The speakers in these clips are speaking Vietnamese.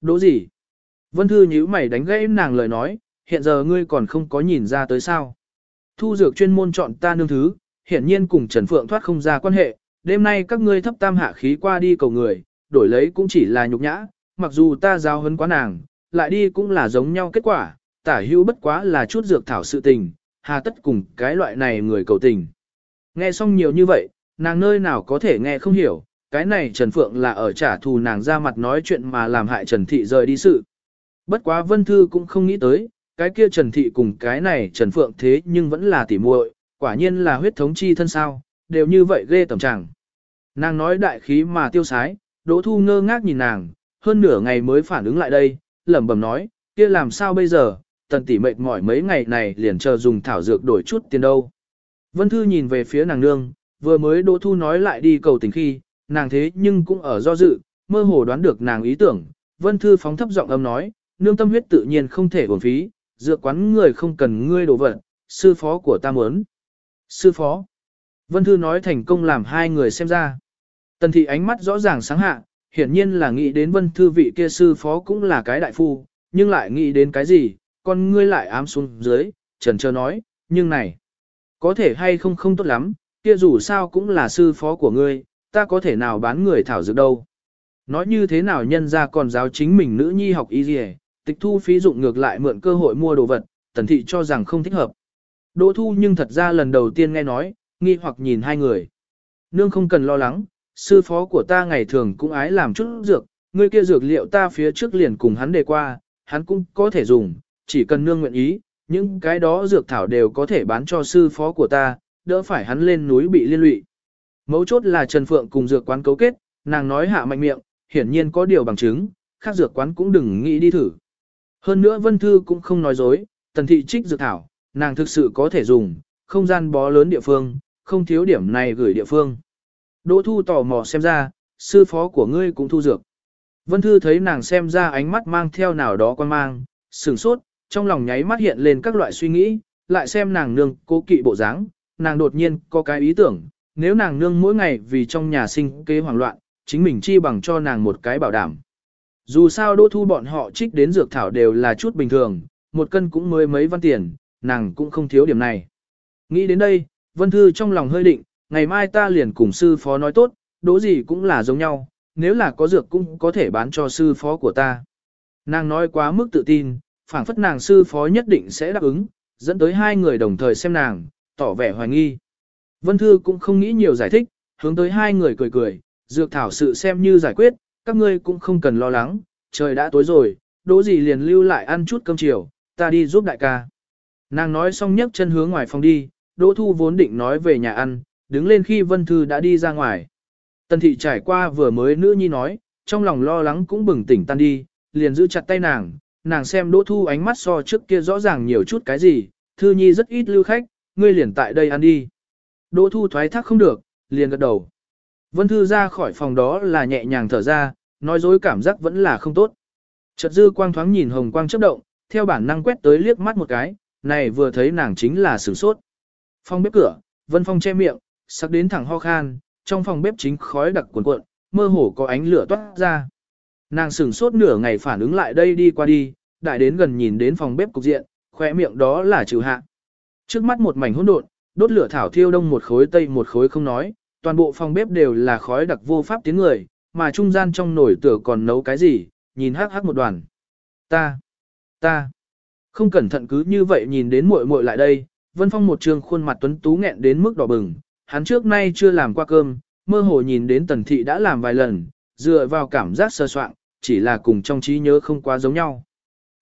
Đỗ gì? Vân Thư nhíu mày đánh gãy nàng lời nói, hiện giờ ngươi còn không có nhìn ra tới sao. Thu dược chuyên môn chọn ta nương thứ, hiển nhiên cùng Trần Phượng thoát không ra quan hệ, đêm nay các ngươi thấp tam hạ khí qua đi cầu người, đổi lấy cũng chỉ là nhục nhã, mặc dù ta giao hấn quá nàng, lại đi cũng là giống nhau kết quả, tả hữu bất quá là chút dược thảo sự tình, hà tất cùng cái loại này người cầu tình. Nghe xong nhiều như vậy, nàng nơi nào có thể nghe không hiểu, cái này Trần Phượng là ở trả thù nàng ra mặt nói chuyện mà làm hại Trần Thị rời đi sự. Bất quá Vân Thư cũng không nghĩ tới, cái kia Trần Thị cùng cái này Trần Phượng thế nhưng vẫn là tỉ muội, quả nhiên là huyết thống chi thân sao, đều như vậy ghê tầm chẳng. Nàng nói đại khí mà tiêu sái, Đỗ Thu ngơ ngác nhìn nàng, hơn nửa ngày mới phản ứng lại đây, lẩm bẩm nói, kia làm sao bây giờ, tần tỷ mệt mỏi mấy ngày này liền chờ dùng thảo dược đổi chút tiền đâu. Vân Thư nhìn về phía nàng nương, vừa mới Đỗ Thu nói lại đi cầu tình khi, nàng thế nhưng cũng ở do dự, mơ hồ đoán được nàng ý tưởng. Vân Thư phóng thấp giọng âm nói, nương tâm huyết tự nhiên không thể uổng phí, dựa quán người không cần ngươi đổ vật, sư phó của ta muốn. Sư phó. Vân Thư nói thành công làm hai người xem ra. Tần thị ánh mắt rõ ràng sáng hạ, hiển nhiên là nghĩ đến Vân Thư vị kia sư phó cũng là cái đại phu, nhưng lại nghĩ đến cái gì, con ngươi lại ám xuống dưới, trần trơ nói, nhưng này, có thể hay không không tốt lắm, kia dù sao cũng là sư phó của ngươi, ta có thể nào bán người thảo dược đâu. Nói như thế nào nhân ra còn giáo chính mình nữ nhi học y gì tịch thu phí dụng ngược lại mượn cơ hội mua đồ vật, tần thị cho rằng không thích hợp. Đỗ thu nhưng thật ra lần đầu tiên nghe nói, nghi hoặc nhìn hai người. Nương không cần lo lắng, sư phó của ta ngày thường cũng ái làm chút dược, người kia dược liệu ta phía trước liền cùng hắn đề qua, hắn cũng có thể dùng, chỉ cần nương nguyện ý, những cái đó dược thảo đều có thể bán cho sư phó của ta, đỡ phải hắn lên núi bị liên lụy. Mấu chốt là Trần Phượng cùng dược quán cấu kết, nàng nói hạ mạnh miệng, hiển nhiên có điều bằng chứng, khác dược quán cũng đừng nghĩ đi thử. Hơn nữa Vân Thư cũng không nói dối, tần thị trích dược thảo, nàng thực sự có thể dùng, không gian bó lớn địa phương, không thiếu điểm này gửi địa phương. Đỗ Thu tò mò xem ra, sư phó của ngươi cũng thu dược. Vân Thư thấy nàng xem ra ánh mắt mang theo nào đó quan mang, sửng sốt, trong lòng nháy mắt hiện lên các loại suy nghĩ, lại xem nàng nương cố kỵ bộ dáng, nàng đột nhiên có cái ý tưởng, nếu nàng nương mỗi ngày vì trong nhà sinh kế hoảng loạn, chính mình chi bằng cho nàng một cái bảo đảm. Dù sao đỗ thu bọn họ trích đến dược thảo đều là chút bình thường, một cân cũng mới mấy văn tiền, nàng cũng không thiếu điểm này. Nghĩ đến đây, Vân Thư trong lòng hơi định, ngày mai ta liền cùng sư phó nói tốt, đỗ gì cũng là giống nhau, nếu là có dược cũng có thể bán cho sư phó của ta. Nàng nói quá mức tự tin, phảng phất nàng sư phó nhất định sẽ đáp ứng, dẫn tới hai người đồng thời xem nàng, tỏ vẻ hoài nghi. Vân Thư cũng không nghĩ nhiều giải thích, hướng tới hai người cười cười, dược thảo sự xem như giải quyết, các ngươi cũng không cần lo lắng, trời đã tối rồi, đỗ gì liền lưu lại ăn chút cơm chiều, ta đi giúp đại ca. Nàng nói xong nhấc chân hướng ngoài phòng đi, đỗ thu vốn định nói về nhà ăn, đứng lên khi Vân Thư đã đi ra ngoài. Tần thị trải qua vừa mới nữ nhi nói, trong lòng lo lắng cũng bừng tỉnh tan đi, liền giữ chặt tay nàng, nàng xem đỗ thu ánh mắt so trước kia rõ ràng nhiều chút cái gì, thư nhi rất ít lưu khách, ngươi liền tại đây ăn đi. Đỗ thu thoái thác không được, liền gật đầu. Vân Thư ra khỏi phòng đó là nhẹ nhàng thở ra, nói dối cảm giác vẫn là không tốt. Chợt dư quang thoáng nhìn hồng quang chớp động, theo bản năng quét tới liếc mắt một cái, này vừa thấy nàng chính là sửng sốt. Phòng bếp cửa, Vân Phong che miệng, sắc đến thẳng ho khan, trong phòng bếp chính khói đặc cuồn cuộn, mơ hồ có ánh lửa toát ra. Nàng sửng sốt nửa ngày phản ứng lại đây đi qua đi, đại đến gần nhìn đến phòng bếp cục diện, khỏe miệng đó là trừ hạ. Trước mắt một mảnh hỗn độn, đốt lửa thảo thiêu đông một khối tây một khối không nói, toàn bộ phòng bếp đều là khói đặc vô pháp tiếng người, mà trung gian trong nồi tửa còn nấu cái gì, nhìn hắc hắc một đoàn. Ta, ta, không cẩn thận cứ như vậy nhìn đến muội muội lại đây, Vân Phong một trường khuôn mặt tuấn tú nghẹn đến mức đỏ bừng, hắn trước nay chưa làm qua cơm, mơ hồ nhìn đến tần thị đã làm vài lần, dựa vào cảm giác sơ soạn, chỉ là cùng trong trí nhớ không quá giống nhau.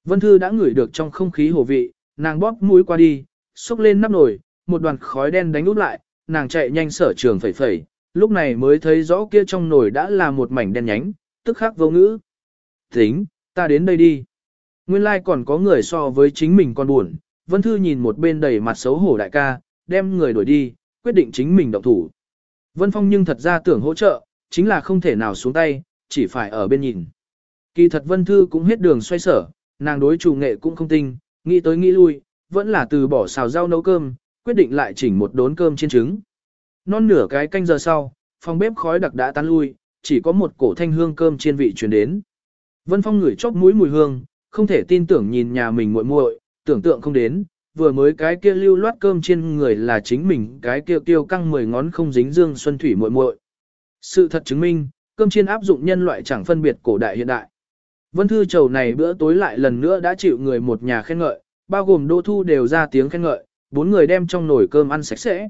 Vân Thư đã ngửi được trong không khí hồ vị, nàng bóp mũi qua đi, xúc lên nắp nồi, một đoàn khói đen đánh úp lại, nàng chạy nhanh sở trường phẩy phẩy, lúc này mới thấy rõ kia trong nồi đã là một mảnh đen nhánh, tức khắc vô ngữ. Tính, ta đến đây đi. Nguyên lai like còn có người so với chính mình còn buồn, Vân Thư nhìn một bên đầy mặt xấu hổ đại ca, đem người đuổi đi, quyết định chính mình động thủ. Vân Phong nhưng thật ra tưởng hỗ trợ, chính là không thể nào xuống tay, chỉ phải ở bên nhìn. Kỳ thật Vân Thư cũng hết đường xoay sở, nàng đối chủ nghệ cũng không tinh, nghĩ tới nghĩ lui, vẫn là từ bỏ xào rau nấu cơm, quyết định lại chỉnh một đốn cơm chiên trứng. Non nửa cái canh giờ sau, phòng bếp khói đặc đã tan lui, chỉ có một cổ thanh hương cơm chiên vị truyền đến. Vân Phong ngửi chóp mũi mùi hương, không thể tin tưởng nhìn nhà mình muội muội, tưởng tượng không đến, vừa mới cái kia lưu loát cơm trên người là chính mình, cái kia tiêu căng mười ngón không dính dương xuân thủy muội muội. Sự thật chứng minh, cơm chiên áp dụng nhân loại chẳng phân biệt cổ đại hiện đại. Vân Thư Trầu này bữa tối lại lần nữa đã chịu người một nhà khen ngợi, bao gồm Đỗ Thu đều ra tiếng khen ngợi, bốn người đem trong nồi cơm ăn sạch sẽ.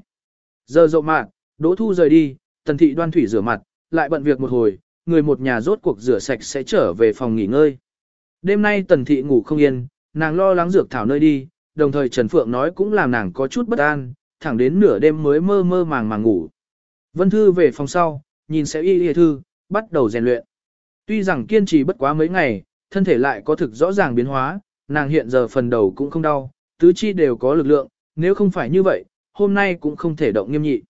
Giờ rộng mạn, Đỗ Thu rời đi, Tần Thị đoan thủy rửa mặt, lại bận việc một hồi, người một nhà rốt cuộc rửa sạch sẽ trở về phòng nghỉ ngơi. Đêm nay Tần Thị ngủ không yên, nàng lo lắng dược thảo nơi đi, đồng thời Trần Phượng nói cũng làm nàng có chút bất an, thẳng đến nửa đêm mới mơ mơ màng màng ngủ. Vân Thư về phòng sau, nhìn sẽ y y thư, bắt đầu rèn luyện. Tuy rằng kiên trì bất quá mấy ngày, thân thể lại có thực rõ ràng biến hóa, nàng hiện giờ phần đầu cũng không đau, tứ chi đều có lực lượng, nếu không phải như vậy, hôm nay cũng không thể động nghiêm nhị.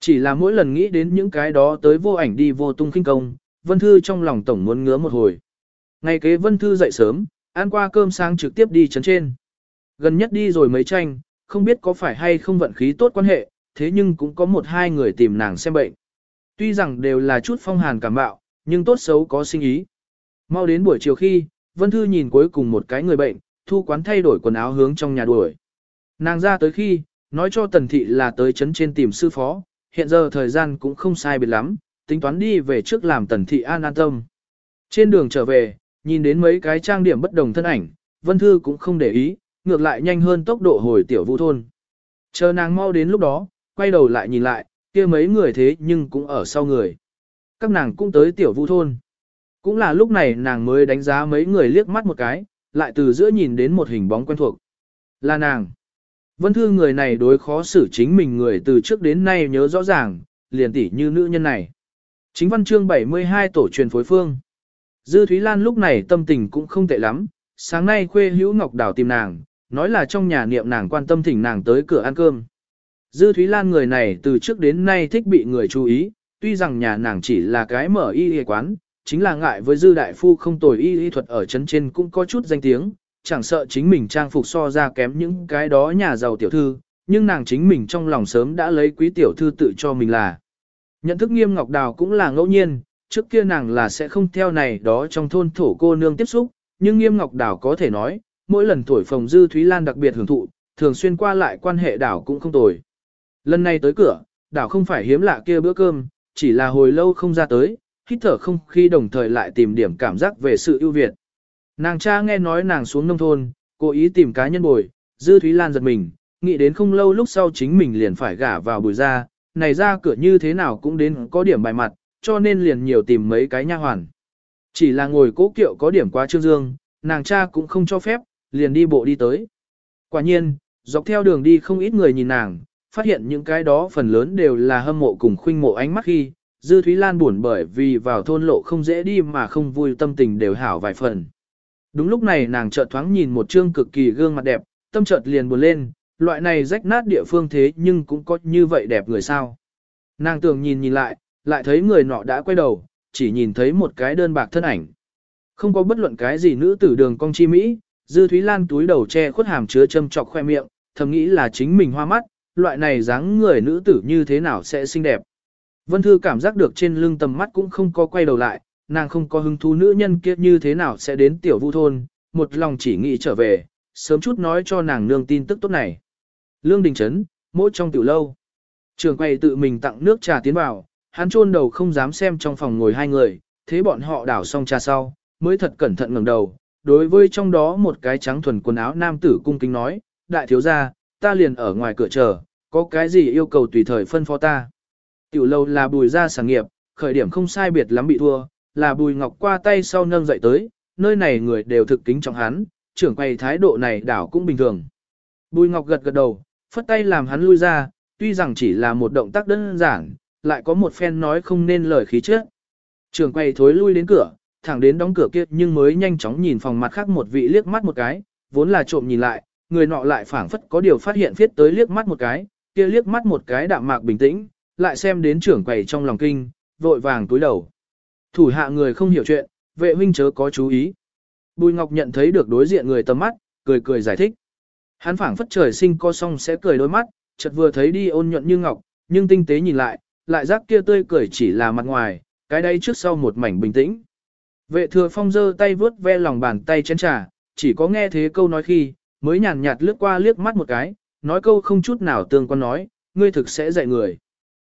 Chỉ là mỗi lần nghĩ đến những cái đó tới vô ảnh đi vô tung kinh công, Vân Thư trong lòng tổng muốn ngứa một hồi. Ngày kế Vân Thư dậy sớm, ăn qua cơm sáng trực tiếp đi chấn trên. Gần nhất đi rồi mấy tranh, không biết có phải hay không vận khí tốt quan hệ, thế nhưng cũng có một hai người tìm nàng xem bệnh. Tuy rằng đều là chút phong hàn cảm bạo, nhưng tốt xấu có sinh ý. Mau đến buổi chiều khi, Vân Thư nhìn cuối cùng một cái người bệnh, thu quán thay đổi quần áo hướng trong nhà đuổi. Nàng ra tới khi, nói cho Tần Thị là tới chấn trên tìm sư phó, hiện giờ thời gian cũng không sai biệt lắm, tính toán đi về trước làm Tần Thị an an tâm. Trên đường trở về, nhìn đến mấy cái trang điểm bất đồng thân ảnh, Vân Thư cũng không để ý, ngược lại nhanh hơn tốc độ hồi tiểu vũ thôn. Chờ nàng mau đến lúc đó, quay đầu lại nhìn lại, kia mấy người thế nhưng cũng ở sau người. Các nàng cũng tới tiểu vũ thôn. Cũng là lúc này nàng mới đánh giá mấy người liếc mắt một cái, lại từ giữa nhìn đến một hình bóng quen thuộc. Là nàng. Vân Thư người này đối khó xử chính mình người từ trước đến nay nhớ rõ ràng, liền tỉ như nữ nhân này. Chính văn chương 72 tổ truyền phối phương. Dư Thúy Lan lúc này tâm tình cũng không tệ lắm, sáng nay khuê hữu Ngọc Đào tìm nàng, nói là trong nhà niệm nàng quan tâm thỉnh nàng tới cửa ăn cơm. Dư Thúy Lan người này từ trước đến nay thích bị người chú ý, tuy rằng nhà nàng chỉ là cái mở y y quán, chính là ngại với Dư Đại Phu không tồi y y thuật ở chấn trên cũng có chút danh tiếng, chẳng sợ chính mình trang phục so ra kém những cái đó nhà giàu tiểu thư, nhưng nàng chính mình trong lòng sớm đã lấy quý tiểu thư tự cho mình là. Nhận thức nghiêm ngọc đào cũng là ngẫu nhiên, trước kia nàng là sẽ không theo này đó trong thôn thổ cô nương tiếp xúc, nhưng nghiêm ngọc đào có thể nói, mỗi lần thổi phồng dư Thúy Lan đặc biệt hưởng thụ, thường xuyên qua lại quan hệ đảo cũng không tồi. Lần này tới cửa, đảo không phải hiếm lạ kia bữa cơm, chỉ là hồi lâu không ra tới, hít thở không khi đồng thời lại tìm điểm cảm giác về sự ưu việt. Nàng cha nghe nói nàng xuống nông thôn, cố ý tìm cá nhân bồi, Dư Thúy Lan giật mình, nghĩ đến không lâu lúc sau chính mình liền phải gả vào bùi ra, này ra cửa như thế nào cũng đến có điểm bài mặt, cho nên liền nhiều tìm mấy cái nha hoàn. Chỉ là ngồi cố kiệu có điểm quá trương dương, nàng cha cũng không cho phép, liền đi bộ đi tới. Quả nhiên, dọc theo đường đi không ít người nhìn nàng, phát hiện những cái đó phần lớn đều là hâm mộ cùng khuynh mộ ánh mắt khi, Dư Thúy Lan buồn bởi vì vào thôn lộ không dễ đi mà không vui tâm tình đều hảo vài phần. Đúng lúc này nàng chợt thoáng nhìn một trương cực kỳ gương mặt đẹp, tâm chợt liền buồn lên, loại này rách nát địa phương thế nhưng cũng có như vậy đẹp người sao. Nàng tưởng nhìn nhìn lại, lại thấy người nọ đã quay đầu, chỉ nhìn thấy một cái đơn bạc thân ảnh. Không có bất luận cái gì nữ tử đường cong chi Mỹ, Dư Thúy Lan túi đầu che khuất hàm chứa châm chọc khoe miệng, thầm nghĩ là chính mình hoa mắt, loại này dáng người nữ tử như thế nào sẽ xinh đẹp. Vân Thư cảm giác được trên lưng tầm mắt cũng không có quay đầu lại, nàng không có hứng thú nữ nhân kia như thế nào sẽ đến tiểu vu thôn, một lòng chỉ nghĩ trở về, sớm chút nói cho nàng nương tin tức tốt này. Lương Đình Trấn, mỗi trong tiểu lâu. Trường quay tự mình tặng nước trà tiến vào, hắn chôn đầu không dám xem trong phòng ngồi hai người, thế bọn họ đảo xong trà sau, mới thật cẩn thận ngẩng đầu. Đối với trong đó một cái trắng thuần quần áo nam tử cung kính nói, đại thiếu gia, ta liền ở ngoài cửa chờ, có cái gì yêu cầu tùy thời phân phó ta. Tiểu lâu là bùi ra sản nghiệp, khởi điểm không sai biệt lắm bị thua, là bùi ngọc qua tay sau nâng dậy tới, nơi này người đều thực kính trọng hắn, trưởng quầy thái độ này đảo cũng bình thường. Bùi ngọc gật gật đầu, phất tay làm hắn lui ra, tuy rằng chỉ là một động tác đơn giản, lại có một phen nói không nên lời khí trước. Trưởng quầy thối lui đến cửa, thẳng đến đóng cửa kia nhưng mới nhanh chóng nhìn phòng mặt khác một vị liếc mắt một cái, vốn là trộm nhìn lại, người nọ lại phảng phất có điều phát hiện viết tới liếc mắt một cái, kia liếc mắt một cái đạm mạc bình tĩnh, lại xem đến trưởng quầy trong lòng kinh, vội vàng túi đầu. Thủ hạ người không hiểu chuyện, vệ huynh chớ có chú ý. Bùi Ngọc nhận thấy được đối diện người tầm mắt, cười cười giải thích. Hắn phảng phất trời sinh co song sẽ cười đôi mắt, chợt vừa thấy đi ôn nhuận như ngọc, nhưng tinh tế nhìn lại, lại giác kia tươi cười chỉ là mặt ngoài, cái đây trước sau một mảnh bình tĩnh. Vệ thừa phong giơ tay vướt ve lòng bàn tay chén trà, chỉ có nghe thế câu nói khi, mới nhàn nhạt lướt qua liếc mắt một cái, nói câu không chút nào tương quan nói, ngươi thực sẽ dạy người.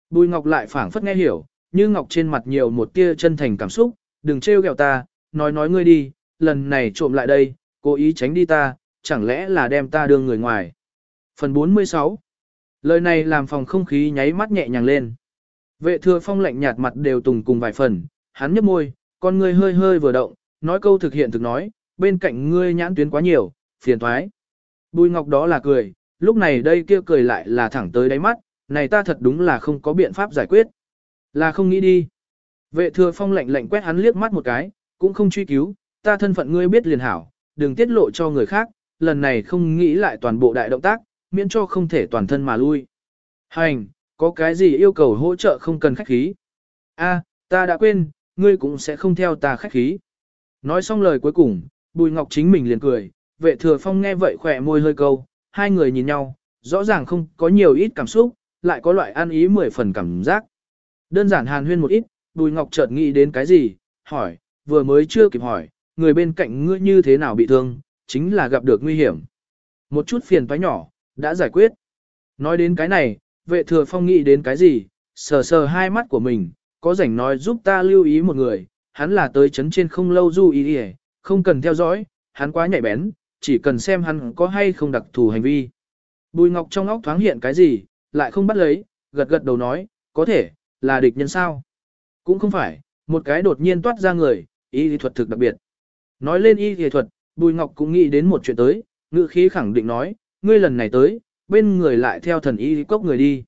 Bùi Ngọc lại phảng phất nghe hiểu, như Ngọc trên mặt nhiều một tia chân thành cảm xúc, đừng trêu ghẹo ta, nói nói ngươi đi, lần này trộm lại đây, cố ý tránh đi ta, chẳng lẽ là đem ta đưa người ngoài. Phần 46 Lời này làm phòng không khí nháy mắt nhẹ nhàng lên. Vệ thừa phong lạnh nhạt mặt đều tùng cùng vài phần, hắn nhấp môi, con ngươi hơi hơi vừa động, nói câu thực hiện thực nói, bên cạnh ngươi nhãn tuyến quá nhiều, phiền thoái. Bùi ngọc đó là cười, lúc này đây kia cười lại là thẳng tới đáy mắt, này ta thật đúng là không có biện pháp giải quyết. Là không nghĩ đi. Vệ thừa phong lạnh lạnh quét hắn liếc mắt một cái, cũng không truy cứu, ta thân phận ngươi biết liền hảo, đừng tiết lộ cho người khác, lần này không nghĩ lại toàn bộ đại động tác, miễn cho không thể toàn thân mà lui. Hành, có cái gì yêu cầu hỗ trợ không cần khách khí. A, ta đã quên, ngươi cũng sẽ không theo ta khách khí. Nói xong lời cuối cùng, Bùi Ngọc chính mình liền cười, vệ thừa phong nghe vậy khỏe môi hơi câu, hai người nhìn nhau, rõ ràng không có nhiều ít cảm xúc, lại có loại ăn ý mười phần cảm giác. Đơn giản hàn huyên một ít, Bùi Ngọc chợt nghĩ đến cái gì, hỏi, vừa mới chưa kịp hỏi, người bên cạnh ngươi như thế nào bị thương, chính là gặp được nguy hiểm. Một chút phiền toái nhỏ, đã giải quyết. Nói đến cái này, vệ thừa phong nghĩ đến cái gì, sờ sờ hai mắt của mình, có rảnh nói giúp ta lưu ý một người, hắn là tới chấn trên không lâu du ý đi không cần theo dõi, hắn quá nhạy bén, chỉ cần xem hắn có hay không đặc thù hành vi. Bùi Ngọc trong óc thoáng hiện cái gì, lại không bắt lấy, gật gật đầu nói, có thể, là địch nhân sao? Cũng không phải, một cái đột nhiên toát ra người, y lý thuật thực đặc biệt. Nói lên y lý thuật, Bùi Ngọc cũng nghĩ đến một chuyện tới, Ngự khí khẳng định nói, ngươi lần này tới, bên người lại theo thần y lý cốc người đi.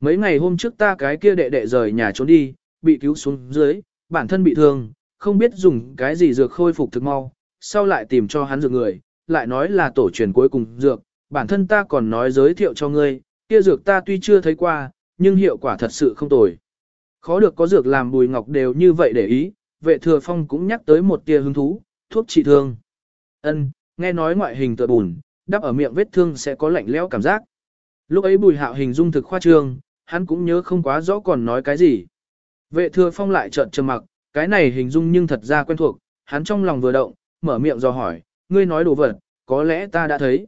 Mấy ngày hôm trước ta cái kia đệ đệ rời nhà trốn đi, bị cứu xuống dưới, bản thân bị thương, không biết dùng cái gì dược khôi phục thực mau, sau lại tìm cho hắn dược người, lại nói là tổ truyền cuối cùng dược, bản thân ta còn nói giới thiệu cho ngươi, kia dược ta tuy chưa thấy qua, nhưng hiệu quả thật sự không tồi. Khó được có dược làm bùi ngọc đều như vậy để ý, vệ thừa phong cũng nhắc tới một tia hứng thú, thuốc trị thương. Ân, nghe nói ngoại hình tựa bùn, đắp ở miệng vết thương sẽ có lạnh lẽo cảm giác. Lúc ấy bùi hạo hình dung thực khoa trương, hắn cũng nhớ không quá rõ còn nói cái gì. Vệ thừa phong lại trợn trầm mặc, cái này hình dung nhưng thật ra quen thuộc, hắn trong lòng vừa động, mở miệng do hỏi, ngươi nói đồ vật, có lẽ ta đã thấy.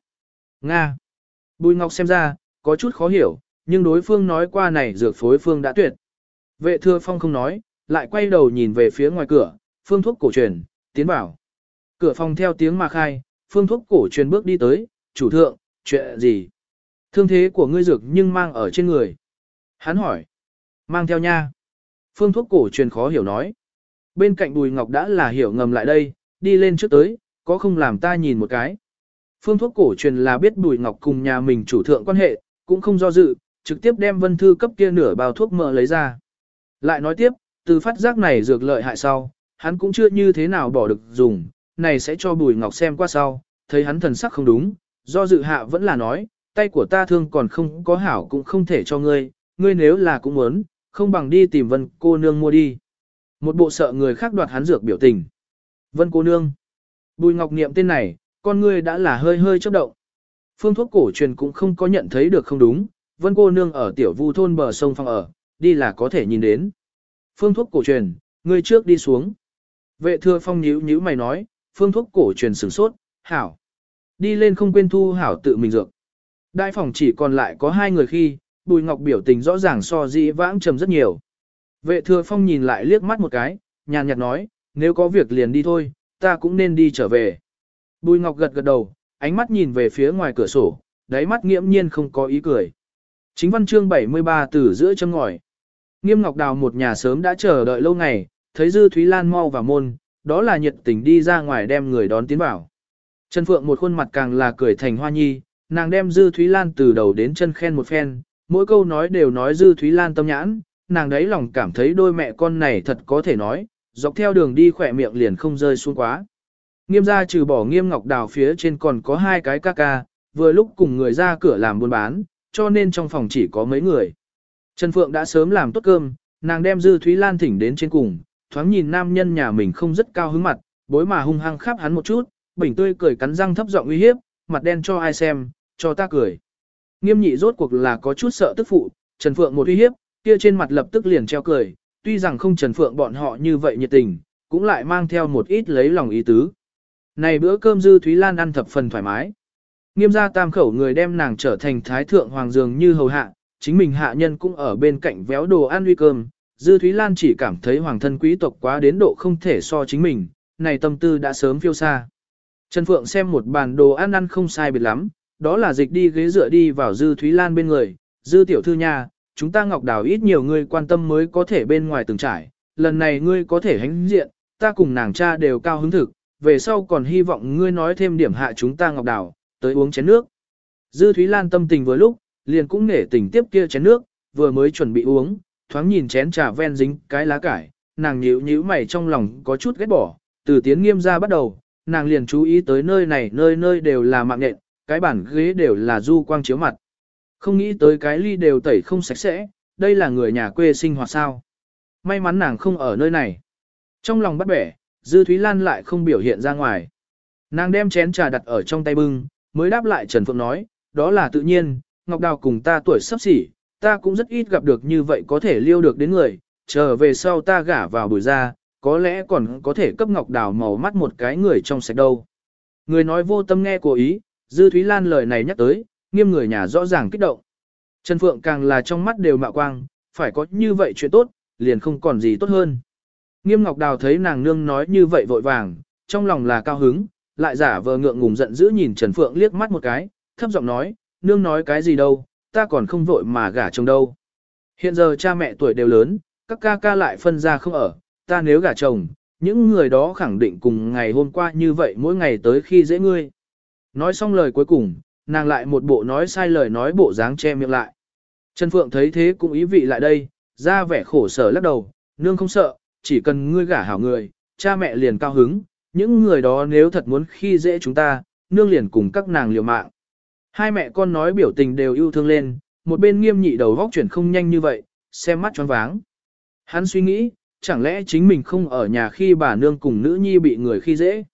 Nga. Bùi Ngọc xem ra, có chút khó hiểu, nhưng đối phương nói qua này dược phối phương đã tuyệt. Vệ thừa phong không nói, lại quay đầu nhìn về phía ngoài cửa, phương thuốc cổ truyền, tiến vào. Cửa phòng theo tiếng mà khai, phương thuốc cổ truyền bước đi tới, chủ thượng, chuyện gì? Thương thế của ngươi dược nhưng mang ở trên người. Hắn hỏi. Mang theo nha. Phương thuốc cổ truyền khó hiểu nói. Bên cạnh Bùi Ngọc đã là hiểu ngầm lại đây, đi lên trước tới, có không làm ta nhìn một cái. Phương thuốc cổ truyền là biết Bùi Ngọc cùng nhà mình chủ thượng quan hệ, cũng không do dự, trực tiếp đem vân thư cấp kia nửa bao thuốc mỡ lấy ra. Lại nói tiếp, từ phát giác này dược lợi hại sau, hắn cũng chưa như thế nào bỏ được dùng, này sẽ cho Bùi Ngọc xem qua sau, thấy hắn thần sắc không đúng, do dự hạ vẫn là nói, tay của ta thương còn không có hảo cũng không thể cho ngươi, ngươi nếu là cũng muốn, không bằng đi tìm vân cô nương mua đi. Một bộ sợ người khác đoạt hắn dược biểu tình. Vân cô nương. Bùi Ngọc niệm tên này, con ngươi đã là hơi hơi chớp động. Phương thuốc cổ truyền cũng không có nhận thấy được không đúng, vân cô nương ở tiểu vu thôn bờ sông phong ở, đi là có thể nhìn đến. Phương thuốc cổ truyền, ngươi trước đi xuống. Vệ thừa phong nhíu nhíu mày nói, phương thuốc cổ truyền sửng sốt, hảo. Đi lên không quên thu hảo tự mình dược. Đại phòng chỉ còn lại có hai người khi, bùi ngọc biểu tình rõ ràng so dĩ vãng trầm rất nhiều. Vệ thừa phong nhìn lại liếc mắt một cái, nhàn nhạt nói, nếu có việc liền đi thôi, ta cũng nên đi trở về. Bùi ngọc gật gật đầu, ánh mắt nhìn về phía ngoài cửa sổ, đáy mắt nghiễm nhiên không có ý cười. Chính văn chương 73 từ giữa châm ngòi. Nghiêm Ngọc Đào một nhà sớm đã chờ đợi lâu ngày, thấy Dư Thúy Lan mau vào môn, đó là nhiệt tình đi ra ngoài đem người đón tiến vào. Trần Phượng một khuôn mặt càng là cười thành hoa nhi, nàng đem Dư Thúy Lan từ đầu đến chân khen một phen, mỗi câu nói đều nói Dư Thúy Lan tâm nhãn, nàng đấy lòng cảm thấy đôi mẹ con này thật có thể nói, dọc theo đường đi khỏe miệng liền không rơi xuống quá. Nghiêm gia trừ bỏ nghiêm ngọc đào phía trên còn có hai cái ca ca, vừa lúc cùng người ra cửa làm buôn bán, cho nên trong phòng chỉ có mấy người. Trần Phượng đã sớm làm tốt cơm, nàng đem Dư Thúy Lan thỉnh đến trên cùng, thoáng nhìn nam nhân nhà mình không rất cao hứng mặt, bối mà hung hăng khắp hắn một chút, bình tươi cười cắn răng thấp giọng uy hiếp, mặt đen cho ai xem, cho ta cười. Nghiêm nhị rốt cuộc là có chút sợ tức phụ, Trần Phượng một uy hiếp, kia trên mặt lập tức liền treo cười, tuy rằng không Trần Phượng bọn họ như vậy nhiệt tình, cũng lại mang theo một ít lấy lòng ý tứ. Này bữa cơm Dư Thúy Lan ăn thập phần thoải mái. Nghiêm gia tam khẩu người đem nàng trở thành thái thượng hoàng dường như hầu hạ, chính mình hạ nhân cũng ở bên cạnh véo đồ ăn uy cơm. Dư Thúy Lan chỉ cảm thấy hoàng thân quý tộc quá đến độ không thể so chính mình, này tâm tư đã sớm phiêu xa. Trần Phượng xem một bàn đồ ăn ăn không sai biệt lắm, đó là dịch đi ghế dựa đi vào Dư Thúy Lan bên người, Dư tiểu thư nha, chúng ta ngọc đào ít nhiều người quan tâm mới có thể bên ngoài từng trải, lần này ngươi có thể hãnh diện, ta cùng nàng cha đều cao hứng thực, về sau còn hy vọng ngươi nói thêm điểm hạ chúng ta ngọc đào, tới uống chén nước. Dư Thúy Lan tâm tình vừa lúc, liền cũng nể tình tiếp kia chén nước, vừa mới chuẩn bị uống, thoáng nhìn chén trà ven dính cái lá cải, nàng nhíu nhíu mày trong lòng có chút ghét bỏ, từ tiến nghiêm ra bắt đầu, nàng liền chú ý tới nơi này nơi nơi đều là mạng nhện, cái bản ghế đều là du quang chiếu mặt. Không nghĩ tới cái ly đều tẩy không sạch sẽ, đây là người nhà quê sinh hoạt sao. May mắn nàng không ở nơi này. Trong lòng bắt bẻ, Dư Thúy Lan lại không biểu hiện ra ngoài. Nàng đem chén trà đặt ở trong tay bưng, mới đáp lại Trần Phượng nói, đó là tự nhiên, Ngọc Đào cùng ta tuổi sắp xỉ, ta cũng rất ít gặp được như vậy có thể liêu được đến người, chờ về sau ta gả vào buổi ra, có lẽ còn có thể cấp Ngọc Đào màu mắt một cái người trong sạch đâu. Người nói vô tâm nghe cố ý, Dư Thúy Lan lời này nhắc tới, nghiêm người nhà rõ ràng kích động. Trần Phượng càng là trong mắt đều mạo quang, phải có như vậy chuyện tốt, liền không còn gì tốt hơn. Nghiêm Ngọc Đào thấy nàng nương nói như vậy vội vàng, trong lòng là cao hứng, lại giả vờ ngượng ngùng giận dữ nhìn Trần Phượng liếc mắt một cái, thấp giọng nói, nương nói cái gì đâu, ta còn không vội mà gả chồng đâu. Hiện giờ cha mẹ tuổi đều lớn, các ca ca lại phân ra không ở, ta nếu gả chồng, những người đó khẳng định cùng ngày hôm qua như vậy mỗi ngày tới khi dễ ngươi. Nói xong lời cuối cùng, nàng lại một bộ nói sai lời nói bộ dáng che miệng lại. Trần Phượng thấy thế cũng ý vị lại đây, ra vẻ khổ sở lắc đầu, nương không sợ, chỉ cần ngươi gả hảo người, cha mẹ liền cao hứng, những người đó nếu thật muốn khi dễ chúng ta, nương liền cùng các nàng liều mạng. Hai mẹ con nói biểu tình đều yêu thương lên, một bên nghiêm nhị đầu góc chuyển không nhanh như vậy, xem mắt choáng váng. Hắn suy nghĩ, chẳng lẽ chính mình không ở nhà khi bà nương cùng nữ nhi bị người khi dễ?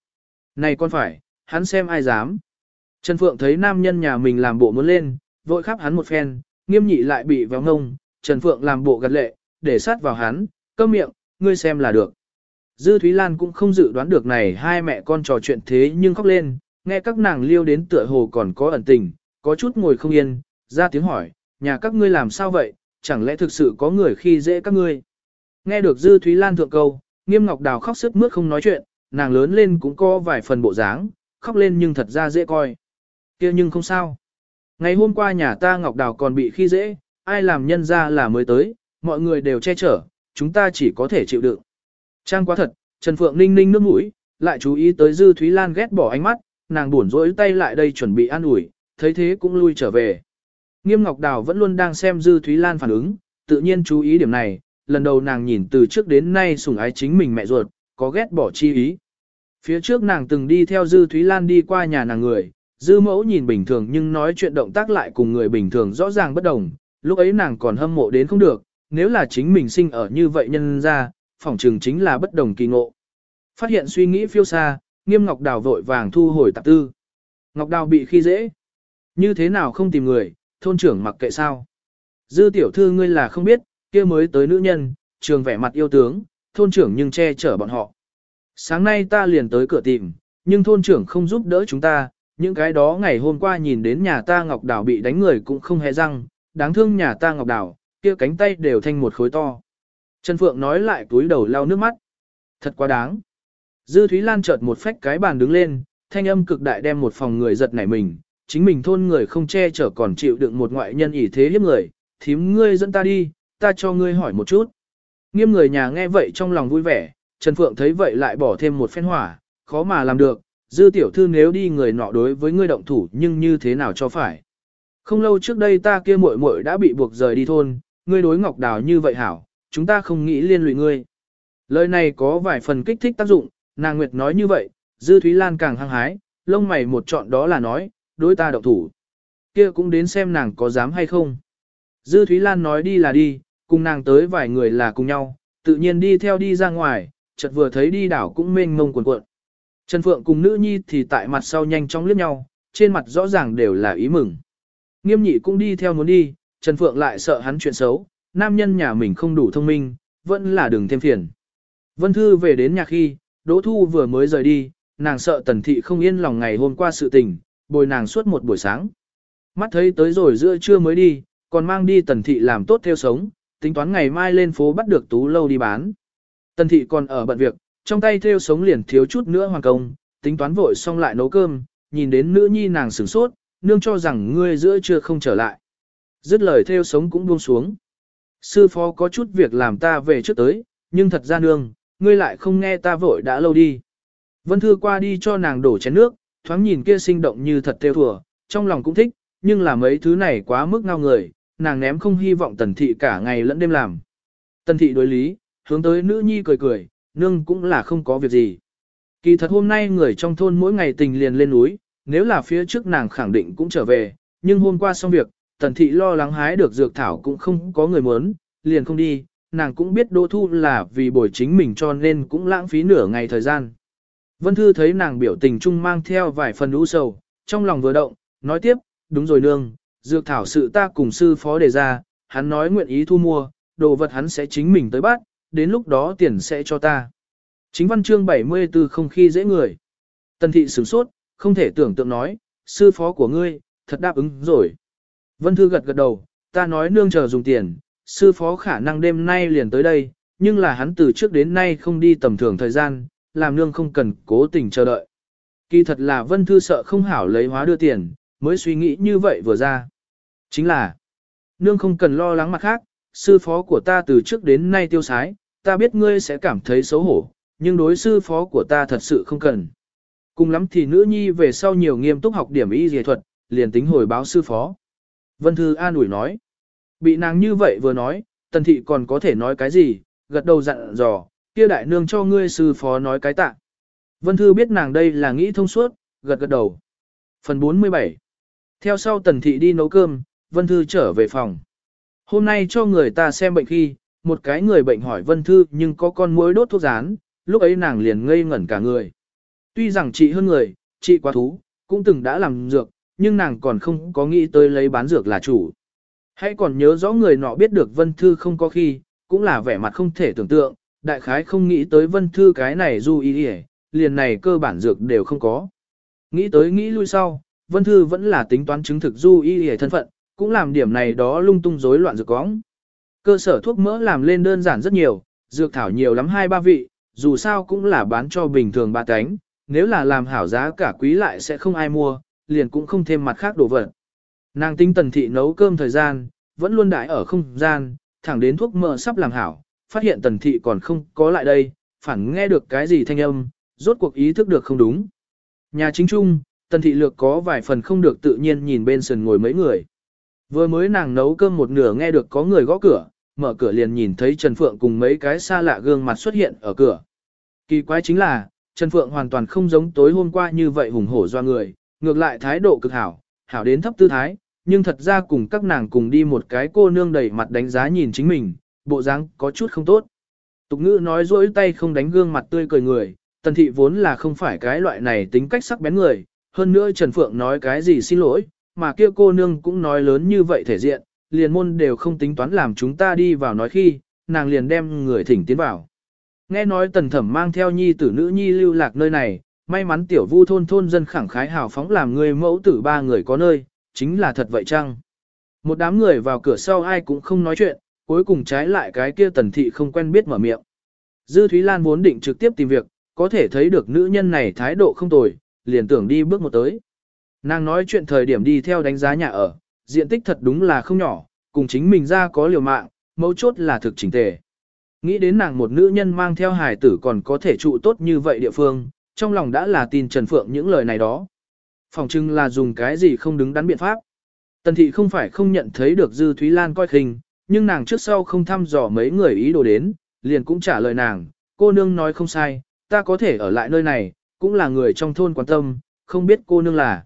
Này con phải, hắn xem ai dám. Trần Phượng thấy nam nhân nhà mình làm bộ muốn lên, vội khắp hắn một phen, nghiêm nhị lại bị véo ngông, Trần Phượng làm bộ gật lệ, để sát vào hắn, cơm miệng, ngươi xem là được. Dư Thúy Lan cũng không dự đoán được này hai mẹ con trò chuyện thế nhưng khóc lên, nghe các nàng liêu đến tựa hồ còn có ẩn tình, có chút ngồi không yên, ra tiếng hỏi, nhà các ngươi làm sao vậy, chẳng lẽ thực sự có người khi dễ các ngươi. Nghe được Dư Thúy Lan thượng câu, nghiêm ngọc đào khóc sức mướt không nói chuyện, nàng lớn lên cũng có vài phần bộ dáng, khóc lên nhưng thật ra dễ coi. kia nhưng không sao. Ngày hôm qua nhà ta ngọc đào còn bị khi dễ, ai làm nhân ra là mới tới, mọi người đều che chở, chúng ta chỉ có thể chịu đựng. Trang quá thật, Trần Phượng ninh ninh nước mũi, lại chú ý tới Dư Thúy Lan ghét bỏ ánh mắt, nàng buồn rỗi tay lại đây chuẩn bị an ủi, thấy thế cũng lui trở về. Nghiêm Ngọc Đào vẫn luôn đang xem Dư Thúy Lan phản ứng, tự nhiên chú ý điểm này, lần đầu nàng nhìn từ trước đến nay sủng ái chính mình mẹ ruột, có ghét bỏ chi ý. Phía trước nàng từng đi theo Dư Thúy Lan đi qua nhà nàng người, Dư mẫu nhìn bình thường nhưng nói chuyện động tác lại cùng người bình thường rõ ràng bất đồng, lúc ấy nàng còn hâm mộ đến không được, nếu là chính mình sinh ở như vậy nhân ra, phỏng trường chính là bất đồng kỳ ngộ. Phát hiện suy nghĩ phiêu xa, nghiêm Ngọc Đào vội vàng thu hồi tạp tư. Ngọc Đào bị khi dễ. Như thế nào không tìm người, thôn trưởng mặc kệ sao. Dư tiểu thư ngươi là không biết, kia mới tới nữ nhân, trường vẻ mặt yêu tướng, thôn trưởng nhưng che chở bọn họ. Sáng nay ta liền tới cửa tìm, nhưng thôn trưởng không giúp đỡ chúng ta, những cái đó ngày hôm qua nhìn đến nhà ta Ngọc Đào bị đánh người cũng không hề răng, đáng thương nhà ta Ngọc Đào, kia cánh tay đều thành một khối to. Trần Phượng nói lại túi đầu lau nước mắt. Thật quá đáng. Dư Thúy Lan chợt một phách cái bàn đứng lên, thanh âm cực đại đem một phòng người giật nảy mình, chính mình thôn người không che chở còn chịu đựng một ngoại nhân ỷ thế hiếp người, thím ngươi dẫn ta đi, ta cho ngươi hỏi một chút. Nghiêm người nhà nghe vậy trong lòng vui vẻ, Trần Phượng thấy vậy lại bỏ thêm một phen hỏa, khó mà làm được, dư tiểu thư nếu đi người nọ đối với ngươi động thủ nhưng như thế nào cho phải. Không lâu trước đây ta kia muội muội đã bị buộc rời đi thôn, ngươi đối ngọc đào như vậy hảo, chúng ta không nghĩ liên lụy ngươi. Lời này có vài phần kích thích tác dụng, nàng Nguyệt nói như vậy, Dư Thúy Lan càng hăng hái, lông mày một chọn đó là nói, đối ta động thủ. kia cũng đến xem nàng có dám hay không. Dư Thúy Lan nói đi là đi, cùng nàng tới vài người là cùng nhau, tự nhiên đi theo đi ra ngoài, chợt vừa thấy đi đảo cũng mênh mông cuộn cuộn. Trần Phượng cùng nữ nhi thì tại mặt sau nhanh chóng liếc nhau, trên mặt rõ ràng đều là ý mừng. Nghiêm nhị cũng đi theo muốn đi, Trần Phượng lại sợ hắn chuyện xấu, nam nhân nhà mình không đủ thông minh, vẫn là đừng thêm phiền. Vân Thư về đến nhà khi, Đỗ Thu vừa mới rời đi, nàng sợ Tần Thị không yên lòng ngày hôm qua sự tình, bồi nàng suốt một buổi sáng. Mắt thấy tới rồi giữa trưa mới đi, còn mang đi Tần Thị làm tốt theo sống, tính toán ngày mai lên phố bắt được Tú Lâu đi bán. Tần Thị còn ở bận việc, trong tay theo sống liền thiếu chút nữa hoàn công, tính toán vội xong lại nấu cơm, nhìn đến nữ nhi nàng sửng sốt, nương cho rằng ngươi giữa trưa không trở lại. Dứt lời theo sống cũng buông xuống. Sư phó có chút việc làm ta về trước tới, nhưng thật ra nương, ngươi lại không nghe ta vội đã lâu đi. Vân Thư qua đi cho nàng đổ chén nước, thoáng nhìn kia sinh động như thật theo thùa, trong lòng cũng thích, nhưng là mấy thứ này quá mức ngao người, nàng ném không hy vọng tần thị cả ngày lẫn đêm làm. Tần thị đối lý, hướng tới nữ nhi cười cười, nương cũng là không có việc gì. Kỳ thật hôm nay người trong thôn mỗi ngày tình liền lên núi, nếu là phía trước nàng khẳng định cũng trở về, nhưng hôm qua xong việc, tần thị lo lắng hái được dược thảo cũng không có người muốn, liền không đi, nàng cũng biết Đỗ Thu là vì buổi chính mình cho nên cũng lãng phí nửa ngày thời gian. Vân Thư thấy nàng biểu tình chung mang theo vài phần u sầu, trong lòng vừa động, nói tiếp, đúng rồi nương, dược thảo sự ta cùng sư phó đề ra, hắn nói nguyện ý thu mua, đồ vật hắn sẽ chính mình tới bắt, đến lúc đó tiền sẽ cho ta. Chính văn chương 74 không khi dễ người. Tần thị sửng sốt, không thể tưởng tượng nói, sư phó của ngươi, thật đáp ứng rồi. Vân Thư gật gật đầu, ta nói nương chờ dùng tiền, sư phó khả năng đêm nay liền tới đây, nhưng là hắn từ trước đến nay không đi tầm thường thời gian, làm nương không cần cố tình chờ đợi. Kỳ thật là Vân Thư sợ không hảo lấy hóa đưa tiền, mới suy nghĩ như vậy vừa ra. Chính là, nương không cần lo lắng mặt khác, sư phó của ta từ trước đến nay tiêu sái, ta biết ngươi sẽ cảm thấy xấu hổ, nhưng đối sư phó của ta thật sự không cần. Cùng lắm thì nữ nhi về sau nhiều nghiêm túc học điểm y dề thuật, liền tính hồi báo sư phó. Vân Thư an ủi nói. Bị nàng như vậy vừa nói, tần thị còn có thể nói cái gì, gật đầu dặn dò, kia đại nương cho ngươi sư phó nói cái tạ. Vân Thư biết nàng đây là nghĩ thông suốt, gật gật đầu. Phần 47 Theo sau tần thị đi nấu cơm, Vân Thư trở về phòng. Hôm nay cho người ta xem bệnh khi, một cái người bệnh hỏi Vân Thư nhưng có con muỗi đốt thuốc rán, lúc ấy nàng liền ngây ngẩn cả người. Tuy rằng chị hơn người, chị quá thú, cũng từng đã làm dược, nhưng nàng còn không có nghĩ tới lấy bán dược là chủ. Hãy còn nhớ rõ người nọ biết được Vân Thư không có khi, cũng là vẻ mặt không thể tưởng tượng, đại khái không nghĩ tới Vân Thư cái này du ý hề, liền này cơ bản dược đều không có. Nghĩ tới nghĩ lui sau, Vân Thư vẫn là tính toán chứng thực du y hề thân phận, cũng làm điểm này đó lung tung rối loạn dược cóng. Cơ sở thuốc mỡ làm lên đơn giản rất nhiều, dược thảo nhiều lắm hai ba vị, dù sao cũng là bán cho bình thường ba cánh, nếu là làm hảo giá cả quý lại sẽ không ai mua, liền cũng không thêm mặt khác đồ vật. Nàng tinh tần thị nấu cơm thời gian, vẫn luôn đại ở không gian, thẳng đến thuốc mỡ sắp làm hảo, phát hiện tần thị còn không có lại đây, phản nghe được cái gì thanh âm, rốt cuộc ý thức được không đúng. Nhà chính trung, tần thị lược có vài phần không được tự nhiên nhìn bên sườn ngồi mấy người. Vừa mới nàng nấu cơm một nửa nghe được có người gõ cửa, mở cửa liền nhìn thấy Trần Phượng cùng mấy cái xa lạ gương mặt xuất hiện ở cửa. Kỳ quái chính là, Trần Phượng hoàn toàn không giống tối hôm qua như vậy hùng hổ do người, ngược lại thái độ cực hảo, hảo đến thấp tư thái, nhưng thật ra cùng các nàng cùng đi một cái cô nương đầy mặt đánh giá nhìn chính mình, bộ dáng có chút không tốt. Tục ngữ nói dỗi tay không đánh gương mặt tươi cười người, tần thị vốn là không phải cái loại này tính cách sắc bén người, hơn nữa Trần Phượng nói cái gì xin lỗi, mà kia cô nương cũng nói lớn như vậy thể diện, liền môn đều không tính toán làm chúng ta đi vào nói khi, nàng liền đem người thỉnh tiến vào. Nghe nói tần thẩm mang theo nhi tử nữ nhi lưu lạc nơi này, may mắn tiểu vu thôn thôn dân khẳng khái hào phóng làm người mẫu tử ba người có nơi, chính là thật vậy chăng? Một đám người vào cửa sau ai cũng không nói chuyện, cuối cùng trái lại cái kia tần thị không quen biết mở miệng. Dư Thúy Lan vốn định trực tiếp tìm việc, có thể thấy được nữ nhân này thái độ không tồi, liền tưởng đi bước một tới. Nàng nói chuyện thời điểm đi theo đánh giá nhà ở, diện tích thật đúng là không nhỏ, cùng chính mình ra có liều mạng, mấu chốt là thực chỉnh tề. Nghĩ đến nàng một nữ nhân mang theo hài tử còn có thể trụ tốt như vậy địa phương, trong lòng đã là tin Trần Phượng những lời này đó. Phòng trưng là dùng cái gì không đứng đắn biện pháp. Tần thị không phải không nhận thấy được Dư Thúy Lan coi khinh, nhưng nàng trước sau không thăm dò mấy người ý đồ đến, liền cũng trả lời nàng, cô nương nói không sai, ta có thể ở lại nơi này, cũng là người trong thôn quan tâm, không biết cô nương là.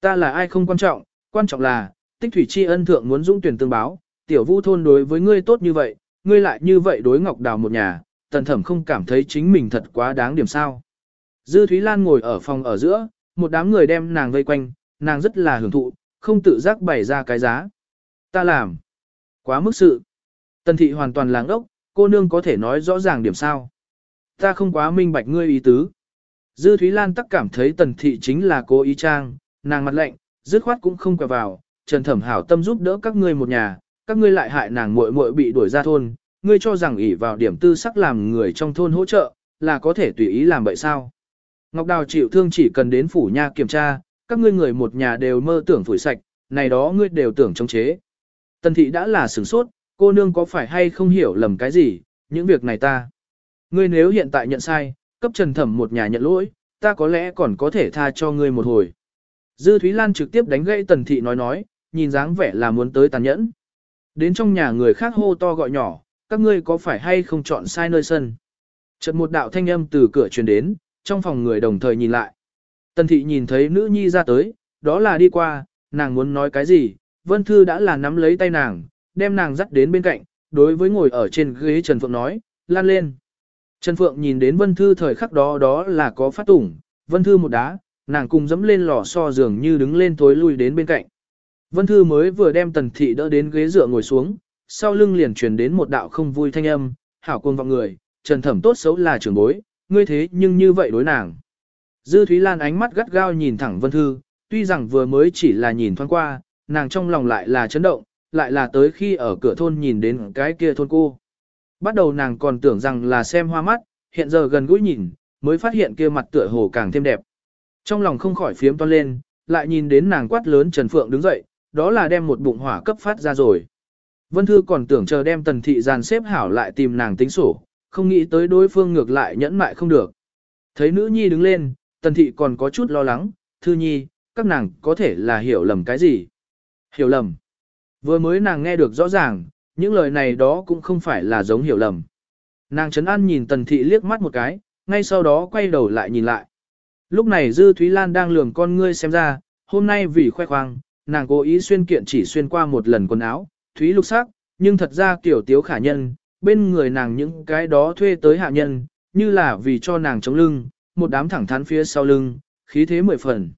Ta là ai không quan trọng, quan trọng là, tích thủy tri ân thượng muốn dũng tuyển tương báo, tiểu vu thôn đối với ngươi tốt như vậy, ngươi lại như vậy đối ngọc đào một nhà, tần thẩm không cảm thấy chính mình thật quá đáng điểm sao. Dư Thúy Lan ngồi ở phòng ở giữa, một đám người đem nàng vây quanh, nàng rất là hưởng thụ, không tự giác bày ra cái giá. Ta làm. Quá mức sự. Tần thị hoàn toàn làng ốc, cô nương có thể nói rõ ràng điểm sao. Ta không quá minh bạch ngươi ý tứ. Dư Thúy Lan tắc cảm thấy tần thị chính là cố ý trang, nàng mặt lạnh, dứt khoát cũng không quẹo vào, Trần Thẩm hảo tâm giúp đỡ các ngươi một nhà, các ngươi lại hại nàng muội muội bị đuổi ra thôn, ngươi cho rằng ỷ vào điểm tư sắc làm người trong thôn hỗ trợ, là có thể tùy ý làm vậy sao? Ngọc Đào chịu thương chỉ cần đến phủ nha kiểm tra, các ngươi người một nhà đều mơ tưởng phủi sạch, này đó ngươi đều tưởng chống chế. Tần thị đã là sửng sốt, cô nương có phải hay không hiểu lầm cái gì, những việc này ta. Ngươi nếu hiện tại nhận sai, cấp trần thẩm một nhà nhận lỗi, ta có lẽ còn có thể tha cho ngươi một hồi. Dư Thúy Lan trực tiếp đánh gãy tần thị nói nói, nhìn dáng vẻ là muốn tới tàn nhẫn. Đến trong nhà người khác hô to gọi nhỏ, các ngươi có phải hay không chọn sai nơi sân. Chợt một đạo thanh âm từ cửa truyền đến, trong phòng người đồng thời nhìn lại. Tần thị nhìn thấy nữ nhi ra tới, đó là đi qua, nàng muốn nói cái gì, Vân Thư đã là nắm lấy tay nàng, đem nàng dắt đến bên cạnh, đối với ngồi ở trên ghế Trần Phượng nói, lan lên. Trần Phượng nhìn đến Vân Thư thời khắc đó đó là có phát tủng, Vân Thư một đá, nàng cùng dẫm lên lò so giường như đứng lên tối lui đến bên cạnh. Vân Thư mới vừa đem Tần Thị đỡ đến ghế dựa ngồi xuống, sau lưng liền truyền đến một đạo không vui thanh âm, hảo quân vọng người, Trần Thẩm tốt xấu là trưởng bối, ngươi thế nhưng như vậy đối nàng. Dư Thúy Lan ánh mắt gắt gao nhìn thẳng Vân Thư, tuy rằng vừa mới chỉ là nhìn thoáng qua, nàng trong lòng lại là chấn động, lại là tới khi ở cửa thôn nhìn đến cái kia thôn cô. Bắt đầu nàng còn tưởng rằng là xem hoa mắt, hiện giờ gần gũi nhìn, mới phát hiện kia mặt tựa hồ càng thêm đẹp. Trong lòng không khỏi phiếm toan lên, lại nhìn đến nàng quát lớn Trần Phượng đứng dậy, đó là đem một bụng hỏa cấp phát ra rồi. Vân Thư còn tưởng chờ đem tần thị giàn xếp hảo lại tìm nàng tính sổ, không nghĩ tới đối phương ngược lại nhẫn mại không được. Thấy nữ nhi đứng lên, tần thị còn có chút lo lắng, Thư nhi, các nàng có thể là hiểu lầm cái gì. Hiểu lầm. Vừa mới nàng nghe được rõ ràng, những lời này đó cũng không phải là giống hiểu lầm. Nàng Trấn An nhìn Tần Thị liếc mắt một cái, ngay sau đó quay đầu lại nhìn lại. Lúc này Dư Thúy Lan đang lường con ngươi xem ra, hôm nay vì khoe khoang, nàng cố ý xuyên kiện chỉ xuyên qua một lần quần áo, Thúy lục sắc, nhưng thật ra kiểu tiếu khả nhân, bên người nàng những cái đó thuê tới hạ nhân, như là vì cho nàng chống lưng, một đám thẳng thắn phía sau lưng, khí thế mười phần.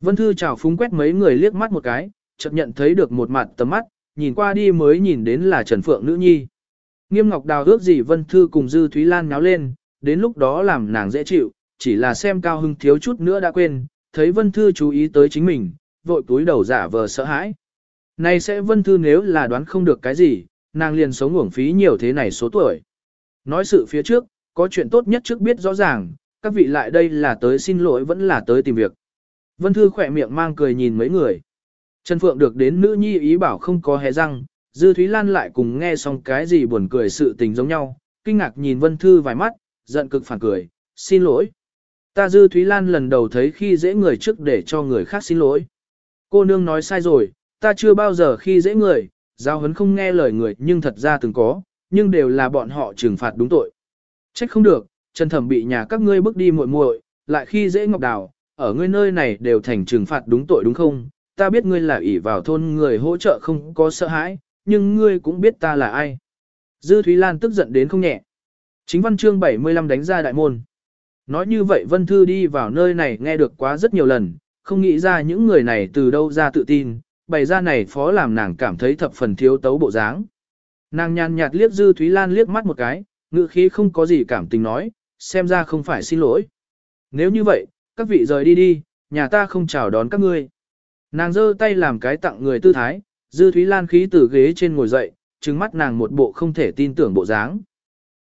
Vân Thư chào phúng quét mấy người liếc mắt một cái, chợt nhận thấy được một mặt tầm mắt, nhìn qua đi mới nhìn đến là Trần Phượng nữ nhi. Nghiêm Ngọc Đào ước gì Vân Thư cùng Dư Thúy Lan nháo lên, đến lúc đó làm nàng dễ chịu, chỉ là xem cao hưng thiếu chút nữa đã quên, thấy Vân Thư chú ý tới chính mình, vội túi đầu giả vờ sợ hãi. Này sẽ Vân Thư nếu là đoán không được cái gì, nàng liền sống uổng phí nhiều thế này số tuổi. Nói sự phía trước, có chuyện tốt nhất trước biết rõ ràng, các vị lại đây là tới xin lỗi vẫn là tới tìm việc. Vân Thư khỏe miệng mang cười nhìn mấy người. Trần Phượng được đến nữ nhi ý bảo không có hé răng, Dư Thúy Lan lại cùng nghe xong cái gì buồn cười sự tình giống nhau, kinh ngạc nhìn Vân Thư vài mắt, giận cực phản cười, xin lỗi. Ta Dư Thúy Lan lần đầu thấy khi dễ người trước để cho người khác xin lỗi. Cô nương nói sai rồi, ta chưa bao giờ khi dễ người, giao hấn không nghe lời người nhưng thật ra từng có, nhưng đều là bọn họ trừng phạt đúng tội. Trách không được, Trần Thẩm bị nhà các ngươi bước đi muội muội, lại khi dễ Ngọc Đào, ở ngươi nơi này đều thành trừng phạt đúng tội đúng không? Ta biết ngươi là ỷ vào thôn người hỗ trợ không có sợ hãi, nhưng ngươi cũng biết ta là ai. Dư Thúy Lan tức giận đến không nhẹ. Chính văn chương 75 đánh ra đại môn. Nói như vậy Vân Thư đi vào nơi này nghe được quá rất nhiều lần, không nghĩ ra những người này từ đâu ra tự tin, bày ra này phó làm nàng cảm thấy thập phần thiếu tấu bộ dáng. Nàng nhàn nhạt liếc Dư Thúy Lan liếc mắt một cái, ngữ khí không có gì cảm tình nói, xem ra không phải xin lỗi. Nếu như vậy, các vị rời đi đi, nhà ta không chào đón các ngươi. Nàng giơ tay làm cái tặng người tư thái, Dư Thúy Lan khí từ ghế trên ngồi dậy, trừng mắt nàng một bộ không thể tin tưởng bộ dáng.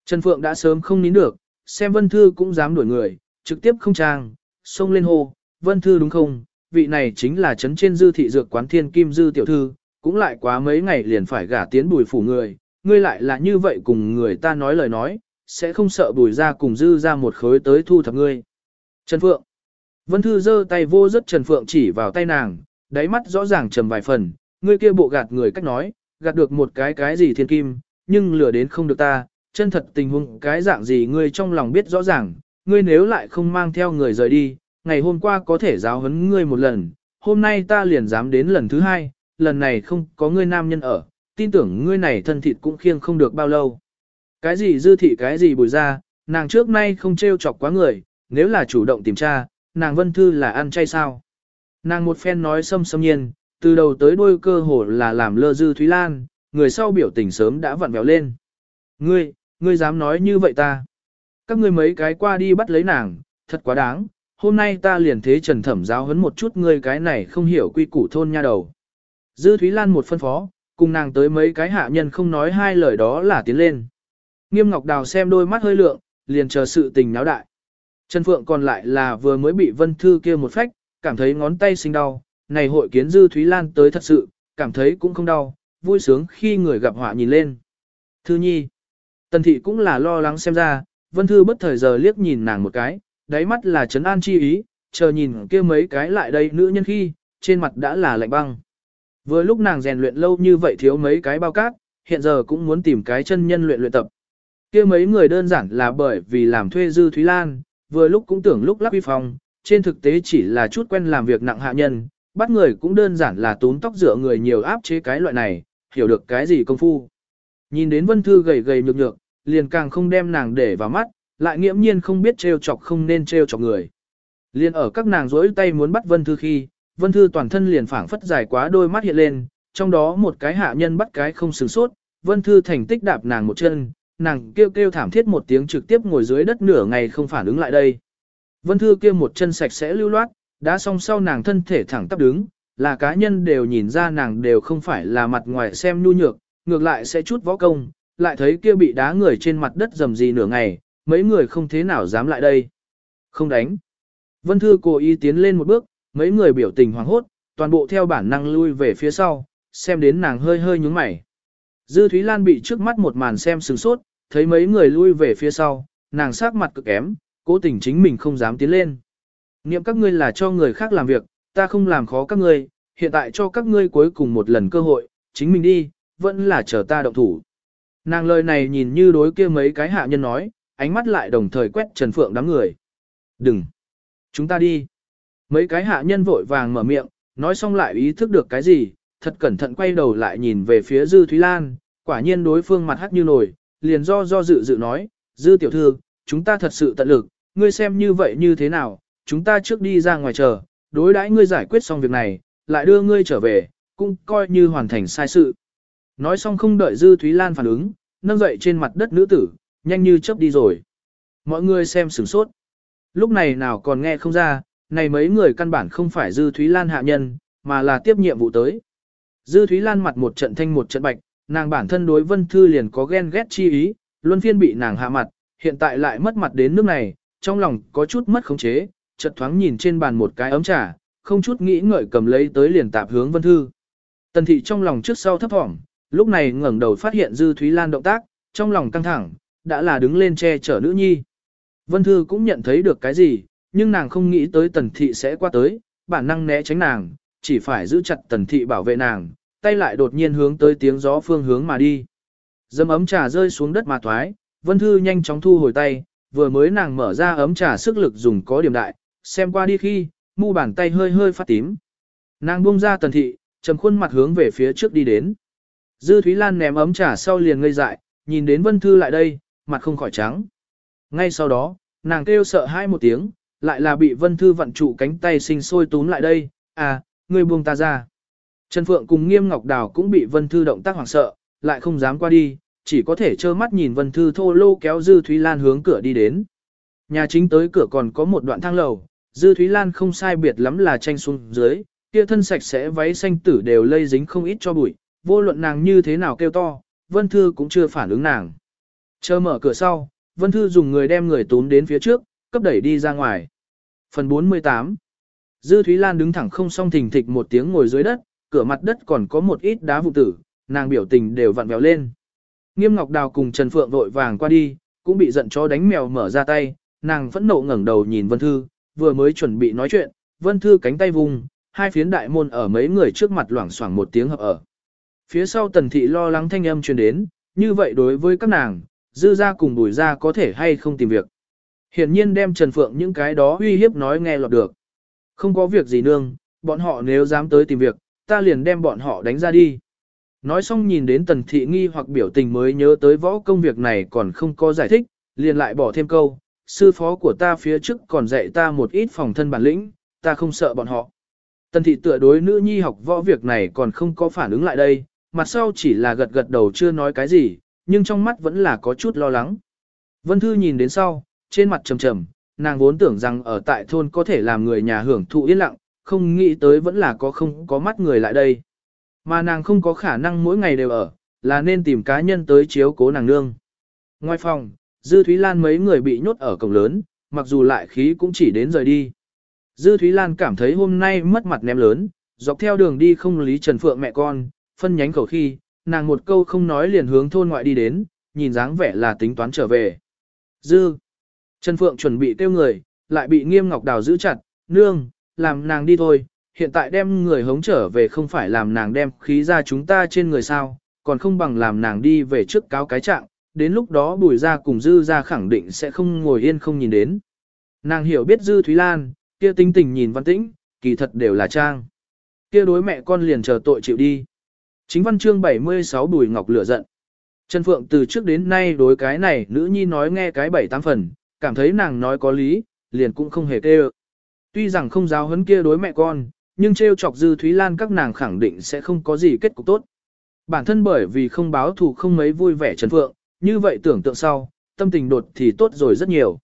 Trần Phượng đã sớm không nín được, xem Vân Thư cũng dám đuổi người, trực tiếp không trang, xông lên hô, Vân Thư đúng không, vị này chính là chấn trên dư thị dược quán thiên kim dư tiểu thư, cũng lại quá mấy ngày liền phải gả tiến bùi phủ người, ngươi lại là như vậy cùng người ta nói lời nói, sẽ không sợ bùi ra cùng dư ra một khối tới thu thập ngươi. Trần Phượng Vân Thư giơ tay vô rất Trần Phượng chỉ vào tay nàng, đáy mắt rõ ràng trầm vài phần, ngươi kia bộ gạt người cách nói, gạt được một cái cái gì thiên kim, nhưng lừa đến không được ta, chân thật tình huống cái dạng gì ngươi trong lòng biết rõ ràng, ngươi nếu lại không mang theo người rời đi, ngày hôm qua có thể giáo huấn ngươi một lần, hôm nay ta liền dám đến lần thứ hai, lần này không có ngươi nam nhân ở, tin tưởng ngươi này thân thịt cũng khiêng không được bao lâu. Cái gì dư thị cái gì bùi ra, nàng trước nay không trêu chọc quá người, nếu là chủ động tìm tra, nàng vân thư là ăn chay sao. Nàng một phen nói xâm xâm nhiên, từ đầu tới đuôi cơ hồ là làm lơ dư Thúy Lan, người sau biểu tình sớm đã vặn vẹo lên. Ngươi, ngươi dám nói như vậy ta. các ngươi mấy cái qua đi bắt lấy nàng, thật quá đáng, hôm nay ta liền thế trần thẩm giáo huấn một chút ngươi cái này không hiểu quy củ thôn nha đầu. Dư Thúy Lan một phân phó, cùng nàng tới mấy cái hạ nhân không nói hai lời đó là tiến lên. Nghiêm Ngọc Đào xem đôi mắt hơi lượng, liền chờ sự tình náo đại. Trần Phượng còn lại là vừa mới bị Vân Thư kia một phách, cảm thấy ngón tay sinh đau, này hội kiến Dư Thúy Lan tới thật sự, cảm thấy cũng không đau, vui sướng khi người gặp họa nhìn lên. Thư nhi, Tần Thị cũng là lo lắng xem ra, Vân Thư bất thời giờ liếc nhìn nàng một cái, đáy mắt là trấn an chi ý, chờ nhìn kia mấy cái lại đây nữ nhân khi, trên mặt đã là lạnh băng. Vừa lúc nàng rèn luyện lâu như vậy thiếu mấy cái bao cát, hiện giờ cũng muốn tìm cái chân nhân luyện luyện tập. kia mấy người đơn giản là bởi vì làm thuê dư Thúy Lan, vừa lúc cũng tưởng lúc lắp uy phong, trên thực tế chỉ là chút quen làm việc nặng hạ nhân, bắt người cũng đơn giản là tốn tóc dựa người nhiều áp chế cái loại này, hiểu được cái gì công phu. Nhìn đến Vân Thư gầy gầy nhược nhược, liền càng không đem nàng để vào mắt, lại nghiễm nhiên không biết trêu chọc không nên trêu chọc người. Liên ở các nàng rỗi tay muốn bắt Vân Thư khi, Vân Thư toàn thân liền phảng phất dài quá đôi mắt hiện lên, trong đó một cái hạ nhân bắt cái không sừng sốt, Vân Thư thành tích đạp nàng một chân, nàng kêu kêu thảm thiết một tiếng trực tiếp ngồi dưới đất nửa ngày không phản ứng lại đây. Vân Thư kêu một chân sạch sẽ lưu loát, đã xong sau nàng thân thể thẳng tắp đứng, là cá nhân đều nhìn ra nàng đều không phải là mặt ngoài xem nhu nhược, ngược lại sẽ chút võ công, lại thấy kia bị đá người trên mặt đất dầm gì nửa ngày, mấy người không thế nào dám lại đây. Không đánh. Vân Thư cố ý tiến lên một bước, mấy người biểu tình hoảng hốt, toàn bộ theo bản năng lui về phía sau, xem đến nàng hơi hơi nhúng mày. Dư Thúy Lan bị trước mắt một màn xem sừng sốt, thấy mấy người lui về phía sau, nàng sắc mặt cực kém, cố tình chính mình không dám tiến lên. Niệm các ngươi là cho người khác làm việc, ta không làm khó các ngươi, hiện tại cho các ngươi cuối cùng một lần cơ hội, chính mình đi, vẫn là chờ ta động thủ. Nàng lời này nhìn như đối kia mấy cái hạ nhân nói, ánh mắt lại đồng thời quét Trần Phượng đám người. Đừng! Chúng ta đi! Mấy cái hạ nhân vội vàng mở miệng, nói xong lại ý thức được cái gì, thật cẩn thận quay đầu lại nhìn về phía Dư Thúy Lan, quả nhiên đối phương mặt hắc như nổi, liền do do dự dự nói, Dư tiểu thư, chúng ta thật sự tận lực, ngươi xem như vậy như thế nào, chúng ta trước đi ra ngoài chờ, đối đãi ngươi giải quyết xong việc này, lại đưa ngươi trở về, cũng coi như hoàn thành sai sự. Nói xong không đợi Dư Thúy Lan phản ứng, nâng dậy trên mặt đất nữ tử, nhanh như chớp đi rồi. Mọi người xem sửng sốt. Lúc này nào còn nghe không ra, này mấy người căn bản không phải Dư Thúy Lan hạ nhân, mà là tiếp nhiệm vụ tới. Dư Thúy Lan mặt một trận thanh một trận bạch, nàng bản thân đối Vân Thư liền có ghen ghét chi ý, luân phiên bị nàng hạ mặt, hiện tại lại mất mặt đến nước này, trong lòng có chút mất khống chế, chợt thoáng nhìn trên bàn một cái ấm trà, không chút nghĩ ngợi cầm lấy tới liền tạp hướng Vân Thư. Tần thị trong lòng trước sau thấp thỏm, lúc này ngẩng đầu phát hiện Dư Thúy Lan động tác, trong lòng căng thẳng, đã là đứng lên che chở nữ nhi. Vân Thư cũng nhận thấy được cái gì, nhưng nàng không nghĩ tới tần thị sẽ qua tới, bản năng né tránh nàng, chỉ phải giữ chặt tần thị bảo vệ nàng, tay lại đột nhiên hướng tới tiếng gió phương hướng mà đi. Dâm ấm trà rơi xuống đất mà thoái, Vân Thư nhanh chóng thu hồi tay, vừa mới nàng mở ra ấm trà sức lực dùng có điểm đại, xem qua đi khi, mu bàn tay hơi hơi phát tím. Nàng buông ra tần thị, trầm khuôn mặt hướng về phía trước đi đến. Dư Thúy Lan ném ấm trà sau liền ngây dại, nhìn đến Vân Thư lại đây, mặt không khỏi trắng. Ngay sau đó, nàng kêu sợ hai một tiếng, lại là bị Vân Thư vặn trụ cánh tay sinh sôi túm lại đây, à, ngươi buông ta ra. Trần Phượng cùng Nghiêm Ngọc Đào cũng bị Vân Thư động tác hoảng sợ, lại không dám qua đi, chỉ có thể trơ mắt nhìn Vân Thư thô lô kéo Dư Thúy Lan hướng cửa đi đến. Nhà chính tới cửa còn có một đoạn thang lầu, Dư Thúy Lan không sai biệt lắm là tranh xuống dưới, kia thân sạch sẽ váy xanh tử đều lây dính không ít cho bụi, vô luận nàng như thế nào kêu to, Vân Thư cũng chưa phản ứng nàng. Chờ mở cửa sau, Vân Thư dùng người đem người tốn đến phía trước, cấp đẩy đi ra ngoài. Phần 48 Dư Thúy Lan đứng thẳng không song thình thịch một tiếng ngồi dưới đất, cửa mặt đất còn có một ít đá vụ tử, nàng biểu tình đều vặn vẹo lên. Nghiêm Ngọc Đào cùng Trần Phượng vội vàng qua đi, cũng bị giận chó đánh mèo mở ra tay, nàng phẫn nộ ngẩng đầu nhìn Vân Thư, vừa mới chuẩn bị nói chuyện, Vân Thư cánh tay vùng, hai phiến đại môn ở mấy người trước mặt loảng xoảng một tiếng hợp ở. Phía sau Tần Thị lo lắng thanh âm truyền đến, như vậy đối với các nàng, dư ra cùng bùi ra có thể hay không tìm việc. Hiển nhiên đem Trần Phượng những cái đó uy hiếp nói nghe lọt được. Không có việc gì nương, bọn họ nếu dám tới tìm việc, ta liền đem bọn họ đánh ra đi. Nói xong nhìn đến tần thị nghi hoặc biểu tình mới nhớ tới võ công việc này còn không có giải thích, liền lại bỏ thêm câu, sư phó của ta phía trước còn dạy ta một ít phòng thân bản lĩnh, ta không sợ bọn họ. Tần thị tựa đối nữ nhi học võ việc này còn không có phản ứng lại đây, mặt sau chỉ là gật gật đầu chưa nói cái gì, nhưng trong mắt vẫn là có chút lo lắng. Vân Thư nhìn đến sau, trên mặt trầm trầm, nàng vốn tưởng rằng ở tại thôn có thể làm người nhà hưởng thụ yên lặng, không nghĩ tới vẫn là có không có mắt người lại đây. Mà nàng không có khả năng mỗi ngày đều ở, là nên tìm cá nhân tới chiếu cố nàng nương. Ngoài phòng, Dư Thúy Lan mấy người bị nhốt ở cổng lớn, mặc dù lại khí cũng chỉ đến rời đi. Dư Thúy Lan cảm thấy hôm nay mất mặt ném lớn, dọc theo đường đi không lý Trần Phượng mẹ con, phân nhánh khẩu khi, nàng một câu không nói liền hướng thôn ngoại đi đến, nhìn dáng vẻ là tính toán trở về. Dư. Trần Phượng chuẩn bị tiêu người, lại bị nghiêm ngọc đào giữ chặt, nương, làm nàng đi thôi, hiện tại đem người hống trở về không phải làm nàng đem khí ra chúng ta trên người sao, còn không bằng làm nàng đi về trước cáo cái trạng, đến lúc đó bùi ra cùng dư ra khẳng định sẽ không ngồi yên không nhìn đến. Nàng hiểu biết dư Thúy Lan, kia tinh tình nhìn văn tĩnh, kỳ thật đều là trang. Kia đối mẹ con liền chờ tội chịu đi. Chính văn chương 76 Bùi Ngọc lửa giận. Trần Phượng từ trước đến nay đối cái này nữ nhi nói nghe cái bảy tám phần, cảm thấy nàng nói có lý, liền cũng không hề kêu. Tuy rằng không giáo huấn kia đối mẹ con, nhưng trêu chọc dư Thúy Lan các nàng khẳng định sẽ không có gì kết cục tốt. Bản thân bởi vì không báo thù không mấy vui vẻ Trần Phượng, như vậy tưởng tượng sau, tâm tình đột thì tốt rồi rất nhiều.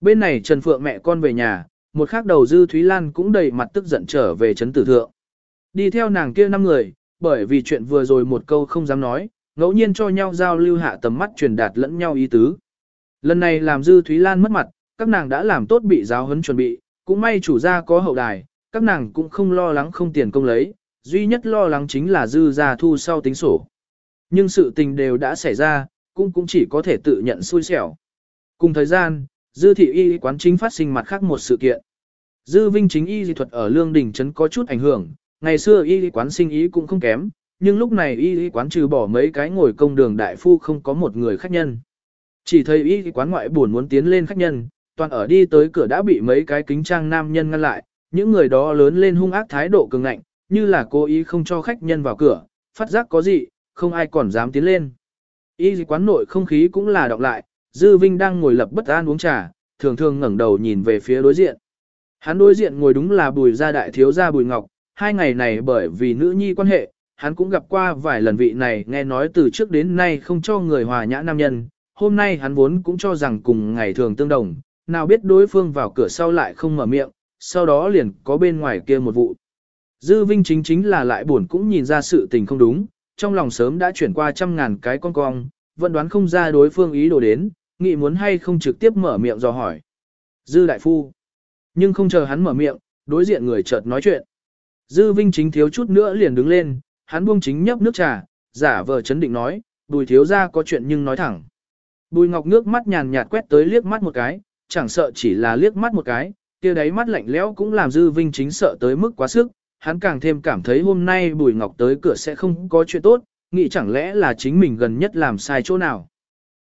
Bên này Trần Phượng mẹ con về nhà, một khác đầu dư Thúy Lan cũng đầy mặt tức giận trở về Trấn Tử Thượng. Đi theo nàng kia năm người, bởi vì chuyện vừa rồi một câu không dám nói, ngẫu nhiên cho nhau giao lưu hạ tầm mắt truyền đạt lẫn nhau ý tứ. Lần này làm dư Thúy Lan mất mặt, các nàng đã làm tốt bị giáo huấn chuẩn bị, cũng may chủ gia có hậu đài, các nàng cũng không lo lắng không tiền công lấy, duy nhất lo lắng chính là dư gia thu sau tính sổ. Nhưng sự tình đều đã xảy ra, cũng cũng chỉ có thể tự nhận xui xẻo. Cùng thời gian, dư thị y quán chính phát sinh mặt khác một sự kiện. Dư vinh chính y dị thuật ở Lương Đình Trấn có chút ảnh hưởng, ngày xưa y quán sinh ý cũng không kém, nhưng lúc này y quán trừ bỏ mấy cái ngồi công đường đại phu không có một người khách nhân. Chỉ thấy y quán ngoại buồn muốn tiến lên khách nhân, toàn ở đi tới cửa đã bị mấy cái kính trang nam nhân ngăn lại, những người đó lớn lên hung ác thái độ cường ngạnh, như là cố ý không cho khách nhân vào cửa, phát giác có gì, không ai còn dám tiến lên. Y quán nội không khí cũng là đọc lại, Dư Vinh đang ngồi lập bất an uống trà, thường thường ngẩng đầu nhìn về phía đối diện. Hắn đối diện ngồi đúng là bùi gia đại thiếu gia bùi ngọc, hai ngày này bởi vì nữ nhi quan hệ, hắn cũng gặp qua vài lần vị này nghe nói từ trước đến nay không cho người hòa nhã nam nhân, hôm nay hắn vốn cũng cho rằng cùng ngày thường tương đồng, nào biết đối phương vào cửa sau lại không mở miệng, sau đó liền có bên ngoài kia một vụ. Dư Vinh chính chính là lại buồn cũng nhìn ra sự tình không đúng, trong lòng sớm đã chuyển qua trăm ngàn cái con cong, vẫn đoán không ra đối phương ý đồ đến, nghĩ muốn hay không trực tiếp mở miệng dò hỏi. Dư đại phu. Nhưng không chờ hắn mở miệng, đối diện người chợt nói chuyện. Dư Vinh chính thiếu chút nữa liền đứng lên, hắn buông chính nhấp nước trà, giả vờ chấn định nói, bùi thiếu ra có chuyện nhưng nói thẳng. Bùi ngọc nước mắt nhàn nhạt quét tới liếc mắt một cái, chẳng sợ chỉ là liếc mắt một cái, kia đáy mắt lạnh lẽo cũng làm dư vinh chính sợ tới mức quá sức, hắn càng thêm cảm thấy hôm nay bùi ngọc tới cửa sẽ không có chuyện tốt, nghĩ chẳng lẽ là chính mình gần nhất làm sai chỗ nào.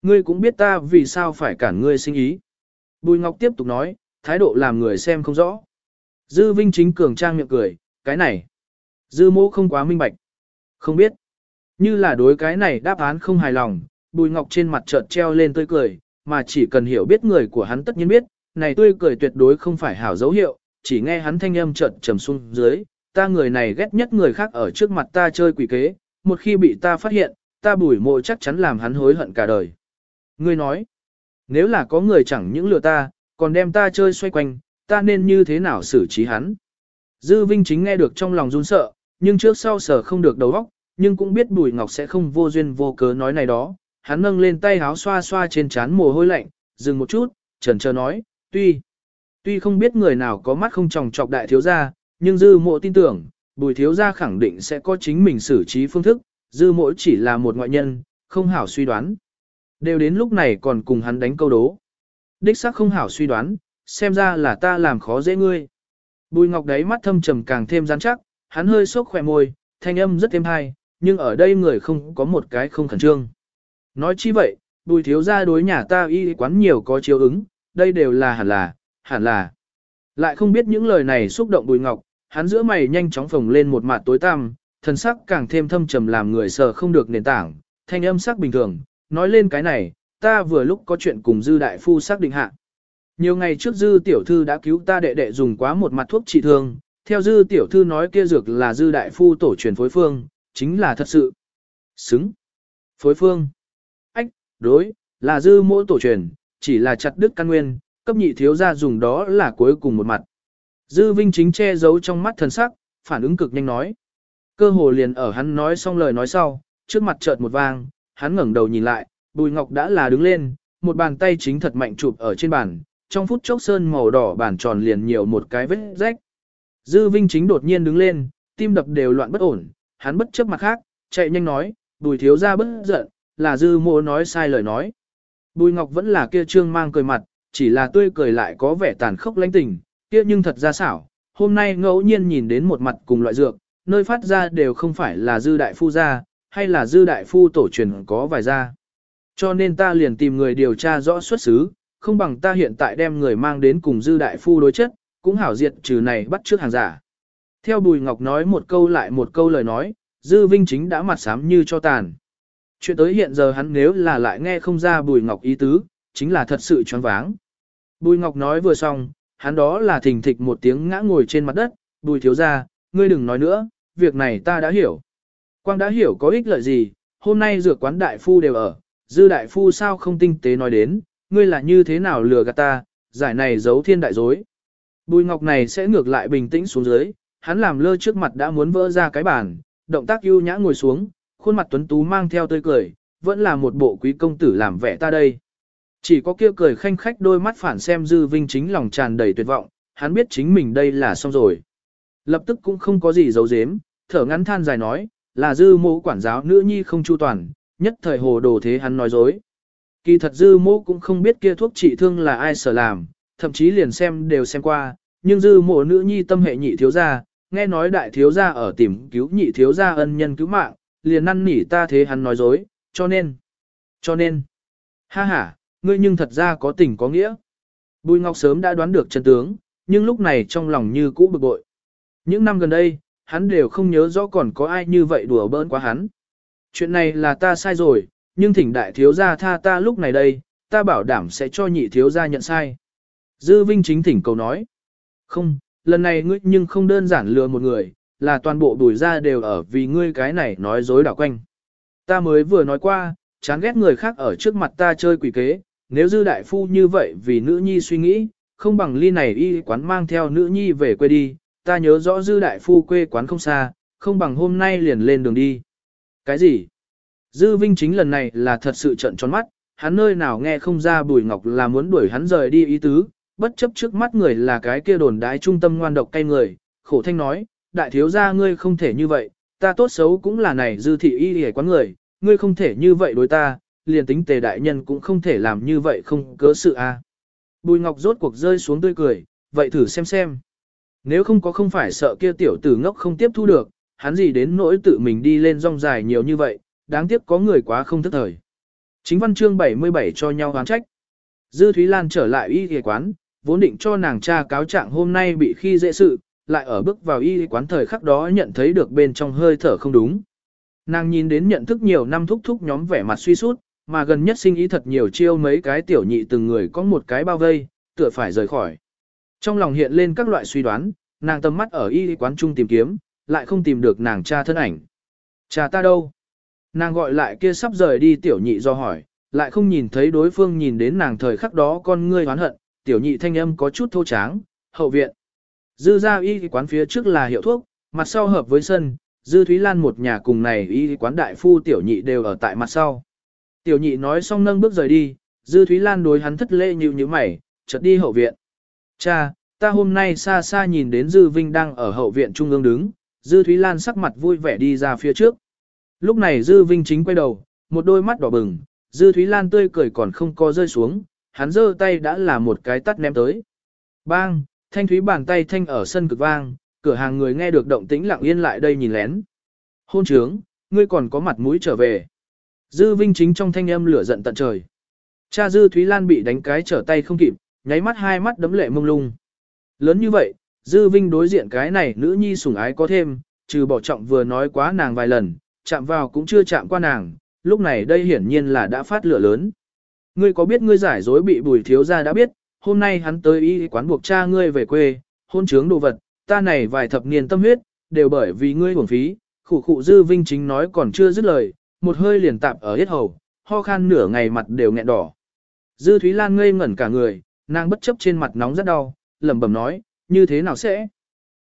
Ngươi cũng biết ta vì sao phải cản ngươi sinh ý. Bùi ngọc tiếp tục nói, thái độ làm người xem không rõ. Dư vinh chính cường trang miệng cười, cái này. Dư mô không quá minh bạch. Không biết. Như là đối cái này đáp án không hài lòng, bùi ngọc trên mặt chợt treo lên tươi cười, mà chỉ cần hiểu biết người của hắn tất nhiên biết, này tươi cười tuyệt đối không phải hảo dấu hiệu, chỉ nghe hắn thanh âm chợt trầm xuống dưới, ta người này ghét nhất người khác ở trước mặt ta chơi quỷ kế, một khi bị ta phát hiện, ta bùi mộ chắc chắn làm hắn hối hận cả đời. Ngươi nói, nếu là có người chẳng những lừa ta, còn đem ta chơi xoay quanh, ta nên như thế nào xử trí hắn? Dư Vinh chính nghe được trong lòng run sợ, nhưng trước sau sở không được đầu óc, nhưng cũng biết Bùi Ngọc sẽ không vô duyên vô cớ nói này đó. Hắn nâng lên tay háo xoa xoa trên trán mồ hôi lạnh, dừng một chút, chần chờ nói, tuy, tuy không biết người nào có mắt không tròng trọc đại thiếu gia, nhưng dư mộ tin tưởng, bùi thiếu gia khẳng định sẽ có chính mình xử trí phương thức, dư mộ chỉ là một ngoại nhân, không hảo suy đoán. Đều đến lúc này còn cùng hắn đánh câu đố. Đích xác không hảo suy đoán, xem ra là ta làm khó dễ ngươi. Bùi ngọc đấy mắt thâm trầm càng thêm rắn chắc, hắn hơi sốc khỏe môi, thanh âm rất êm hay, nhưng ở đây người không có một cái không khẩn trương. Nói chi vậy, bùi thiếu gia đối nhà ta y quán nhiều có chiếu ứng, đây đều là hẳn là, hẳn là. Lại không biết những lời này xúc động bùi ngọc, hắn giữa mày nhanh chóng phồng lên một mặt tối tăm, thần sắc càng thêm thâm trầm làm người sợ không được nền tảng, thanh âm sắc bình thường, nói lên cái này, ta vừa lúc có chuyện cùng dư đại phu xác định hạ. Nhiều ngày trước dư tiểu thư đã cứu ta đệ đệ dùng quá một mặt thuốc trị thương, theo dư tiểu thư nói kia dược là dư đại phu tổ truyền phối phương, chính là thật sự. Xứng. Phối phương. Ách, đối, là dư mỗi tổ truyền, chỉ là chặt đứt căn nguyên, cấp nhị thiếu gia dùng đó là cuối cùng một mặt. Dư Vinh chính che giấu trong mắt thần sắc, phản ứng cực nhanh nói. Cơ hồ liền ở hắn nói xong lời nói sau, trước mặt chợt một vang, hắn ngẩng đầu nhìn lại, Bùi Ngọc đã là đứng lên, một bàn tay chính thật mạnh chụp ở trên bàn, trong phút chốc sơn màu đỏ bản tròn liền nhiều một cái vết rách. Dư Vinh chính đột nhiên đứng lên, tim đập đều loạn bất ổn, hắn bất chấp mặt khác, chạy nhanh nói, Bùi thiếu gia bất giận, là Dư Mộ nói sai lời nói. Bùi Ngọc vẫn là kia trương mang cười mặt, chỉ là tươi cười lại có vẻ tàn khốc lãnh tình, kia nhưng thật ra xảo, hôm nay ngẫu nhiên nhìn đến một mặt cùng loại dược, nơi phát ra đều không phải là dư đại phu gia, hay là dư đại phu tổ truyền có vài gia. Cho nên ta liền tìm người điều tra rõ xuất xứ, không bằng ta hiện tại đem người mang đến cùng dư đại phu đối chất, cũng hảo diệt trừ này bắt trước hàng giả. Theo Bùi Ngọc nói một câu lại một câu lời nói, dư vinh chính đã mặt sám như cho tàn. Chuyện tới hiện giờ hắn nếu là lại nghe không ra Bùi Ngọc ý tứ, chính là thật sự choáng váng. Bùi Ngọc nói vừa xong, hắn đó là thình thịch một tiếng ngã ngồi trên mặt đất, Bùi thiếu ra, ngươi đừng nói nữa, việc này ta đã hiểu. Quang đã hiểu có ích lợi gì, hôm nay dược quán đại phu đều ở, dư đại phu sao không tinh tế nói đến, ngươi là như thế nào lừa gạt ta, giải này giấu thiên đại dối. Bùi Ngọc này sẽ ngược lại bình tĩnh xuống dưới, hắn làm lơ trước mặt đã muốn vỡ ra cái bàn, động tác ưu nhã ngồi xuống, khuôn mặt tuấn tú mang theo tươi cười, vẫn là một bộ quý công tử làm vẻ ta đây. Chỉ có kia cười khanh khách đôi mắt phản xem dư vinh chính lòng tràn đầy tuyệt vọng, hắn biết chính mình đây là xong rồi. Lập tức cũng không có gì giấu giếm, thở ngắn than dài nói, là dư mô quản giáo nữ nhi không chu toàn, nhất thời hồ đồ thế hắn nói dối. Kỳ thật dư mô cũng không biết kia thuốc trị thương là ai sở làm, thậm chí liền xem đều xem qua, nhưng dư mộ nữ nhi tâm hệ nhị thiếu gia, nghe nói đại thiếu gia ở tìm cứu nhị thiếu gia ân nhân cứu mạng, liền năn nỉ ta thế hắn nói dối, cho nên, cho nên, ha ha, ngươi nhưng thật ra có tình có nghĩa. Bùi Ngọc sớm đã đoán được chân tướng, nhưng lúc này trong lòng như cũ bực bội. Những năm gần đây, hắn đều không nhớ rõ còn có ai như vậy đùa bỡn quá hắn. Chuyện này là ta sai rồi, nhưng thỉnh đại thiếu gia tha ta lúc này đây, ta bảo đảm sẽ cho nhị thiếu gia nhận sai. Dư Vinh chính thỉnh cầu nói. Không, lần này ngươi nhưng không đơn giản lừa một người, là toàn bộ đuổi ra đều ở vì ngươi cái này nói dối đảo quanh. Ta mới vừa nói qua, chán ghét người khác ở trước mặt ta chơi quỷ kế, nếu dư đại phu như vậy vì nữ nhi suy nghĩ, không bằng ly này y quán mang theo nữ nhi về quê đi, ta nhớ rõ dư đại phu quê quán không xa, không bằng hôm nay liền lên đường đi. Cái gì? Dư Vinh chính lần này là thật sự trận tròn mắt, hắn nơi nào nghe không ra Bùi Ngọc là muốn đuổi hắn rời đi ý tứ, bất chấp trước mắt người là cái kia đồn đái trung tâm ngoan độc cay người, khổ thanh nói, đại thiếu gia ngươi không thể như vậy, ta tốt xấu cũng là này dư thị y hề quán người, ngươi không thể như vậy đối ta, liền tính tề đại nhân cũng không thể làm như vậy không cớ sự a. Bùi Ngọc rốt cuộc rơi xuống tươi cười, vậy thử xem xem. Nếu không có không phải sợ kia tiểu tử ngốc không tiếp thu được, hắn gì đến nỗi tự mình đi lên rong dài nhiều như vậy, đáng tiếc có người quá không thức thời. Chính văn chương 77 cho nhau oán trách. Dư Thúy Lan trở lại y y quán, vốn định cho nàng cha cáo trạng hôm nay bị khi dễ sự, lại ở bước vào y quán thời khắc đó nhận thấy được bên trong hơi thở không đúng. Nàng nhìn đến nhận thức nhiều năm thúc thúc nhóm vẻ mặt suy sút, mà gần nhất sinh ý thật nhiều chiêu mấy cái tiểu nhị từng người có một cái bao vây, tựa phải rời khỏi. Trong lòng hiện lên các loại suy đoán, nàng tầm mắt ở y quán trung tìm kiếm, lại không tìm được nàng cha thân ảnh. Cha ta đâu? Nàng gọi lại kia sắp rời đi tiểu nhị do hỏi, lại không nhìn thấy đối phương nhìn đến nàng thời khắc đó con ngươi hoán hận, tiểu nhị thanh âm có chút thô tráng, hậu viện. Dư ra y quán phía trước là hiệu thuốc, mặt sau hợp với sân, Dư Thúy Lan một nhà cùng này y quán đại phu tiểu nhị đều ở tại mặt sau. Tiểu nhị nói xong nâng bước rời đi, Dư Thúy Lan đối hắn thất lễ như như mày, chợt đi hậu viện. Cha, ta hôm nay xa xa nhìn đến Dư Vinh đang ở hậu viện trung ương đứng, Dư Thúy Lan sắc mặt vui vẻ đi ra phía trước. Lúc này Dư Vinh chính quay đầu, một đôi mắt đỏ bừng, Dư Thúy Lan tươi cười còn không co rơi xuống, hắn giơ tay đã là một cái tắt ném tới. Bang, thanh thúy bàn tay thanh ở sân cực vang, cửa hàng người nghe được động tĩnh lặng yên lại đây nhìn lén. Hôn trướng, ngươi còn có mặt mũi trở về. Dư Vinh chính trong thanh âm lửa giận tận trời. Cha Dư Thúy Lan bị đánh cái trở tay không kịp, nháy mắt hai mắt đấm lệ mông lung. Lớn như vậy, Dư Vinh đối diện cái này nữ nhi sủng ái có thêm, trừ bỏ trọng vừa nói quá nàng vài lần, chạm vào cũng chưa chạm qua nàng, lúc này đây hiển nhiên là đã phát lửa lớn. Ngươi có biết ngươi giải dối bị bùi thiếu gia đã biết, hôm nay hắn tới y quán buộc cha ngươi về quê, hôn trướng đồ vật, ta này vài thập niên tâm huyết, đều bởi vì ngươi hưởng phí, khủ khụ dư vinh chính nói còn chưa dứt lời, một hơi liền tạp ở hết hầu, ho khan nửa ngày mặt đều nghẹn đỏ. Dư Thúy Lan ngây ngẩn cả người, nàng bất chấp trên mặt nóng rất đau, lẩm bẩm nói, như thế nào sẽ?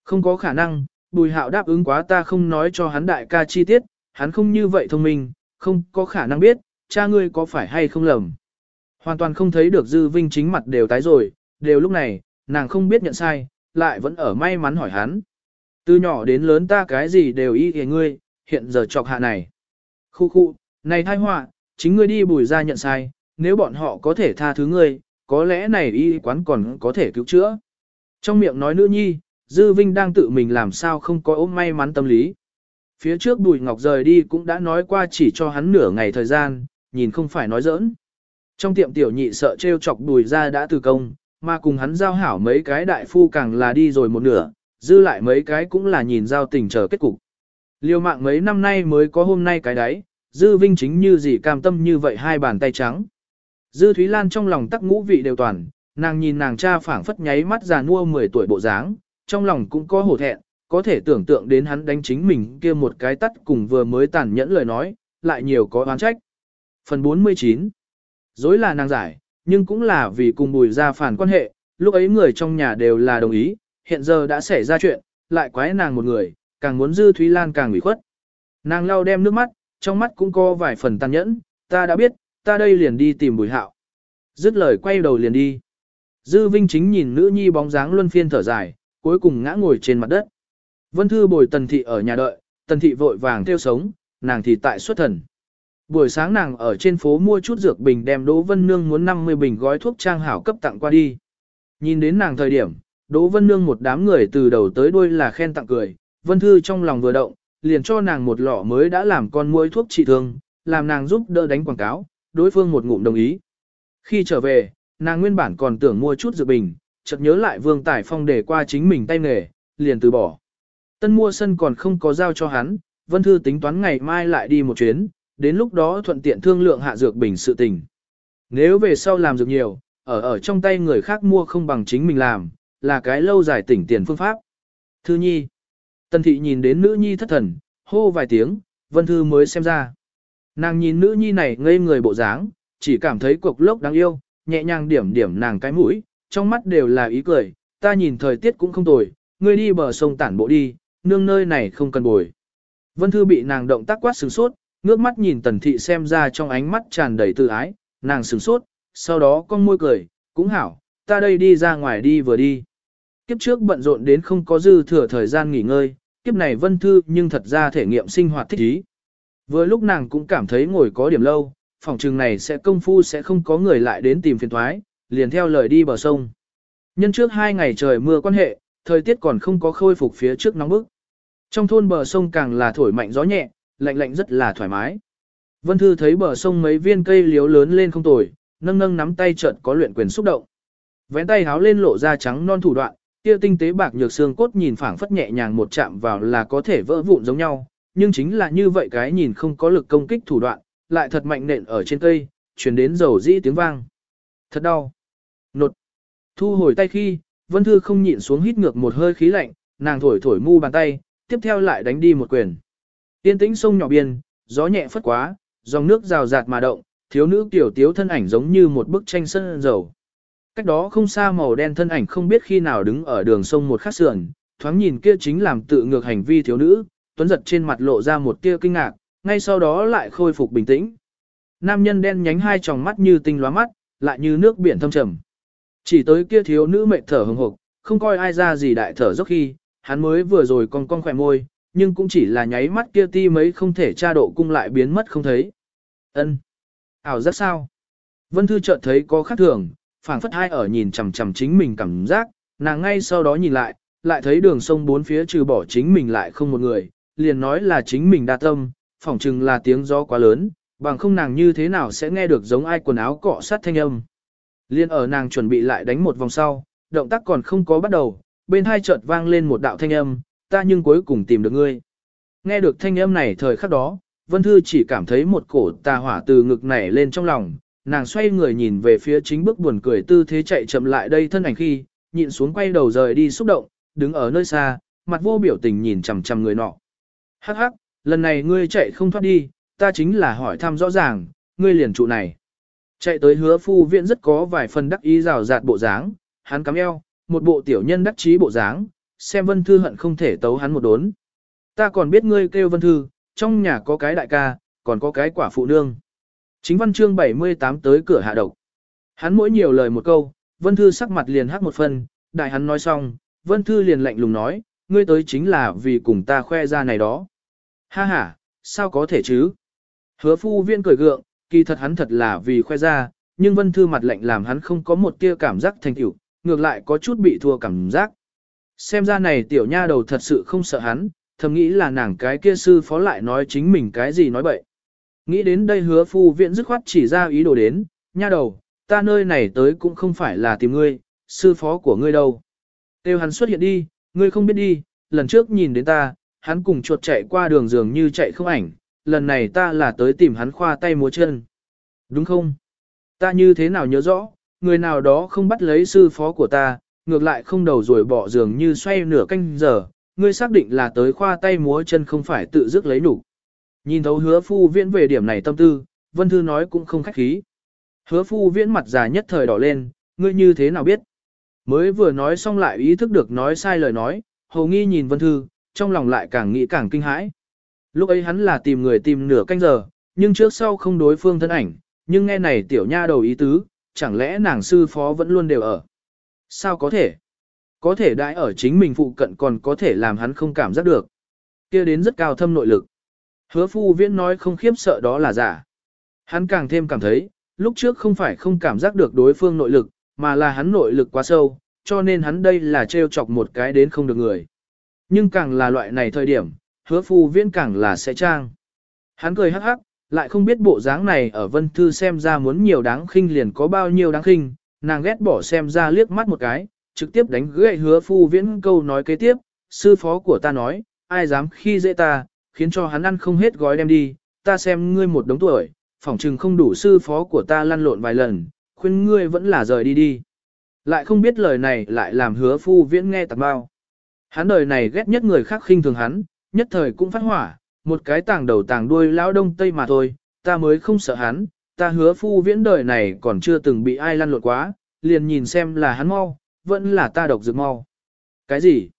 Không có khả năng, bùi hạo đáp ứng quá ta không nói cho hắn đại ca chi tiết, hắn không như vậy thông minh, không có khả năng biết, cha ngươi có phải hay không lầm. Hoàn toàn không thấy được Dư Vinh chính mặt đều tái rồi, đều lúc này, nàng không biết nhận sai, lại vẫn ở may mắn hỏi hắn. Từ nhỏ đến lớn ta cái gì đều y kìa ngươi, hiện giờ chọc hạ này. Khu khu, này thai họa, chính ngươi đi bùi ra nhận sai, nếu bọn họ có thể tha thứ ngươi, có lẽ này y quán còn có thể cứu chữa. Trong miệng nói nữ nhi, Dư Vinh đang tự mình làm sao không có ốm may mắn tâm lý. Phía trước Bùi Ngọc rời đi cũng đã nói qua chỉ cho hắn nửa ngày thời gian, nhìn không phải nói giỡn. Trong tiệm tiểu nhị sợ trêu chọc Bùi ra đã từ công, mà cùng hắn giao hảo mấy cái đại phu càng là đi rồi một nửa, dư lại mấy cái cũng là nhìn giao tình chờ kết cục. liều mạng mấy năm nay mới có hôm nay cái đấy, dư vinh chính như gì cam tâm như vậy hai bàn tay trắng. Dư Thúy Lan trong lòng tắc ngũ vị đều toàn, nàng nhìn nàng cha phảng phất nháy mắt già nua 10 tuổi bộ dáng, trong lòng cũng có hổ thẹn, có thể tưởng tượng đến hắn đánh chính mình kia một cái tắt cùng vừa mới tàn nhẫn lời nói, lại nhiều có oán trách. Phần 49 Dối là nàng giải, nhưng cũng là vì cùng bùi ra phản quan hệ, lúc ấy người trong nhà đều là đồng ý, hiện giờ đã xảy ra chuyện, lại quái nàng một người, càng muốn dư Thúy Lan càng ủy khuất. Nàng lau đem nước mắt, trong mắt cũng có vài phần tàn nhẫn, ta đã biết, ta đây liền đi tìm bùi hạo. Dứt lời quay đầu liền đi. Dư Vinh chính nhìn nữ nhi bóng dáng luân phiên thở dài, cuối cùng ngã ngồi trên mặt đất. Vân Thư bồi Tần Thị ở nhà đợi, Tần Thị vội vàng theo sống, nàng thì tại xuất thần. Buổi sáng nàng ở trên phố mua chút dược bình đem Đỗ Vân Nương muốn 50 bình gói thuốc trang hảo cấp tặng qua đi. Nhìn đến nàng thời điểm, Đỗ Vân Nương một đám người từ đầu tới đuôi là khen tặng cười, Vân Thư trong lòng vừa động, liền cho nàng một lọ mới đã làm con muỗi thuốc trị thương, làm nàng giúp đỡ đánh quảng cáo, đối phương một ngụm đồng ý. Khi trở về, nàng nguyên bản còn tưởng mua chút dược bình, chợt nhớ lại Vương Tài Phong để qua chính mình tay nghề, liền từ bỏ. Tân mua sân còn không có giao cho hắn, Vân Thư tính toán ngày mai lại đi một chuyến, đến lúc đó thuận tiện thương lượng hạ dược bình sự tình. Nếu về sau làm dược nhiều, ở ở trong tay người khác mua không bằng chính mình làm, là cái lâu dài tỉnh tiền phương pháp. Thư nhi. Tân thị nhìn đến nữ nhi thất thần, hô vài tiếng, Vân Thư mới xem ra. Nàng nhìn nữ nhi này ngây người bộ dáng, chỉ cảm thấy cục lốc đáng yêu, nhẹ nhàng điểm điểm nàng cái mũi, trong mắt đều là ý cười, ta nhìn thời tiết cũng không tồi, ngươi đi bờ sông tản bộ đi, nương nơi này không cần bồi. Vân Thư bị nàng động tác quát sửng sốt, ngước mắt nhìn tần thị xem ra trong ánh mắt tràn đầy tự ái, nàng sửng sốt, sau đó con môi cười, cũng hảo, ta đây đi ra ngoài đi vừa đi. Kiếp trước bận rộn đến không có dư thừa thời gian nghỉ ngơi, kiếp này Vân Thư nhưng thật ra thể nghiệm sinh hoạt thích ý. Vừa lúc nàng cũng cảm thấy ngồi có điểm lâu, phòng trường này sẽ công phu sẽ không có người lại đến tìm phiền thoái, liền theo lời đi bờ sông. Nhân trước hai ngày trời mưa quan hệ, thời tiết còn không có khôi phục phía trước nóng bức. Trong thôn bờ sông càng là thổi mạnh gió nhẹ, lạnh lạnh rất là thoải mái. Vân Thư thấy bờ sông mấy viên cây liếu lớn lên không tồi, nâng nâng nắm tay chợt có luyện quyền xúc động. Vén tay háo lên lộ ra trắng non thủ đoạn, kia tinh tế bạc nhược xương cốt nhìn phảng phất nhẹ nhàng một chạm vào là có thể vỡ vụn giống nhau, nhưng chính là như vậy cái nhìn không có lực công kích thủ đoạn, lại thật mạnh nện ở trên cây, truyền đến dầu dĩ tiếng vang. Thật đau. Nột. Thu hồi tay khi, Vân Thư không nhịn xuống hít ngược một hơi khí lạnh, nàng thổi thổi mu bàn tay, tiếp theo lại đánh đi một quyền. Tiên tĩnh sông nhỏ biên, gió nhẹ phất quá, dòng nước rào rạt mà động, thiếu nữ tiểu tiếu thân ảnh giống như một bức tranh sơn dầu. Cách đó không xa màu đen thân ảnh không biết khi nào đứng ở đường sông một khắc sườn, thoáng nhìn kia chính làm tự ngược hành vi thiếu nữ, tuấn giật trên mặt lộ ra một tia kinh ngạc, ngay sau đó lại khôi phục bình tĩnh. Nam nhân đen nhánh hai tròng mắt như tinh lóa mắt, lại như nước biển thâm trầm. Chỉ tới kia thiếu nữ mệt thở hừng hực, không coi ai ra gì đại thở dốc khi, hắn mới vừa rồi còn con khỏe môi, nhưng cũng chỉ là nháy mắt kia ti mấy không thể tra độ cung lại biến mất không thấy. Ân, ảo rất sao? Vân Thư chợt thấy có khác thường, phảng phất hai ở nhìn chằm chằm chính mình cảm giác, nàng ngay sau đó nhìn lại, lại thấy đường sông bốn phía trừ bỏ chính mình lại không một người, liền nói là chính mình đa tâm, phỏng chừng là tiếng gió quá lớn, bằng không nàng như thế nào sẽ nghe được giống ai quần áo cọ sát thanh âm. Liên ở nàng chuẩn bị lại đánh một vòng sau, động tác còn không có bắt đầu, bên hai chợt vang lên một đạo thanh âm, ta nhưng cuối cùng tìm được ngươi. Nghe được thanh âm này thời khắc đó, Vân Thư chỉ cảm thấy một cổ tà hỏa từ ngực nảy lên trong lòng, nàng xoay người nhìn về phía chính bước buồn cười tư thế chạy chậm lại đây thân ảnh khi, nhịn xuống quay đầu rời đi xúc động, đứng ở nơi xa, mặt vô biểu tình nhìn chằm chằm người nọ. Hắc hắc, lần này ngươi chạy không thoát đi, ta chính là hỏi thăm rõ ràng, ngươi liền trụ này. Chạy tới hứa phu viện rất có vài phần đắc ý rào rạt bộ dáng, hắn cắm eo, một bộ tiểu nhân đắc chí bộ dáng, xem vân thư hận không thể tấu hắn một đốn. Ta còn biết ngươi kêu vân thư, trong nhà có cái đại ca, còn có cái quả phụ nương. Chính văn chương 78 tới cửa hạ độc. Hắn mỗi nhiều lời một câu, vân thư sắc mặt liền hắc một phần, đại hắn nói xong, vân thư liền lạnh lùng nói, ngươi tới chính là vì cùng ta khoe ra này đó. Ha ha, sao có thể chứ? Hứa phu viên cười gượng, kỳ thật hắn thật là vì khoe ra, nhưng vân thư mặt lạnh làm hắn không có một tia cảm giác thành tựu, ngược lại có chút bị thua cảm giác. Xem ra này tiểu nha đầu thật sự không sợ hắn, thầm nghĩ là nàng cái kia sư phó lại nói chính mình cái gì nói bậy. Nghĩ đến đây hứa phu viện dứt khoát chỉ ra ý đồ đến, nha đầu, ta nơi này tới cũng không phải là tìm ngươi, sư phó của ngươi đâu. Tiêu hắn xuất hiện đi, ngươi không biết đi, lần trước nhìn đến ta, hắn cùng chuột chạy qua đường dường như chạy không ảnh, lần này ta là tới tìm hắn khoa tay múa chân. Đúng không? Ta như thế nào nhớ rõ, người nào đó không bắt lấy sư phó của ta, ngược lại không đầu rồi bỏ giường như xoay nửa canh giờ, ngươi xác định là tới khoa tay múa chân không phải tự dứt lấy đủ. Nhìn thấu hứa phu viễn về điểm này tâm tư, Vân Thư nói cũng không khách khí. Hứa phu viễn mặt già nhất thời đỏ lên, ngươi như thế nào biết? Mới vừa nói xong lại ý thức được nói sai lời nói, hầu nghi nhìn Vân Thư, trong lòng lại càng nghĩ càng kinh hãi. Lúc ấy hắn là tìm người tìm nửa canh giờ, nhưng trước sau không đối phương thân ảnh, nhưng nghe này tiểu nha đầu ý tứ, chẳng lẽ nàng sư phó vẫn luôn đều ở. Sao có thể? Có thể đại ở chính mình phụ cận còn có thể làm hắn không cảm giác được. kia đến rất cao thâm nội lực. Hứa phu viễn nói không khiếp sợ đó là giả. Hắn càng thêm cảm thấy, lúc trước không phải không cảm giác được đối phương nội lực, mà là hắn nội lực quá sâu, cho nên hắn đây là trêu chọc một cái đến không được người. Nhưng càng là loại này thời điểm, hứa phu viễn càng là sẽ trang. Hắn cười hắc hắc, lại không biết bộ dáng này ở vân thư xem ra muốn nhiều đáng khinh liền có bao nhiêu đáng khinh, nàng ghét bỏ xem ra liếc mắt một cái, trực tiếp đánh gậy hứa phu viễn câu nói kế tiếp, sư phó của ta nói, ai dám khi dễ ta, khiến cho hắn ăn không hết gói đem đi, ta xem ngươi một đống tuổi, phỏng chừng không đủ sư phó của ta lăn lộn vài lần, khuyên ngươi vẫn là rời đi đi. Lại không biết lời này lại làm hứa phu viễn nghe tạc bao. Hắn đời này ghét nhất người khác khinh thường hắn, nhất thời cũng phát hỏa, một cái tàng đầu tàng đuôi lão đông tây mà thôi, ta mới không sợ hắn, ta hứa phu viễn đời này còn chưa từng bị ai lăn lộn quá, liền nhìn xem là hắn mau, vẫn là ta độc dược mau. Cái gì?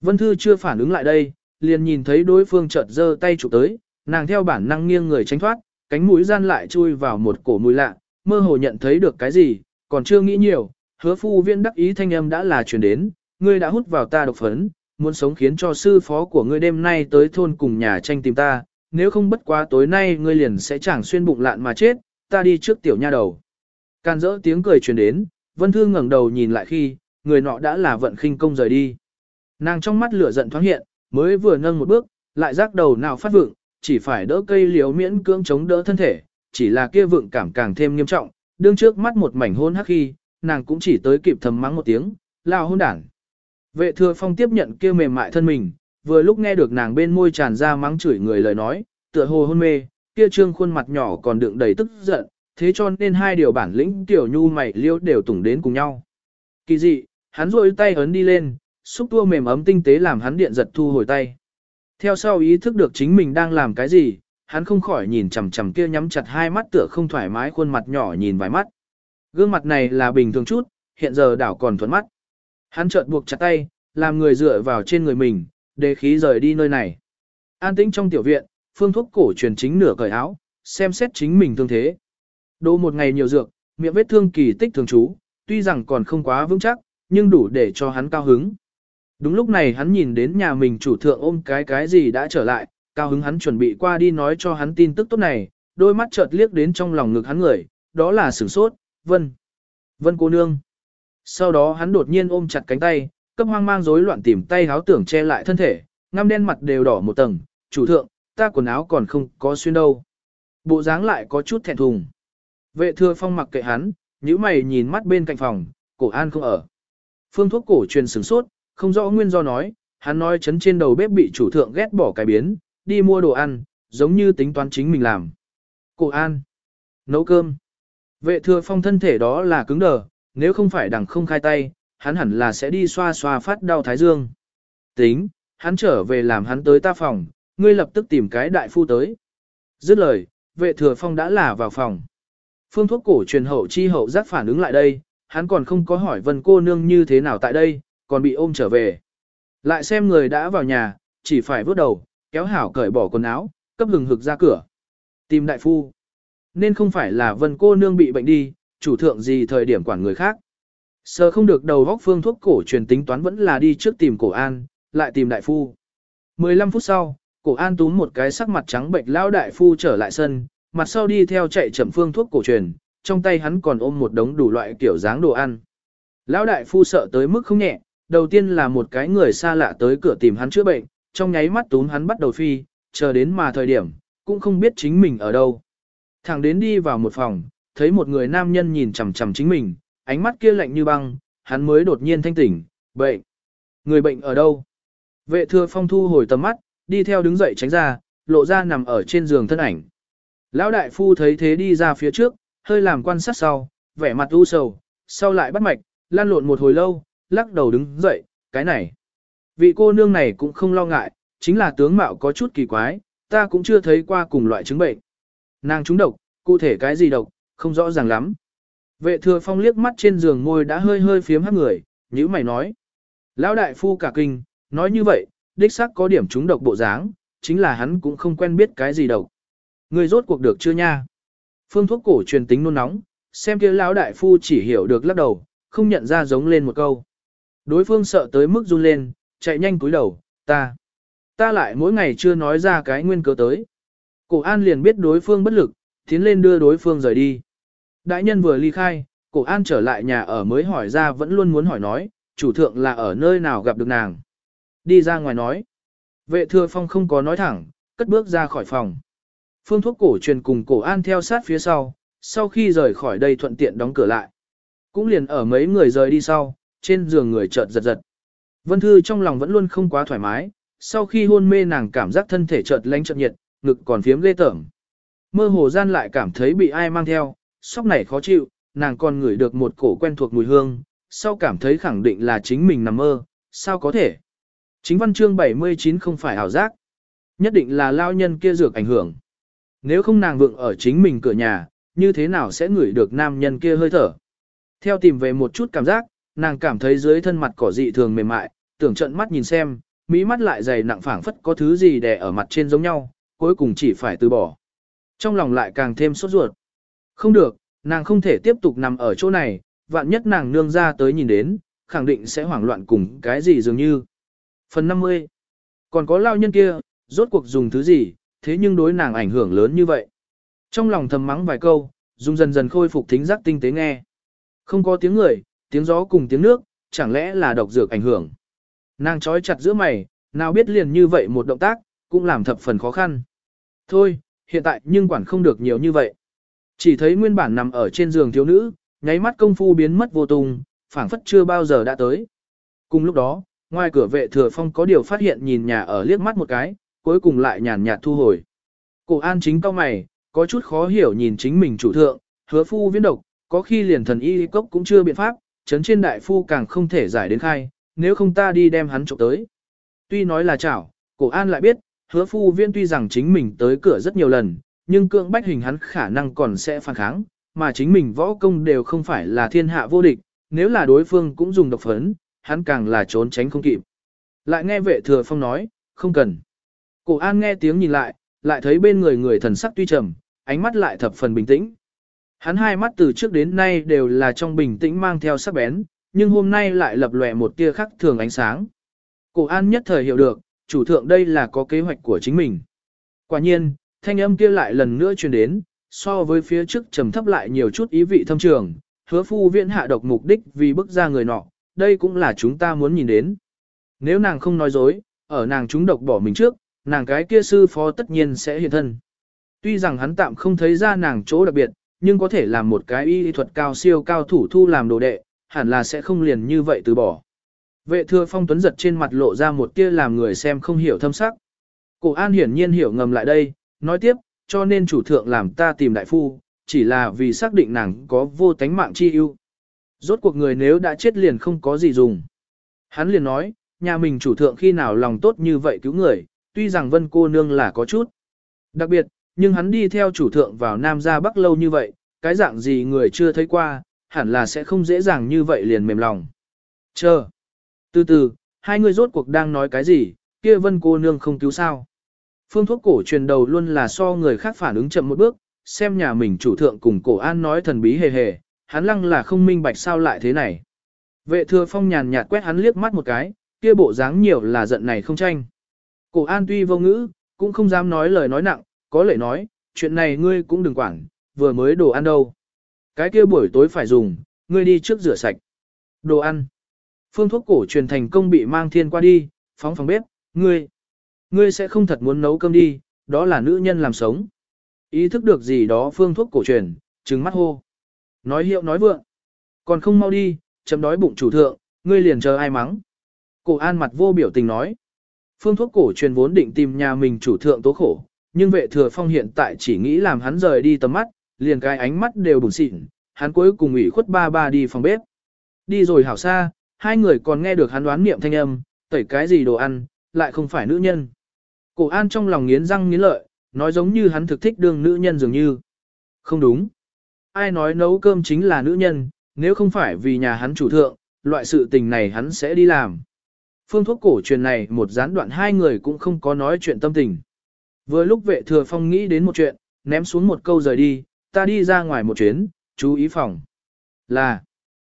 Vân Thư chưa phản ứng lại đây, liền nhìn thấy đối phương chợt giơ tay chụp tới, nàng theo bản năng nghiêng người tránh thoát, cánh mũi gian lại chui vào một cổ mùi lạ, mơ hồ nhận thấy được cái gì, còn chưa nghĩ nhiều, hứa phu viên đắc ý thanh âm đã là truyền đến, ngươi đã hút vào ta độc phấn, muốn sống khiến cho sư phó của ngươi đêm nay tới thôn cùng nhà tranh tìm ta, nếu không bất quá tối nay ngươi liền sẽ chẳng xuyên bụng lạn mà chết, ta đi trước tiểu nha đầu. Can dỡ tiếng cười truyền đến, Vân Thư ngẩng đầu nhìn lại khi, người nọ đã là vận khinh công rời đi. Nàng trong mắt lửa giận thoáng hiện, mới vừa nâng một bước, lại rác đầu nào phát vượng, chỉ phải đỡ cây liếu miễn cưỡng chống đỡ thân thể, chỉ là kia vượng cảm càng thêm nghiêm trọng, đương trước mắt một mảnh hôn hắc khi, nàng cũng chỉ tới kịp thầm mắng một tiếng, lao hôn đảng. Vệ thừa phong tiếp nhận kia mềm mại thân mình, vừa lúc nghe được nàng bên môi tràn ra mắng chửi người lời nói, tựa hồ hôn mê, kia trương khuôn mặt nhỏ còn đựng đầy tức giận, thế cho nên hai điều bản lĩnh tiểu nhu mày liêu đều tủng đến cùng nhau. Kỳ dị, hắn rôi tay ấn đi lên, xúc tua mềm ấm tinh tế làm hắn điện giật thu hồi tay. Theo sau ý thức được chính mình đang làm cái gì, hắn không khỏi nhìn chằm chằm kia nhắm chặt hai mắt tựa không thoải mái khuôn mặt nhỏ nhìn vài mắt. Gương mặt này là bình thường chút, hiện giờ đảo còn thuận mắt. Hắn chợt buộc chặt tay, làm người dựa vào trên người mình, để khí rời đi nơi này. An tĩnh trong tiểu viện, phương thuốc cổ truyền chính nửa cởi áo, xem xét chính mình thương thế. Đỗ một ngày nhiều dược, miệng vết thương kỳ tích thường trú, tuy rằng còn không quá vững chắc, nhưng đủ để cho hắn cao hứng. Đúng lúc này hắn nhìn đến nhà mình chủ thượng ôm cái cái gì đã trở lại, cao hứng hắn chuẩn bị qua đi nói cho hắn tin tức tốt này, đôi mắt chợt liếc đến trong lòng ngực hắn người, đó là sửng sốt, vân, vân cô nương. Sau đó hắn đột nhiên ôm chặt cánh tay, cấp hoang mang rối loạn tìm tay háo tưởng che lại thân thể, ngăm đen mặt đều đỏ một tầng, chủ thượng, ta quần áo còn không có xuyên đâu. Bộ dáng lại có chút thẹn thùng. Vệ thừa phong mặc kệ hắn, nhíu mày nhìn mắt bên cạnh phòng, cổ an không ở. Phương thuốc cổ truyền sửng sốt, không rõ nguyên do nói, hắn nói chấn trên đầu bếp bị chủ thượng ghét bỏ cái biến, đi mua đồ ăn, giống như tính toán chính mình làm. Cổ an, nấu cơm. Vệ thừa phong thân thể đó là cứng đờ, nếu không phải đằng không khai tay, hắn hẳn là sẽ đi xoa xoa phát đau thái dương. Tính, hắn trở về làm hắn tới ta phòng, ngươi lập tức tìm cái đại phu tới. Dứt lời, vệ thừa phong đã là vào phòng. Phương thuốc cổ truyền hậu chi hậu giác phản ứng lại đây, hắn còn không có hỏi vân cô nương như thế nào tại đây, còn bị ôm trở về. Lại xem người đã vào nhà, chỉ phải vớt đầu, kéo hảo cởi bỏ quần áo, cấp hừng hực ra cửa. Tìm đại phu. Nên không phải là vân cô nương bị bệnh đi, chủ thượng gì thời điểm quản người khác. Sờ không được đầu góc phương thuốc cổ truyền tính toán vẫn là đi trước tìm cổ an, lại tìm đại phu. 15 phút sau, cổ an túm một cái sắc mặt trắng bệnh lão đại phu trở lại sân, mặt sau đi theo chạy chậm phương thuốc cổ truyền, trong tay hắn còn ôm một đống đủ loại kiểu dáng đồ ăn. Lão đại phu sợ tới mức không nhẹ, đầu tiên là một cái người xa lạ tới cửa tìm hắn chữa bệnh, trong nháy mắt túm hắn bắt đầu phi, chờ đến mà thời điểm, cũng không biết chính mình ở đâu. Thằng đến đi vào một phòng, thấy một người nam nhân nhìn chằm chằm chính mình, ánh mắt kia lạnh như băng, hắn mới đột nhiên thanh tỉnh, bệnh. Người bệnh ở đâu? Vệ thừa phong thu hồi tầm mắt, đi theo đứng dậy tránh ra, lộ ra nằm ở trên giường thân ảnh. Lão đại phu thấy thế đi ra phía trước, hơi làm quan sát sau, vẻ mặt u sầu, sau lại bắt mạch, lan lộn một hồi lâu, lắc đầu đứng dậy, cái này. Vị cô nương này cũng không lo ngại, chính là tướng mạo có chút kỳ quái, ta cũng chưa thấy qua cùng loại chứng bệnh. Nàng trúng độc, cụ thể cái gì độc, không rõ ràng lắm. Vệ thừa phong liếc mắt trên giường môi đã hơi hơi phiếm hắc người, như mày nói. Lão đại phu cả kinh, nói như vậy, đích xác có điểm trúng độc bộ dáng, chính là hắn cũng không quen biết cái gì độc. Người rốt cuộc được chưa nha? Phương thuốc cổ truyền tính nôn nóng, xem kia lão đại phu chỉ hiểu được lắc đầu, không nhận ra giống lên một câu. Đối phương sợ tới mức run lên, chạy nhanh cúi đầu, ta. Ta lại mỗi ngày chưa nói ra cái nguyên cớ tới. Cổ an liền biết đối phương bất lực, tiến lên đưa đối phương rời đi. Đại nhân vừa ly khai, cổ an trở lại nhà ở mới hỏi ra vẫn luôn muốn hỏi nói, chủ thượng là ở nơi nào gặp được nàng. Đi ra ngoài nói. Vệ thừa phong không có nói thẳng, cất bước ra khỏi phòng. Phương thuốc cổ truyền cùng cổ an theo sát phía sau, sau khi rời khỏi đây thuận tiện đóng cửa lại. Cũng liền ở mấy người rời đi sau, trên giường người chợt giật giật. Vân Thư trong lòng vẫn luôn không quá thoải mái, sau khi hôn mê nàng cảm giác thân thể chợt lánh chợt nhiệt, ngực còn phiếm ghê tởm. Mơ hồ gian lại cảm thấy bị ai mang theo, sóc này khó chịu, nàng còn ngửi được một cổ quen thuộc mùi hương, sau cảm thấy khẳng định là chính mình nằm mơ, sao có thể. Chính văn chương 79 không phải ảo giác, nhất định là lao nhân kia dược ảnh hưởng. Nếu không nàng vượng ở chính mình cửa nhà, như thế nào sẽ ngửi được nam nhân kia hơi thở. Theo tìm về một chút cảm giác, nàng cảm thấy dưới thân mặt cỏ dị thường mềm mại, tưởng trận mắt nhìn xem, mỹ mắt lại dày nặng phảng phất có thứ gì đè ở mặt trên giống nhau, cuối cùng chỉ phải từ bỏ. Trong lòng lại càng thêm sốt ruột. Không được, nàng không thể tiếp tục nằm ở chỗ này, vạn nhất nàng nương ra tới nhìn đến, khẳng định sẽ hoảng loạn cùng cái gì dường như. Phần 50. Còn có lao nhân kia, rốt cuộc dùng thứ gì, thế nhưng đối nàng ảnh hưởng lớn như vậy. Trong lòng thầm mắng vài câu, dung dần dần khôi phục thính giác tinh tế nghe. Không có tiếng người, tiếng gió cùng tiếng nước, chẳng lẽ là độc dược ảnh hưởng. Nàng trói chặt giữa mày, nào biết liền như vậy một động tác, cũng làm thập phần khó khăn. Thôi, hiện tại nhưng quản không được nhiều như vậy. Chỉ thấy nguyên bản nằm ở trên giường thiếu nữ, nháy mắt công phu biến mất vô tung, phảng phất chưa bao giờ đã tới. Cùng lúc đó, ngoài cửa vệ thừa phong có điều phát hiện nhìn nhà ở liếc mắt một cái, cuối cùng lại nhàn nhạt thu hồi. Cổ an chính cao mày, có chút khó hiểu nhìn chính mình chủ thượng, hứa phu viễn độc, có khi liền thần y cốc cũng chưa biện pháp, chấn trên đại phu càng không thể giải đến khai, nếu không ta đi đem hắn trộm tới. Tuy nói là chảo, cổ an lại biết, hứa phu viễn tuy rằng chính mình tới cửa rất nhiều lần, nhưng cưỡng bách hình hắn khả năng còn sẽ phản kháng, mà chính mình võ công đều không phải là thiên hạ vô địch, nếu là đối phương cũng dùng độc phấn, hắn càng là trốn tránh không kịp. Lại nghe vệ thừa phong nói, không cần. Cổ an nghe tiếng nhìn lại, lại thấy bên người người thần sắc tuy trầm, ánh mắt lại thập phần bình tĩnh. Hắn hai mắt từ trước đến nay đều là trong bình tĩnh mang theo sắc bén, nhưng hôm nay lại lập lòe một tia khắc thường ánh sáng. Cổ an nhất thời hiểu được, chủ thượng đây là có kế hoạch của chính mình. Quả nhiên, thanh âm kia lại lần nữa truyền đến, so với phía trước trầm thấp lại nhiều chút ý vị thâm trường, hứa phu viện hạ độc mục đích vì bức ra người nọ, đây cũng là chúng ta muốn nhìn đến. Nếu nàng không nói dối, ở nàng chúng độc bỏ mình trước, nàng cái kia sư phó tất nhiên sẽ hiện thân. Tuy rằng hắn tạm không thấy ra nàng chỗ đặc biệt, nhưng có thể làm một cái y thuật cao siêu cao thủ thu làm đồ đệ, hẳn là sẽ không liền như vậy từ bỏ. Vệ thừa phong tuấn giật trên mặt lộ ra một tia làm người xem không hiểu thâm sắc. Cổ an hiển nhiên hiểu ngầm lại đây, nói tiếp, cho nên chủ thượng làm ta tìm đại phu, chỉ là vì xác định nàng có vô tánh mạng chi ưu. Rốt cuộc người nếu đã chết liền không có gì dùng. Hắn liền nói, nhà mình chủ thượng khi nào lòng tốt như vậy cứu người, tuy rằng vân cô nương là có chút. Đặc biệt, nhưng hắn đi theo chủ thượng vào Nam ra Bắc lâu như vậy, cái dạng gì người chưa thấy qua, hẳn là sẽ không dễ dàng như vậy liền mềm lòng. Chờ. Từ từ, hai người rốt cuộc đang nói cái gì, kia vân cô nương không cứu sao. Phương thuốc cổ truyền đầu luôn là so người khác phản ứng chậm một bước, xem nhà mình chủ thượng cùng cổ an nói thần bí hề hề, hắn lăng là không minh bạch sao lại thế này. Vệ thừa phong nhàn nhạt quét hắn liếc mắt một cái, kia bộ dáng nhiều là giận này không tranh. Cổ an tuy vô ngữ, cũng không dám nói lời nói nặng, có lẽ nói, chuyện này ngươi cũng đừng quản, vừa mới đồ ăn đâu. Cái kia buổi tối phải dùng, ngươi đi trước rửa sạch. Đồ ăn. Phương thuốc cổ truyền thành công bị mang thiên qua đi, phóng phòng bếp, ngươi. Ngươi sẽ không thật muốn nấu cơm đi, đó là nữ nhân làm sống. Ý thức được gì đó phương thuốc cổ truyền, trừng mắt hô. Nói hiệu nói vượng. Còn không mau đi, chấm đói bụng chủ thượng, ngươi liền chờ ai mắng. Cổ an mặt vô biểu tình nói. Phương thuốc cổ truyền vốn định tìm nhà mình chủ thượng tố khổ, nhưng vệ thừa phong hiện tại chỉ nghĩ làm hắn rời đi tầm mắt, liền cái ánh mắt đều bùn xịn, hắn cuối cùng ủy khuất ba ba đi phòng bếp. Đi rồi hảo xa, hai người còn nghe được hắn đoán niệm thanh âm, tẩy cái gì đồ ăn, lại không phải nữ nhân. Cổ an trong lòng nghiến răng nghiến lợi, nói giống như hắn thực thích đương nữ nhân dường như. Không đúng. Ai nói nấu cơm chính là nữ nhân, nếu không phải vì nhà hắn chủ thượng, loại sự tình này hắn sẽ đi làm. Phương thuốc cổ truyền này một gián đoạn hai người cũng không có nói chuyện tâm tình. Vừa lúc vệ thừa phong nghĩ đến một chuyện, ném xuống một câu rời đi, ta đi ra ngoài một chuyến, chú ý phòng. Là,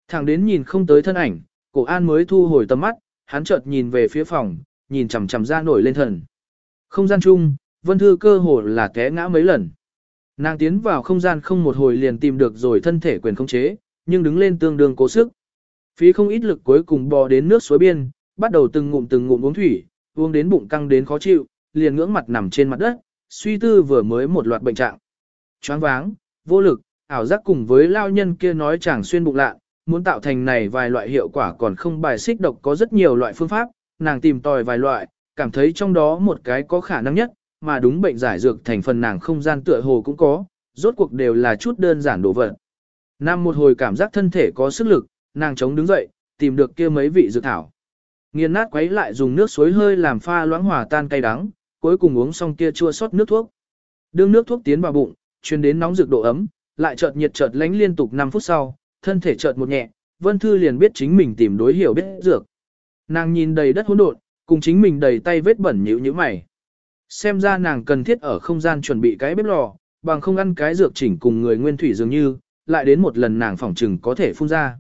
Thằng đến nhìn không tới thân ảnh, cổ an mới thu hồi tầm mắt, hắn chợt nhìn về phía phòng, nhìn chằm chằm ra nổi lên thần. Không gian chung, vân thư cơ hồ là té ngã mấy lần. Nàng tiến vào không gian không một hồi liền tìm được rồi thân thể quyền không chế, nhưng đứng lên tương đương cố sức. Phí không ít lực cuối cùng bò đến nước suối biên, bắt đầu từng ngụm từng ngụm uống thủy, uống đến bụng căng đến khó chịu, liền ngưỡng mặt nằm trên mặt đất, suy tư vừa mới một loạt bệnh trạng. Choáng váng, vô lực, ảo giác cùng với lao nhân kia nói chẳng xuyên bụng lạ, muốn tạo thành này vài loại hiệu quả còn không bài xích độc có rất nhiều loại phương pháp, nàng tìm tòi vài loại, cảm thấy trong đó một cái có khả năng nhất, mà đúng bệnh giải dược thành phần nàng không gian tựa hồ cũng có, rốt cuộc đều là chút đơn giản đồ vật. Nam một hồi cảm giác thân thể có sức lực, nàng chống đứng dậy, tìm được kia mấy vị dược thảo. Nghiền nát quấy lại dùng nước suối hơi làm pha loãng hòa tan cay đắng, cuối cùng uống xong kia chua sót nước thuốc. Đương nước thuốc tiến vào bụng, truyền đến nóng dược độ ấm, lại chợt nhiệt chợt lánh liên tục 5 phút sau, thân thể chợt một nhẹ, Vân Thư liền biết chính mình tìm đối hiểu biết dược. Nàng nhìn đầy đất hỗn độn, cùng chính mình đầy tay vết bẩn nhữ như mày. Xem ra nàng cần thiết ở không gian chuẩn bị cái bếp lò, bằng không ăn cái dược chỉnh cùng người nguyên thủy dường như, lại đến một lần nàng phỏng trừng có thể phun ra.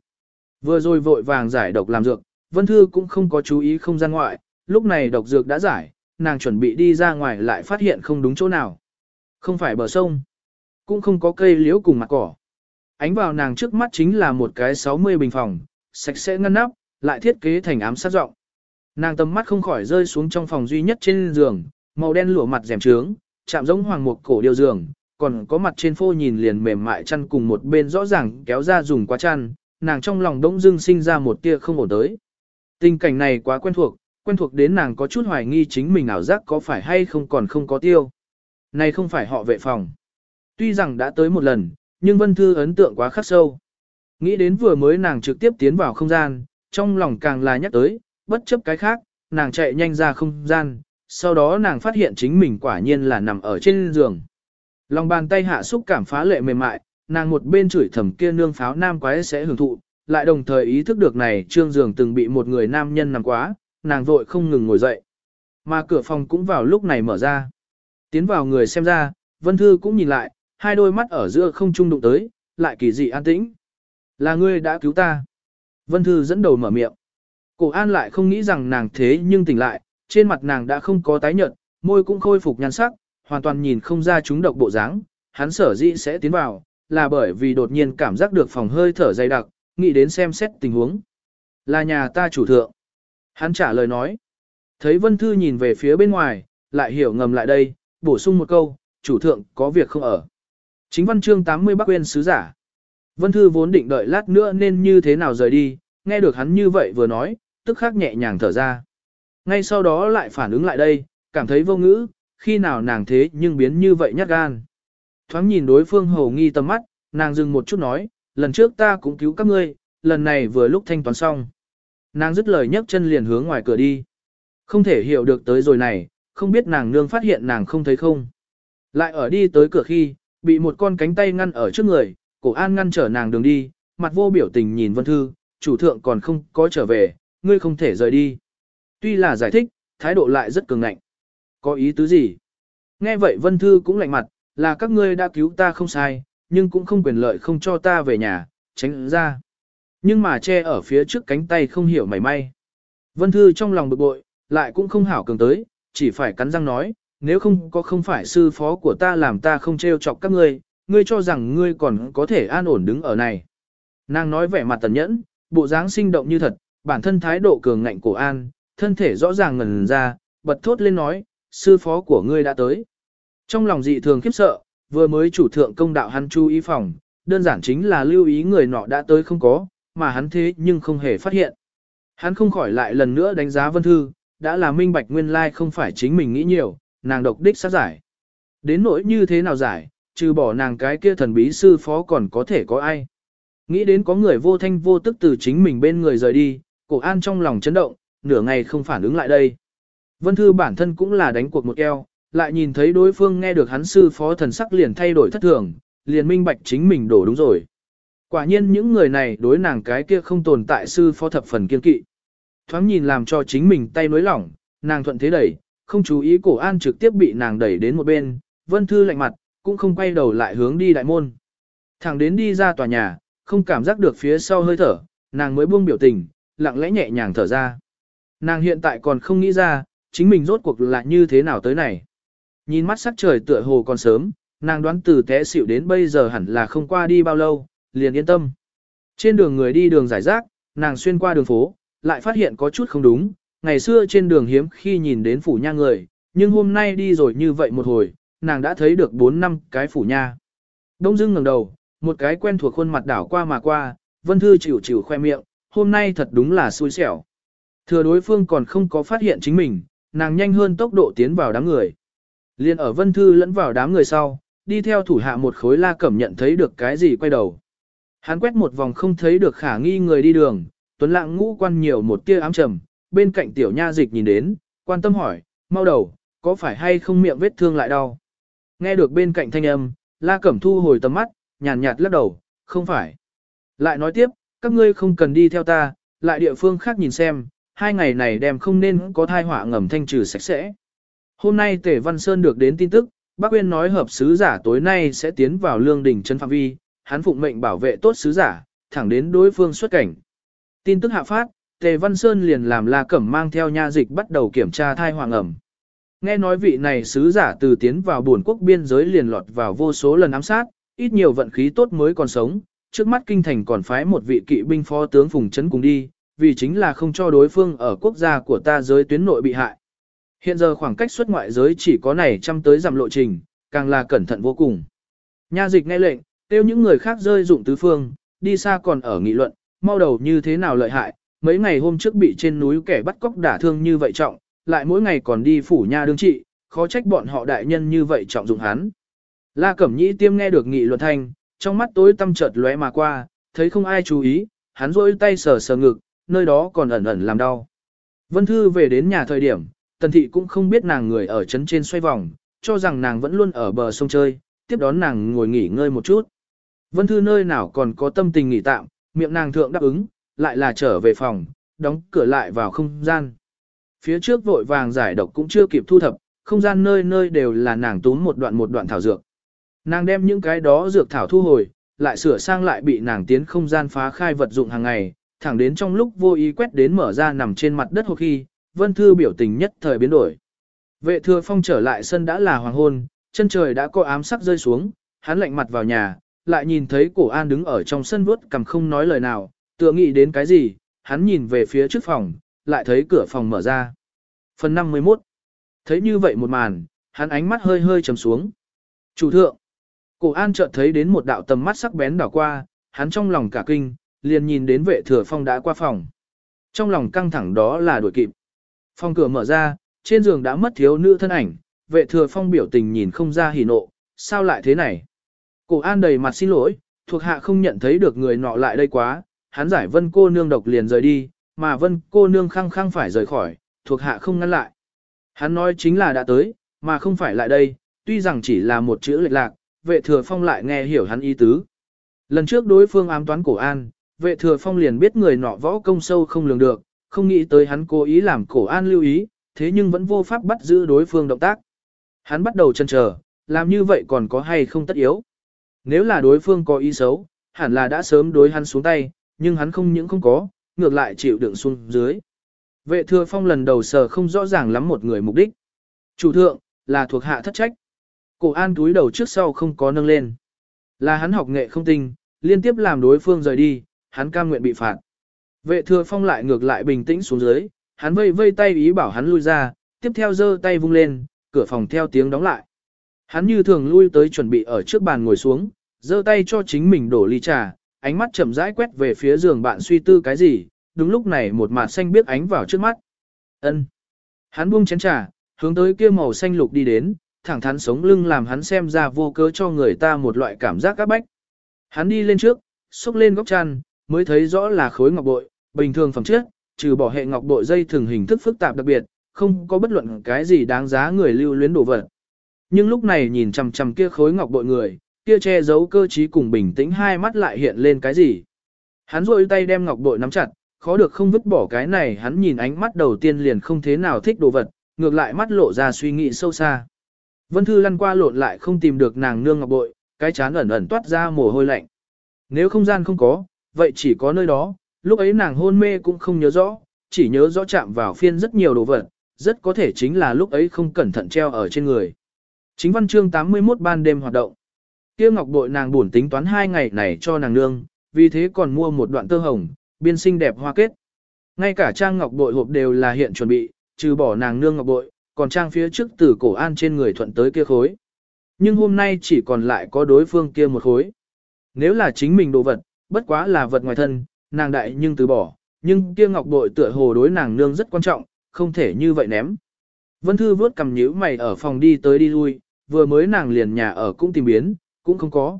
Vừa rồi vội vàng giải độc làm dược, Vân Thư cũng không có chú ý không gian ngoại, lúc này độc dược đã giải, nàng chuẩn bị đi ra ngoài lại phát hiện không đúng chỗ nào. Không phải bờ sông, cũng không có cây liễu cùng mặt cỏ. Ánh vào nàng trước mắt chính là một cái 60 bình phòng, sạch sẽ ngăn nắp, lại thiết kế thành ám sát rộng. Nàng tầm mắt không khỏi rơi xuống trong phòng duy nhất trên giường, màu đen lụa mặt rèm trướng, chạm giống hoàng mục cổ điều giường, còn có mặt trên phô nhìn liền mềm mại chăn cùng một bên rõ ràng kéo ra dùng quá chăn, nàng trong lòng đống dưng sinh ra một tia không ổn tới. Tình cảnh này quá quen thuộc, quen thuộc đến nàng có chút hoài nghi chính mình ảo giác có phải hay không còn không có tiêu. Này không phải họ vệ phòng. Tuy rằng đã tới một lần, nhưng Vân Thư ấn tượng quá khắc sâu. Nghĩ đến vừa mới nàng trực tiếp tiến vào không gian, trong lòng càng là nhắc tới, bất chấp cái khác, nàng chạy nhanh ra không gian, sau đó nàng phát hiện chính mình quả nhiên là nằm ở trên giường. Lòng bàn tay hạ xúc cảm phá lệ mềm mại, nàng một bên chửi thầm kia nương pháo nam quái sẽ hưởng thụ, lại đồng thời ý thức được này trương giường từng bị một người nam nhân nằm quá, nàng vội không ngừng ngồi dậy. Mà cửa phòng cũng vào lúc này mở ra. Tiến vào người xem ra, Vân Thư cũng nhìn lại, hai đôi mắt ở giữa không trung đụng tới, lại kỳ dị an tĩnh. Là ngươi đã cứu ta. Vân Thư dẫn đầu mở miệng. Cổ an lại không nghĩ rằng nàng thế nhưng tỉnh lại, trên mặt nàng đã không có tái nhợt, môi cũng khôi phục nhan sắc, hoàn toàn nhìn không ra chúng độc bộ dáng. Hắn sở dĩ sẽ tiến vào, là bởi vì đột nhiên cảm giác được phòng hơi thở dày đặc, nghĩ đến xem xét tình huống. Là nhà ta chủ thượng. Hắn trả lời nói. Thấy Vân Thư nhìn về phía bên ngoài, lại hiểu ngầm lại đây, bổ sung một câu, chủ thượng có việc không ở. Chính văn chương 80 Bắc Quyên sứ giả. Vân Thư vốn định đợi lát nữa nên như thế nào rời đi, nghe được hắn như vậy vừa nói, tức khắc nhẹ nhàng thở ra. Ngay sau đó lại phản ứng lại đây, cảm thấy vô ngữ, khi nào nàng thế nhưng biến như vậy nhát gan. Thoáng nhìn đối phương hầu nghi tầm mắt, nàng dừng một chút nói, lần trước ta cũng cứu các ngươi, lần này vừa lúc thanh toán xong. Nàng dứt lời nhấc chân liền hướng ngoài cửa đi. Không thể hiểu được tới rồi này, không biết nàng nương phát hiện nàng không thấy không. Lại ở đi tới cửa khi, bị một con cánh tay ngăn ở trước người, cổ an ngăn trở nàng đường đi, mặt vô biểu tình nhìn Vân Thư, chủ thượng còn không có trở về, ngươi không thể rời đi. Tuy là giải thích, thái độ lại rất cường ngạnh. Có ý tứ gì? Nghe vậy Vân Thư cũng lạnh mặt, là các ngươi đã cứu ta không sai, nhưng cũng không quyền lợi không cho ta về nhà, tránh ra. Nhưng mà che ở phía trước cánh tay không hiểu mảy may. Vân Thư trong lòng bực bội, lại cũng không hảo cường tới, chỉ phải cắn răng nói, nếu không có không phải sư phó của ta làm ta không trêu chọc các ngươi, ngươi cho rằng ngươi còn có thể an ổn đứng ở này. Nàng nói vẻ mặt tần nhẫn, bộ dáng sinh động như thật, bản thân thái độ cường ngạnh của An, thân thể rõ ràng ngần ra, bật thốt lên nói, sư phó của ngươi đã tới. Trong lòng dị thường khiếp sợ, vừa mới chủ thượng công đạo hắn chú ý phòng, đơn giản chính là lưu ý người nọ đã tới không có, mà hắn thế nhưng không hề phát hiện. Hắn không khỏi lại lần nữa đánh giá Vân Thư, đã là minh bạch nguyên lai không phải chính mình nghĩ nhiều, nàng độc đích sát giải. Đến nỗi như thế nào giải, trừ bỏ nàng cái kia thần bí sư phó còn có thể có ai. Nghĩ đến có người vô thanh vô tức từ chính mình bên người rời đi, cổ an trong lòng chấn động, nửa ngày không phản ứng lại đây. Vân Thư bản thân cũng là đánh cuộc một eo, lại nhìn thấy đối phương nghe được hắn sư phó thần sắc liền thay đổi thất thường, liền minh bạch chính mình đổ đúng rồi. Quả nhiên những người này đối nàng cái kia không tồn tại sư phó thập phần kiên kỵ. Thoáng nhìn làm cho chính mình tay nối lỏng, nàng thuận thế đẩy, không chú ý cổ an trực tiếp bị nàng đẩy đến một bên, vân thư lạnh mặt, cũng không quay đầu lại hướng đi đại môn. Thẳng đến đi ra tòa nhà, không cảm giác được phía sau hơi thở, nàng mới buông biểu tình, lặng lẽ nhẹ nhàng thở ra. Nàng hiện tại còn không nghĩ ra, chính mình rốt cuộc là như thế nào tới này. Nhìn mắt sắc trời tựa hồ còn sớm, nàng đoán từ té xỉu đến bây giờ hẳn là không qua đi bao lâu, liền yên tâm. Trên đường người đi đường giải rác, nàng xuyên qua đường phố, lại phát hiện có chút không đúng, ngày xưa trên đường hiếm khi nhìn đến phủ nha người, nhưng hôm nay đi rồi như vậy một hồi, nàng đã thấy được 4 năm cái phủ nha. Đông dưng ngẩng đầu, một cái quen thuộc khuôn mặt đảo qua mà qua, Vân Thư chịu chịu khoe miệng, hôm nay thật đúng là xui xẻo. Thừa đối phương còn không có phát hiện chính mình, nàng nhanh hơn tốc độ tiến vào đám người. Liên ở Vân Thư lẫn vào đám người sau, đi theo thủ hạ một khối la cẩm nhận thấy được cái gì quay đầu. Hắn quét một vòng không thấy được khả nghi người đi đường, tuấn lạng ngũ quan nhiều một tia ám trầm, bên cạnh tiểu nha dịch nhìn đến, quan tâm hỏi, mau đầu, có phải hay không miệng vết thương lại đau. Nghe được bên cạnh thanh âm, la cẩm thu hồi tầm mắt, nhàn nhạt, lắc đầu, không phải. Lại nói tiếp, các ngươi không cần đi theo ta, lại địa phương khác nhìn xem, hai ngày này đem không nên có thai họa ngầm thanh trừ sạch sẽ. Hôm nay Tề Văn Sơn được đến tin tức, Bác Uyên nói hợp sứ giả tối nay sẽ tiến vào lương đỉnh chân phạm vi, hắn phụng mệnh bảo vệ tốt sứ giả, thẳng đến đối phương xuất cảnh. Tin tức hạ phát, Tề Văn Sơn liền làm La Cẩm mang theo nha dịch bắt đầu kiểm tra thai hoàng ẩm. Nghe nói vị này sứ giả từ tiến vào buồn quốc biên giới liền lọt vào vô số lần ám sát, ít nhiều vận khí tốt mới còn sống, trước mắt kinh thành còn phái một vị kỵ binh phó tướng Phùng Trấn cùng đi, vì chính là không cho đối phương ở quốc gia của ta giới tuyến nội bị hại. Hiện giờ khoảng cách xuất ngoại giới chỉ có này trăm tới dặm lộ trình, càng là cẩn thận vô cùng. Nha dịch nghe lệnh, tiêu những người khác rơi dụng tứ phương, đi xa còn ở nghị luận, mau đầu như thế nào lợi hại, mấy ngày hôm trước bị trên núi kẻ bắt cóc đả thương như vậy trọng, lại mỗi ngày còn đi phủ nha đương trị, khó trách bọn họ đại nhân như vậy trọng dụng hắn. La Cẩm Nhĩ tiêm nghe được nghị luận thanh, trong mắt tối tăm chợt lóe mà qua, thấy không ai chú ý, hắn rôi tay sờ sờ ngực, nơi đó còn ẩn ẩn làm đau. Vân Thư về đến nhà thời điểm, Tần Thị cũng không biết nàng người ở trấn trên xoay vòng, cho rằng nàng vẫn luôn ở bờ sông chơi, tiếp đón nàng ngồi nghỉ ngơi một chút. Vân Thư nơi nào còn có tâm tình nghỉ tạm, miệng nàng thượng đáp ứng, lại là trở về phòng, đóng cửa lại vào không gian. Phía trước vội vàng giải độc cũng chưa kịp thu thập, không gian nơi nơi đều là nàng túm một đoạn một đoạn thảo dược. Nàng đem những cái đó dược thảo thu hồi, lại sửa sang lại bị nàng tiến không gian phá khai vật dụng hàng ngày, thẳng đến trong lúc vô ý quét đến mở ra nằm trên mặt đất hộp khi, Vân Thư biểu tình nhất thời biến đổi. Vệ thừa phong trở lại sân đã là hoàng hôn, chân trời đã có ám sắc rơi xuống, hắn lạnh mặt vào nhà, lại nhìn thấy cổ an đứng ở trong sân vuốt cầm không nói lời nào, tựa nghĩ đến cái gì, hắn nhìn về phía trước phòng, lại thấy cửa phòng mở ra. Phần 51 Thấy như vậy một màn, hắn ánh mắt hơi hơi trầm xuống. Chủ thượng Cổ an chợt thấy đến một đạo tầm mắt sắc bén đảo qua, hắn trong lòng cả kinh, liền nhìn đến vệ thừa phong đã qua phòng. Trong lòng căng thẳng đó là đuổi kịp. Phòng cửa mở ra, trên giường đã mất thiếu nữ thân ảnh, vệ thừa phong biểu tình nhìn không ra hỉ nộ, sao lại thế này? Cổ an đầy mặt xin lỗi, thuộc hạ không nhận thấy được người nọ lại đây quá, hắn giải vân cô nương độc liền rời đi, mà vân cô nương khăng khăng phải rời khỏi, thuộc hạ không ngăn lại. Hắn nói chính là đã tới, mà không phải lại đây, tuy rằng chỉ là một chữ lệch lạc, vệ thừa phong lại nghe hiểu hắn ý tứ. Lần trước đối phương ám toán cổ an, vệ thừa phong liền biết người nọ võ công sâu không lường được, không nghĩ tới hắn cố ý làm cổ an lưu ý, thế nhưng vẫn vô pháp bắt giữ đối phương động tác. Hắn bắt đầu chân chờ, làm như vậy còn có hay không tất yếu. Nếu là đối phương có ý xấu, hẳn là đã sớm đối hắn xuống tay, nhưng hắn không những không có, ngược lại chịu đựng xuống dưới. Vệ thừa phong lần đầu sờ không rõ ràng lắm một người mục đích. Chủ thượng, là thuộc hạ thất trách. Cổ an túi đầu trước sau không có nâng lên. Là hắn học nghệ không tinh, liên tiếp làm đối phương rời đi, hắn cam nguyện bị phạt. Vệ thừa phong lại ngược lại bình tĩnh xuống dưới, hắn vây vây tay ý bảo hắn lui ra, tiếp theo giơ tay vung lên, cửa phòng theo tiếng đóng lại. Hắn như thường lui tới chuẩn bị ở trước bàn ngồi xuống, giơ tay cho chính mình đổ ly trà, ánh mắt chậm rãi quét về phía giường bạn suy tư cái gì, đúng lúc này một mạt xanh biết ánh vào trước mắt. Ân. Hắn buông chén trà, hướng tới kia màu xanh lục đi đến, thẳng thắn sống lưng làm hắn xem ra vô cớ cho người ta một loại cảm giác các bách. Hắn đi lên trước, xúc lên góc chăn, mới thấy rõ là khối ngọc bội, bình thường phẩm chất, trừ bỏ hệ ngọc bội dây thường hình thức phức tạp đặc biệt, không có bất luận cái gì đáng giá người lưu luyến đổ vật. Nhưng lúc này nhìn chằm chằm kia khối ngọc bội người, kia che giấu cơ trí cùng bình tĩnh hai mắt lại hiện lên cái gì. Hắn rôi tay đem ngọc bội nắm chặt, khó được không vứt bỏ cái này hắn nhìn ánh mắt đầu tiên liền không thế nào thích đồ vật, ngược lại mắt lộ ra suy nghĩ sâu xa. Vân Thư lăn qua lộn lại không tìm được nàng nương ngọc bội, cái chán ẩn ẩn toát ra mồ hôi lạnh. Nếu không gian không có, vậy chỉ có nơi đó, lúc ấy nàng hôn mê cũng không nhớ rõ, chỉ nhớ rõ chạm vào phiên rất nhiều đồ vật, rất có thể chính là lúc ấy không cẩn thận treo ở trên người. Chính văn chương 81 ban đêm hoạt động. Kia ngọc bội nàng buồn tính toán hai ngày này cho nàng nương, vì thế còn mua một đoạn tơ hồng, biên sinh đẹp hoa kết. Ngay cả trang ngọc bội hộp đều là hiện chuẩn bị, trừ bỏ nàng nương ngọc bội, còn trang phía trước từ cổ an trên người thuận tới kia khối. Nhưng hôm nay chỉ còn lại có đối phương kia một khối. Nếu là chính mình đồ vật, bất quá là vật ngoài thân, nàng đại nhưng từ bỏ, nhưng kia ngọc bội tựa hồ đối nàng nương rất quan trọng, không thể như vậy ném. Vân Thư vớt cầm nhíu mày ở phòng đi tới đi lui, vừa mới nàng liền nhà ở cũng tìm biến, cũng không có.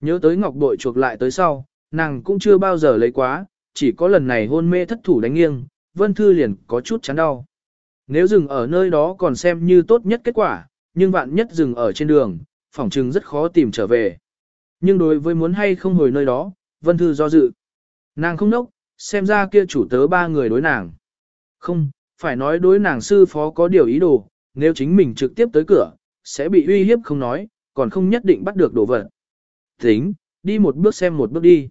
Nhớ tới ngọc bội chuộc lại tới sau, nàng cũng chưa bao giờ lấy quá, chỉ có lần này hôn mê thất thủ đánh nghiêng, Vân Thư liền có chút chán đau. Nếu dừng ở nơi đó còn xem như tốt nhất kết quả, nhưng vạn nhất dừng ở trên đường, phỏng chừng rất khó tìm trở về. Nhưng đối với muốn hay không hồi nơi đó, Vân Thư do dự. Nàng không nốc, xem ra kia chủ tớ ba người đối nàng. Không, phải nói đối nàng sư phó có điều ý đồ, nếu chính mình trực tiếp tới cửa, sẽ bị uy hiếp không nói, còn không nhất định bắt được đồ vật. Tính, đi một bước xem một bước đi.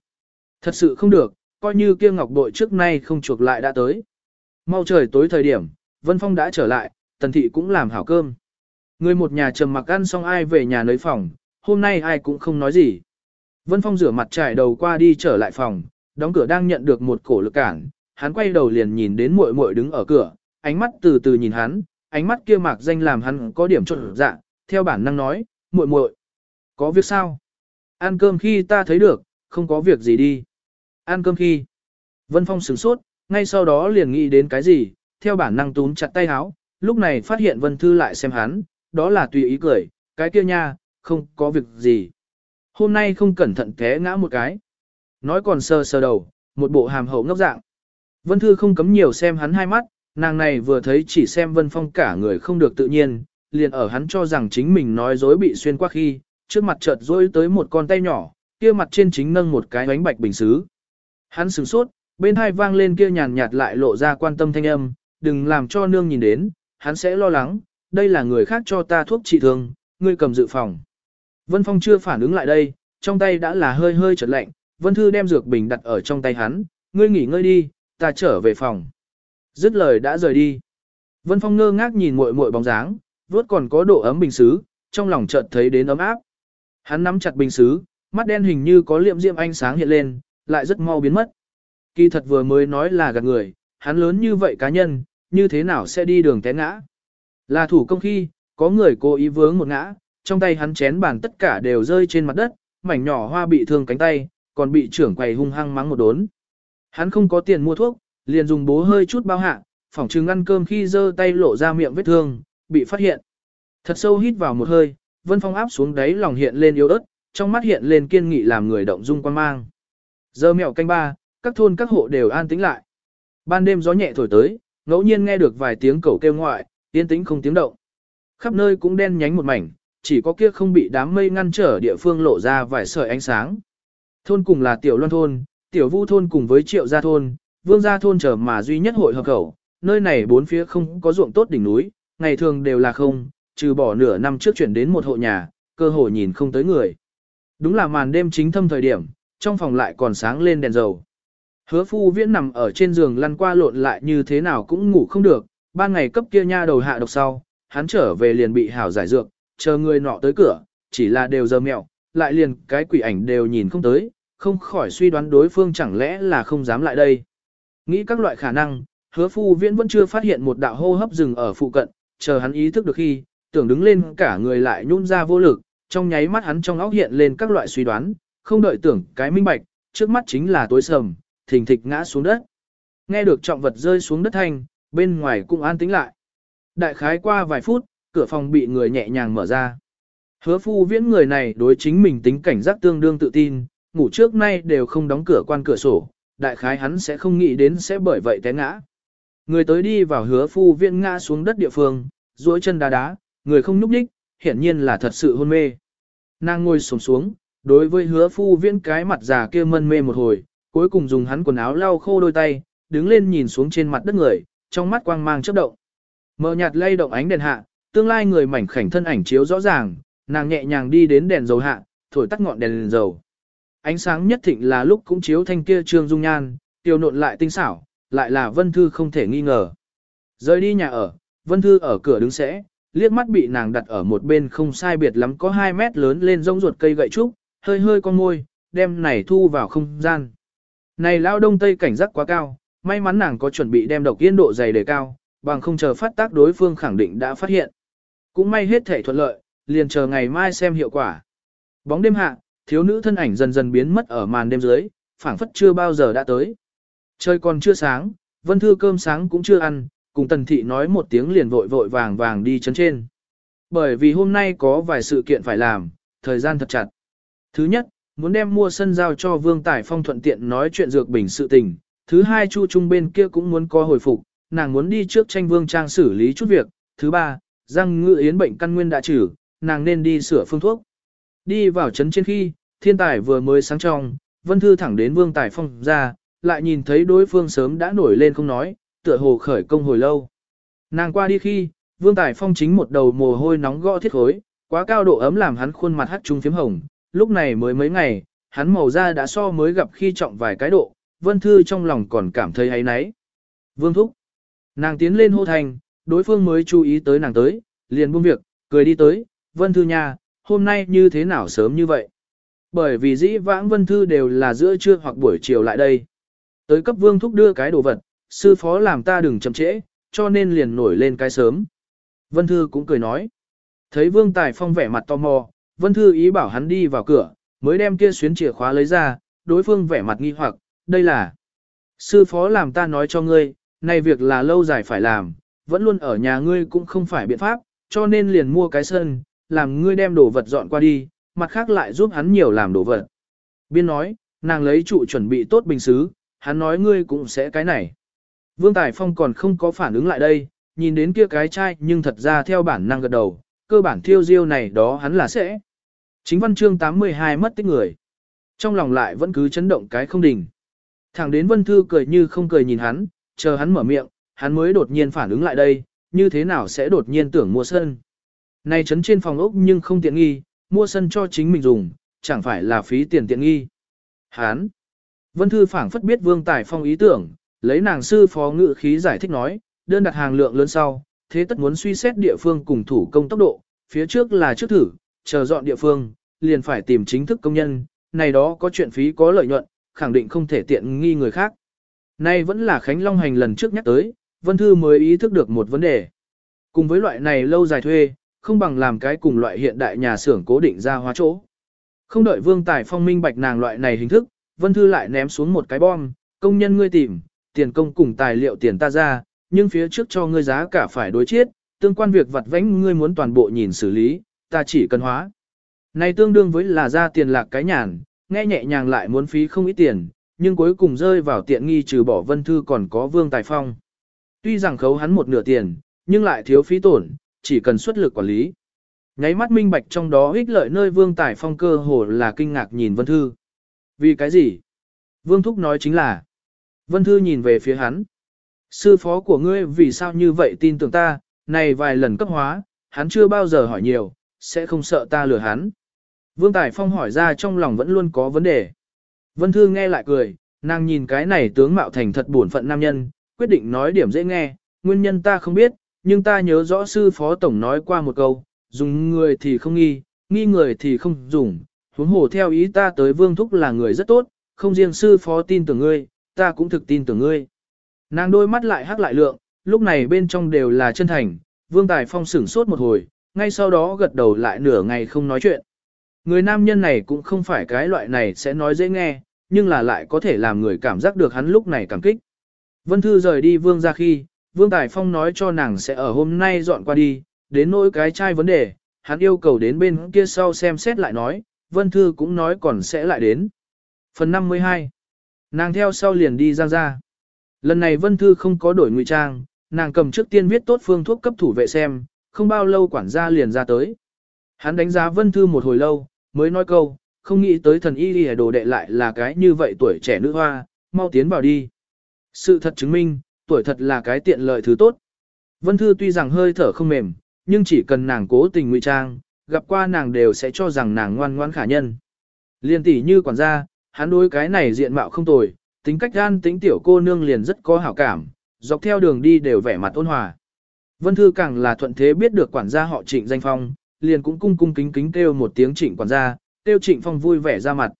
Thật sự không được, coi như kia ngọc bội trước nay không chuộc lại đã tới. Mau trời tối thời điểm, Vân Phong đã trở lại, Tần Thị cũng làm hảo cơm. Người một nhà trầm mặc ăn xong ai về nhà nới phòng, hôm nay ai cũng không nói gì. Vân Phong rửa mặt trải đầu qua đi trở lại phòng, đóng cửa đang nhận được một cổ lực cản, hắn quay đầu liền nhìn đến muội muội đứng ở cửa, ánh mắt từ từ nhìn hắn, ánh mắt kia mạc danh làm hắn có điểm trộn dạ, theo bản năng nói, muội muội, có việc sao? Ăn cơm khi ta thấy được, không có việc gì đi. Ăn cơm khi. Vân Phong sửng sốt, ngay sau đó liền nghĩ đến cái gì, theo bản năng túm chặt tay áo, lúc này phát hiện Vân Thư lại xem hắn, đó là tùy ý cười, cái kia nha, không có việc gì. Hôm nay không cẩn thận té ngã một cái. Nói còn sờ sờ đầu, một bộ hàm hậu ngốc dạng. Vân Thư không cấm nhiều xem hắn hai mắt, nàng này vừa thấy chỉ xem Vân Phong cả người không được tự nhiên, liền ở hắn cho rằng chính mình nói dối bị xuyên qua khi, trước mặt chợt dối tới một con tay nhỏ, kia mặt trên chính nâng một cái bánh bạch bình xứ. Hắn sửng sốt, bên hai vang lên kia nhàn nhạt lại lộ ra quan tâm thanh âm, đừng làm cho nương nhìn đến, hắn sẽ lo lắng, đây là người khác cho ta thuốc trị thương, ngươi cầm dự phòng. Vân Phong chưa phản ứng lại đây, trong tay đã là hơi hơi chợt lạnh, Vân Thư đem dược bình đặt ở trong tay hắn, ngươi nghỉ ngơi đi, ta trở về phòng. Dứt lời đã rời đi. Vân Phong ngơ ngác nhìn muội muội bóng dáng, vốt còn có độ ấm bình xứ, trong lòng chợt thấy đến ấm áp. Hắn nắm chặt bình xứ, mắt đen hình như có liệm diệm ánh sáng hiện lên, lại rất mau biến mất. Kỳ thật vừa mới nói là gạt người, hắn lớn như vậy cá nhân, như thế nào sẽ đi đường té ngã. Là thủ công khi, có người cố ý vướng một ngã, trong tay hắn chén bàn tất cả đều rơi trên mặt đất, mảnh nhỏ hoa bị thương cánh tay, còn bị trưởng quầy hung hăng mắng một đốn. Hắn không có tiền mua thuốc, liền dùng bố hơi chút bao hạ, phỏng chừng ăn cơm khi giơ tay lộ ra miệng vết thương, bị phát hiện. Thật sâu hít vào một hơi, Vân Phong áp xuống đáy lòng hiện lên yếu ớt, trong mắt hiện lên kiên nghị làm người động dung quan mang. Giờ mẹo canh ba, các thôn các hộ đều an tĩnh lại. Ban đêm gió nhẹ thổi tới, ngẫu nhiên nghe được vài tiếng cẩu kêu ngoại, yên tĩnh không tiếng động. Khắp nơi cũng đen nhánh một mảnh, chỉ có kia không bị đám mây ngăn trở địa phương lộ ra vài sợi ánh sáng. Thôn cùng là tiểu loan thôn, tiểu vu thôn cùng với triệu gia thôn, vương gia thôn trở mà duy nhất hội hợp khẩu, nơi này bốn phía không có ruộng tốt đỉnh núi, ngày thường đều là không, trừ bỏ nửa năm trước chuyển đến một hộ nhà, cơ hội nhìn không tới người. Đúng là màn đêm chính thâm thời điểm, trong phòng lại còn sáng lên đèn dầu. Hứa phu viễn nằm ở trên giường lăn qua lộn lại như thế nào cũng ngủ không được, ban ngày cấp kia nha đầu hạ độc sau, hắn trở về liền bị hảo giải dược, chờ người nọ tới cửa, chỉ là đều giờ mẹo, lại liền cái quỷ ảnh đều nhìn không tới, không khỏi suy đoán đối phương chẳng lẽ là không dám lại đây. Nghĩ các loại khả năng, hứa phu viễn vẫn chưa phát hiện một đạo hô hấp rừng ở phụ cận, chờ hắn ý thức được khi, tưởng đứng lên cả người lại nhún ra vô lực, trong nháy mắt hắn trong óc hiện lên các loại suy đoán, không đợi tưởng cái minh bạch, trước mắt chính là tối sầm, thình thịch ngã xuống đất. Nghe được trọng vật rơi xuống đất thanh, bên ngoài cũng an tĩnh lại. Đại khái qua vài phút, cửa phòng bị người nhẹ nhàng mở ra. Hứa phu viễn người này đối chính mình tính cảnh giác tương đương tự tin, ngủ trước nay đều không đóng cửa quan cửa sổ, đại khái hắn sẽ không nghĩ đến sẽ bởi vậy té ngã. Người tới đi vào hứa phu viễn ngã xuống đất địa phương, duỗi chân đá đá, người không nhúc nhích, hiển nhiên là thật sự hôn mê. Nàng ngồi xổm xuống, đối với hứa phu viễn cái mặt già kia mân mê một hồi, cuối cùng dùng hắn quần áo lau khô đôi tay, đứng lên nhìn xuống trên mặt đất người, trong mắt quang mang chớp động. Mờ nhạt lay động ánh đèn hạ, tương lai người mảnh khảnh thân ảnh chiếu rõ ràng, nàng nhẹ nhàng đi đến đèn dầu hạ, thổi tắt ngọn đèn, đèn dầu. Ánh sáng nhất thịnh là lúc cũng chiếu thanh kia trương dung nhan, tiêu nộn lại tinh xảo, lại là Vân Thư không thể nghi ngờ. Rời đi nhà ở, Vân Thư ở cửa đứng sẽ, liếc mắt bị nàng đặt ở một bên không sai biệt lắm có 2 mét lớn lên rông ruột cây gậy trúc, hơi hơi con môi, đem này thu vào không gian. Này lao đông tây cảnh giác quá cao, may mắn nàng có chuẩn bị đem độc yên độ dày đề cao, bằng không chờ phát tác đối phương khẳng định đã phát hiện. Cũng may hết thể thuận lợi, liền chờ ngày mai xem hiệu quả. Bóng đêm hạ, thiếu nữ thân ảnh dần dần biến mất ở màn đêm dưới, phảng phất chưa bao giờ đã tới. Trời còn chưa sáng, Vân Thư cơm sáng cũng chưa ăn, cùng Tần Thị nói một tiếng liền vội vội vàng vàng đi chấn trên. Bởi vì hôm nay có vài sự kiện phải làm, thời gian thật chặt. Thứ nhất, muốn đem mua sân giao cho Vương Tài Phong thuận tiện nói chuyện dược bình sự tình. Thứ hai Chu Trung bên kia cũng muốn có hồi phục, nàng muốn đi trước tranh Vương Trang xử lý chút việc. Thứ ba, Giang Ngự Yến bệnh căn nguyên đã trừ, nàng nên đi sửa phương thuốc. Đi vào trấn trên khi, thiên tài vừa mới sáng trong, Vân Thư thẳng đến Vương Tài Phong ra, lại nhìn thấy đối phương sớm đã nổi lên không nói, tựa hồ khởi công hồi lâu. Nàng qua đi khi, Vương Tài Phong chính một đầu mồ hôi nóng gõ thiết khối, quá cao độ ấm làm hắn khuôn mặt hắt trung phím hồng, lúc này mới mấy ngày, hắn màu da đã so mới gặp khi trọng vài cái độ, Vân Thư trong lòng còn cảm thấy ấy náy. Vương Thúc. Nàng tiến lên hô thành, đối phương mới chú ý tới nàng tới, liền buông việc, cười đi tới, Vân Thư nha, hôm nay như thế nào sớm như vậy? Bởi vì dĩ vãng Vân Thư đều là giữa trưa hoặc buổi chiều lại đây. Tới cấp Vương Thúc đưa cái đồ vật, sư phó làm ta đừng chậm trễ, cho nên liền nổi lên cái sớm. Vân Thư cũng cười nói. Thấy Vương Tài Phong vẻ mặt tò mò, Vân Thư ý bảo hắn đi vào cửa, mới đem kia xuyến chìa khóa lấy ra, đối phương vẻ mặt nghi hoặc, đây là. Sư phó làm ta nói cho ngươi, này việc là lâu dài phải làm, vẫn luôn ở nhà ngươi cũng không phải biện pháp, cho nên liền mua cái sân, làm ngươi đem đồ vật dọn qua đi, mặt khác lại giúp hắn nhiều làm đồ vật. Biên nói, nàng lấy trụ chuẩn bị tốt bình xứ, hắn nói ngươi cũng sẽ cái này. Vương Tài Phong còn không có phản ứng lại đây, nhìn đến kia cái chai nhưng thật ra theo bản năng gật đầu, cơ bản thiêu diêu này đó hắn là sẽ. Chính văn chương 82 mất tích người. Trong lòng lại vẫn cứ chấn động cái không đình. Thẳng đến Vân Thư cười như không cười nhìn hắn, chờ hắn mở miệng, hắn mới đột nhiên phản ứng lại đây, như thế nào sẽ đột nhiên tưởng mua sân. Nay chấn trên phòng ốc nhưng không tiện nghi, mua sân cho chính mình dùng, chẳng phải là phí tiền tiện nghi. Hán! Vân Thư phảng phất biết Vương Tài Phong ý tưởng, lấy nàng sư phó ngự khí giải thích nói, đơn đặt hàng lượng lớn sau, thế tất muốn suy xét địa phương cùng thủ công tốc độ, phía trước là trước thử, chờ dọn địa phương, liền phải tìm chính thức công nhân, này đó có chuyện phí có lợi nhuận, khẳng định không thể tiện nghi người khác. Nay vẫn là Khánh Long Hành lần trước nhắc tới, Vân Thư mới ý thức được một vấn đề. Cùng với loại này lâu dài thuê, không bằng làm cái cùng loại hiện đại nhà xưởng cố định ra hóa chỗ. Không đợi Vương Tài Phong minh bạch nàng loại này hình thức, Vân Thư lại ném xuống một cái bom, công nhân ngươi tìm, tiền công cùng tài liệu tiền ta ra, nhưng phía trước cho ngươi giá cả phải đối chiết, tương quan việc vặt vãnh ngươi muốn toàn bộ nhìn xử lý, ta chỉ cần hóa. Này tương đương với là ra tiền lạc cái nhàn, nghe nhẹ nhàng lại muốn phí không ít tiền, nhưng cuối cùng rơi vào tiện nghi trừ bỏ Vân Thư còn có Vương Tài Phong. Tuy rằng khấu hắn một nửa tiền, nhưng lại thiếu phí tổn, chỉ cần xuất lực quản lý. Nháy mắt minh bạch trong đó ích lợi nơi Vương Tài Phong cơ hồ là kinh ngạc nhìn Vân Thư. Vì cái gì? Vương Thúc nói chính là. Vân Thư nhìn về phía hắn. Sư phó của ngươi vì sao như vậy tin tưởng ta, này vài lần cấp hóa, hắn chưa bao giờ hỏi nhiều, sẽ không sợ ta lừa hắn. Vương Tài Phong hỏi ra trong lòng vẫn luôn có vấn đề. Vân Thư nghe lại cười, nàng nhìn cái này tướng mạo thành thật buồn phận nam nhân, quyết định nói điểm dễ nghe, nguyên nhân ta không biết, nhưng ta nhớ rõ sư phó tổng nói qua một câu, dùng người thì không nghi, nghi người thì không dùng, huống hồ theo ý ta tới Vương Thúc là người rất tốt, không riêng sư phó tin tưởng ngươi, ta cũng thực tin tưởng ngươi. Nàng đôi mắt lại hắc lại lượng, lúc này bên trong đều là chân thành, Vương Tài Phong sửng sốt một hồi, ngay sau đó gật đầu lại nửa ngày không nói chuyện. Người nam nhân này cũng không phải cái loại này sẽ nói dễ nghe, nhưng là lại có thể làm người cảm giác được hắn lúc này cảm kích. Vân Thư rời đi Vương ra khi, Vương Tài Phong nói cho nàng sẽ ở hôm nay dọn qua đi, đến nỗi cái trai vấn đề, hắn yêu cầu đến bên kia sau xem xét lại nói, Vân Thư cũng nói còn sẽ lại đến. Phần 52 Nàng theo sau liền đi ra ra. Lần này Vân Thư không có đổi ngụy trang, nàng cầm trước tiên viết tốt phương thuốc cấp thủ vệ xem, không bao lâu quản gia liền ra tới. Hắn đánh giá Vân Thư một hồi lâu, mới nói câu, không nghĩ tới thần y đi đồ đệ lại là cái như vậy tuổi trẻ nữ hoa, mau tiến vào đi. Sự thật chứng minh, tuổi thật là cái tiện lợi thứ tốt. Vân Thư tuy rằng hơi thở không mềm, nhưng chỉ cần nàng cố tình ngụy trang, gặp qua nàng đều sẽ cho rằng nàng ngoan ngoãn khả nhân. Liên tỷ như quản gia, hắn đối cái này diện mạo không tồi, tính cách gan tính tiểu cô nương liền rất có hảo cảm, dọc theo đường đi đều vẻ mặt ôn hòa. Vân Thư càng là thuận thế biết được quản gia họ trịnh danh phong, liền cũng cung cung kính kính kêu một tiếng trịnh quản gia, kêu trịnh phong vui vẻ ra mặt.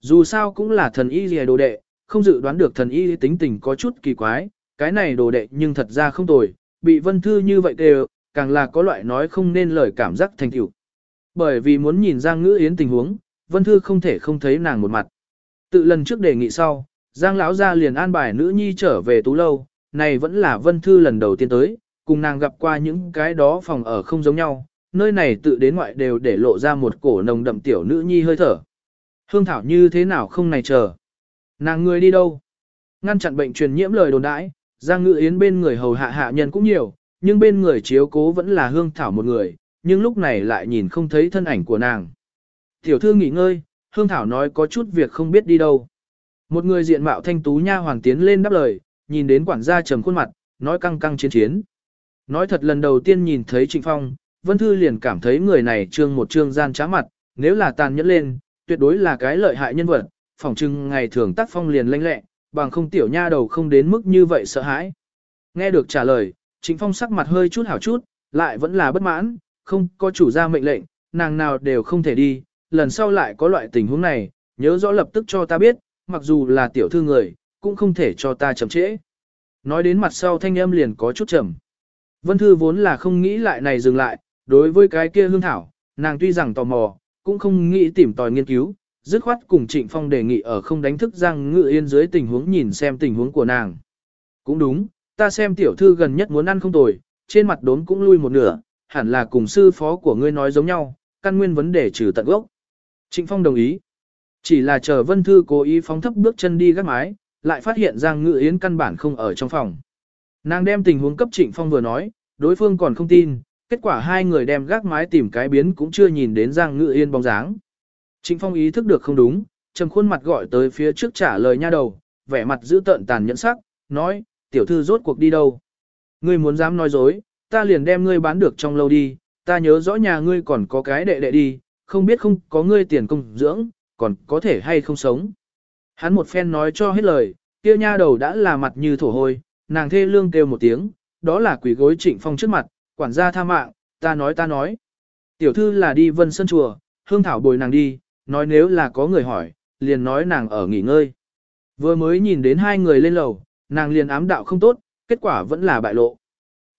Dù sao cũng là thần y gì đồ đệ, không dự đoán được thần y tính tình có chút kỳ quái, cái này đồ đệ nhưng thật ra không tồi, bị Vân Thư như vậy đều, càng là có loại nói không nên lời cảm giác thành tựu. Bởi vì muốn nhìn Giang Ngữ Yến tình huống, Vân Thư không thể không thấy nàng một mặt. Tự lần trước đề nghị sau, Giang lão gia liền an bài nữ nhi trở về tú lâu, này vẫn là Vân Thư lần đầu tiên tới, cùng nàng gặp qua những cái đó phòng ở không giống nhau, nơi này tự đến ngoại đều để lộ ra một cổ nồng đậm tiểu nữ nhi hơi thở. Hương Thảo như thế nào không này chờ. Nàng người đi đâu? Ngăn chặn bệnh truyền nhiễm lời đồn đãi, Giang Ngự Yến bên người hầu hạ hạ nhân cũng nhiều, nhưng bên người chiếu cố vẫn là Hương Thảo một người, nhưng lúc này lại nhìn không thấy thân ảnh của nàng. Tiểu thư nghỉ ngơi, Hương Thảo nói có chút việc không biết đi đâu. Một người diện mạo thanh tú nha hoàng tiến lên đáp lời, nhìn đến quản gia trầm khuôn mặt, nói căng căng chiến chiến. Nói thật lần đầu tiên nhìn thấy Trịnh Phong, Vân Thư liền cảm thấy người này trương một trương gian trá mặt, nếu là tàn nhẫn lên, tuyệt đối là cái lợi hại nhân vật, phỏng chừng ngày thường tác phong liền lanh lẹ, bằng không tiểu nha đầu không đến mức như vậy sợ hãi. Nghe được trả lời, Trịnh Phong sắc mặt hơi chút hảo chút, lại vẫn là bất mãn, không có chủ gia mệnh lệnh, nàng nào đều không thể đi, lần sau lại có loại tình huống này, nhớ rõ lập tức cho ta biết, mặc dù là tiểu thư người, cũng không thể cho ta chậm trễ. Nói đến mặt sau thanh âm liền có chút trầm. Vân Thư vốn là không nghĩ lại này dừng lại, đối với cái kia hương thảo, nàng tuy rằng tò mò, cũng không nghĩ tìm tòi nghiên cứu, dứt khoát cùng Trịnh Phong đề nghị ở không đánh thức Giang Ngự Yên dưới tình huống nhìn xem tình huống của nàng. Cũng đúng, ta xem tiểu thư gần nhất muốn ăn không tồi, trên mặt đốn cũng lui một nửa, hẳn là cùng sư phó của ngươi nói giống nhau, căn nguyên vấn đề trừ tận gốc. Trịnh Phong đồng ý. Chỉ là chờ Vân Thư cố ý phóng thấp bước chân đi gác mái, lại phát hiện Giang Ngự Yến căn bản không ở trong phòng. Nàng đem tình huống cấp Trịnh Phong vừa nói, đối phương còn không tin, kết quả hai người đem gác mái tìm cái biến cũng chưa nhìn đến Giang Ngự Yên bóng dáng. Trịnh Phong ý thức được không đúng, trầm khuôn mặt gọi tới phía trước trả lời nha đầu, vẻ mặt giữ tợn tàn nhẫn sắc, nói, tiểu thư rốt cuộc đi đâu. Ngươi muốn dám nói dối, ta liền đem ngươi bán được trong lâu đi, ta nhớ rõ nhà ngươi còn có cái đệ đệ đi, không biết không có ngươi tiền công dưỡng, còn có thể hay không sống. Hắn một phen nói cho hết lời, kia nha đầu đã là mặt như thổ hôi, nàng thê lương kêu một tiếng, đó là quỷ gối trịnh phong trước mặt, quản gia tha mạng, ta nói ta nói. Tiểu thư là đi vân sân chùa, hương thảo bồi nàng đi, nói nếu là có người hỏi, liền nói nàng ở nghỉ ngơi. Vừa mới nhìn đến hai người lên lầu, nàng liền ám đạo không tốt, kết quả vẫn là bại lộ.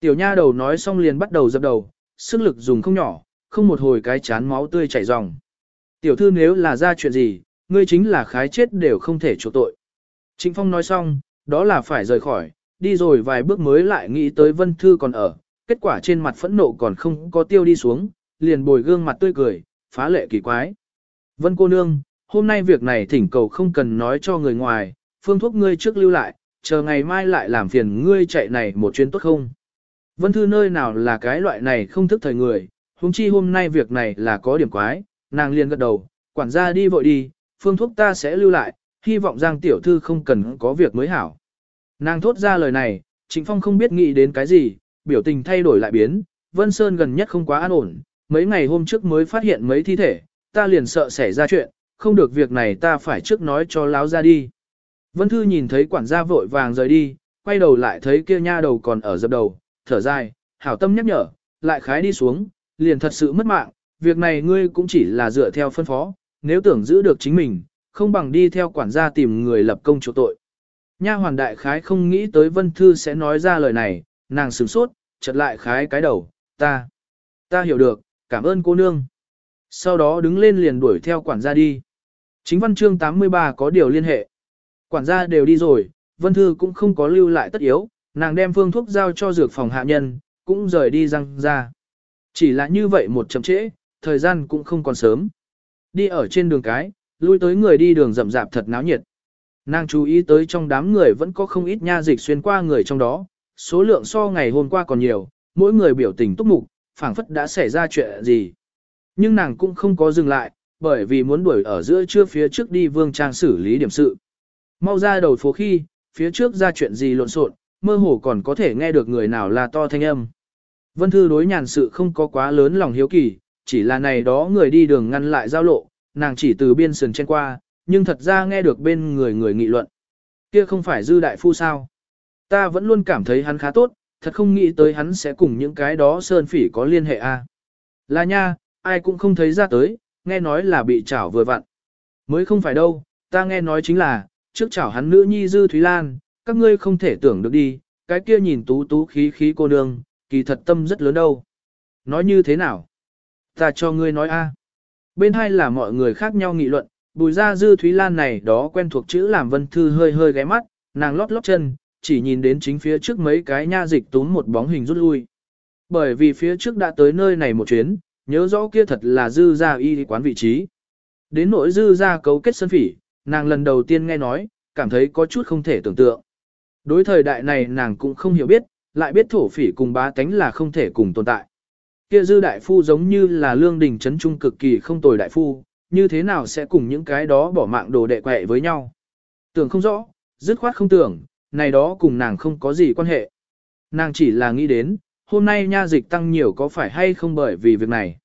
Tiểu nha đầu nói xong liền bắt đầu dập đầu, sức lực dùng không nhỏ, không một hồi cái chán máu tươi chảy ròng. Tiểu thư nếu là ra chuyện gì, ngươi chính là khái chết đều không thể chỗ tội. Trịnh Phong nói xong, đó là phải rời khỏi, đi rồi vài bước mới lại nghĩ tới Vân Thư còn ở, kết quả trên mặt phẫn nộ còn không có tiêu đi xuống, liền bồi gương mặt tươi cười, phá lệ kỳ quái. Vân cô nương, hôm nay việc này thỉnh cầu không cần nói cho người ngoài, phương thuốc ngươi trước lưu lại, chờ ngày mai lại làm phiền ngươi chạy này một chuyến tốt không. Vân Thư nơi nào là cái loại này không thức thời người, huống chi hôm nay việc này là có điểm quái, nàng liền gật đầu, quản gia đi vội đi, phương thuốc ta sẽ lưu lại, hy vọng Giang tiểu thư không cần có việc mới hảo. Nàng thốt ra lời này, Trịnh Phong không biết nghĩ đến cái gì, biểu tình thay đổi lại biến, Vân Sơn gần nhất không quá an ổn, mấy ngày hôm trước mới phát hiện mấy thi thể, ta liền sợ xảy ra chuyện, không được việc này ta phải trước nói cho láo ra đi. Vân Thư nhìn thấy quản gia vội vàng rời đi, quay đầu lại thấy kia nha đầu còn ở dập đầu, thở dài, hảo tâm nhắc nhở, lại khái đi xuống, liền thật sự mất mạng, việc này ngươi cũng chỉ là dựa theo phân phó, nếu tưởng giữ được chính mình, không bằng đi theo quản gia tìm người lập công chỗ tội. Nha hoàn đại khái không nghĩ tới Vân Thư sẽ nói ra lời này, nàng sửng sốt, chợt lại khái cái đầu, ta, ta hiểu được, cảm ơn cô nương. Sau đó đứng lên liền đuổi theo quản gia đi. Chính văn chương 83 có điều liên hệ. Quản gia đều đi rồi, Vân Thư cũng không có lưu lại tất yếu, nàng đem phương thuốc giao cho dược phòng hạ nhân, cũng rời đi răng ra. Chỉ là như vậy một chậm trễ, thời gian cũng không còn sớm. Đi ở trên đường cái, lui tới người đi đường rậm rạp thật náo nhiệt. Nàng chú ý tới trong đám người vẫn có không ít nha dịch xuyên qua người trong đó, số lượng so ngày hôm qua còn nhiều, mỗi người biểu tình túc mục, phảng phất đã xảy ra chuyện gì. Nhưng nàng cũng không có dừng lại, bởi vì muốn đuổi ở giữa trưa phía trước đi vương trang xử lý điểm sự. Mau ra đầu phố khi, phía trước ra chuyện gì lộn xộn, mơ hồ còn có thể nghe được người nào là to thanh âm. Vân Thư đối nhàn sự không có quá lớn lòng hiếu kỳ, chỉ là này đó người đi đường ngăn lại giao lộ, nàng chỉ từ biên sườn trên qua, nhưng thật ra nghe được bên người người nghị luận. Kia không phải dư đại phu sao? Ta vẫn luôn cảm thấy hắn khá tốt, thật không nghĩ tới hắn sẽ cùng những cái đó sơn phỉ có liên hệ a. À. Là nha, ai cũng không thấy ra tới, nghe nói là bị chảo vừa vặn. Mới không phải đâu, ta nghe nói chính là, trước chảo hắn nữ nhi dư Thúy Lan, các ngươi không thể tưởng được đi, cái kia nhìn tú tú khí khí cô nương, kỳ thật tâm rất lớn đâu. Nói như thế nào? Ta cho ngươi nói a. Bên hai là mọi người khác nhau nghị luận, bùi ra dư Thúy Lan này đó quen thuộc chữ làm vân thư hơi hơi ghé mắt, nàng lót lót chân, chỉ nhìn đến chính phía trước mấy cái nha dịch túm một bóng hình rút lui. Bởi vì phía trước đã tới nơi này một chuyến, nhớ rõ kia thật là dư ra y quán vị trí. Đến nỗi dư ra cấu kết sân phỉ, nàng lần đầu tiên nghe nói, cảm thấy có chút không thể tưởng tượng. Đối thời đại này nàng cũng không hiểu biết, lại biết thổ phỉ cùng bá tánh là không thể cùng tồn tại. Kia dư đại phu giống như là lương đình trấn trung cực kỳ không tồi đại phu, như thế nào sẽ cùng những cái đó bỏ mạng đồ đệ quẹ với nhau. Tưởng không rõ, dứt khoát không tưởng, này đó cùng nàng không có gì quan hệ. Nàng chỉ là nghĩ đến, hôm nay nha dịch tăng nhiều có phải hay không bởi vì việc này.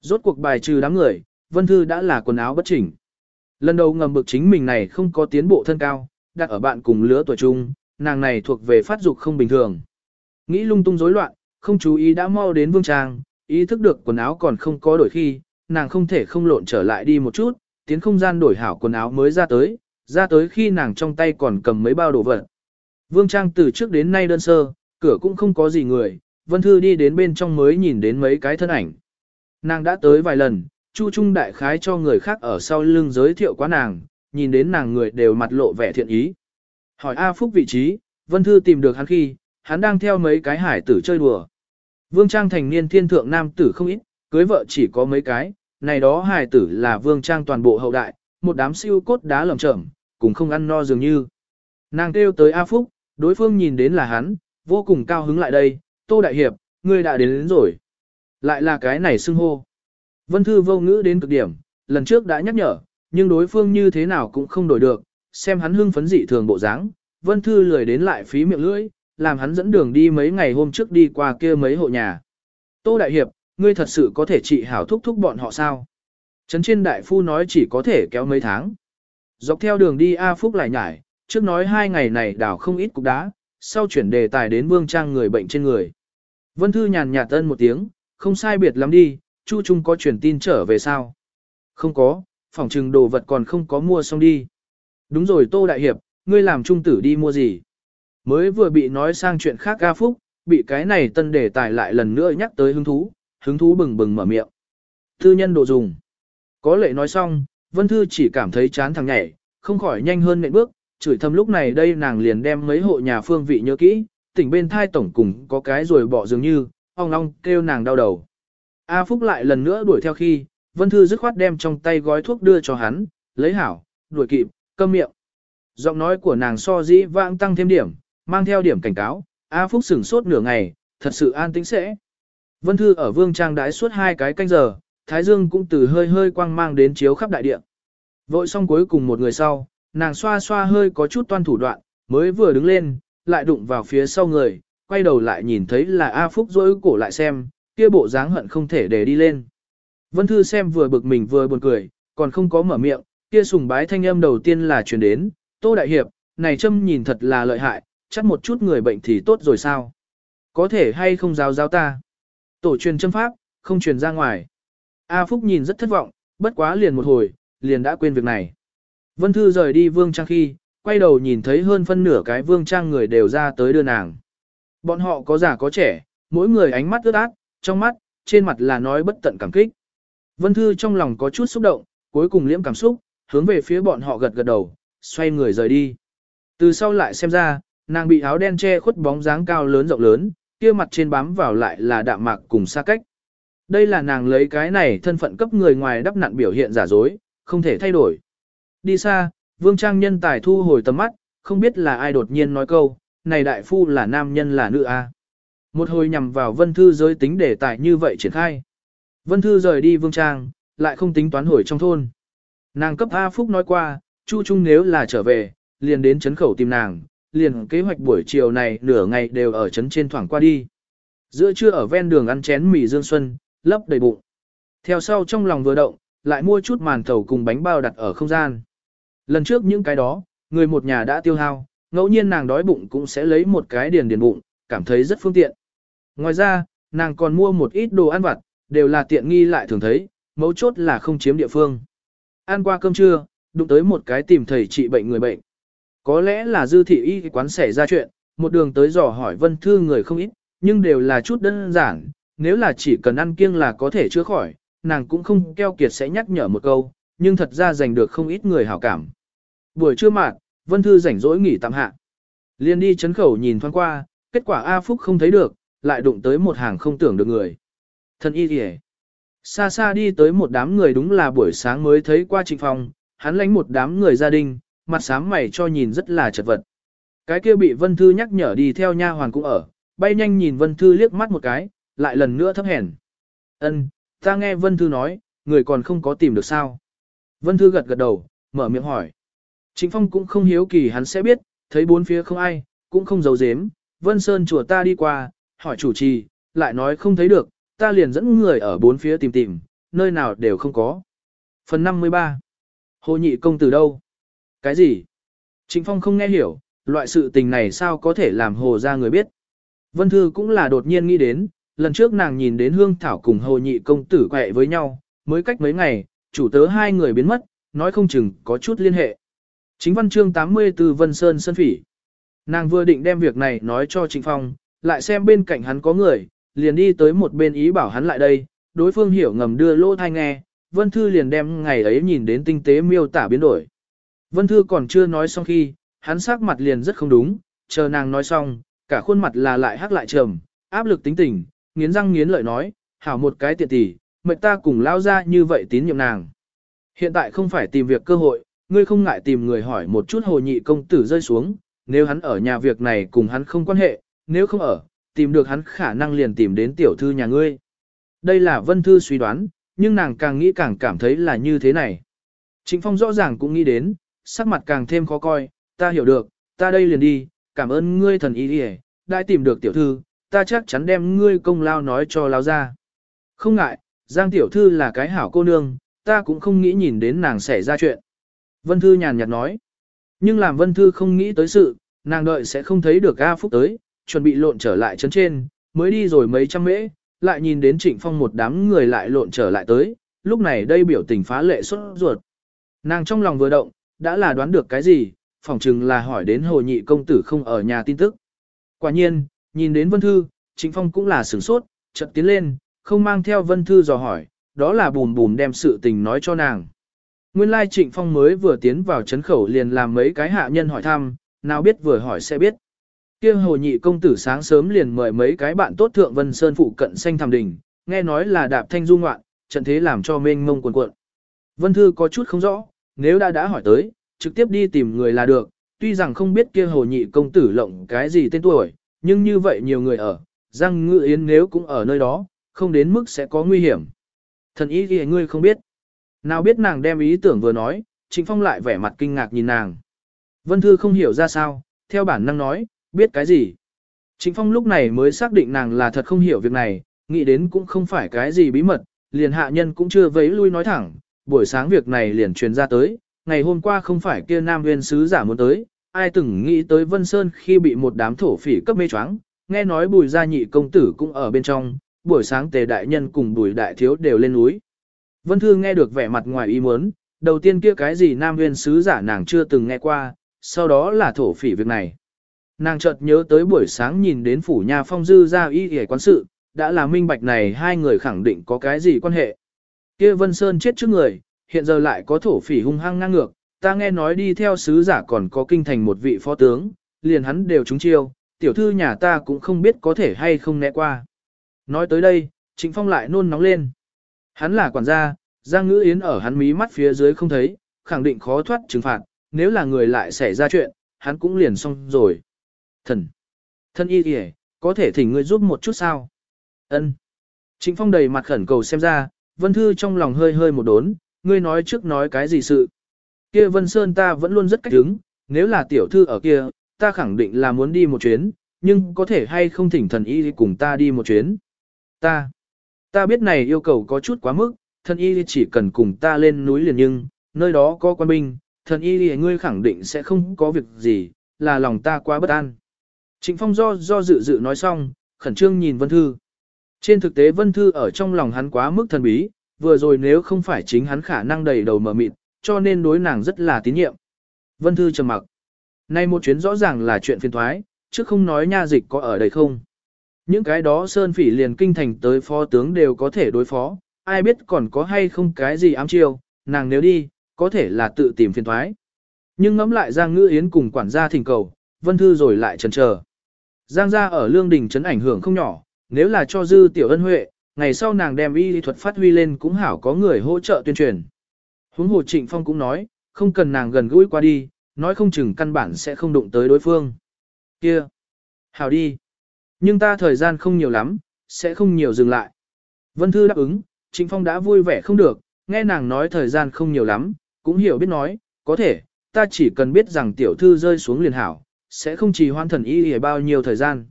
Rốt cuộc bài trừ đám người, Vân Thư đã là quần áo bất chỉnh. Lần đầu ngầm bực chính mình này không có tiến bộ thân cao, đặt ở bạn cùng lứa tuổi chung, nàng này thuộc về phát dục không bình thường. Nghĩ lung tung rối loạn, không chú ý đã mau đến vương trang, ý thức được quần áo còn không có đổi khi, nàng không thể không lộn trở lại đi một chút, tiến không gian đổi hảo quần áo mới ra tới, ra tới khi nàng trong tay còn cầm mấy bao đồ vật. Vương trang từ trước đến nay đơn sơ, cửa cũng không có gì người, Vân Thư đi đến bên trong mới nhìn đến mấy cái thân ảnh. Nàng đã tới vài lần, Chu Trung đại khái cho người khác ở sau lưng giới thiệu quá nàng, nhìn đến nàng người đều mặt lộ vẻ thiện ý. Hỏi A Phúc vị trí, Vân Thư tìm được hắn khi, hắn đang theo mấy cái hải tử chơi đùa. Vương Trang thành niên thiên thượng nam tử không ít, cưới vợ chỉ có mấy cái, này đó hải tử là Vương Trang toàn bộ hậu đại, một đám siêu cốt đá lầm trởm, cũng không ăn no dường như. Nàng kêu tới A Phúc, đối phương nhìn đến là hắn, vô cùng cao hứng lại đây, Tô Đại Hiệp, ngươi đã đến, đến rồi. Lại là cái này xưng hô. Vân Thư vô ngữ đến cực điểm, lần trước đã nhắc nhở, nhưng đối phương như thế nào cũng không đổi được, xem hắn hưng phấn dị thường bộ dáng, Vân Thư lười đến lại phí miệng lưỡi, làm hắn dẫn đường đi mấy ngày hôm trước đi qua kia mấy hộ nhà. Tô Đại Hiệp, ngươi thật sự có thể trị hảo thúc thúc bọn họ sao? Trấn trên đại phu nói chỉ có thể kéo mấy tháng. Dọc theo đường đi A Phúc lại nhải, trước nói hai ngày này đảo không ít cục đá, sau chuyển đề tài đến vương trang người bệnh trên người. Vân Thư nhàn nhạt tân một tiếng, không sai biệt lắm đi, Chu Trung có truyền tin trở về sao? Không có, phòng trừng đồ vật còn không có mua xong đi. Đúng rồi Tô Đại Hiệp, ngươi làm trung tử đi mua gì? Mới vừa bị nói sang chuyện khác A phúc, bị cái này tân đề tài lại lần nữa nhắc tới hứng thú, hứng thú bừng bừng mở miệng. Thư nhân đồ dùng. Có lệ nói xong, Vân Thư chỉ cảm thấy chán thằng nhảy, không khỏi nhanh hơn nệm bước, chửi thầm lúc này đây nàng liền đem mấy hộ nhà phương vị nhớ kỹ, tỉnh bên thai tổng cùng có cái rồi bỏ dường như, ong ong kêu nàng đau đầu. A Phúc lại lần nữa đuổi theo khi, Vân Thư dứt khoát đem trong tay gói thuốc đưa cho hắn, lấy hảo, đuổi kịp, câm miệng. Giọng nói của nàng so dĩ vãng tăng thêm điểm, mang theo điểm cảnh cáo, A Phúc sửng sốt nửa ngày, thật sự an tĩnh sẽ. Vân Thư ở Vương Trang đãi suốt hai cái canh giờ, Thái Dương cũng từ hơi hơi quang mang đến chiếu khắp đại địa. Vội xong cuối cùng một người sau, nàng xoa xoa hơi có chút toan thủ đoạn, mới vừa đứng lên, lại đụng vào phía sau người, quay đầu lại nhìn thấy là A Phúc rỗi cổ lại xem, kia bộ dáng hận không thể để đi lên. Vân Thư xem vừa bực mình vừa buồn cười, còn không có mở miệng, kia sùng bái thanh âm đầu tiên là truyền đến, Tô Đại Hiệp, này châm nhìn thật là lợi hại, chắc một chút người bệnh thì tốt rồi sao? Có thể hay không giáo giáo ta? Tổ truyền châm pháp, không truyền ra ngoài. A Phúc nhìn rất thất vọng, bất quá liền một hồi, liền đã quên việc này. Vân Thư rời đi Vương Trang khi, quay đầu nhìn thấy hơn phân nửa cái Vương Trang người đều ra tới đưa nàng. Bọn họ có già có trẻ, mỗi người ánh mắt ướt át, trong mắt, trên mặt là nói bất tận cảm kích. Vân Thư trong lòng có chút xúc động, cuối cùng liễm cảm xúc, hướng về phía bọn họ gật gật đầu, xoay người rời đi. Từ sau lại xem ra, nàng bị áo đen che khuất bóng dáng cao lớn rộng lớn, kia mặt trên bám vào lại là đạm mạc cùng xa cách. Đây là nàng lấy cái này thân phận cấp người ngoài đắp nặn biểu hiện giả dối, không thể thay đổi. Đi xa, vương trang nhân tài thu hồi tầm mắt, không biết là ai đột nhiên nói câu, này đại phu là nam nhân là nữ a. Một hồi nhằm vào vân thư giới tính đề tài như vậy triển khai. Vân thư rời đi vương trang, lại không tính toán hồi trong thôn. Nàng cấp A Phúc nói qua, Chu Trung nếu là trở về, liền đến chấn khẩu tìm nàng, liền kế hoạch buổi chiều này nửa ngày đều ở chấn trên thoảng qua đi. Giữa trưa ở ven đường ăn chén mì dương xuân, lấp đầy bụng. Theo sau trong lòng vừa động, lại mua chút màn thầu cùng bánh bao đặt ở không gian. Lần trước những cái đó, người một nhà đã tiêu hao, ngẫu nhiên nàng đói bụng cũng sẽ lấy một cái điền điền bụng, cảm thấy rất phương tiện. Ngoài ra, nàng còn mua một ít đồ ăn vặt, đều là tiện nghi lại thường thấy, mấu chốt là không chiếm địa phương. Ăn qua cơm trưa, đụng tới một cái tìm thầy trị bệnh người bệnh. Có lẽ là dư thị y quán xảy ra chuyện, một đường tới dò hỏi vân thư người không ít, nhưng đều là chút đơn giản, nếu là chỉ cần ăn kiêng là có thể chữa khỏi, nàng cũng không keo kiệt sẽ nhắc nhở một câu, nhưng thật ra giành được không ít người hảo cảm. Buổi trưa mạn, vân thư rảnh rỗi nghỉ tạm hạ. Liên đi chấn khẩu nhìn thoáng qua, kết quả A Phúc không thấy được, lại đụng tới một hàng không tưởng được người. Thân y kìa. Xa xa đi tới một đám người đúng là buổi sáng mới thấy qua trịnh phòng hắn lánh một đám người gia đình, mặt sám mày cho nhìn rất là chật vật. Cái kia bị Vân Thư nhắc nhở đi theo nha hoàn cũng ở, bay nhanh nhìn Vân Thư liếc mắt một cái, lại lần nữa thấp hèn. Ân, ta nghe Vân Thư nói, người còn không có tìm được sao. Vân Thư gật gật đầu, mở miệng hỏi. Trịnh Phong cũng không hiếu kỳ hắn sẽ biết, thấy bốn phía không ai, cũng không giấu giếm. Vân Sơn chùa ta đi qua, hỏi chủ trì, lại nói không thấy được, ta liền dẫn người ở bốn phía tìm tìm, nơi nào đều không có. Phần 53 Hồ nhị công từ đâu? Cái gì? Trịnh Phong không nghe hiểu, loại sự tình này sao có thể làm hồ ra người biết. Vân Thư cũng là đột nhiên nghĩ đến, lần trước nàng nhìn đến Hương Thảo cùng hồ nhị công tử quẹ với nhau, mới cách mấy ngày, chủ tớ hai người biến mất, nói không chừng có chút liên hệ. Chính văn chương 84 Vân Sơn Sơn Phỉ. Nàng vừa định đem việc này nói cho Trịnh Phong, lại xem bên cạnh hắn có người, liền đi tới một bên ý bảo hắn lại đây, đối phương hiểu ngầm đưa lô thai nghe, Vân Thư liền đem ngày ấy nhìn đến tinh tế miêu tả biến đổi. Vân Thư còn chưa nói xong khi, hắn sắc mặt liền rất không đúng, chờ nàng nói xong, cả khuôn mặt là lại hắc lại trầm, áp lực tính tình, nghiến răng nghiến lợi nói, hảo một cái tiện tỷ, mệnh ta cùng lao ra như vậy tín nhiệm nàng. Hiện tại không phải tìm việc cơ hội, ngươi không ngại tìm người hỏi một chút hồ nhị công tử rơi xuống, nếu hắn ở nhà việc này cùng hắn không quan hệ, nếu không ở, tìm được hắn khả năng liền tìm đến tiểu thư nhà ngươi. Đây là Vân Thư suy đoán, nhưng nàng càng nghĩ càng cảm thấy là như thế này. Trịnh Phong rõ ràng cũng nghĩ đến, sắc mặt càng thêm khó coi, ta hiểu được, ta đây liền đi, cảm ơn ngươi thần ý đi đã tìm được tiểu thư, ta chắc chắn đem ngươi công lao nói cho lao ra. Không ngại, Giang tiểu thư là cái hảo cô nương, ta cũng không nghĩ nhìn đến nàng xảy ra chuyện. Vân Thư nhàn nhạt nói, nhưng làm Vân Thư không nghĩ tới sự, nàng đợi sẽ không thấy được A Phúc tới, chuẩn bị lộn trở lại chấn trên, mới đi rồi mấy trăm mễ, lại nhìn đến Trịnh Phong một đám người lại lộn trở lại tới, lúc này đây biểu tình phá lệ xuất ruột. Nàng trong lòng vừa động, đã là đoán được cái gì, phỏng chừng là hỏi đến hồ nhị công tử không ở nhà tin tức. Quả nhiên, nhìn đến Vân Thư, Trịnh Phong cũng là sửng sốt, chợt tiến lên, không mang theo Vân Thư dò hỏi, đó là bùm bùm đem sự tình nói cho nàng. Nguyên lai Trịnh Phong mới vừa tiến vào chấn khẩu liền làm mấy cái hạ nhân hỏi thăm, nào biết vừa hỏi sẽ biết kia hồ nhị công tử sáng sớm liền mời mấy cái bạn tốt thượng Vân Sơn phụ cận xanh thảm đỉnh, nghe nói là đạp thanh du ngoạn, trận thế làm cho mênh mông cuồn cuộn. Vân Thư có chút không rõ, nếu đã đã hỏi tới, trực tiếp đi tìm người là được, tuy rằng không biết kia hồ nhị công tử lộng cái gì tên tuổi, nhưng như vậy nhiều người ở, Giang Ngự Yến nếu cũng ở nơi đó, không đến mức sẽ có nguy hiểm. Thần ý thì ngươi không biết. Nào biết nàng đem ý tưởng vừa nói, Trịnh Phong lại vẻ mặt kinh ngạc nhìn nàng. Vân Thư không hiểu ra sao, theo bản năng nói, biết cái gì. Trịnh Phong lúc này mới xác định nàng là thật không hiểu việc này, nghĩ đến cũng không phải cái gì bí mật, liền hạ nhân cũng chưa vấy lui nói thẳng, buổi sáng việc này liền truyền ra tới, ngày hôm qua không phải kia nam viên sứ giả muốn tới, ai từng nghĩ tới Vân Sơn khi bị một đám thổ phỉ cấp mê choáng, nghe nói bùi gia nhị công tử cũng ở bên trong, buổi sáng tề đại nhân cùng bùi đại thiếu đều lên núi. Vân Thư nghe được vẻ mặt ngoài ý muốn, đầu tiên kia cái gì nam viên sứ giả nàng chưa từng nghe qua, sau đó là thổ phỉ việc này. Nàng chợt nhớ tới buổi sáng nhìn đến phủ nhà phong dư ra y hề quán sự, đã là minh bạch này hai người khẳng định có cái gì quan hệ. Kia Vân Sơn chết trước người, hiện giờ lại có thổ phỉ hung hăng ngang ngược, ta nghe nói đi theo sứ giả còn có kinh thành một vị phó tướng, liền hắn đều trúng chiêu, tiểu thư nhà ta cũng không biết có thể hay không né qua. Nói tới đây, Trịnh Phong lại nôn nóng lên. Hắn là quản gia, Giang Ngữ Yến ở hắn mí mắt phía dưới không thấy, khẳng định khó thoát trừng phạt, nếu là người lại xảy ra chuyện, hắn cũng liền xong rồi. Thần! Thân y kìa, có thể thỉnh ngươi giúp một chút sao? Ân. Trịnh Phong đầy mặt khẩn cầu xem ra, Vân Thư trong lòng hơi hơi một đốn, ngươi nói trước nói cái gì sự. Kia Vân Sơn ta vẫn luôn rất cách đứng, nếu là tiểu thư ở kia, ta khẳng định là muốn đi một chuyến, nhưng có thể hay không thỉnh thần y cùng ta đi một chuyến. Ta, ta biết này yêu cầu có chút quá mức, thần y chỉ cần cùng ta lên núi liền nhưng, nơi đó có quan binh, thần y ngươi khẳng định sẽ không có việc gì, là lòng ta quá bất an. Trịnh Phong do do dự dự nói xong, khẩn trương nhìn Vân Thư. Trên thực tế Vân Thư ở trong lòng hắn quá mức thần bí, vừa rồi nếu không phải chính hắn khả năng đầy đầu mở mịt, cho nên đối nàng rất là tín nhiệm. Vân Thư trầm mặc. Nay một chuyến rõ ràng là chuyện phiền thoái, chứ không nói nha dịch có ở đây không. Những cái đó Sơn Phỉ liền kinh thành tới phó tướng đều có thể đối phó, ai biết còn có hay không cái gì ám chiêu, nàng nếu đi, có thể là tự tìm phiền thoái. Nhưng ngẫm lại Giang Ngữ Yến cùng quản gia thỉnh cầu, Vân Thư rồi lại chần chờ. Giang gia ở Lương Đình chấn ảnh hưởng không nhỏ, nếu là cho dư tiểu ân huệ, ngày sau nàng đem y thuật phát huy lên cũng hảo có người hỗ trợ tuyên truyền. Huống hồ Trịnh Phong cũng nói, không cần nàng gần gũi qua đi, nói không chừng căn bản sẽ không đụng tới đối phương. Kia, hảo đi. Nhưng ta thời gian không nhiều lắm, sẽ không nhiều dừng lại. Vân Thư đáp ứng, Trịnh Phong đã vui vẻ không được, nghe nàng nói thời gian không nhiều lắm, cũng hiểu biết nói, có thể, ta chỉ cần biết rằng tiểu thư rơi xuống liền hảo, sẽ không chỉ hoan thần y hề bao nhiêu thời gian.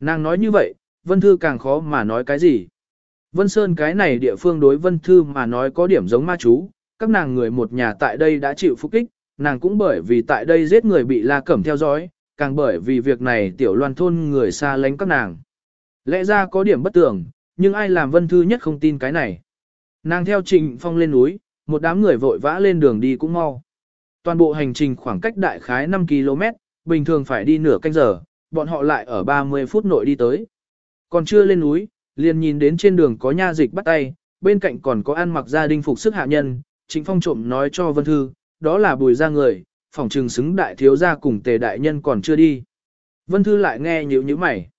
Nàng nói như vậy, Vân Thư càng khó mà nói cái gì. Vân Sơn cái này địa phương đối Vân Thư mà nói có điểm giống ma chú, các nàng người một nhà tại đây đã chịu phục kích, nàng cũng bởi vì tại đây giết người bị La Cẩm theo dõi, càng bởi vì việc này tiểu loan thôn người xa lánh các nàng. Lẽ ra có điểm bất tưởng, nhưng ai làm Vân Thư nhất không tin cái này. Nàng theo Trịnh Phong lên núi, một đám người vội vã lên đường đi cũng mau. Toàn bộ hành trình khoảng cách đại khái 5 km, bình thường phải đi nửa canh giờ, bọn họ lại ở 30 phút nội đi tới. Còn chưa lên núi, liền nhìn đến trên đường có nha dịch bắt tay, bên cạnh còn có ăn mặc gia đình phục sức hạ nhân, Trịnh Phong trộm nói cho Vân Thư, đó là bùi ra người, phòng trừng xứng đại thiếu gia cùng tề đại nhân còn chưa đi. Vân Thư lại nghe nhíu nhíu mày.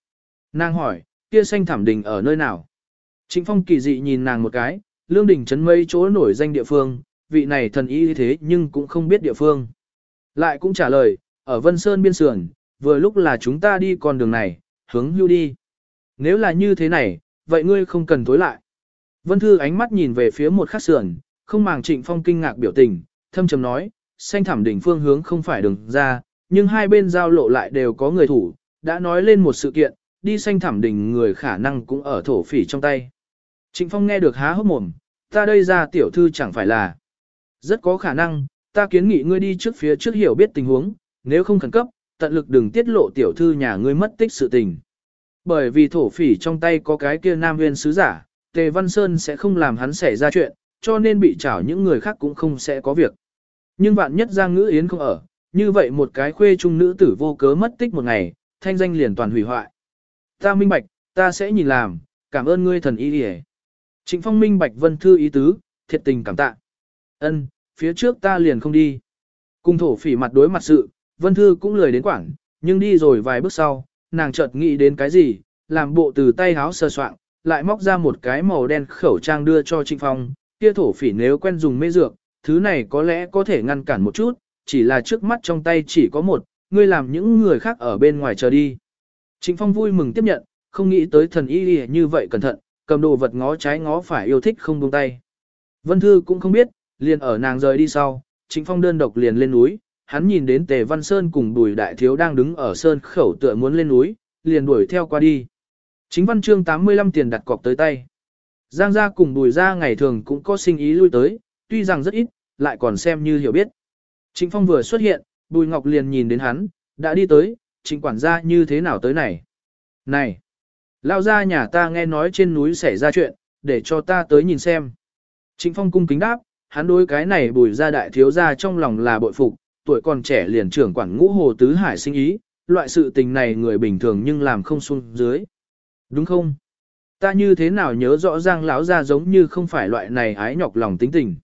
Nàng hỏi, kia xanh thảm đình ở nơi nào? Trịnh Phong kỳ dị nhìn nàng một cái, lương đỉnh chấn mây chỗ nổi danh địa phương, vị này thần y thế nhưng cũng không biết địa phương. Lại cũng trả lời, ở Vân Sơn biên sườn, vừa lúc là chúng ta đi con đường này, hướng hưu đi. Nếu là như thế này, vậy ngươi không cần tối lại. Vân Thư ánh mắt nhìn về phía một khắc sườn, không màng trịnh phong kinh ngạc biểu tình, thâm trầm nói, xanh thảm đỉnh phương hướng không phải đường ra, nhưng hai bên giao lộ lại đều có người thủ, đã nói lên một sự kiện, đi xanh thảm đỉnh người khả năng cũng ở thổ phỉ trong tay. Trịnh phong nghe được há hốc mồm, ta đây ra tiểu thư chẳng phải là. Rất có khả năng, ta kiến nghị ngươi đi trước phía trước hiểu biết tình huống, nếu không khẩn cấp, tận lực đừng tiết lộ tiểu thư nhà ngươi mất tích sự tình. Bởi vì thổ phỉ trong tay có cái kia nam viên sứ giả, Tề Văn Sơn sẽ không làm hắn xảy ra chuyện, cho nên bị trảo những người khác cũng không sẽ có việc. Nhưng vạn nhất Giang Ngữ Yến không ở, như vậy một cái khuê trung nữ tử vô cớ mất tích một ngày, thanh danh liền toàn hủy hoại. Ta minh bạch, ta sẽ nhìn làm, cảm ơn ngươi thần y đi Trịnh Phong minh bạch vân thư ý tứ, thiệt tình cảm tạ. Ân, phía trước ta liền không đi. Cùng thổ phỉ mặt đối mặt sự, vân thư cũng lười đến quảng, nhưng đi rồi vài bước sau, nàng chợt nghĩ đến cái gì, làm bộ từ tay háo sơ soạn, lại móc ra một cái màu đen khẩu trang đưa cho Trịnh Phong, kia thổ phỉ nếu quen dùng mê dược, thứ này có lẽ có thể ngăn cản một chút, chỉ là trước mắt trong tay chỉ có một, ngươi làm những người khác ở bên ngoài chờ đi. Trịnh Phong vui mừng tiếp nhận, không nghĩ tới thần y như vậy cẩn thận, cầm đồ vật ngó trái ngó phải yêu thích không buông tay. Vân Thư cũng không biết, liền ở nàng rời đi sau, Trịnh Phong đơn độc liền lên núi, hắn nhìn đến Tề Văn Sơn cùng Bùi Đại Thiếu đang đứng ở sơn khẩu tựa muốn lên núi, liền đuổi theo qua đi. Chính văn chương 85 tiền đặt cọc tới tay. Giang gia cùng Bùi gia ngày thường cũng có sinh ý lui tới, tuy rằng rất ít, lại còn xem như hiểu biết. Trịnh Phong vừa xuất hiện, Bùi Ngọc liền nhìn đến hắn, đã đi tới, trịnh quản gia như thế nào tới này? Này! Lao ra nhà ta nghe nói trên núi xảy ra chuyện, để cho ta tới nhìn xem. Trịnh Phong cung kính đáp, hắn đối cái này bùi gia đại thiếu gia trong lòng là bội phục, tuổi còn trẻ liền trưởng quản ngũ hồ tứ hải sinh ý, loại sự tình này người bình thường nhưng làm không xuống dưới. Đúng không? Ta như thế nào nhớ rõ ràng lão ra giống như không phải loại này ái nhọc lòng tính tình.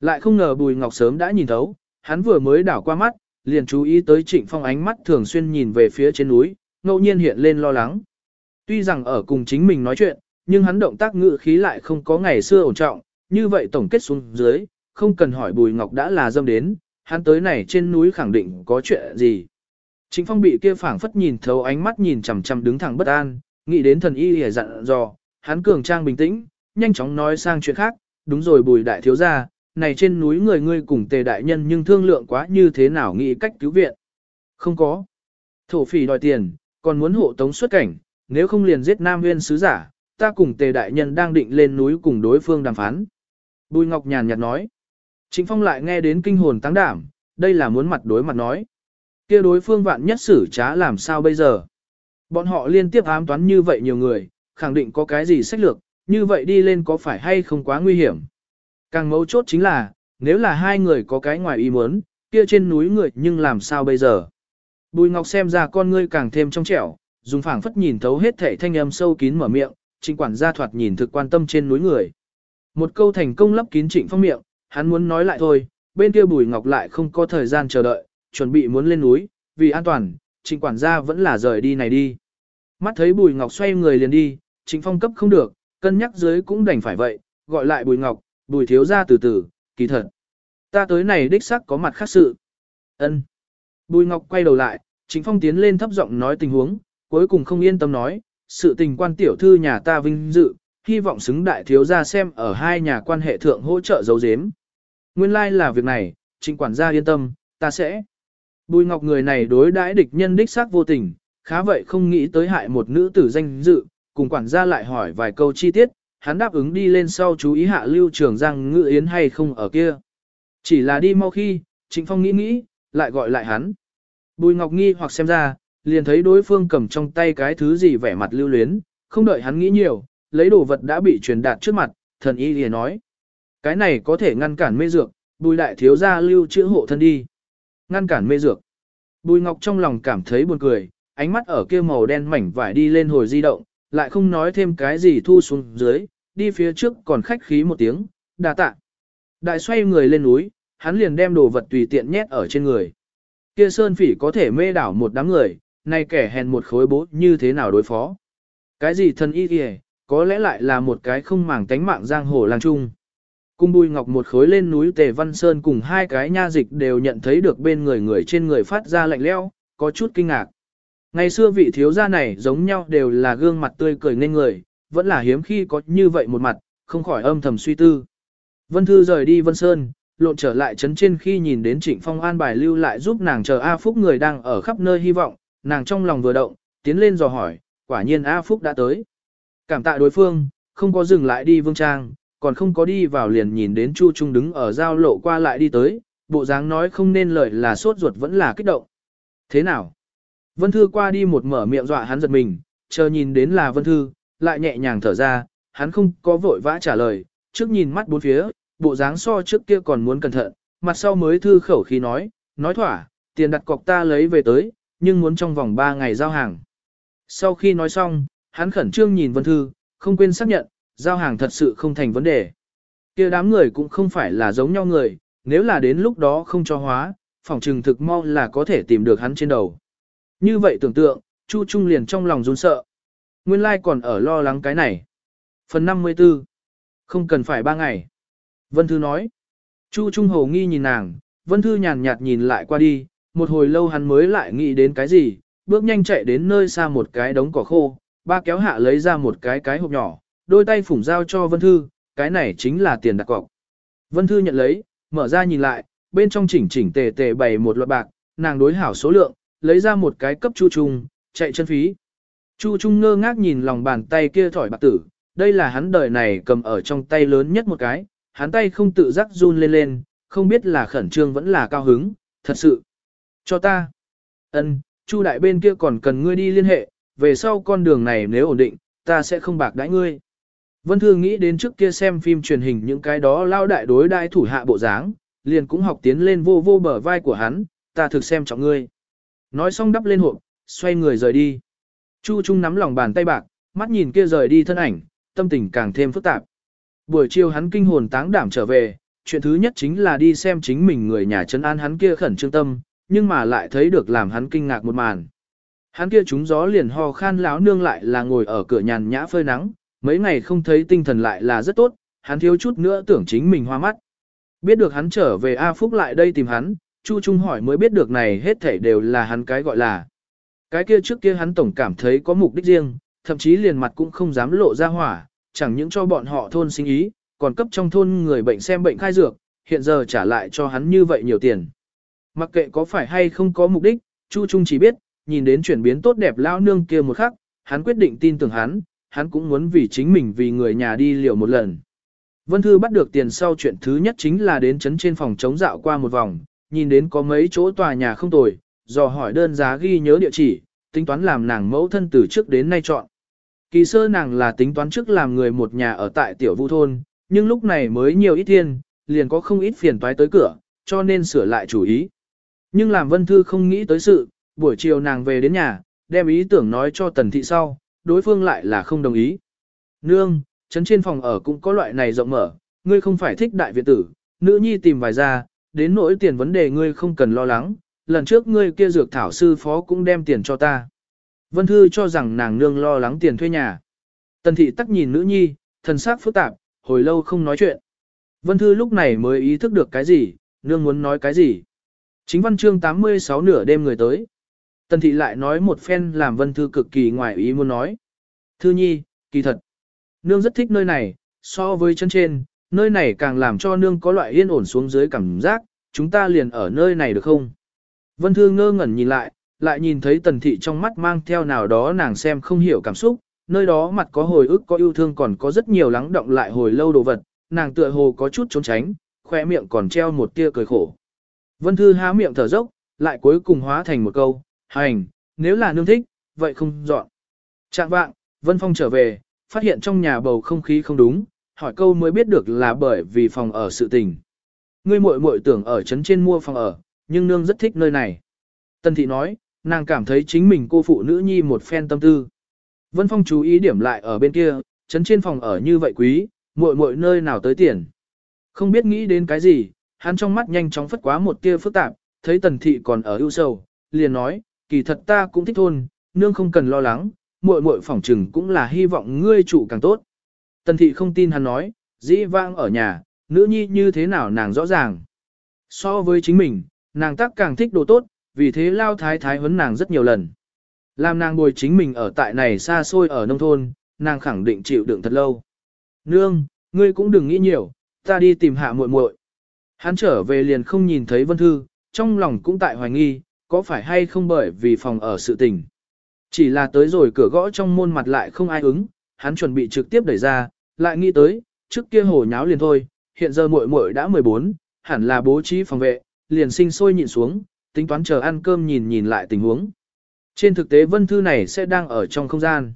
Lại không ngờ Bùi Ngọc sớm đã nhìn thấu, hắn vừa mới đảo qua mắt, liền chú ý tới Trịnh Phong ánh mắt thường xuyên nhìn về phía trên núi, ngẫu nhiên hiện lên lo lắng. Tuy rằng ở cùng chính mình nói chuyện, nhưng hắn động tác ngự khí lại không có ngày xưa ổn trọng, như vậy tổng kết xuống dưới, không cần hỏi Bùi Ngọc đã là dâm đến, hắn tới này trên núi khẳng định có chuyện gì. Trịnh Phong bị kia phảng phất nhìn thấu ánh mắt nhìn chằm chằm đứng thẳng bất an, nghĩ đến thần y hề dặn dò, hắn cường trang bình tĩnh, nhanh chóng nói sang chuyện khác, đúng rồi Bùi đại thiếu gia, này trên núi người ngươi cùng tề đại nhân nhưng thương lượng quá như thế nào nghĩ cách cứu viện. Không có. Thổ phỉ đòi tiền, còn muốn hộ tống xuất cảnh, nếu không liền giết Nam huyên sứ giả, ta cùng tề đại nhân đang định lên núi cùng đối phương đàm phán. Bùi Ngọc nhàn nhạt nói. Trịnh Phong lại nghe đến kinh hồn tăng đảm, đây là muốn mặt đối mặt nói. kia đối phương vạn nhất xử trá làm sao bây giờ. Bọn họ liên tiếp ám toán như vậy nhiều người, khẳng định có cái gì sách lược, như vậy đi lên có phải hay không quá nguy hiểm. Càng mấu chốt chính là, nếu là hai người có cái ngoài ý muốn, kia trên núi người nhưng làm sao bây giờ. Bùi Ngọc xem ra con ngươi càng thêm trong trẻo, dùng phảng phất nhìn thấu hết thể thanh âm sâu kín mở miệng, trịnh quản gia thoạt nhìn thực quan tâm trên núi người. Một câu thành công lấp kín trịnh phong miệng, hắn muốn nói lại thôi, bên kia Bùi Ngọc lại không có thời gian chờ đợi, chuẩn bị muốn lên núi, vì an toàn, trịnh quản gia vẫn là rời đi này đi. Mắt thấy Bùi Ngọc xoay người liền đi, trịnh phong cấp không được, cân nhắc dưới cũng đành phải vậy, gọi lại Bùi Ngọc, Bùi thiếu ra từ từ, kỳ thật. Ta tới này đích sắc có mặt khác sự. ân Bùi Ngọc quay đầu lại, trịnh phong tiến lên thấp giọng nói tình huống, cuối cùng không yên tâm nói, sự tình quan tiểu thư nhà ta vinh dự, hy vọng xứng đại thiếu ra xem ở hai nhà quan hệ thượng hỗ trợ dấu dếm. Nguyên lai like là việc này, trịnh quản gia yên tâm, ta sẽ. Bùi ngọc người này đối đãi địch nhân đích xác vô tình, khá vậy không nghĩ tới hại một nữ tử danh dự, cùng quản gia lại hỏi vài câu chi tiết, hắn đáp ứng đi lên sau chú ý hạ lưu trường giang ngự yến hay không ở kia. Chỉ là đi mau khi, trịnh phong nghĩ nghĩ, lại gọi lại hắn. Bùi ngọc nghi hoặc xem ra, liền thấy đối phương cầm trong tay cái thứ gì vẻ mặt lưu luyến, không đợi hắn nghĩ nhiều, lấy đồ vật đã bị truyền đạt trước mặt, thần y liền nói. Cái này có thể ngăn cản mê dược, bùi đại thiếu gia lưu chữa hộ thân đi. Ngăn cản mê dược. Bùi ngọc trong lòng cảm thấy buồn cười, ánh mắt ở kia màu đen mảnh vải đi lên hồi di động, lại không nói thêm cái gì thu xuống dưới, đi phía trước còn khách khí một tiếng, đà tạ. Đại xoay người lên núi, hắn liền đem đồ vật tùy tiện nhét ở trên người. Kia sơn phỉ có thể mê đảo một đám người, nay kẻ hèn một khối bố như thế nào đối phó. Cái gì thần y kìa, có lẽ lại là một cái không màng tánh mạng giang hồ lang trung. Cung bùi ngọc một khối lên núi Tề Văn Sơn cùng hai cái nha dịch đều nhận thấy được bên người người trên người phát ra lạnh leo, có chút kinh ngạc. Ngày xưa vị thiếu gia này giống nhau đều là gương mặt tươi cười nên người, vẫn là hiếm khi có như vậy một mặt, không khỏi âm thầm suy tư. Vân Thư rời đi Vân Sơn, lộn trở lại trấn trên khi nhìn đến Trịnh Phong an bài lưu lại giúp nàng chờ A Phúc người đang ở khắp nơi hy vọng, nàng trong lòng vừa động, tiến lên dò hỏi, quả nhiên A Phúc đã tới. Cảm tạ đối phương, không có dừng lại đi vương trang, còn không có đi vào liền nhìn đến Chu Trung đứng ở giao lộ qua lại đi tới, bộ dáng nói không nên lời là sốt ruột vẫn là kích động. Thế nào? Vân Thư qua đi một mở miệng dọa hắn giật mình, chờ nhìn đến là Vân Thư, lại nhẹ nhàng thở ra, hắn không có vội vã trả lời, trước nhìn mắt bốn phía, bộ dáng so trước kia còn muốn cẩn thận, mặt sau mới thư khẩu khi nói, nói thỏa, tiền đặt cọc ta lấy về tới, nhưng muốn trong vòng 3 ngày giao hàng. Sau khi nói xong, hắn khẩn trương nhìn Vân Thư, không quên xác nhận, giao hàng thật sự không thành vấn đề. kia đám người cũng không phải là giống nhau người, nếu là đến lúc đó không cho hóa, phòng trừng thực mau là có thể tìm được hắn trên đầu. Như vậy tưởng tượng, Chu Trung liền trong lòng run sợ. Nguyên lai like còn ở lo lắng cái này. Phần 54. Không cần phải ba ngày. Vân Thư nói. Chu Trung hồ nghi nhìn nàng, Vân Thư nhàn nhạt nhìn lại qua đi, một hồi lâu hắn mới lại nghĩ đến cái gì, bước nhanh chạy đến nơi xa một cái đống cỏ khô, ba kéo hạ lấy ra một cái cái hộp nhỏ, đôi tay phủng giao cho Vân Thư, cái này chính là tiền đặt cọc. Vân Thư nhận lấy, mở ra nhìn lại, bên trong chỉnh chỉnh tề tề bày một loạt bạc, nàng đối hảo số lượng, lấy ra một cái cấp Chu Trung, chạy chân phí. Chu Trung ngơ ngác nhìn lòng bàn tay kia thỏi bạc tử, đây là hắn đời này cầm ở trong tay lớn nhất một cái, hắn tay không tự giác run lên lên, không biết là khẩn trương vẫn là cao hứng, thật sự. Cho ta. Ân, Chu đại bên kia còn cần ngươi đi liên hệ, về sau con đường này nếu ổn định, ta sẽ không bạc đãi ngươi. Vân Thư nghĩ đến trước kia xem phim truyền hình những cái đó lao đại đối đại thủ hạ bộ dáng, liền cũng học tiến lên vô vô bờ vai của hắn, ta thực xem trọng ngươi. Nói xong đắp lên hộp, xoay người rời đi. Chu Trung nắm lòng bàn tay bạc, mắt nhìn kia rời đi thân ảnh, tâm tình càng thêm phức tạp. Buổi chiều hắn kinh hồn táng đảm trở về, chuyện thứ nhất chính là đi xem chính mình người nhà chân an hắn kia khẩn trương tâm, nhưng mà lại thấy được làm hắn kinh ngạc một màn. Hắn kia trúng gió liền ho khan láo nương lại là ngồi ở cửa nhàn nhã phơi nắng, mấy ngày không thấy tinh thần lại là rất tốt, hắn thiếu chút nữa tưởng chính mình hoa mắt. Biết được hắn trở về A Phúc lại đây tìm hắn, Chu Trung hỏi mới biết được này hết thảy đều là hắn cái gọi là. Cái kia trước kia hắn tổng cảm thấy có mục đích riêng, thậm chí liền mặt cũng không dám lộ ra hỏa, chẳng những cho bọn họ thôn sinh ý, còn cấp trong thôn người bệnh xem bệnh khai dược, hiện giờ trả lại cho hắn như vậy nhiều tiền. Mặc kệ có phải hay không có mục đích, Chu Trung chỉ biết, nhìn đến chuyển biến tốt đẹp lao nương kia một khắc, hắn quyết định tin tưởng hắn, hắn cũng muốn vì chính mình vì người nhà đi liều một lần. Vân Thư bắt được tiền sau chuyện thứ nhất chính là đến chấn trên phòng chống dạo qua một vòng, nhìn đến có mấy chỗ tòa nhà không tồi, dò hỏi đơn giá ghi nhớ địa chỉ, tính toán làm nàng mẫu thân từ trước đến nay chọn. Kỳ sơ nàng là tính toán trước làm người một nhà ở tại tiểu vũ thôn, nhưng lúc này mới nhiều ít tiền, liền có không ít phiền toái tới cửa, cho nên sửa lại chủ ý. Nhưng làm Vân Thư không nghĩ tới sự, buổi chiều nàng về đến nhà, đem ý tưởng nói cho Tần Thị sau, đối phương lại là không đồng ý. Nương, chấn trên phòng ở cũng có loại này rộng mở, ngươi không phải thích đại viện tử, nữ nhi tìm vài ra, đến nỗi tiền vấn đề ngươi không cần lo lắng, lần trước ngươi kia dược thảo sư phó cũng đem tiền cho ta. Vân Thư cho rằng nàng nương lo lắng tiền thuê nhà. Tần thị tắc nhìn nữ nhi, thần sắc phức tạp, hồi lâu không nói chuyện. Vân Thư lúc này mới ý thức được cái gì, nương muốn nói cái gì. Chính văn chương 86 nửa đêm người tới. Tần thị lại nói một phen làm Vân Thư cực kỳ ngoài ý muốn nói. Thư nhi, kỳ thật. Nương rất thích nơi này, so với chân trên, nơi này càng làm cho nương có loại yên ổn xuống dưới cảm giác, chúng ta liền ở nơi này được không? Vân Thư ngơ ngẩn nhìn lại, lại nhìn thấy tần thị trong mắt mang theo nào đó nàng xem không hiểu cảm xúc, nơi đó mặt có hồi ức có yêu thương còn có rất nhiều lắng động lại hồi lâu đồ vật, nàng tựa hồ có chút trốn tránh, khỏe miệng còn treo một tia cười khổ. Vân Thư há miệng thở dốc, lại cuối cùng hóa thành một câu, hành, nếu là nương thích, vậy không dọn. Trạng vạng, Vân Phong trở về, phát hiện trong nhà bầu không khí không đúng, hỏi câu mới biết được là bởi vì phòng ở sự tình. Ngươi muội muội tưởng ở trấn trên mua phòng ở, nhưng nương rất thích nơi này. Tân thị nói, nàng cảm thấy chính mình cô phụ nữ nhi một phen tâm tư. Vân Phong chú ý điểm lại ở bên kia, trấn trên phòng ở như vậy quý, muội muội nơi nào tới tiền. Không biết nghĩ đến cái gì, hắn trong mắt nhanh chóng phất quá một tia phức tạp, thấy tần thị còn ở ưu sầu, liền nói, kỳ thật ta cũng thích thôn, nương không cần lo lắng, muội muội phỏng trừng cũng là hy vọng ngươi chủ càng tốt. Tần thị không tin hắn nói, dĩ vang ở nhà, nữ nhi như thế nào nàng rõ ràng. So với chính mình, nàng tác càng thích đồ tốt, vì thế lao thái thái huấn nàng rất nhiều lần. Làm nàng bồi chính mình ở tại này xa xôi ở nông thôn, nàng khẳng định chịu đựng thật lâu. Nương, ngươi cũng đừng nghĩ nhiều, ta đi tìm hạ muội muội. Hắn trở về liền không nhìn thấy Vân Thư, trong lòng cũng tại hoài nghi, có phải hay không bởi vì phòng ở sự tình. Chỉ là tới rồi cửa gõ trong môn mặt lại không ai ứng, hắn chuẩn bị trực tiếp đẩy ra, lại nghĩ tới, trước kia hồ nháo liền thôi, hiện giờ muội muội đã 14, hẳn là bố trí phòng vệ, liền sinh sôi nhịn xuống, tính toán chờ ăn cơm nhìn nhìn lại tình huống. Trên thực tế vân thư này sẽ đang ở trong không gian.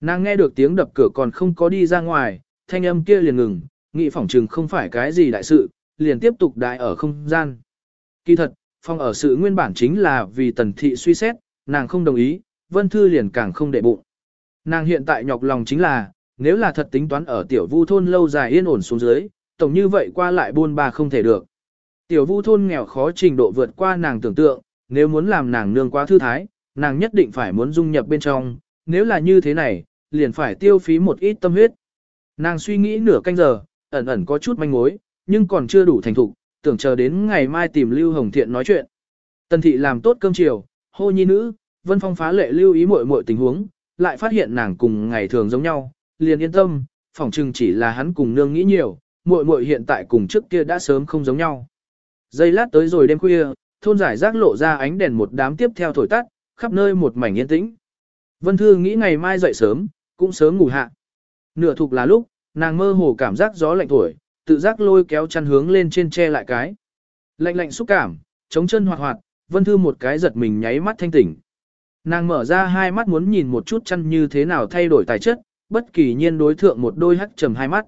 Nàng nghe được tiếng đập cửa còn không có đi ra ngoài, thanh âm kia liền ngừng, nghĩ phỏng trừng không phải cái gì đại sự, liền tiếp tục đại ở không gian. Kỳ thật, phòng ở sự nguyên bản chính là vì tần thị suy xét, nàng không đồng ý, vân thư liền càng không để bụng. Nàng hiện tại nhọc lòng chính là, nếu là thật tính toán ở tiểu vu thôn lâu dài yên ổn xuống dưới, tổng như vậy qua lại buôn ba không thể được. Tiểu vu thôn nghèo khó trình độ vượt qua nàng tưởng tượng, nếu muốn làm nàng nương quá thư thái, nàng nhất định phải muốn dung nhập bên trong, nếu là như thế này, liền phải tiêu phí một ít tâm huyết. Nàng suy nghĩ nửa canh giờ, ẩn ẩn có chút manh mối, nhưng còn chưa đủ thành thục, tưởng chờ đến ngày mai tìm Lưu Hồng Thiện nói chuyện. Tần thị làm tốt cơm chiều, hô nhi nữ, Vân Phong phá lệ lưu ý muội muội tình huống, lại phát hiện nàng cùng ngày thường giống nhau, liền yên tâm, phỏng chừng chỉ là hắn cùng nương nghĩ nhiều, muội muội hiện tại cùng trước kia đã sớm không giống nhau. Giây lát tới rồi đêm khuya, thôn giải rác lộ ra ánh đèn một đám tiếp theo thổi tắt, khắp nơi một mảnh yên tĩnh. Vân Thư nghĩ ngày mai dậy sớm, cũng sớm ngủ hạ. Nửa thục là lúc, nàng mơ hồ cảm giác gió lạnh thổi, tự giác lôi kéo chăn hướng lên trên che lại cái. Lạnh lạnh xúc cảm, chống chân hoạt hoạt, Vân Thư một cái giật mình nháy mắt thanh tỉnh. Nàng mở ra hai mắt muốn nhìn một chút chăn như thế nào thay đổi tài chất, bất kỳ nhiên đối thượng một đôi hắt trầm hai mắt.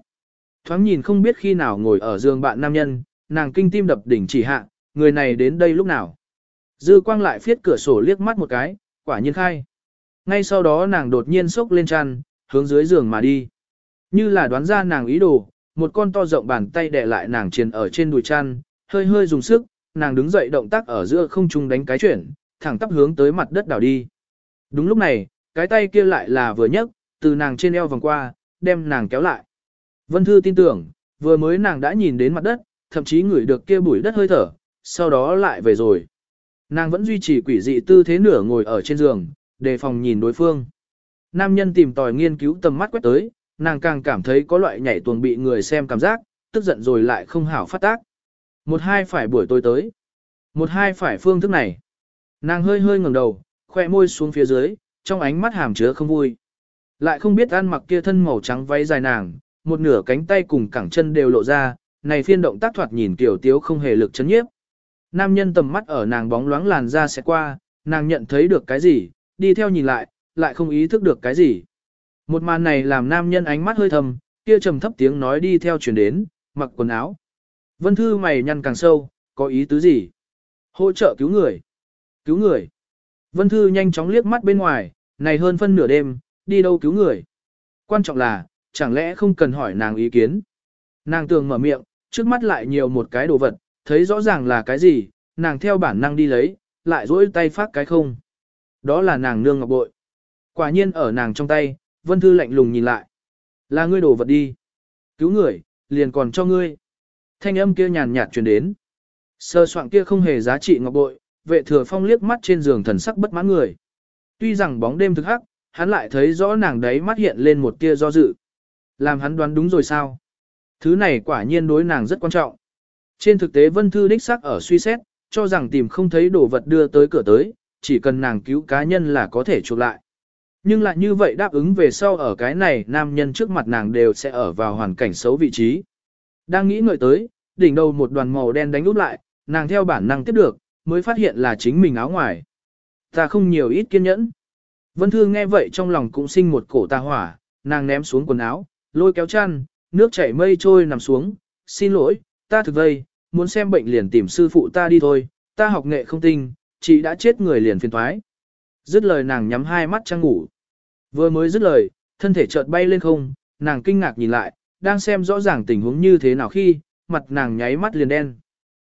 Thoáng nhìn không biết khi nào ngồi ở giường bạn nam nhân, nàng kinh tim đập đỉnh chỉ hạ, người này đến đây lúc nào. Dư quang lại phiết cửa sổ liếc mắt một cái, quả nhiên khai. Ngay sau đó nàng đột nhiên sốc lên chăn, hướng dưới giường mà đi. Như là đoán ra nàng ý đồ, một con to rộng bàn tay đè lại nàng triền ở trên đùi chăn, hơi hơi dùng sức, nàng đứng dậy động tác ở giữa không trung đánh cái chuyển, thẳng tắp hướng tới mặt đất đảo đi. Đúng lúc này, cái tay kia lại là vừa nhấc, từ nàng trên eo vòng qua, đem nàng kéo lại. Vân Thư tin tưởng, vừa mới nàng đã nhìn đến mặt đất, thậm chí ngửi được kia bụi đất hơi thở, sau đó lại về rồi. Nàng vẫn duy trì quỷ dị tư thế nửa ngồi ở trên giường, đề phòng nhìn đối phương. Nam nhân tìm tòi nghiên cứu tầm mắt quét tới, nàng càng cảm thấy có loại nhảy tuồng bị người xem cảm giác, tức giận rồi lại không hảo phát tác. Một hai phải buổi tối tới. Một hai phải phương thức này. Nàng hơi hơi ngẩng đầu, khoe môi xuống phía dưới, trong ánh mắt hàm chứa không vui. Lại không biết ăn mặc kia thân màu trắng váy dài nàng, một nửa cánh tay cùng cẳng chân đều lộ ra, này phiên động tác thoạt nhìn tiểu tiếu không hề lực chấn nhiếp. Nam nhân tầm mắt ở nàng bóng loáng làn ra sẽ qua, nàng nhận thấy được cái gì, đi theo nhìn lại, lại không ý thức được cái gì. Một màn này làm nam nhân ánh mắt hơi thầm, kia trầm thấp tiếng nói đi theo chuyển đến, mặc quần áo. Vân Thư mày nhăn càng sâu, có ý tứ gì? Hỗ trợ cứu người. Cứu người. Vân Thư nhanh chóng liếc mắt bên ngoài, này hơn phân nửa đêm, đi đâu cứu người. Quan trọng là, chẳng lẽ không cần hỏi nàng ý kiến. Nàng tường mở miệng, trước mắt lại nhiều một cái đồ vật, thấy rõ ràng là cái gì, nàng theo bản năng đi lấy, lại dỗi tay phát cái không. Đó là nàng nương ngọc bội. Quả nhiên ở nàng trong tay, Vân Thư lạnh lùng nhìn lại. Là ngươi đổ vật đi. Cứu người, liền còn cho ngươi. Thanh âm kia nhàn nhạt truyền đến. Sơ soạn kia không hề giá trị ngọc bội, vệ thừa phong liếc mắt trên giường thần sắc bất mãn người. Tuy rằng bóng đêm thực hắc, hắn lại thấy rõ nàng đấy mắt hiện lên một tia do dự. Làm hắn đoán đúng rồi sao? Thứ này quả nhiên đối nàng rất quan trọng. Trên thực tế Vân Thư đích sắc ở suy xét, cho rằng tìm không thấy đồ vật đưa tới cửa tới, chỉ cần nàng cứu cá nhân là có thể chuộc lại. Nhưng lại như vậy đáp ứng về sau ở cái này nam nhân trước mặt nàng đều sẽ ở vào hoàn cảnh xấu vị trí. Đang nghĩ ngợi tới, đỉnh đầu một đoàn màu đen đánh úp lại, nàng theo bản năng tiếp được, mới phát hiện là chính mình áo ngoài. Ta không nhiều ít kiên nhẫn. Vân Thư nghe vậy trong lòng cũng sinh một cổ ta hỏa, nàng ném xuống quần áo, lôi kéo chăn, nước chảy mây trôi nằm xuống, xin lỗi, ta thực vây, muốn xem bệnh liền tìm sư phụ ta đi thôi, ta học nghệ không tinh, chị đã chết người liền phiền thoái. Dứt lời nàng nhắm hai mắt trang ngủ. Vừa mới dứt lời, thân thể chợt bay lên không, nàng kinh ngạc nhìn lại, đang xem rõ ràng tình huống như thế nào khi, mặt nàng nháy mắt liền đen.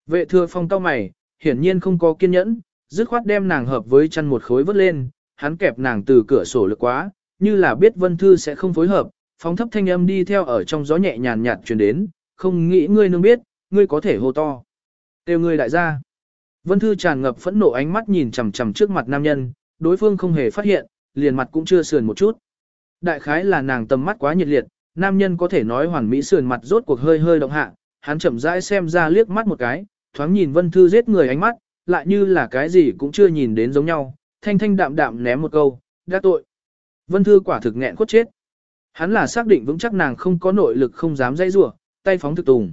Vệ thừa phong cao mày, hiển nhiên không có kiên nhẫn, dứt khoát đem nàng hợp với chăn một khối vớt lên, hắn kẹp nàng từ cửa sổ lực quá, như là biết Vân Thư sẽ không phối hợp, phóng thấp thanh âm đi theo ở trong gió nhẹ nhàn nhạt truyền đến, không nghĩ ngươi nương biết, ngươi có thể hô to. Tiêu ngươi đại gia. Vân Thư tràn ngập phẫn nộ ánh mắt nhìn chằm chằm trước mặt nam nhân, đối phương không hề phát hiện, liền mặt cũng chưa sườn một chút. Đại khái là nàng tầm mắt quá nhiệt liệt, nam nhân có thể nói hoàn mỹ sườn mặt rốt cuộc hơi hơi động hạ, hắn chậm rãi xem ra liếc mắt một cái, thoáng nhìn Vân Thư giết người ánh mắt, lại như là cái gì cũng chưa nhìn đến giống nhau, thanh thanh đạm đạm ném một câu, đã tội. Vân Thư quả thực nghẹn cốt chết. Hắn là xác định vững chắc nàng không có nội lực không dám dây rủa, tay phóng thực tùng.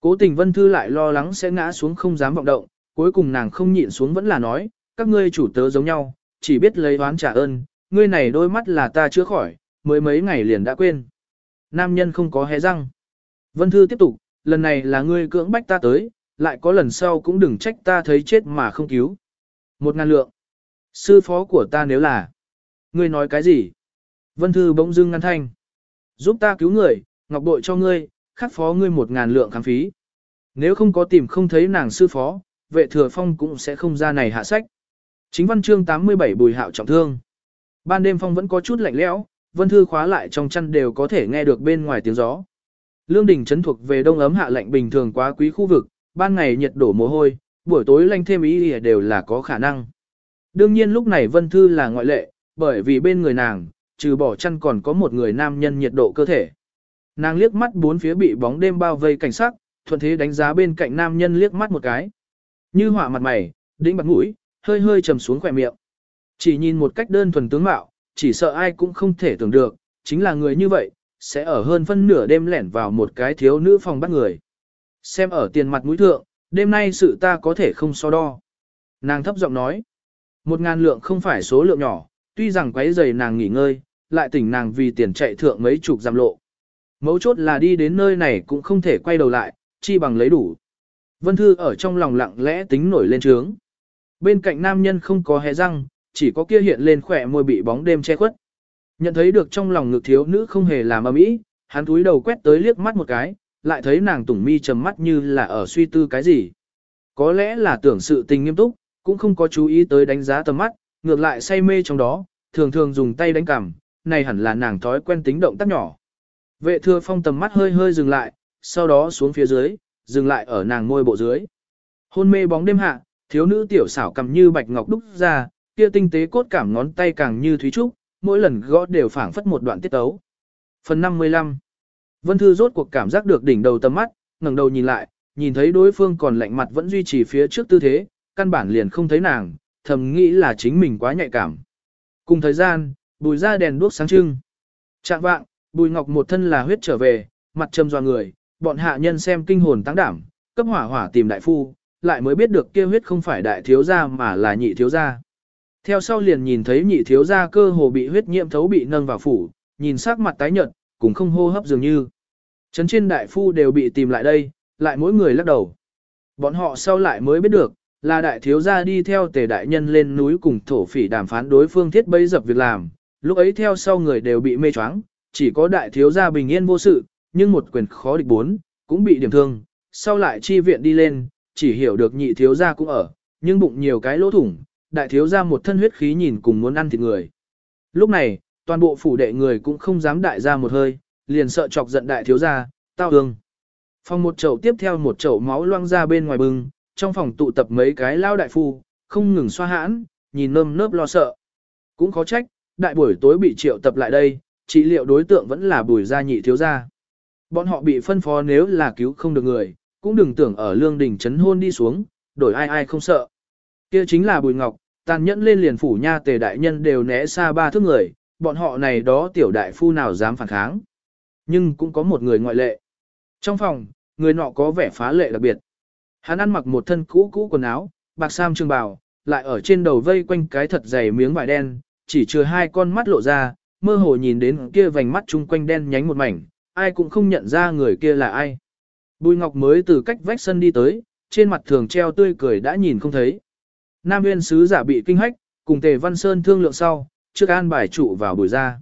Cố tình Vân Thư lại lo lắng sẽ ngã xuống không dám vọng động, cuối cùng nàng không nhịn xuống vẫn là nói, các ngươi chủ tớ giống nhau, chỉ biết lấy oán trả ơn, ngươi này đôi mắt là ta chữa khỏi, mới mấy ngày liền đã quên. Nam nhân không có hé răng. Vân Thư tiếp tục, lần này là ngươi cưỡng bách ta tới, lại có lần sau cũng đừng trách ta thấy chết mà không cứu. Một ngàn lượng. Sư phó của ta nếu là. Ngươi nói cái gì? Vân Thư bỗng dưng ngăn thanh. Giúp ta cứu người, ngọc bội cho ngươi, khắc phó ngươi một ngàn lượng khám phí. Nếu không có tìm không thấy nàng sư phó, vệ thừa phong cũng sẽ không ra này hạ sách. Chính văn chương 87 bùi hạo trọng thương. Ban đêm phong vẫn có chút lạnh lẽo, vân thư khóa lại trong chăn đều có thể nghe được bên ngoài tiếng gió. Lương đỉnh trấn thuộc về đông ấm hạ lạnh bình thường quá quý khu vực, ban ngày nhiệt đổ mồ hôi, buổi tối lạnh thêm ý đều là có khả năng. Đương nhiên lúc này vân thư là ngoại lệ, bởi vì bên người nàng, trừ bỏ chăn còn có một người nam nhân nhiệt độ cơ thể. Nàng liếc mắt bốn phía bị bóng đêm bao vây cảnh sắc, thuận thế đánh giá bên cạnh nam nhân liếc mắt một cái. Như họa mặt mày, đĩnh bạc mũi, hơi hơi trầm xuống khỏe miệng. Chỉ nhìn một cách đơn thuần tướng mạo, chỉ sợ ai cũng không thể tưởng được, chính là người như vậy, sẽ ở hơn phân nửa đêm lẻn vào một cái thiếu nữ phòng bắt người. Xem ở tiền mặt mũi thượng, đêm nay sự ta có thể không so đo. Nàng thấp giọng nói, một ngàn lượng không phải số lượng nhỏ, tuy rằng quấy giày nàng nghỉ ngơi, lại tỉnh nàng vì tiền chạy thượng mấy chục giam lộ. Mấu chốt là đi đến nơi này cũng không thể quay đầu lại, chi bằng lấy đủ. Vân Thư ở trong lòng lặng lẽ tính nổi lên trướng. Bên cạnh nam nhân không có hé răng, chỉ có kia hiện lên khỏe môi bị bóng đêm che khuất. Nhận thấy được trong lòng ngực thiếu nữ không hề làm ầm ĩ, hắn túi đầu quét tới liếc mắt một cái, lại thấy nàng tủng mi trầm mắt như là ở suy tư cái gì. Có lẽ là tưởng sự tình nghiêm túc, cũng không có chú ý tới đánh giá tầm mắt, ngược lại say mê trong đó, thường thường dùng tay đánh cằm, này hẳn là nàng thói quen tính động tác nhỏ. Vệ thừa phong tầm mắt hơi hơi dừng lại, sau đó xuống phía dưới, dừng lại ở nàng môi bộ dưới. Hôn mê bóng đêm hạ, thiếu nữ tiểu xảo cầm như bạch ngọc đúc ra, kia tinh tế cốt cảm ngón tay càng như thúy trúc, mỗi lần gõ đều phảng phất một đoạn tiết tấu. Phần 55 Vân Thư rốt cuộc cảm giác được đỉnh đầu tầm mắt, ngẩng đầu nhìn lại, nhìn thấy đối phương còn lạnh mặt vẫn duy trì phía trước tư thế, căn bản liền không thấy nàng, thầm nghĩ là chính mình quá nhạy cảm. Cùng thời gian, bùi ra đèn đuốc sáng trưng. Trạng vạng, bùi ngọc một thân là huyết trở về, mặt trầm doa người, bọn hạ nhân xem kinh hồn tăng đảm, cấp hỏa hỏa tìm đại phu, lại mới biết được kia huyết không phải đại thiếu gia mà là nhị thiếu gia. Theo sau liền nhìn thấy nhị thiếu gia cơ hồ bị huyết nhiễm thấu bị nâng vào phủ, nhìn sắc mặt tái nhợt, cũng không hô hấp dường như. Trấn trên đại phu đều bị tìm lại đây, lại mỗi người lắc đầu. Bọn họ sau lại mới biết được, là đại thiếu gia đi theo tề đại nhân lên núi cùng thổ phỉ đàm phán đối phương thiết bấy dập việc làm, lúc ấy theo sau người đều bị mê choáng, chỉ có đại thiếu gia bình yên vô sự, nhưng một quyền khó địch bốn, cũng bị điểm thương, sau lại chi viện đi lên, chỉ hiểu được nhị thiếu gia cũng ở, nhưng bụng nhiều cái lỗ thủng, đại thiếu gia một thân huyết khí nhìn cùng muốn ăn thịt người. Lúc này, toàn bộ phủ đệ người cũng không dám đại ra một hơi, liền sợ chọc giận đại thiếu gia, tao ương. Phòng một chậu tiếp theo một chậu máu loang ra bên ngoài bừng, trong phòng tụ tập mấy cái lao đại phu, không ngừng xoa hãn, nhìn nơm nớp lo sợ. Cũng khó trách, đại buổi tối bị triệu tập lại đây, trị liệu đối tượng vẫn là bùi gia nhị thiếu gia. Bọn họ bị phân phó nếu là cứu không được người, cũng đừng tưởng ở lương đình chấn hôn đi xuống, đổi ai ai không sợ. Kia chính là bùi ngọc, tàn nhẫn lên liền phủ nha tề đại nhân đều né xa ba thước người, bọn họ này đó tiểu đại phu nào dám phản kháng. Nhưng cũng có một người ngoại lệ. Trong phòng, người nọ có vẻ phá lệ đặc biệt. Hắn ăn mặc một thân cũ cũ quần áo, bạc sam trường bào, lại ở trên đầu vây quanh cái thật dày miếng vải đen, chỉ chừa hai con mắt lộ ra, mơ hồ nhìn đến kia vành mắt chung quanh đen nhánh một mảnh, ai cũng không nhận ra người kia là ai. Bùi Ngọc mới từ cách vách sân đi tới, trên mặt thường treo tươi cười đã nhìn không thấy. Nam Nguyên sứ giả bị kinh hách, cùng Tề Văn Sơn thương lượng sau, trước an bài trụ vào buổi ra.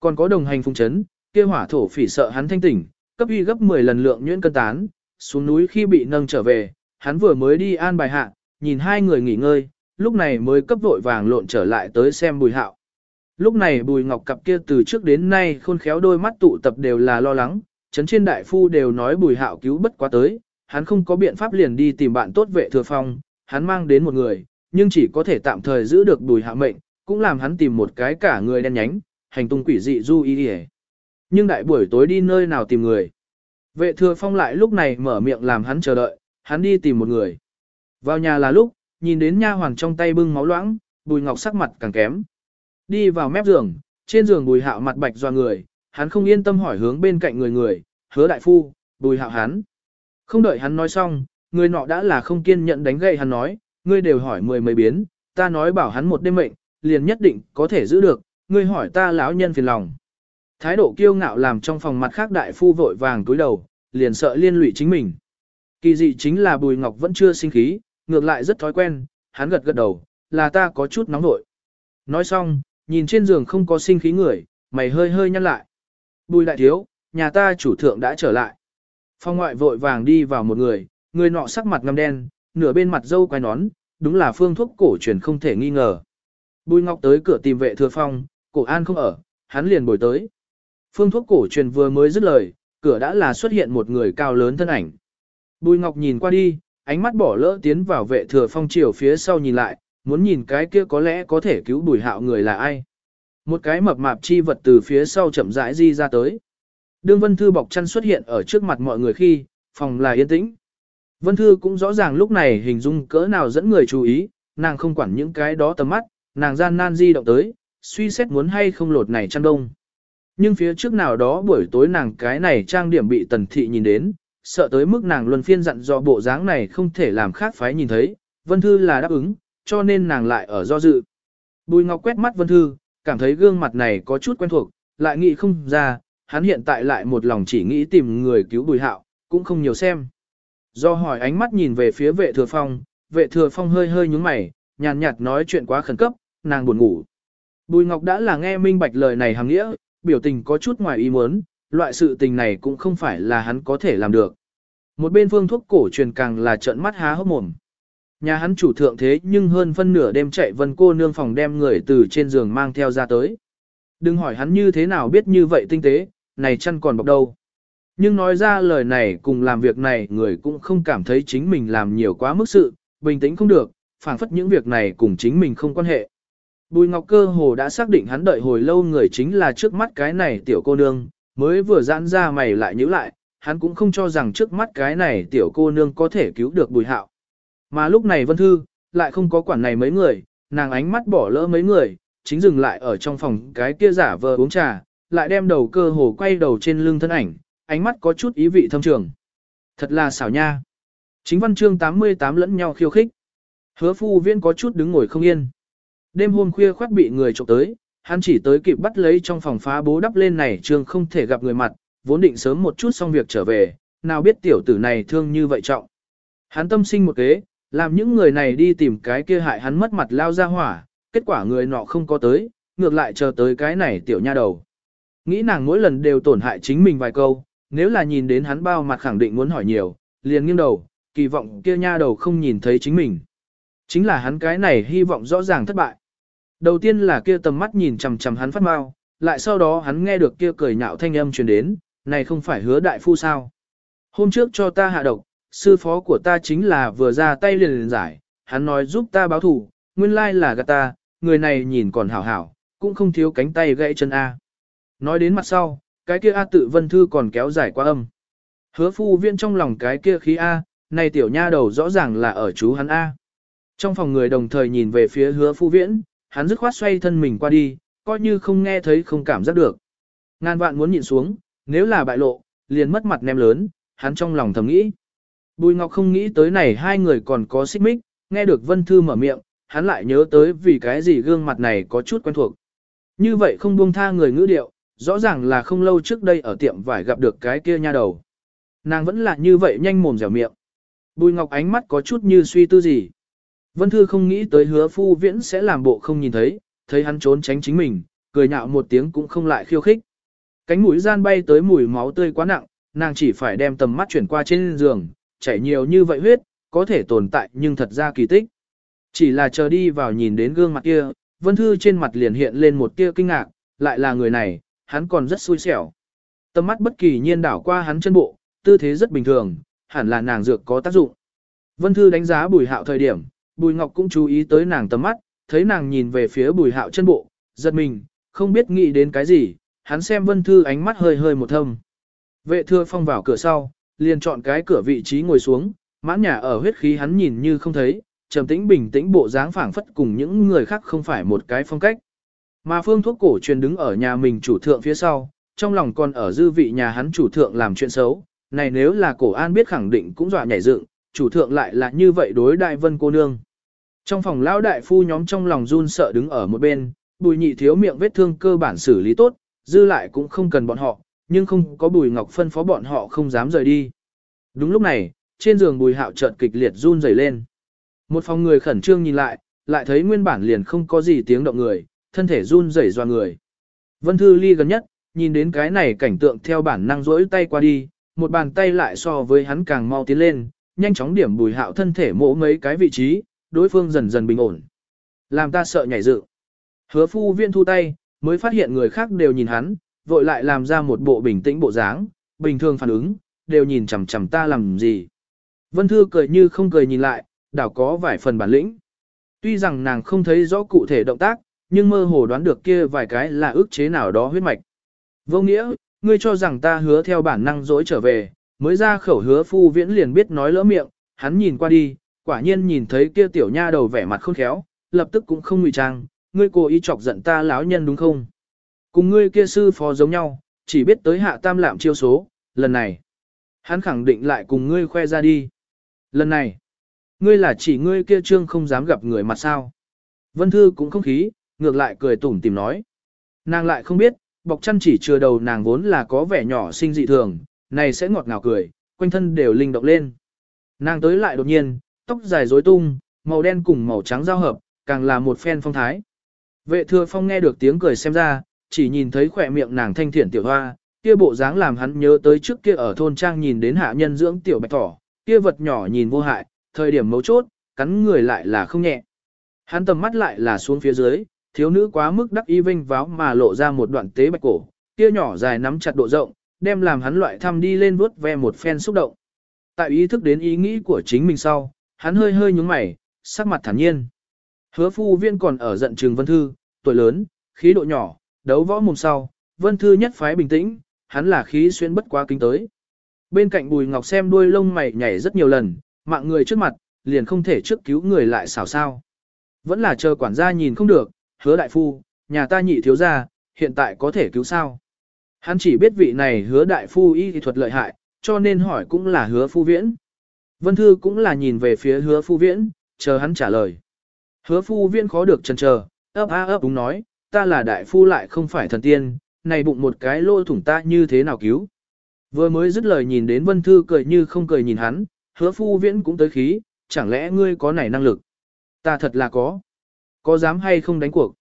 Còn có đồng hành phung chấn, kia hỏa thổ phỉ sợ hắn thanh tỉnh, cấp uy gấp 10 lần lượng nhuyễn cân tán, xuống núi khi bị nâng trở về, hắn vừa mới đi an bài hạ, nhìn hai người nghỉ ngơi, lúc này mới cấp vội vàng lộn trở lại tới xem bùi hạo. Lúc này bùi ngọc cặp kia từ trước đến nay khôn khéo đôi mắt tụ tập đều là lo lắng, chấn trên đại phu đều nói bùi hạo cứu bất quá tới, hắn không có biện pháp liền đi tìm bạn tốt vệ thừa phong, hắn mang đến một người, nhưng chỉ có thể tạm thời giữ được bùi hạo mệnh, cũng làm hắn tìm một cái cả người đen nhánh, hành tung quỷ dị du y đi Nhưng đại buổi tối đi nơi nào tìm người. Vệ thừa phong lại lúc này mở miệng làm hắn chờ đợi, hắn đi tìm một người. Vào nhà là lúc, nhìn đến nha hoàng trong tay bưng máu loãng, bùi ngọc sắc mặt càng kém. Đi vào mép giường, trên giường bùi hạo mặt bạch doa người, hắn không yên tâm hỏi hướng bên cạnh người người, hứa đại phu, bùi hạo hắn. Không đợi hắn nói xong, người nọ đã là không kiên nhận đánh gậy hắn nói, ngươi đều hỏi mười mấy biến, ta nói bảo hắn một đêm mệnh, liền nhất định có thể giữ được, ngươi hỏi ta lão nhân phiền lòng. Thái độ kiêu ngạo làm trong phòng mặt khác đại phu vội vàng túi đầu, liền sợ liên lụy chính mình. Kỳ dị chính là Bùi Ngọc vẫn chưa sinh khí, ngược lại rất thói quen, hắn gật gật đầu, là ta có chút nóng nội. Nói xong, nhìn trên giường không có sinh khí người, mày hơi hơi nhăn lại. Bùi đại thiếu, nhà ta chủ thượng đã trở lại. Phong ngoại vội vàng đi vào một người, người nọ sắc mặt ngăm đen, nửa bên mặt dâu quai nón, đúng là phương thuốc cổ truyền không thể nghi ngờ. Bùi Ngọc tới cửa tìm vệ thừa phong, cổ an không ở, hắn liền bồi tới. Phương thuốc cổ truyền vừa mới dứt lời, cửa đã là xuất hiện một người cao lớn thân ảnh. Bùi Ngọc nhìn qua đi, ánh mắt bỏ lỡ tiến vào vệ thừa phong chiều phía sau nhìn lại, muốn nhìn cái kia có lẽ có thể cứu bùi hạo người là ai. Một cái mập mạp chi vật từ phía sau chậm rãi di ra tới. Đương Vân Thư bọc chăn xuất hiện ở trước mặt mọi người khi, phòng là yên tĩnh. Vân Thư cũng rõ ràng lúc này hình dung cỡ nào dẫn người chú ý, nàng không quản những cái đó tầm mắt, nàng gian nan di động tới, suy xét muốn hay không lột này chăn đông. Nhưng phía trước nào đó buổi tối nàng cái này trang điểm bị tần thị nhìn đến, sợ tới mức nàng luân phiên dặn dò bộ dáng này không thể làm khác phái nhìn thấy, Vân Thư là đáp ứng, cho nên nàng lại ở do dự. Bùi Ngọc quét mắt Vân Thư, cảm thấy gương mặt này có chút quen thuộc, lại nghĩ không ra, hắn hiện tại lại một lòng chỉ nghĩ tìm người cứu Bùi Hạo, cũng không nhiều xem. Do hỏi ánh mắt nhìn về phía vệ thừa phong, vệ thừa phong hơi hơi nhúng mày, nhàn nhạt nói chuyện quá khẩn cấp, nàng buồn ngủ. Bùi Ngọc đã là nghe minh bạch lời này hàng nghĩa, biểu tình có chút ngoài ý muốn, loại sự tình này cũng không phải là hắn có thể làm được. Một bên phương thuốc cổ truyền càng là trợn mắt há hốc mồm. Nhà hắn chủ thượng thế nhưng hơn phân nửa đêm chạy vân cô nương phòng đem người từ trên giường mang theo ra tới. Đừng hỏi hắn như thế nào biết như vậy tinh tế, này chăn còn bọc đâu. Nhưng nói ra lời này cùng làm việc này người cũng không cảm thấy chính mình làm nhiều quá mức sự, bình tĩnh không được, phảng phất những việc này cùng chính mình không quan hệ. Bùi Ngọc cơ hồ đã xác định hắn đợi hồi lâu người chính là trước mắt cái này tiểu cô nương, mới vừa giãn ra mày lại nhíu lại, hắn cũng không cho rằng trước mắt cái này tiểu cô nương có thể cứu được bùi hạo. Mà lúc này Vân Thư, lại không có quản này mấy người, nàng ánh mắt bỏ lỡ mấy người, chính dừng lại ở trong phòng cái kia giả vờ uống trà, lại đem đầu cơ hồ quay đầu trên lưng thân ảnh, ánh mắt có chút ý vị thâm trường. Thật là xảo nha. Chính văn chương 88 lẫn nhau khiêu khích. Hứa phu viên có chút đứng ngồi không yên. Đêm hôm khuya khoát bị người trộm tới, hắn chỉ tới kịp bắt lấy trong phòng phá bố đắp lên này Trường không thể gặp người mặt, vốn định sớm một chút xong việc trở về, nào biết tiểu tử này thương như vậy trọng. Hắn tâm sinh một kế, làm những người này đi tìm cái kia hại hắn mất mặt lao ra hỏa, kết quả người nọ không có tới, ngược lại chờ tới cái này tiểu nha đầu. Nghĩ nàng mỗi lần đều tổn hại chính mình vài câu, nếu là nhìn đến hắn bao mặt khẳng định muốn hỏi nhiều, liền nghiêng đầu, kỳ vọng kia nha đầu không nhìn thấy chính mình. Chính là hắn cái này hy vọng rõ ràng thất bại. Đầu tiên là kia tầm mắt nhìn chằm chằm hắn phát mau, lại sau đó hắn nghe được kia cười nhạo thanh âm truyền đến, này không phải hứa đại phu sao. Hôm trước cho ta hạ độc, sư phó của ta chính là vừa ra tay liền liền giải, hắn nói giúp ta báo thủ, nguyên lai là gạt ta, người này nhìn còn hảo hảo, cũng không thiếu cánh tay gãy chân A. Nói đến mặt sau, cái kia A tự vân thư còn kéo dài qua âm. Hứa phu viên trong lòng cái kia khí A, này tiểu nha đầu rõ ràng là ở chú hắn A. Trong phòng người đồng thời nhìn về phía hứa phu viễn, hắn dứt khoát xoay thân mình qua đi, coi như không nghe thấy không cảm giác được. Ngàn vạn muốn nhìn xuống, nếu là bại lộ, liền mất mặt nem lớn, hắn trong lòng thầm nghĩ. Bùi Ngọc không nghĩ tới này hai người còn có xích mích, nghe được Vân Thư mở miệng, hắn lại nhớ tới vì cái gì gương mặt này có chút quen thuộc. Như vậy không buông tha người ngữ điệu, rõ ràng là không lâu trước đây ở tiệm vải gặp được cái kia nha đầu. Nàng vẫn là như vậy nhanh mồm dẻo miệng. Bùi Ngọc ánh mắt có chút như suy tư gì. Vân Thư không nghĩ tới hứa phu viễn sẽ làm bộ không nhìn thấy, thấy hắn trốn tránh chính mình, cười nhạo một tiếng cũng không lại khiêu khích. Cánh mũi gian bay tới mùi máu tươi quá nặng, nàng chỉ phải đem tầm mắt chuyển qua trên giường, chảy nhiều như vậy huyết, có thể tồn tại nhưng thật ra kỳ tích. Chỉ là chờ đi vào nhìn đến gương mặt kia, Vân Thư trên mặt liền hiện lên một tia kinh ngạc, lại là người này, hắn còn rất xui xẻo. Tầm mắt bất kỳ nhiên đảo qua hắn chân bộ, tư thế rất bình thường, hẳn là nàng dược có tác dụng. Vân Thư đánh giá bùi hạo thời điểm, bùi ngọc cũng chú ý tới nàng tầm mắt, thấy nàng nhìn về phía bùi hạo chân bộ, giật mình, không biết nghĩ đến cái gì, hắn xem Vân Thư ánh mắt hơi hơi một thâm. Vệ Thừa phong vào cửa sau, liền chọn cái cửa vị trí ngồi xuống, mãn nhà ở huyết khí hắn nhìn như không thấy, trầm tĩnh bình tĩnh bộ dáng phảng phất cùng những người khác không phải một cái phong cách. Mà phương thuốc cổ truyền đứng ở nhà mình chủ thượng phía sau, trong lòng còn ở dư vị nhà hắn chủ thượng làm chuyện xấu, này nếu là cổ an biết khẳng định cũng dọa nhảy dựng, chủ thượng lại là như vậy đối đại vân cô nương. Trong phòng lão đại phu nhóm trong lòng run sợ đứng ở một bên, bùi nhị thiếu miệng vết thương cơ bản xử lý tốt, dư lại cũng không cần bọn họ, nhưng không có bùi ngọc phân phó bọn họ không dám rời đi. Đúng lúc này, trên giường bùi hạo chợt kịch liệt run rẩy lên. Một phòng người khẩn trương nhìn lại, lại thấy nguyên bản liền không có gì tiếng động người, thân thể run rẩy doa người. Vân Thư Ly gần nhất, nhìn đến cái này cảnh tượng theo bản năng rỗi tay qua đi, một bàn tay lại so với hắn càng mau tiến lên, nhanh chóng điểm bùi hạo thân thể mỗ mấy cái vị trí, đối phương dần dần bình ổn. Làm ta sợ nhảy dựng. Hứa phu viên thu tay, mới phát hiện người khác đều nhìn hắn, vội lại làm ra một bộ bình tĩnh bộ dáng, bình thường phản ứng, đều nhìn chằm chằm ta làm gì. Vân Thư cười như không cười nhìn lại, đảo có vài phần bản lĩnh. Tuy rằng nàng không thấy rõ cụ thể động tác, nhưng mơ hồ đoán được kia vài cái là ức chế nào đó huyết mạch. Vô nghĩa, ngươi cho rằng ta hứa theo bản năng dối trở về, mới ra khẩu hứa phu viễn liền biết nói lỡ miệng, hắn nhìn qua đi, quả nhiên nhìn thấy kia tiểu nha đầu vẻ mặt khôn khéo, lập tức cũng không ngụy trang, ngươi cố ý chọc giận ta lão nhân đúng không? Cùng ngươi kia sư phó giống nhau, chỉ biết tới hạ tam lạm chiêu số, lần này. Hắn khẳng định lại cùng ngươi khoe ra đi. Lần này, ngươi là chỉ ngươi kia trương không dám gặp người mặt sao. Vân Thư cũng không khí, ngược lại cười tủm tìm nói. Nàng lại không biết, bọc chăn chỉ chừa đầu nàng vốn là có vẻ nhỏ sinh dị thường, này sẽ ngọt ngào cười, quanh thân đều linh động lên. Nàng tới lại đột nhiên, tóc dài rối tung, màu đen cùng màu trắng giao hợp, càng là một phen phong thái. Vệ thừa phong nghe được tiếng cười xem ra, chỉ nhìn thấy khỏe miệng nàng thanh thiện tiểu hoa, kia bộ dáng làm hắn nhớ tới trước kia ở thôn trang nhìn đến hạ nhân dưỡng tiểu bạch thỏ, kia vật nhỏ nhìn vô hại, thời điểm mấu chốt, cắn người lại là không nhẹ. Hắn tầm mắt lại là xuống phía dưới, thiếu nữ quá mức đắc y vinh váo mà lộ ra một đoạn tế bạch cổ, kia nhỏ dài nắm chặt độ rộng, đem làm hắn loại thăm đi lên vuốt ve một phen xúc động. Tại ý thức đến ý nghĩ của chính mình sau, hắn hơi hơi nhúng mày, sắc mặt thản nhiên. Hứa phu viên còn ở giận trường vân thư, tuổi lớn, khí độ nhỏ, đấu võ mồm sau, vân thư nhất phái bình tĩnh, hắn là khí xuyên bất quá kính tới. Bên cạnh bùi ngọc xem đuôi lông mày nhảy rất nhiều lần, mạng người trước mặt, liền không thể trước cứu người lại xảo sao. Vẫn là chờ quản gia nhìn không được, hứa đại phu, nhà ta nhị thiếu gia, hiện tại có thể cứu sao. Hắn chỉ biết vị này hứa đại phu y thì thuật lợi hại, cho nên hỏi cũng là hứa phu viễn. Vân Thư cũng là nhìn về phía hứa phu viễn, chờ hắn trả lời. Hứa phu viễn khó được chần chờ, ấp a ấp đúng nói, ta là đại phu lại không phải thần tiên, này bụng một cái lỗ thủng ta như thế nào cứu. Vừa mới dứt lời nhìn đến Vân Thư cười như không cười nhìn hắn, hứa phu viễn cũng tới khí, chẳng lẽ ngươi có này năng lực? Ta thật là có. Có dám hay không đánh cuộc?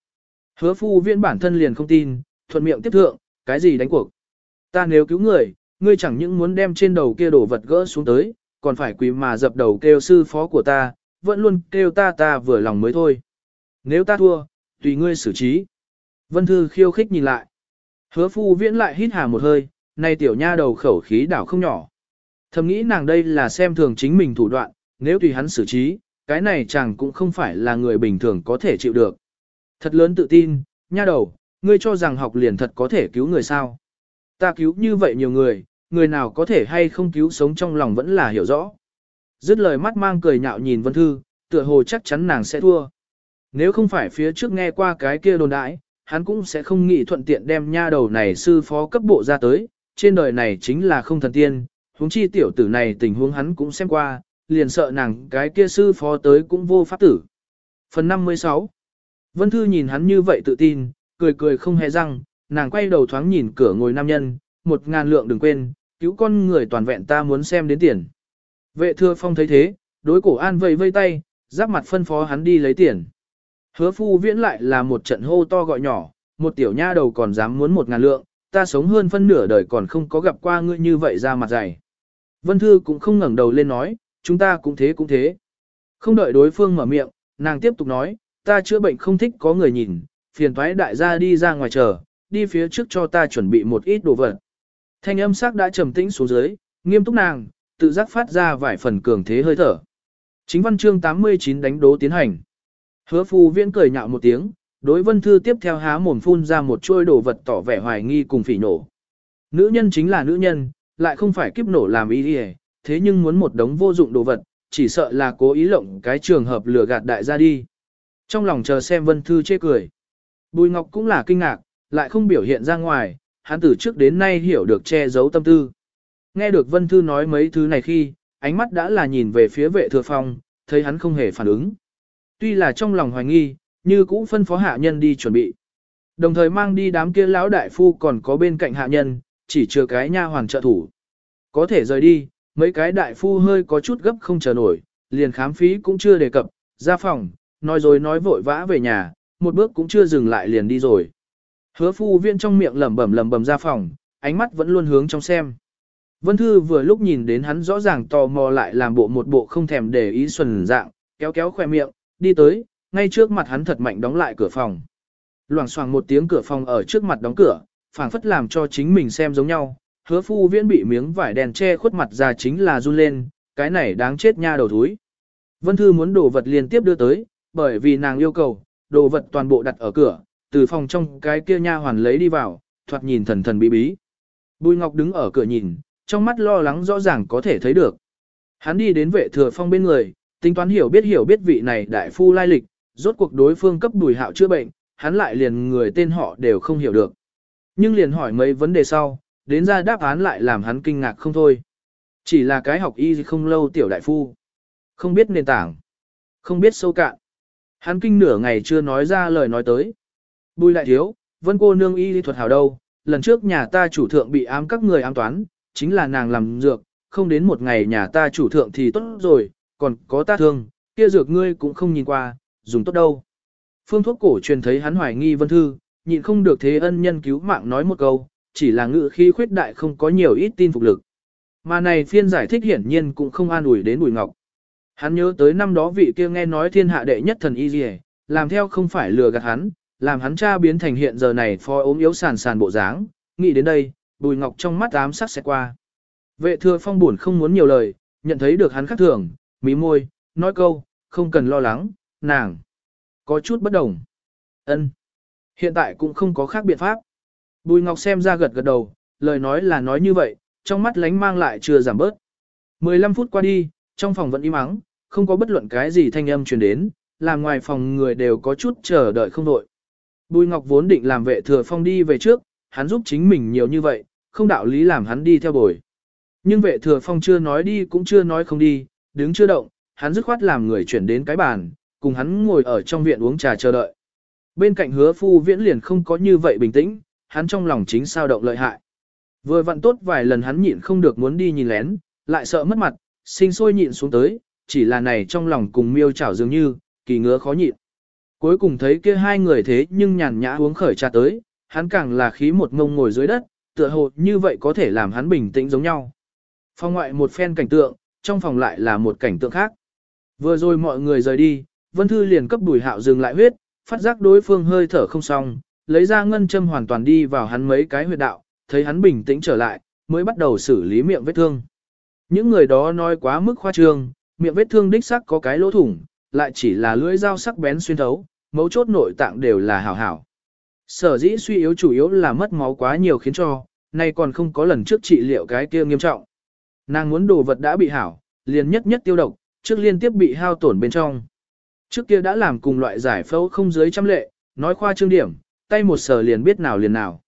Hứa phu viễn bản thân liền không tin, thuận miệng tiếp thượng, cái gì đánh cuộc? Ta nếu cứu người, ngươi chẳng những muốn đem trên đầu kia đổ vật gỡ xuống tới, còn phải quỳ mà dập đầu kêu sư phó của ta, vẫn luôn kêu ta ta vừa lòng mới thôi. Nếu ta thua, tùy ngươi xử trí. Vân Thư khiêu khích nhìn lại. Hứa phu viễn lại hít hà một hơi, này tiểu nha đầu khẩu khí đảo không nhỏ. Thầm nghĩ nàng đây là xem thường chính mình thủ đoạn, nếu tùy hắn xử trí, cái này chẳng cũng không phải là người bình thường có thể chịu được. Thật lớn tự tin, nha đầu, ngươi cho rằng học liền thật có thể cứu người sao. Ta cứu như vậy nhiều người, người nào có thể hay không cứu sống trong lòng vẫn là hiểu rõ. Dứt lời mắt mang cười nhạo nhìn Vân Thư, tựa hồ chắc chắn nàng sẽ thua. Nếu không phải phía trước nghe qua cái kia đồn đãi, hắn cũng sẽ không nghĩ thuận tiện đem nha đầu này sư phó cấp bộ ra tới, trên đời này chính là không thần tiên, huống chi tiểu tử này tình huống hắn cũng xem qua, liền sợ nàng cái kia sư phó tới cũng vô pháp tử. Phần 56 Vân Thư nhìn hắn như vậy tự tin, cười cười không hề răng, nàng quay đầu thoáng nhìn cửa ngồi nam nhân, một ngàn lượng đừng quên, cứu con người toàn vẹn ta muốn xem đến tiền. Vệ thưa phong thấy thế, đối cổ an vây vây tay, giáp mặt phân phó hắn đi lấy tiền. Hứa phu viễn lại là một trận hô to gọi nhỏ, một tiểu nha đầu còn dám muốn một ngàn lượng, ta sống hơn phân nửa đời còn không có gặp qua ngươi như vậy ra mặt dày. Vân Thư cũng không ngẩng đầu lên nói, chúng ta cũng thế cũng thế. Không đợi đối phương mở miệng, nàng tiếp tục nói, ta chữa bệnh không thích có người nhìn, phiền thoái đại gia đi ra ngoài chờ, đi phía trước cho ta chuẩn bị một ít đồ vật. Thanh âm sắc đã trầm tĩnh xuống dưới, nghiêm túc nàng, tự giác phát ra vài phần cường thế hơi thở. Chính văn chương 89 đánh đố tiến hành. Hứa phu viễn cười nhạo một tiếng, đối vân thư tiếp theo há mồm phun ra một chuôi đồ vật tỏ vẻ hoài nghi cùng phỉ nổ. Nữ nhân chính là nữ nhân, lại không phải kiếp nổ làm ý đi thế nhưng muốn một đống vô dụng đồ vật, chỉ sợ là cố ý lộng cái trường hợp lừa gạt đại gia đi. Trong lòng chờ xem vân thư chê cười. Bùi Ngọc cũng là kinh ngạc, lại không biểu hiện ra ngoài, hắn từ trước đến nay hiểu được che giấu tâm tư. Nghe được Vân Thư nói mấy thứ này khi, ánh mắt đã là nhìn về phía vệ thừa phong, thấy hắn không hề phản ứng. Tuy là trong lòng hoài nghi, như cũ phân phó hạ nhân đi chuẩn bị. Đồng thời mang đi đám kia lão đại phu còn có bên cạnh hạ nhân, chỉ chưa cái nha hoàng trợ thủ. Có thể rời đi, mấy cái đại phu hơi có chút gấp không chờ nổi, liền khám phí cũng chưa đề cập, ra phòng, nói rồi nói vội vã về nhà, một bước cũng chưa dừng lại liền đi rồi. Hứa phu viên trong miệng lẩm bẩm lẩm bẩm ra phòng, ánh mắt vẫn luôn hướng trong xem. Vân Thư vừa lúc nhìn đến hắn rõ ràng tò mò lại làm bộ một bộ không thèm để ý xuân dạng, kéo kéo khoe miệng, đi tới, ngay trước mặt hắn thật mạnh đóng lại cửa phòng. Loảng xoảng một tiếng cửa phòng ở trước mặt đóng cửa, phảng phất làm cho chính mình xem giống nhau. Hứa phu viễn bị miếng vải đèn che khuất mặt ra chính là run lên, cái này đáng chết nha đầu thúi. Vân Thư muốn đồ vật liên tiếp đưa tới, bởi vì nàng yêu cầu, đồ vật toàn bộ đặt ở cửa, từ phòng trong cái kia nha hoàn lấy đi vào, thoạt nhìn thần thần bí bí. Bùi Ngọc đứng ở cửa nhìn, trong mắt lo lắng rõ ràng có thể thấy được. Hắn đi đến vệ thừa phong bên người, tính toán hiểu biết hiểu biết vị này đại phu lai lịch, rốt cuộc đối phương cấp đùi hạo chữa bệnh, hắn lại liền người tên họ đều không hiểu được. Nhưng liền hỏi mấy vấn đề sau, đến ra đáp án lại làm hắn kinh ngạc không thôi. Chỉ là cái học y không lâu tiểu đại phu. Không biết nền tảng. Không biết sâu cạn. Hắn kinh nửa ngày chưa nói ra lời nói tới. Bùi đại thiếu, vân cô nương y thuật hảo đâu, lần trước nhà ta chủ thượng bị ám các người ám toán, chính là nàng làm dược, không đến một ngày nhà ta chủ thượng thì tốt rồi, còn có ta thương, kia dược ngươi cũng không nhìn qua, dùng tốt đâu. Phương thuốc cổ truyền thấy hắn hoài nghi vân thư, nhịn không được thế ân nhân cứu mạng nói một câu, chỉ là ngự khi khuyết đại không có nhiều ít tin phục lực. Mà này phiên giải thích hiển nhiên cũng không an ủi đến Bùi Ngọc. Hắn nhớ tới năm đó vị kia nghe nói thiên hạ đệ nhất thần y gì, làm theo không phải lừa gạt hắn, làm hắn cha biến thành hiện giờ này phó ốm yếu sàn sàn bộ dáng, nghĩ đến đây, Bùi Ngọc trong mắt ám sắc sẽ qua. Vệ thừa phong buồn không muốn nhiều lời, nhận thấy được hắn khác thường, mí môi, nói câu, không cần lo lắng, nàng. Có chút bất đồng. ân Hiện tại cũng không có khác biện pháp. Bùi Ngọc xem ra gật gật đầu, lời nói là nói như vậy, trong mắt lánh mang lại chưa giảm bớt. 15 phút qua đi, trong phòng vẫn im ắng, không có bất luận cái gì thanh âm truyền đến, làm ngoài phòng người đều có chút chờ đợi không đội. Bùi Ngọc vốn định làm vệ thừa phong đi về trước, hắn giúp chính mình nhiều như vậy, không đạo lý làm hắn đi theo bồi. Nhưng vệ thừa phong chưa nói đi cũng chưa nói không đi, đứng chưa động, hắn dứt khoát làm người chuyển đến cái bàn, cùng hắn ngồi ở trong viện uống trà chờ đợi. Bên cạnh hứa phu viễn liền không có như vậy bình tĩnh, hắn trong lòng chính sao động lợi hại. Vừa vặn tốt vài lần hắn nhịn không được muốn đi nhìn lén, lại sợ mất mặt, sinh sôi nhịn xuống tới, chỉ là này trong lòng cùng miêu chảo dường như, kỳ ngứa khó nhịn. Cuối cùng thấy kia hai người thế nhưng nhàn nhã uống khởi trà tới, hắn càng là khí một ngông ngồi dưới đất, tựa hồ như vậy có thể làm hắn bình tĩnh giống nhau. Phong ngoại một phen cảnh tượng, trong phòng lại là một cảnh tượng khác. Vừa rồi mọi người rời đi, Vân Thư liền cấp Bùi hạo dừng lại huyết, phát giác đối phương hơi thở không xong, lấy ra ngân châm hoàn toàn đi vào hắn mấy cái huyệt đạo, thấy hắn bình tĩnh trở lại, mới bắt đầu xử lý miệng vết thương. Những người đó nói quá mức khoa trương, miệng vết thương đích xác có cái lỗ thủng, lại chỉ là lưỡi dao sắc bén xuyên thấu, mấu chốt nội tạng đều là hảo hảo. Sở dĩ suy yếu chủ yếu là mất máu quá nhiều khiến cho, nay còn không có lần trước trị liệu cái kia nghiêm trọng. Nàng muốn đồ vật đã bị hảo, liền nhất nhất tiêu độc, trước liên tiếp bị hao tổn bên trong. Trước kia đã làm cùng loại giải phẫu không dưới trăm lệ, nói khoa trương điểm, tay một sở liền biết nào liền nào.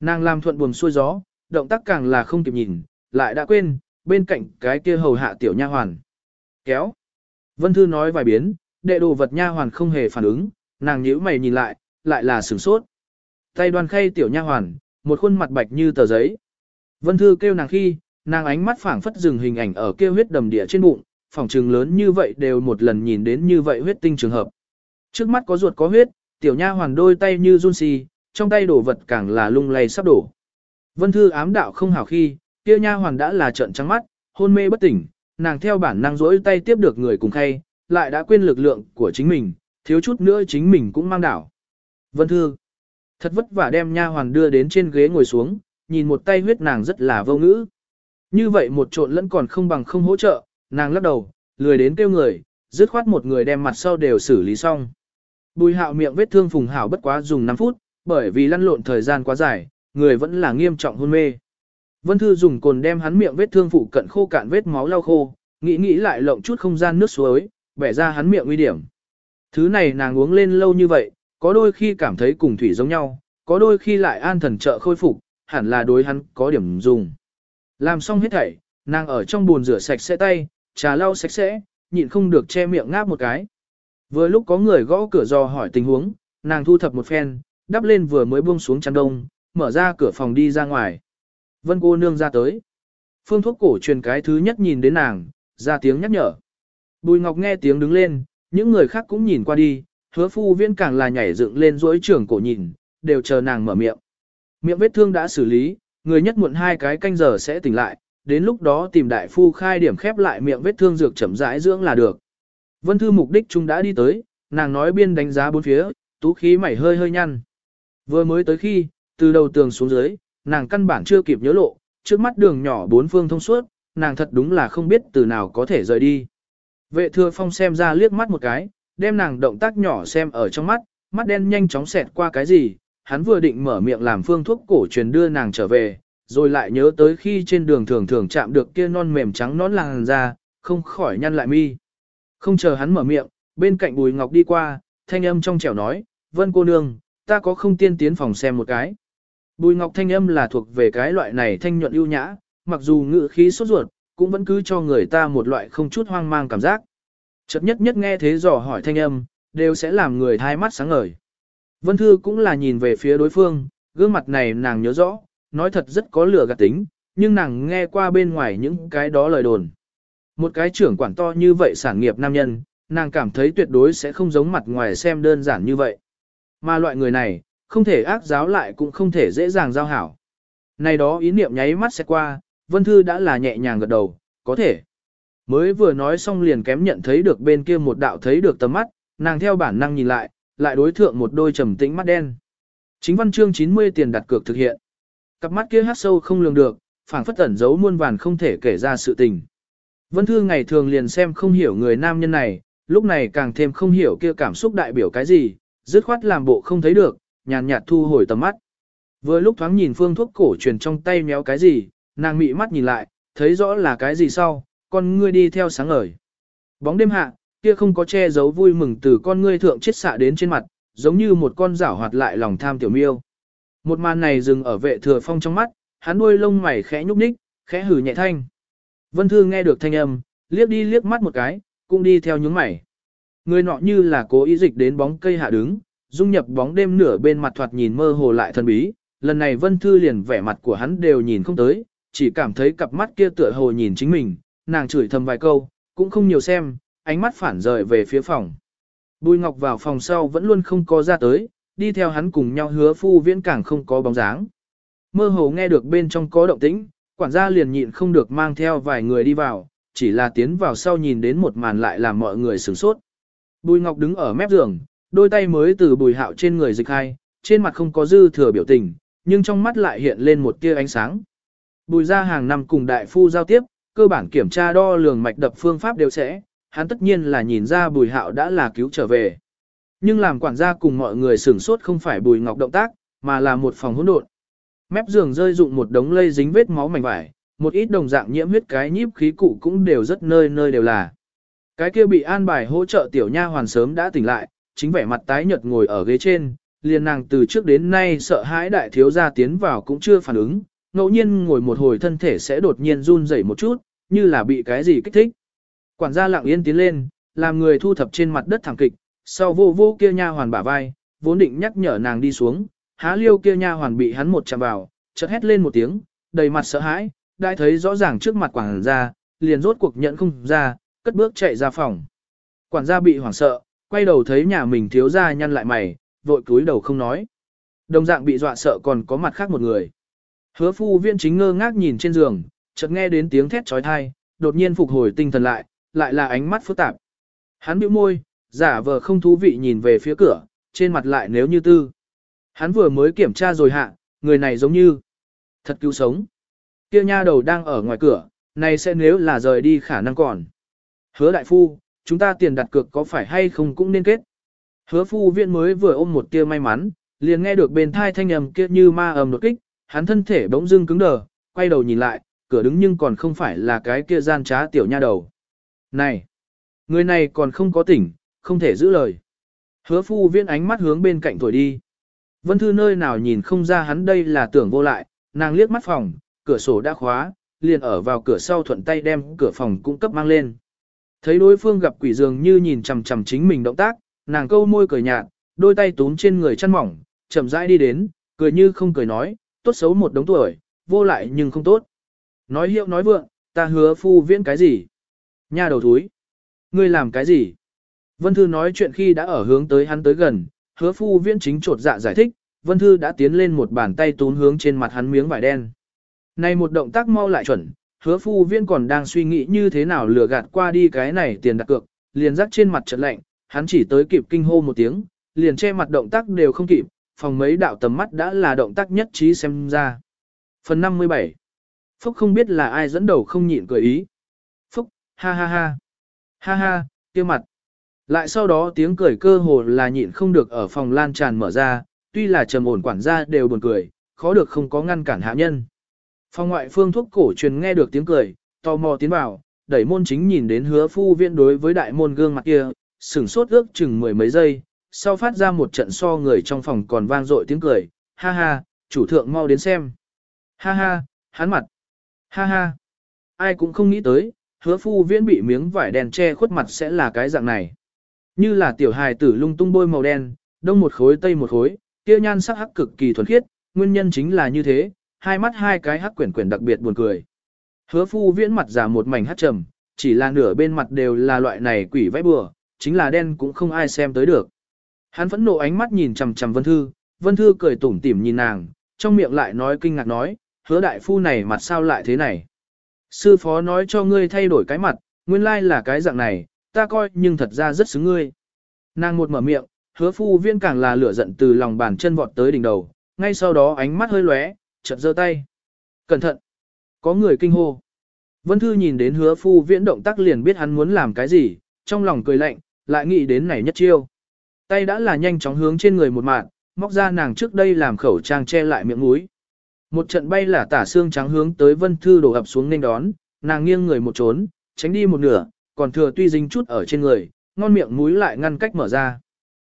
Nàng làm thuận buồm xuôi gió, động tác càng là không kịp nhìn, lại đã quên, bên cạnh cái kia hầu hạ tiểu nha hoàn. Kéo. Vân Thư nói vài biến, đệ đồ vật nha hoàn không hề phản ứng, nàng nhíu mày nhìn lại, lại là sửng sốt. Tay đoan khay tiểu nha hoàn, một khuôn mặt bạch như tờ giấy. Vân Thư kêu nàng khi, nàng ánh mắt phảng phất dừng hình ảnh ở kia huyết đầm địa trên bụng, phòng trường lớn như vậy đều một lần nhìn đến như vậy huyết tinh trường hợp. Trước mắt có ruột có huyết, tiểu nha hoàn đôi tay như run xì, trong tay đổ vật càng là lung lay sắp đổ. Vân Thư ám đạo không hảo khi, kia nha hoàn đã là trợn trắng mắt, hôn mê bất tỉnh, nàng theo bản năng rỗi tay tiếp được người cùng khay, lại đã quên lực lượng của chính mình, thiếu chút nữa chính mình cũng mang đảo. Vân Thư, thật vất vả đem nha hoàn đưa đến trên ghế ngồi xuống, nhìn một tay huyết nàng rất là vô ngữ. Như vậy một trộn lẫn còn không bằng không hỗ trợ, nàng lắc đầu, lười đến kêu người, dứt khoát một người đem mặt sau đều xử lý xong. Bùi hạo miệng vết thương phùng hảo bất quá dùng 5 phút, bởi vì lăn lộn thời gian quá dài, người vẫn là nghiêm trọng hôn mê. Vân Thư dùng cồn đem hắn miệng vết thương phụ cận khô cạn vết máu lau khô, nghĩ nghĩ lại lộng chút không gian nước suối, bẻ ra hắn miệng nguy điểm. Thứ này nàng uống lên lâu như vậy, có đôi khi cảm thấy cùng thủy giống nhau, có đôi khi lại an thần trợ khôi phục, hẳn là đối hắn có điểm dùng. Làm xong hết thảy, nàng ở trong bồn rửa sạch sẽ tay, trà lau sạch sẽ, nhịn không được che miệng ngáp một cái. Vừa lúc có người gõ cửa dò hỏi tình huống, nàng thu thập một phen, đắp lên vừa mới buông xuống chăn đông, mở ra cửa phòng đi ra ngoài. Vân cô nương ra tới. Phương thuốc cổ truyền cái thứ nhất nhìn đến nàng, ra tiếng nhắc nhở. Bùi Ngọc nghe tiếng đứng lên, những người khác cũng nhìn qua đi, hứa phu viên càng là nhảy dựng lên dỗi trưởng cổ nhìn, đều chờ nàng mở miệng. Miệng vết thương đã xử lý, người nhất muộn hai cái canh giờ sẽ tỉnh lại, đến lúc đó tìm đại phu khai điểm khép lại miệng vết thương dược chậm rãi dưỡng là được. Vân Thư mục đích chúng đã đi tới, nàng nói biên đánh giá bốn phía, tú khí mảy hơi hơi nhăn. Vừa mới tới khi, từ đầu tường xuống dưới, nàng căn bản chưa kịp nhớ lộ, trước mắt đường nhỏ bốn phương thông suốt, nàng thật đúng là không biết từ nào có thể rời đi. Vệ thừa phong xem ra liếc mắt một cái, đem nàng động tác nhỏ xem ở trong mắt, mắt đen nhanh chóng xẹt qua cái gì, hắn vừa định mở miệng làm phương thuốc cổ truyền đưa nàng trở về, rồi lại nhớ tới khi trên đường thường thường chạm được kia non mềm trắng nón làng ra, không khỏi nhăn lại mi. Không chờ hắn mở miệng, bên cạnh Bùi Ngọc đi qua, thanh âm trong trẻo nói, Vân cô nương, ta có không tiên tiến phòng xem một cái. Bùi Ngọc thanh âm là thuộc về cái loại này thanh nhuận ưu nhã, mặc dù ngữ khí sốt ruột, cũng vẫn cứ cho người ta một loại không chút hoang mang cảm giác. Chợt nhất nhất nghe thế dò hỏi thanh âm, đều sẽ làm người thai mắt sáng ngời. Vân Thư cũng là nhìn về phía đối phương, gương mặt này nàng nhớ rõ, nói thật rất có lửa gạt tính, nhưng nàng nghe qua bên ngoài những cái đó lời đồn. Một cái trưởng quản to như vậy sản nghiệp nam nhân, nàng cảm thấy tuyệt đối sẽ không giống mặt ngoài xem đơn giản như vậy. Mà loại người này, không thể ác giáo lại cũng không thể dễ dàng giao hảo. Này đó ý niệm nháy mắt sẽ qua, Vân Thư đã là nhẹ nhàng gật đầu, có thể. Mới vừa nói xong liền kém nhận thấy được bên kia một đạo thấy được tầm mắt, nàng theo bản năng nhìn lại, lại đối thượng một đôi trầm tĩnh mắt đen. Chính văn chương 90 tiền đặt cược thực hiện. Cặp mắt kia hát sâu không lường được, phảng phất tẩn giấu muôn vàn không thể kể ra sự tình. Vân Thư ngày thường liền xem không hiểu người nam nhân này, lúc này càng thêm không hiểu kia cảm xúc đại biểu cái gì, dứt khoát làm bộ không thấy được, nhàn nhạt thu hồi tầm mắt. Vừa lúc thoáng nhìn phương thuốc cổ truyền trong tay méo cái gì, nàng mị mắt nhìn lại, thấy rõ là cái gì sau, con ngươi đi theo sáng ngời. Bóng đêm hạ, kia không có che giấu vui mừng từ con ngươi thượng chết xạ đến trên mặt, giống như một con rảo hoạt lại lòng tham tiểu miêu. Một màn này dừng ở vệ thừa phong trong mắt, hắn đuôi lông mày khẽ nhúc nhích, khẽ hử nhẹ thanh. Vân Thư nghe được thanh âm, liếc đi liếc mắt một cái, cũng đi theo nhướng mày. Người nọ như là cố ý dịch đến bóng cây hạ đứng, dung nhập bóng đêm nửa bên mặt thoạt nhìn mơ hồ lại thần bí, lần này Vân Thư liền vẻ mặt của hắn đều nhìn không tới, chỉ cảm thấy cặp mắt kia tựa hồ nhìn chính mình, nàng chửi thầm vài câu, cũng không nhiều xem, ánh mắt phản rời về phía phòng. Bùi Ngọc vào phòng sau vẫn luôn không có ra tới, đi theo hắn cùng nhau hứa phu viễn càng không có bóng dáng. Mơ hồ nghe được bên trong có động tĩnh, quản gia liền nhịn không được mang theo vài người đi vào, chỉ là tiến vào sau nhìn đến một màn lại làm mọi người sửng sốt. Bùi Ngọc đứng ở mép giường, đôi tay mới từ bùi hạo trên người dịch hai, trên mặt không có dư thừa biểu tình, nhưng trong mắt lại hiện lên một tia ánh sáng. Bùi ra hàng năm cùng đại phu giao tiếp, cơ bản kiểm tra đo lường mạch đập phương pháp đều sẽ, hắn tất nhiên là nhìn ra bùi hạo đã là cứu trở về. Nhưng làm quản gia cùng mọi người sửng sốt không phải bùi ngọc động tác, mà là một phòng hỗn độn. Mép giường rơi dụng một đống lây dính vết máu mảnh vải, một ít đồng dạng nhiễm huyết cái nhíp khí cụ cũng đều rất nơi nơi đều là. Cái kia bị an bài hỗ trợ tiểu nha hoàn sớm đã tỉnh lại, chính vẻ mặt tái nhợt ngồi ở ghế trên, liền nàng từ trước đến nay sợ hãi đại thiếu gia tiến vào cũng chưa phản ứng, ngẫu nhiên ngồi một hồi thân thể sẽ đột nhiên run rẩy một chút, như là bị cái gì kích thích. Quản gia lặng yên tiến lên, làm người thu thập trên mặt đất thẳng kịch, sau vô vô kia nha hoàn bả vai, vốn định nhắc nhở nàng đi xuống, há liêu kia nha hoàn bị hắn một chạm vào, chợt hét lên một tiếng, đầy mặt sợ hãi, đã thấy rõ ràng trước mặt quản gia, liền rốt cuộc nhận không ra, cất bước chạy ra phòng. Quản gia bị hoảng sợ, quay đầu thấy nhà mình thiếu gia nhăn lại mày, vội cúi đầu không nói. Đồng dạng bị dọa sợ còn có mặt khác một người. Hứa phu viên chính ngơ ngác nhìn trên giường, chợt nghe đến tiếng thét trói thai, đột nhiên phục hồi tinh thần lại, lại là ánh mắt phức tạp. Hắn bĩu môi, giả vờ không thú vị nhìn về phía cửa, trên mặt lại nếu như tư. Hắn vừa mới kiểm tra rồi hạ, người này giống như thật cứu sống. Kia nha đầu đang ở ngoài cửa, này sẽ nếu là rời đi khả năng còn. Hứa đại phu, chúng ta tiền đặt cược có phải hay không cũng nên kết. Hứa phu viện mới vừa ôm một tia may mắn, liền nghe được bên thai thanh ầm kia như ma ầm đột kích, hắn thân thể bỗng dưng cứng đờ, quay đầu nhìn lại, cửa đứng nhưng còn không phải là cái kia gian trá tiểu nha đầu. Này, người này còn không có tỉnh, không thể giữ lời. Hứa phu viên ánh mắt hướng bên cạnh thổi đi. Vân Thư nơi nào nhìn không ra hắn đây là tưởng vô lại, nàng liếc mắt phòng, cửa sổ đã khóa, liền ở vào cửa sau thuận tay đem cửa phòng cung cấp mang lên. Thấy đối phương gặp quỷ dường như nhìn chằm chằm chính mình động tác, nàng câu môi cười nhạt, đôi tay túm trên người chăn mỏng, chậm rãi đi đến, cười như không cười nói, tốt xấu một đống tuổi, vô lại nhưng không tốt. Nói hiệu nói vượng, ta hứa phu viễn cái gì? Nha đầu thúi. Ngươi làm cái gì? Vân Thư nói chuyện khi đã ở hướng tới hắn tới gần, hứa phu viễn chính trột dạ giải thích, Vân Thư đã tiến lên một bàn tay tún hướng trên mặt hắn miếng vải đen. Này một động tác mau lại chuẩn, hứa phu viễn còn đang suy nghĩ như thế nào lừa gạt qua đi cái này tiền đặt cược, liền rắc trên mặt trận lạnh, hắn chỉ tới kịp kinh hô một tiếng, liền che mặt động tác đều không kịp, phòng mấy đạo tầm mắt đã là động tác nhất trí xem ra. Phần 57 Phúc không biết là ai dẫn đầu không nhịn cười ý. Ha ha ha. Ha ha, kia mặt. Lại sau đó tiếng cười cơ hồ là nhịn không được ở phòng lan tràn mở ra, tuy là trầm ổn quản gia đều buồn cười, khó được không có ngăn cản hạ nhân. Phòng ngoại phương thuốc cổ truyền nghe được tiếng cười, tò mò tiến vào, đẩy môn chính nhìn đến hứa phu viện đối với đại môn gương mặt kia, sửng sốt ước chừng mười mấy giây, sau phát ra một trận so người trong phòng còn vang dội tiếng cười, ha ha, chủ thượng mau đến xem. Ha ha, hắn mặt. Ha ha. Ai cũng không nghĩ tới, hứa phu viễn bị miếng vải đen che khuất mặt sẽ là cái dạng này. Như là tiểu hài tử lung tung bôi màu đen, đông một khối tây một khối, kia nhan sắc hắc cực kỳ thuần khiết, nguyên nhân chính là như thế, hai mắt hai cái hắc quyển quyển đặc biệt buồn cười. Hứa phu viễn mặt giả một mảnh hắc trầm, chỉ là nửa bên mặt đều là loại này quỷ vẽ bừa, chính là đen cũng không ai xem tới được. Hắn phẫn nộ ánh mắt nhìn chằm chằm Vân Thư, Vân Thư cười tủm tỉm nhìn nàng, trong miệng lại nói kinh ngạc nói, hứa đại phu này mặt sao lại thế này. Sư phó nói cho ngươi thay đổi cái mặt, nguyên lai là cái dạng này, ta coi nhưng thật ra rất xứng ngươi. Nàng một mở miệng, hứa phu viên càng là lửa giận từ lòng bàn chân vọt tới đỉnh đầu, ngay sau đó ánh mắt hơi lóe, chợt giơ tay. Cẩn thận! Có người kinh hô. Vân Thư nhìn đến hứa phu viễn động tác liền biết hắn muốn làm cái gì, trong lòng cười lạnh, lại nghĩ đến này nhất chiêu. Tay đã là nhanh chóng hướng trên người một mạng, móc ra nàng trước đây làm khẩu trang che lại miệng mũi. Một trận bay là tả xương trắng hướng tới Vân Thư đổ ập xuống nên đón, nàng nghiêng người một trốn, tránh đi một nửa, còn thừa tuy dính chút ở trên người, ngon miệng mũi lại ngăn cách mở ra.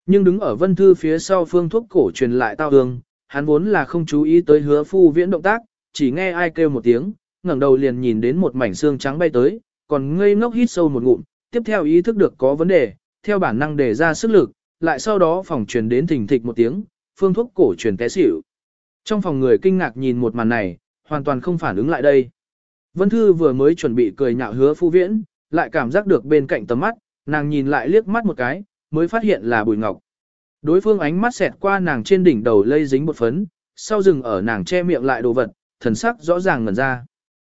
Nhưng đứng ở Vân Thư phía sau phương thuốc cổ truyền lại tao hương, hắn vốn là không chú ý tới hứa phu viễn động tác, chỉ nghe ai kêu một tiếng, ngẩng đầu liền nhìn đến một mảnh xương trắng bay tới, còn ngây ngốc hít sâu một ngụm, tiếp theo ý thức được có vấn đề, theo bản năng để ra sức lực, lại sau đó phòng truyền đến thình thịch một tiếng, phương thuốc cổ truyền té xỉu. Trong phòng người kinh ngạc nhìn một màn này, hoàn toàn không phản ứng lại đây. Vân Thư vừa mới chuẩn bị cười nhạo hứa phu viễn, lại cảm giác được bên cạnh tầm mắt, nàng nhìn lại liếc mắt một cái, mới phát hiện là Bùi Ngọc. Đối phương ánh mắt xẹt qua nàng trên đỉnh đầu lây dính một phấn, sau rừng ở nàng che miệng lại đồ vật, thần sắc rõ ràng ngẩn ra.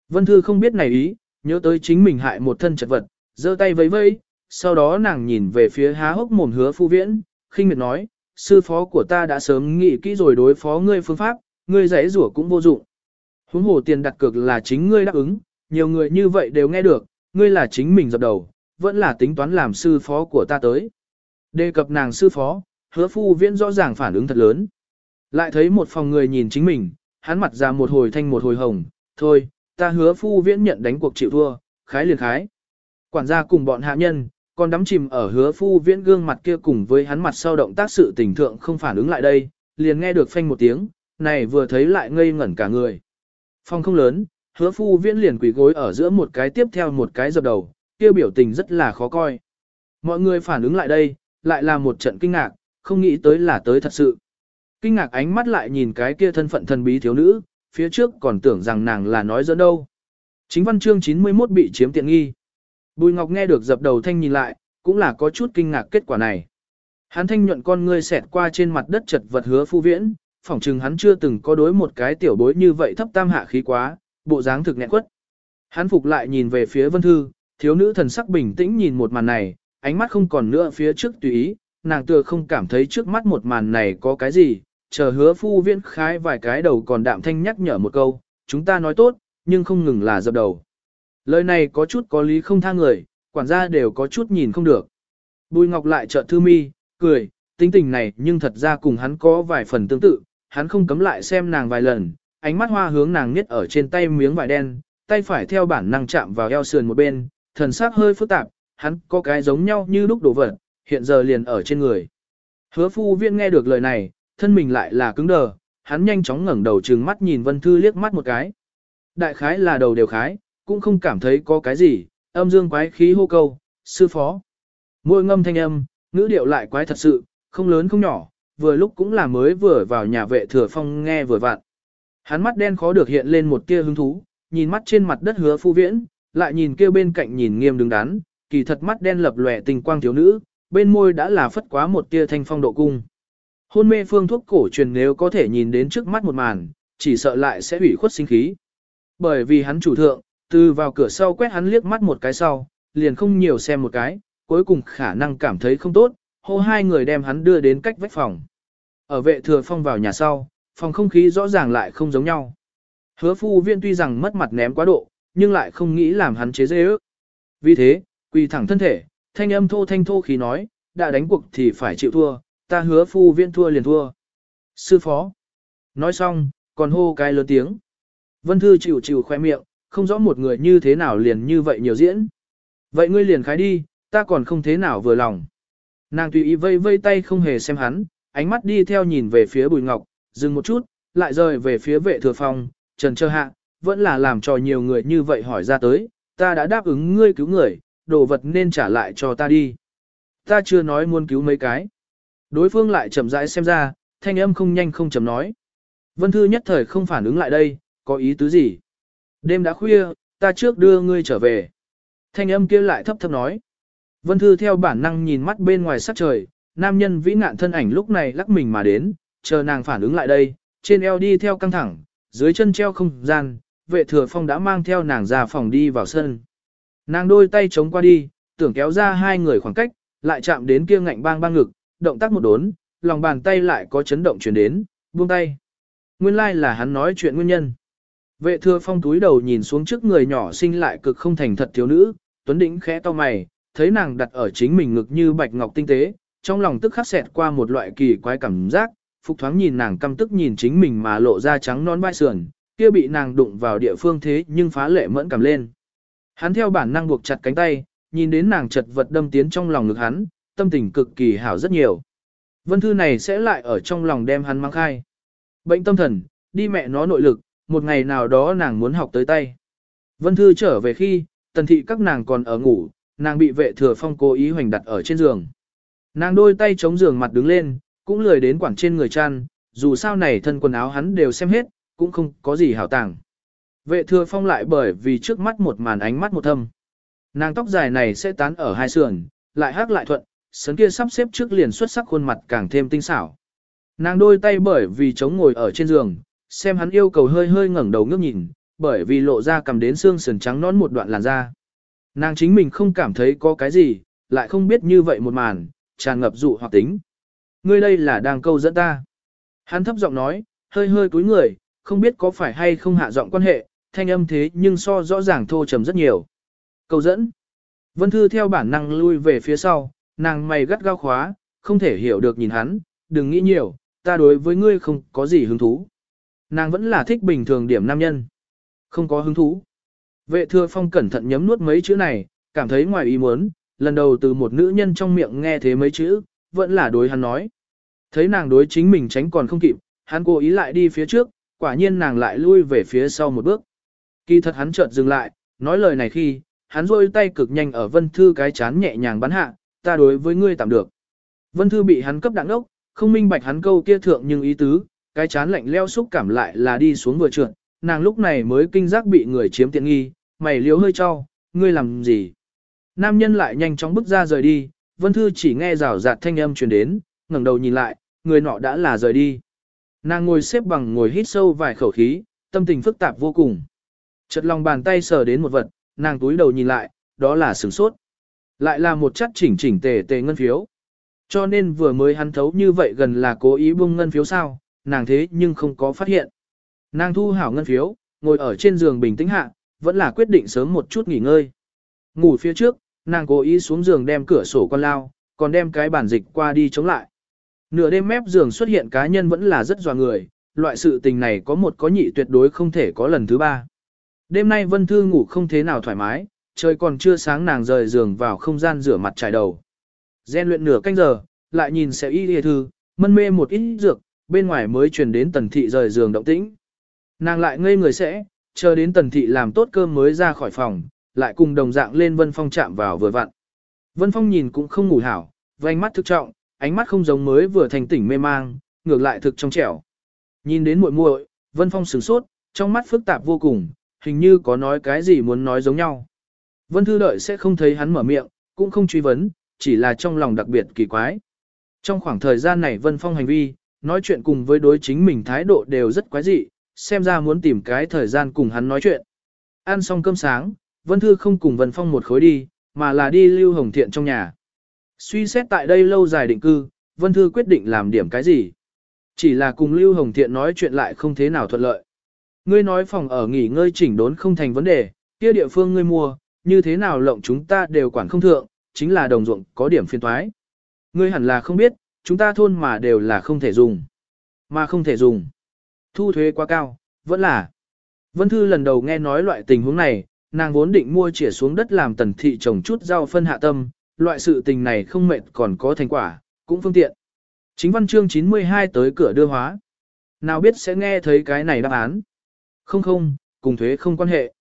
Vân Thư không biết này ý, nhớ tới chính mình hại một thân chật vật, giơ tay vẫy vẫy, sau đó nàng nhìn về phía há hốc mồm hứa phu viễn, khinh miệt nói, sư phó của ta đã sớm nghĩ kỹ rồi đối phó ngươi phương pháp, ngươi giấy rủa cũng vô dụng. Huống hồ tiền đặt cược là chính ngươi đáp ứng, nhiều người như vậy đều nghe được, ngươi là chính mình dập đầu, vẫn là tính toán làm sư phó của ta tới. Đề cập nàng sư phó, hứa phu viễn rõ ràng phản ứng thật lớn. Lại thấy một phòng người nhìn chính mình, hắn mặt ra một hồi thanh một hồi hồng, thôi, ta hứa phu viễn nhận đánh cuộc chịu thua, khái liền khái. Quản gia cùng bọn hạ nhân, còn đắm chìm ở hứa phu viễn gương mặt kia cùng với hắn mặt sau động tác sự tình thượng không phản ứng lại đây, liền nghe được phanh một tiếng, này vừa thấy lại ngây ngẩn cả người. Phong không lớn, hứa phu viễn liền quỳ gối ở giữa một cái tiếp theo một cái dập đầu, kia biểu tình rất là khó coi. Mọi người phản ứng lại đây, lại là một trận kinh ngạc, không nghĩ tới là tới thật sự. Kinh ngạc ánh mắt lại nhìn cái kia thân phận thần bí thiếu nữ, phía trước còn tưởng rằng nàng là nói dẫn đâu. Chính văn chương 91 bị chiếm tiện nghi. Bùi Ngọc nghe được dập đầu thanh nhìn lại, cũng là có chút kinh ngạc kết quả này. Hắn thanh nhuận con ngươi xẹt qua trên mặt đất chật vật hứa phu viễn, phỏng chừng hắn chưa từng có đối một cái tiểu bối như vậy thấp tam hạ khí quá, bộ dáng thực nghẹn quất. Hắn phục lại nhìn về phía vân thư, thiếu nữ thần sắc bình tĩnh nhìn một màn này, ánh mắt không còn nữa phía trước tùy ý, nàng tựa không cảm thấy trước mắt một màn này có cái gì, chờ hứa phu viễn khái vài cái đầu còn đạm thanh nhắc nhở một câu, chúng ta nói tốt, nhưng không ngừng là dập đầu. Lời này có chút có lý không tha người, quản gia đều có chút nhìn không được. Bùi Ngọc lại trợn thư mi, cười, tính tình này nhưng thật ra cùng hắn có vài phần tương tự, hắn không cấm lại xem nàng vài lần, ánh mắt hoa hướng nàng niết ở trên tay miếng vải đen, tay phải theo bản năng chạm vào eo sườn một bên, thần sắc hơi phức tạp, hắn có cái giống nhau như lúc đổ vật, hiện giờ liền ở trên người. Hứa phu viên nghe được lời này, thân mình lại là cứng đờ, hắn nhanh chóng ngẩng đầu trừng mắt nhìn Vân Thư liếc mắt một cái. Đại khái là đầu đều khái, cũng không cảm thấy có cái gì, âm dương quái khí hô câu, sư phó. Môi ngâm thanh âm, ngữ điệu lại quái thật sự, không lớn không nhỏ, vừa lúc cũng là mới vừa vào nhà vệ thừa phong nghe vừa vặn. Hắn mắt đen khó được hiện lên một tia hứng thú, nhìn mắt trên mặt đất hứa phu viễn, lại nhìn kêu bên cạnh nhìn nghiêm đứng đắn, kỳ thật mắt đen lập lòe tình quang thiếu nữ, bên môi đã là phất quá một tia thanh phong độ cung. Hôn mê phương thuốc cổ truyền nếu có thể nhìn đến trước mắt một màn, chỉ sợ lại sẽ hủy khuất sinh khí. Bởi vì hắn chủ thượng, từ vào cửa sau quét hắn liếc mắt một cái sau, liền không nhiều xem một cái, cuối cùng khả năng cảm thấy không tốt, hô hai người đem hắn đưa đến cách vách phòng. Ở vệ thừa phong vào nhà sau, phòng không khí rõ ràng lại không giống nhau. Hứa phu viên tuy rằng mất mặt ném quá độ, nhưng lại không nghĩ làm hắn chế dễ ước. Vì thế, quỳ thẳng thân thể, thanh âm thô thanh thô khí nói, đã đánh cuộc thì phải chịu thua, ta hứa phu viên thua liền thua. Sư phó. Nói xong, còn hô cái lớn tiếng. Vân Thư chịu chịu khoe miệng, không rõ một người như thế nào liền như vậy nhiều diễn. Vậy ngươi liền khái đi, ta còn không thế nào vừa lòng. Nàng tùy ý vây vây tay không hề xem hắn, ánh mắt đi theo nhìn về phía Bùi Ngọc, dừng một chút, lại rời về phía vệ thừa phong, trần trơ hạ, vẫn là làm cho nhiều người như vậy hỏi ra tới, ta đã đáp ứng ngươi cứu người, đồ vật nên trả lại cho ta đi. Ta chưa nói muốn cứu mấy cái. Đối phương lại chậm rãi xem ra, thanh âm không nhanh không chậm nói. Vân Thư nhất thời không phản ứng lại đây, có ý tứ gì? Đêm đã khuya, ta trước đưa ngươi trở về. Thanh âm kia lại thấp thấp nói. Vân Thư theo bản năng nhìn mắt bên ngoài sắc trời, nam nhân vĩ nạn thân ảnh lúc này lắc mình mà đến, chờ nàng phản ứng lại đây, trên eo đi theo căng thẳng, dưới chân treo không gian, vệ thừa phong đã mang theo nàng ra phòng đi vào sân. Nàng đôi tay chống qua đi, tưởng kéo ra hai người khoảng cách, lại chạm đến kia ngạnh bang bang ngực, động tác một đốn, lòng bàn tay lại có chấn động chuyển đến, buông tay. Nguyên lai like là hắn nói chuyện nguyên nhân. Vệ thừa phong túi đầu nhìn xuống trước người nhỏ sinh lại cực không thành thật thiếu nữ, tuấn đỉnh khẽ to mày, thấy nàng đặt ở chính mình ngực như bạch ngọc tinh tế, trong lòng tức khắc xẹt qua một loại kỳ quái cảm giác, phục thoáng nhìn nàng căm tức nhìn chính mình mà lộ ra trắng non vai sườn, kia bị nàng đụng vào địa phương thế nhưng phá lệ mẫn cảm lên. Hắn theo bản năng buộc chặt cánh tay, nhìn đến nàng chật vật đâm tiến trong lòng ngực hắn, tâm tình cực kỳ hảo rất nhiều. Vân thư này sẽ lại ở trong lòng đem hắn mang khai. Bệnh tâm thần, đi mẹ nó nội lực, một ngày nào đó nàng muốn học tới tay. Vân thư trở về khi, tần thị các nàng còn ở ngủ, nàng bị vệ thừa phong cố ý hoành đặt ở trên giường. Nàng đôi tay chống giường mặt đứng lên, cũng lười đến quảng trên người chăn, dù sao này thân quần áo hắn đều xem hết, cũng không có gì hảo tàng. Vệ thừa phong lại bởi vì trước mắt một màn ánh mắt một thâm. Nàng tóc dài này sẽ tán ở hai sườn, lại hát lại thuận, sấn kia sắp xếp trước liền xuất sắc khuôn mặt càng thêm tinh xảo. Nàng đôi tay bởi vì chống ngồi ở trên giường, xem hắn yêu cầu hơi hơi ngẩng đầu ngước nhìn, bởi vì lộ ra cầm đến xương sườn trắng nón một đoạn làn da. Nàng chính mình không cảm thấy có cái gì, lại không biết như vậy một màn, tràn ngập dụ hoặc tính. Ngươi đây là đang câu dẫn ta. Hắn thấp giọng nói, hơi hơi cúi người, không biết có phải hay không hạ giọng quan hệ, thanh âm thế nhưng so rõ ràng thô trầm rất nhiều. Câu dẫn. Vân Thư theo bản năng lui về phía sau, nàng mày gắt gao khóa, không thể hiểu được nhìn hắn, đừng nghĩ nhiều, ta đối với ngươi không có gì hứng thú. Nàng vẫn là thích bình thường điểm nam nhân. Không có hứng thú. Vệ thừa phong cẩn thận nhấm nuốt mấy chữ này, cảm thấy ngoài ý muốn, lần đầu từ một nữ nhân trong miệng nghe thế mấy chữ, vẫn là đối hắn nói. Thấy nàng đối chính mình tránh còn không kịp, hắn cố ý lại đi phía trước, quả nhiên nàng lại lui về phía sau một bước. Kỳ thật hắn chợt dừng lại, nói lời này khi, hắn rôi tay cực nhanh ở Vân Thư cái chán nhẹ nhàng bắn hạ, ta đối với ngươi tạm được. Vân Thư bị hắn cấp đặng ốc, không minh bạch hắn câu kia thượng nhưng ý tứ, cái chán lạnh leo xúc cảm lại là đi xuống vừa trượt, nàng lúc này mới kinh giác bị người chiếm tiện nghi, mày liếu hơi cho, ngươi làm gì? Nam nhân lại nhanh chóng bước ra rời đi, Vân Thư chỉ nghe rào rạt thanh âm truyền đến, ngẩng đầu nhìn lại, người nọ đã là rời đi. Nàng ngồi xếp bằng ngồi hít sâu vài khẩu khí, tâm tình phức tạp vô cùng. Chật lòng bàn tay sờ đến một vật, nàng túi đầu nhìn lại, đó là sừng sốt. Lại là một chất chỉnh chỉnh tề tề ngân phiếu. Cho nên vừa mới hắn thấu như vậy gần là cố ý bung ngân phiếu sao, nàng thế nhưng không có phát hiện. Nàng thu hảo ngân phiếu, ngồi ở trên giường bình tĩnh hạ, vẫn là quyết định sớm một chút nghỉ ngơi. Ngủ phía trước, nàng cố ý xuống giường đem cửa sổ con lao, còn đem cái bản dịch qua đi chống lại. Nửa đêm mép giường xuất hiện cá nhân vẫn là rất dò người, loại sự tình này có một có nhị tuyệt đối không thể có lần thứ ba. Đêm nay Vân Thư ngủ không thế nào thoải mái, trời còn chưa sáng nàng rời giường vào không gian rửa mặt trải đầu. Gen luyện nửa canh giờ, lại nhìn sẽ y hề thư, mân mê một ít dược, bên ngoài mới truyền đến tần thị rời giường động tĩnh. Nàng lại ngây người sẽ, chờ đến tần thị làm tốt cơm mới ra khỏi phòng, lại cùng đồng dạng lên Vân Phong chạm vào vừa vặn. Vân Phong nhìn cũng không ngủ hảo, vành mắt thực trọng, ánh mắt không giống mới vừa thành tỉnh mê mang, ngược lại thực trong trẻo. Nhìn đến muội muội, Vân Phong sửng sốt, trong mắt phức tạp vô cùng, hình như có nói cái gì muốn nói giống nhau. Vân Thư đợi sẽ không thấy hắn mở miệng, cũng không truy vấn, chỉ là trong lòng đặc biệt kỳ quái. Trong khoảng thời gian này Vân Phong hành vi, nói chuyện cùng với đối chính mình thái độ đều rất quái dị, xem ra muốn tìm cái thời gian cùng hắn nói chuyện. Ăn xong cơm sáng, Vân Thư không cùng Vân Phong một khối đi, mà là đi Lưu Hồng Thiện trong nhà. Suy xét tại đây lâu dài định cư, Vân Thư quyết định làm điểm cái gì. Chỉ là cùng Lưu Hồng Thiện nói chuyện lại không thế nào thuận lợi. Ngươi nói phòng ở nghỉ ngơi chỉnh đốn không thành vấn đề, kia địa phương ngươi mua, như thế nào lộng chúng ta đều quản không thượng, chính là đồng ruộng có điểm phiên thoái. Ngươi hẳn là không biết, chúng ta thôn mà đều là không thể dùng. Mà không thể dùng. Thu thuế quá cao, vẫn là. Vân Thư lần đầu nghe nói loại tình huống này, nàng vốn định mua chỉa xuống đất làm tần thị trồng chút rau phân hạ tâm, loại sự tình này không mệt còn có thành quả, cũng phương tiện. Chính văn chương 92 tới cửa đưa hóa. Nào biết sẽ nghe thấy cái này đáp án. Không không, cùng thuế không quan hệ.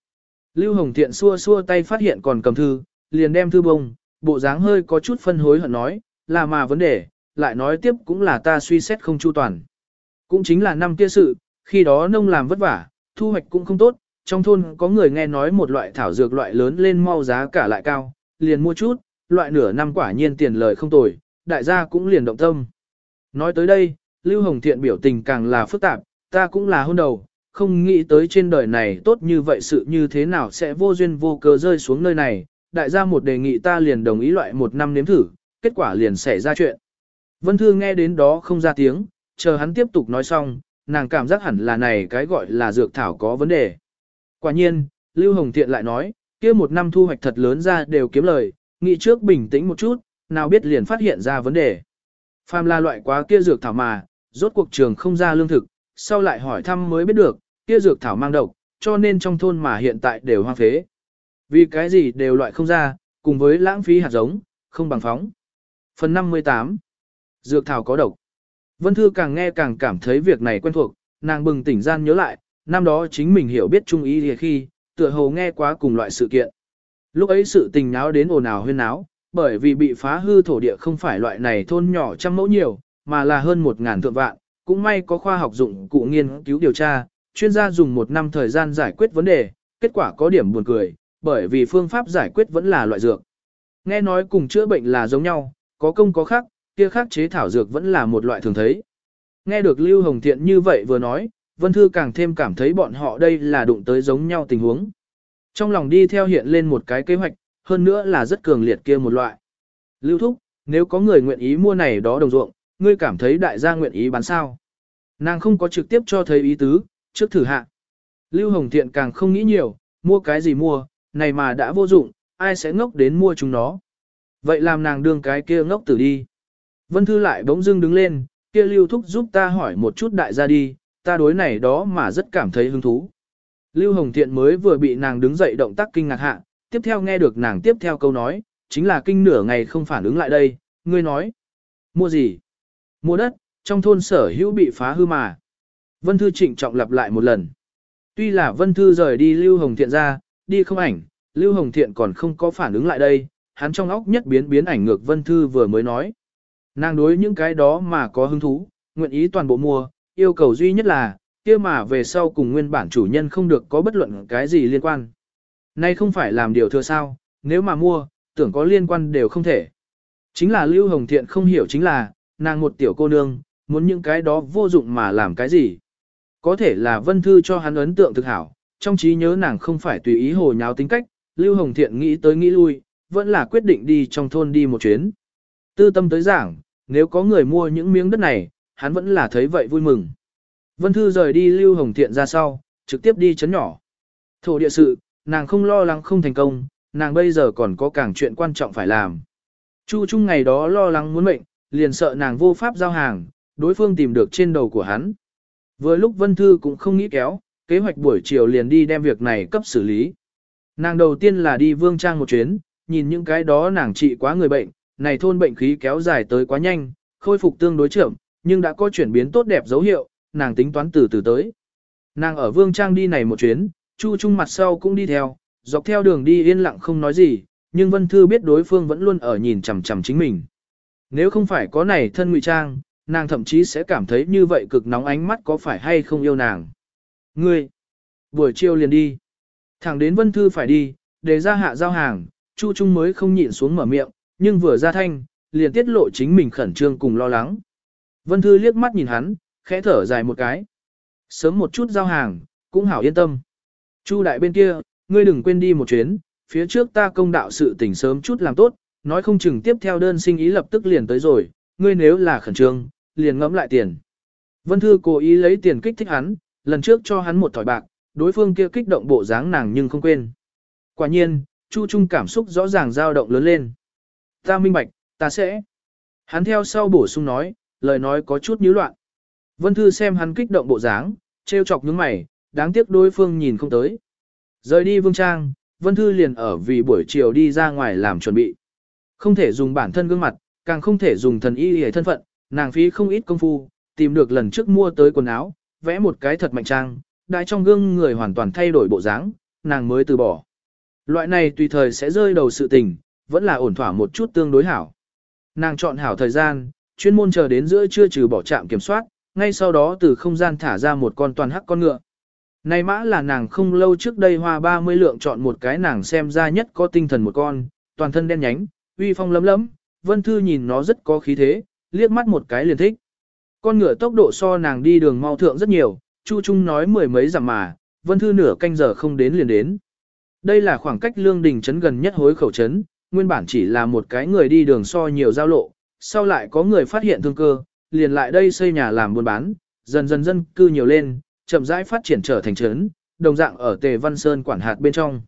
Lưu Hồng Thiện xua xua tay phát hiện còn cầm thư, liền đem thư bông, bộ dáng hơi có chút phân hối hận nói, là mà vấn đề, lại nói tiếp cũng là ta suy xét không chu toàn. Cũng chính là năm kia sự, khi đó nông làm vất vả, thu hoạch cũng không tốt, trong thôn có người nghe nói một loại thảo dược loại lớn lên mau giá cả lại cao, liền mua chút, loại nửa năm quả nhiên tiền lời không tồi, đại gia cũng liền động tâm. Nói tới đây, Lưu Hồng Thiện biểu tình càng là phức tạp, ta cũng là hôn đầu, không nghĩ tới trên đời này tốt như vậy sự như thế nào sẽ vô duyên vô cớ rơi xuống nơi này, đại gia một đề nghị ta liền đồng ý loại một năm nếm thử, kết quả liền xảy ra chuyện. Vân Thư nghe đến đó không ra tiếng, chờ hắn tiếp tục nói xong, nàng cảm giác hẳn là này cái gọi là dược thảo có vấn đề. Quả nhiên, Lưu Hồng Thiện lại nói, kia một năm thu hoạch thật lớn ra đều kiếm lời, nghĩ trước bình tĩnh một chút, nào biết liền phát hiện ra vấn đề. Phàm là loại quá kia dược thảo mà, rốt cuộc trường không ra lương thực, sau lại hỏi thăm mới biết được, kia dược thảo mang độc, cho nên trong thôn mà hiện tại đều hoang phế. Vì cái gì đều loại không ra, cùng với lãng phí hạt giống, không bằng phóng. Phần 58 Dược thảo có độc Vân Thư càng nghe càng cảm thấy việc này quen thuộc, nàng bừng tỉnh gian nhớ lại, năm đó chính mình hiểu biết trung ý thì khi, tựa hồ nghe quá cùng loại sự kiện. Lúc ấy sự tình náo đến ồn ào huyên náo, bởi vì bị phá hư thổ địa không phải loại này thôn nhỏ trăm mẫu nhiều, mà là hơn một ngàn thượng vạn, cũng may có khoa học dụng cụ nghiên cứu điều tra, chuyên gia dùng một năm thời gian giải quyết vấn đề, kết quả có điểm buồn cười, bởi vì phương pháp giải quyết vẫn là loại dược. Nghe nói cùng chữa bệnh là giống nhau, có công có khác, kia khác chế thảo dược vẫn là một loại thường thấy. Nghe được Lưu Hồng Thiện như vậy vừa nói, Vân Thư càng thêm cảm thấy bọn họ đây là đụng tới giống nhau tình huống. Trong lòng đi theo hiện lên một cái kế hoạch, hơn nữa là rất cường liệt kia một loại. Lưu Thúc, nếu có người nguyện ý mua này đó đồng ruộng, ngươi cảm thấy đại gia nguyện ý bán sao? Nàng không có trực tiếp cho thấy ý tứ, trước thử hạ. Lưu Hồng Thiện càng không nghĩ nhiều, mua cái gì mua, này mà đã vô dụng, ai sẽ ngốc đến mua chúng nó. Vậy làm nàng đương cái kia ngốc tử đi. Vân Thư lại bỗng dưng đứng lên, kia Lưu Thúc giúp ta hỏi một chút đại gia đi, ta đối này đó mà rất cảm thấy hứng thú. Lưu Hồng Thiện mới vừa bị nàng đứng dậy động tác kinh ngạc hạ, tiếp theo nghe được nàng tiếp theo câu nói, chính là kinh nửa ngày không phản ứng lại đây, ngươi nói. Mua gì? Mua đất, trong thôn sở hữu bị phá hư mà. Vân Thư trịnh trọng lặp lại một lần. Tuy là Vân Thư rời đi Lưu Hồng Thiện ra, đi không ảnh, Lưu Hồng Thiện còn không có phản ứng lại đây, hắn trong óc nhất biến biến ảnh ngược Vân Thư vừa mới nói. Nàng đối những cái đó mà có hứng thú, nguyện ý toàn bộ mua, yêu cầu duy nhất là, kia mà về sau cùng nguyên bản chủ nhân không được có bất luận cái gì liên quan. Nay không phải làm điều thừa sao, nếu mà mua, tưởng có liên quan đều không thể. Chính là Lưu Hồng Thiện không hiểu chính là, nàng một tiểu cô nương, muốn những cái đó vô dụng mà làm cái gì. Có thể là Vân Thư cho hắn ấn tượng thực hảo, trong trí nhớ nàng không phải tùy ý hồ nháo tính cách, Lưu Hồng Thiện nghĩ tới nghĩ lui, vẫn là quyết định đi trong thôn đi một chuyến. Tư tâm tới giảng, nếu có người mua những miếng đất này, hắn vẫn là thấy vậy vui mừng. Vân Thư rời đi Lưu Hồng Thiện ra sau, trực tiếp đi chấn nhỏ. Thổ địa sự, nàng không lo lắng không thành công, nàng bây giờ còn có càng chuyện quan trọng phải làm. Chu Trung ngày đó lo lắng muốn mệnh, liền sợ nàng vô pháp giao hàng, đối phương tìm được trên đầu của hắn. Vừa lúc Vân Thư cũng không nghĩ kéo, kế hoạch buổi chiều liền đi đem việc này cấp xử lý. Nàng đầu tiên là đi vương trang một chuyến, nhìn những cái đó nàng trị quá người bệnh, này thôn bệnh khí kéo dài tới quá nhanh, khôi phục tương đối chậm, nhưng đã có chuyển biến tốt đẹp dấu hiệu, nàng tính toán từ từ tới. Nàng ở vương trang đi này một chuyến, Chu Trung mặt sau cũng đi theo, dọc theo đường đi yên lặng không nói gì, nhưng Vân Thư biết đối phương vẫn luôn ở nhìn chằm chằm chính mình. Nếu không phải có này thân ngụy trang, nàng thậm chí sẽ cảm thấy như vậy cực nóng ánh mắt có phải hay không yêu nàng. Ngươi, buổi chiều liền đi. Thẳng đến Vân Thư phải đi, để ra hạ giao hàng, Chu Trung mới không nhịn xuống mở miệng, nhưng vừa ra thanh, liền tiết lộ chính mình khẩn trương cùng lo lắng. Vân Thư liếc mắt nhìn hắn, khẽ thở dài một cái. Sớm một chút giao hàng, cũng hảo yên tâm. Chu đại bên kia, ngươi đừng quên đi một chuyến, phía trước ta công đạo sự tình sớm chút làm tốt, nói không chừng tiếp theo đơn sinh ý lập tức liền tới rồi, ngươi nếu là khẩn trương, liền ngẫm lại tiền. Vân Thư cố ý lấy tiền kích thích hắn, lần trước cho hắn một thỏi bạc, đối phương kia kích động bộ dáng nàng nhưng không quên. Quả nhiên, Chu Trung cảm xúc rõ ràng dao động lớn lên. Ta minh bạch, ta sẽ. Hắn theo sau bổ sung nói, lời nói có chút nhíu loạn. Vân Thư xem hắn kích động bộ dáng, trêu chọc những mày, đáng tiếc đối phương nhìn không tới. Rời đi vương trang, Vân Thư liền ở vì buổi chiều đi ra ngoài làm chuẩn bị. Không thể dùng bản thân gương mặt, càng không thể dùng thần y hề thân phận, nàng phí không ít công phu, tìm được lần trước mua tới quần áo, vẽ một cái thật mạnh trang, đại trong gương người hoàn toàn thay đổi bộ dáng, nàng mới từ bỏ. Loại này tùy thời sẽ rơi đầu sự tình, vẫn là ổn thỏa một chút tương đối hảo. Nàng chọn hảo thời gian, chuyên môn chờ đến giữa trưa trừ bỏ trạm kiểm soát, ngay sau đó từ không gian thả ra một con toàn hắc con ngựa. Này mã là nàng không lâu trước đây hoa 30 lượng chọn một cái nàng xem ra nhất có tinh thần một con, toàn thân đen nhánh, uy phong lấm lấm, Vân Thư nhìn nó rất có khí thế, liếc mắt một cái liền thích. Con ngựa tốc độ so nàng đi đường mau thượng rất nhiều, Chu Trung nói mười mấy dặm mà, Vân Thư nửa canh giờ không đến liền đến. Đây là khoảng cách lương đình trấn gần nhất hối khẩu trấn, nguyên bản chỉ là một cái người đi đường so nhiều giao lộ, sau lại có người phát hiện thương cơ, liền lại đây xây nhà làm buôn bán, dần dần dân cư nhiều lên, chậm rãi phát triển trở thành trấn, đồng dạng ở Tề Văn Sơn quản hạt bên trong.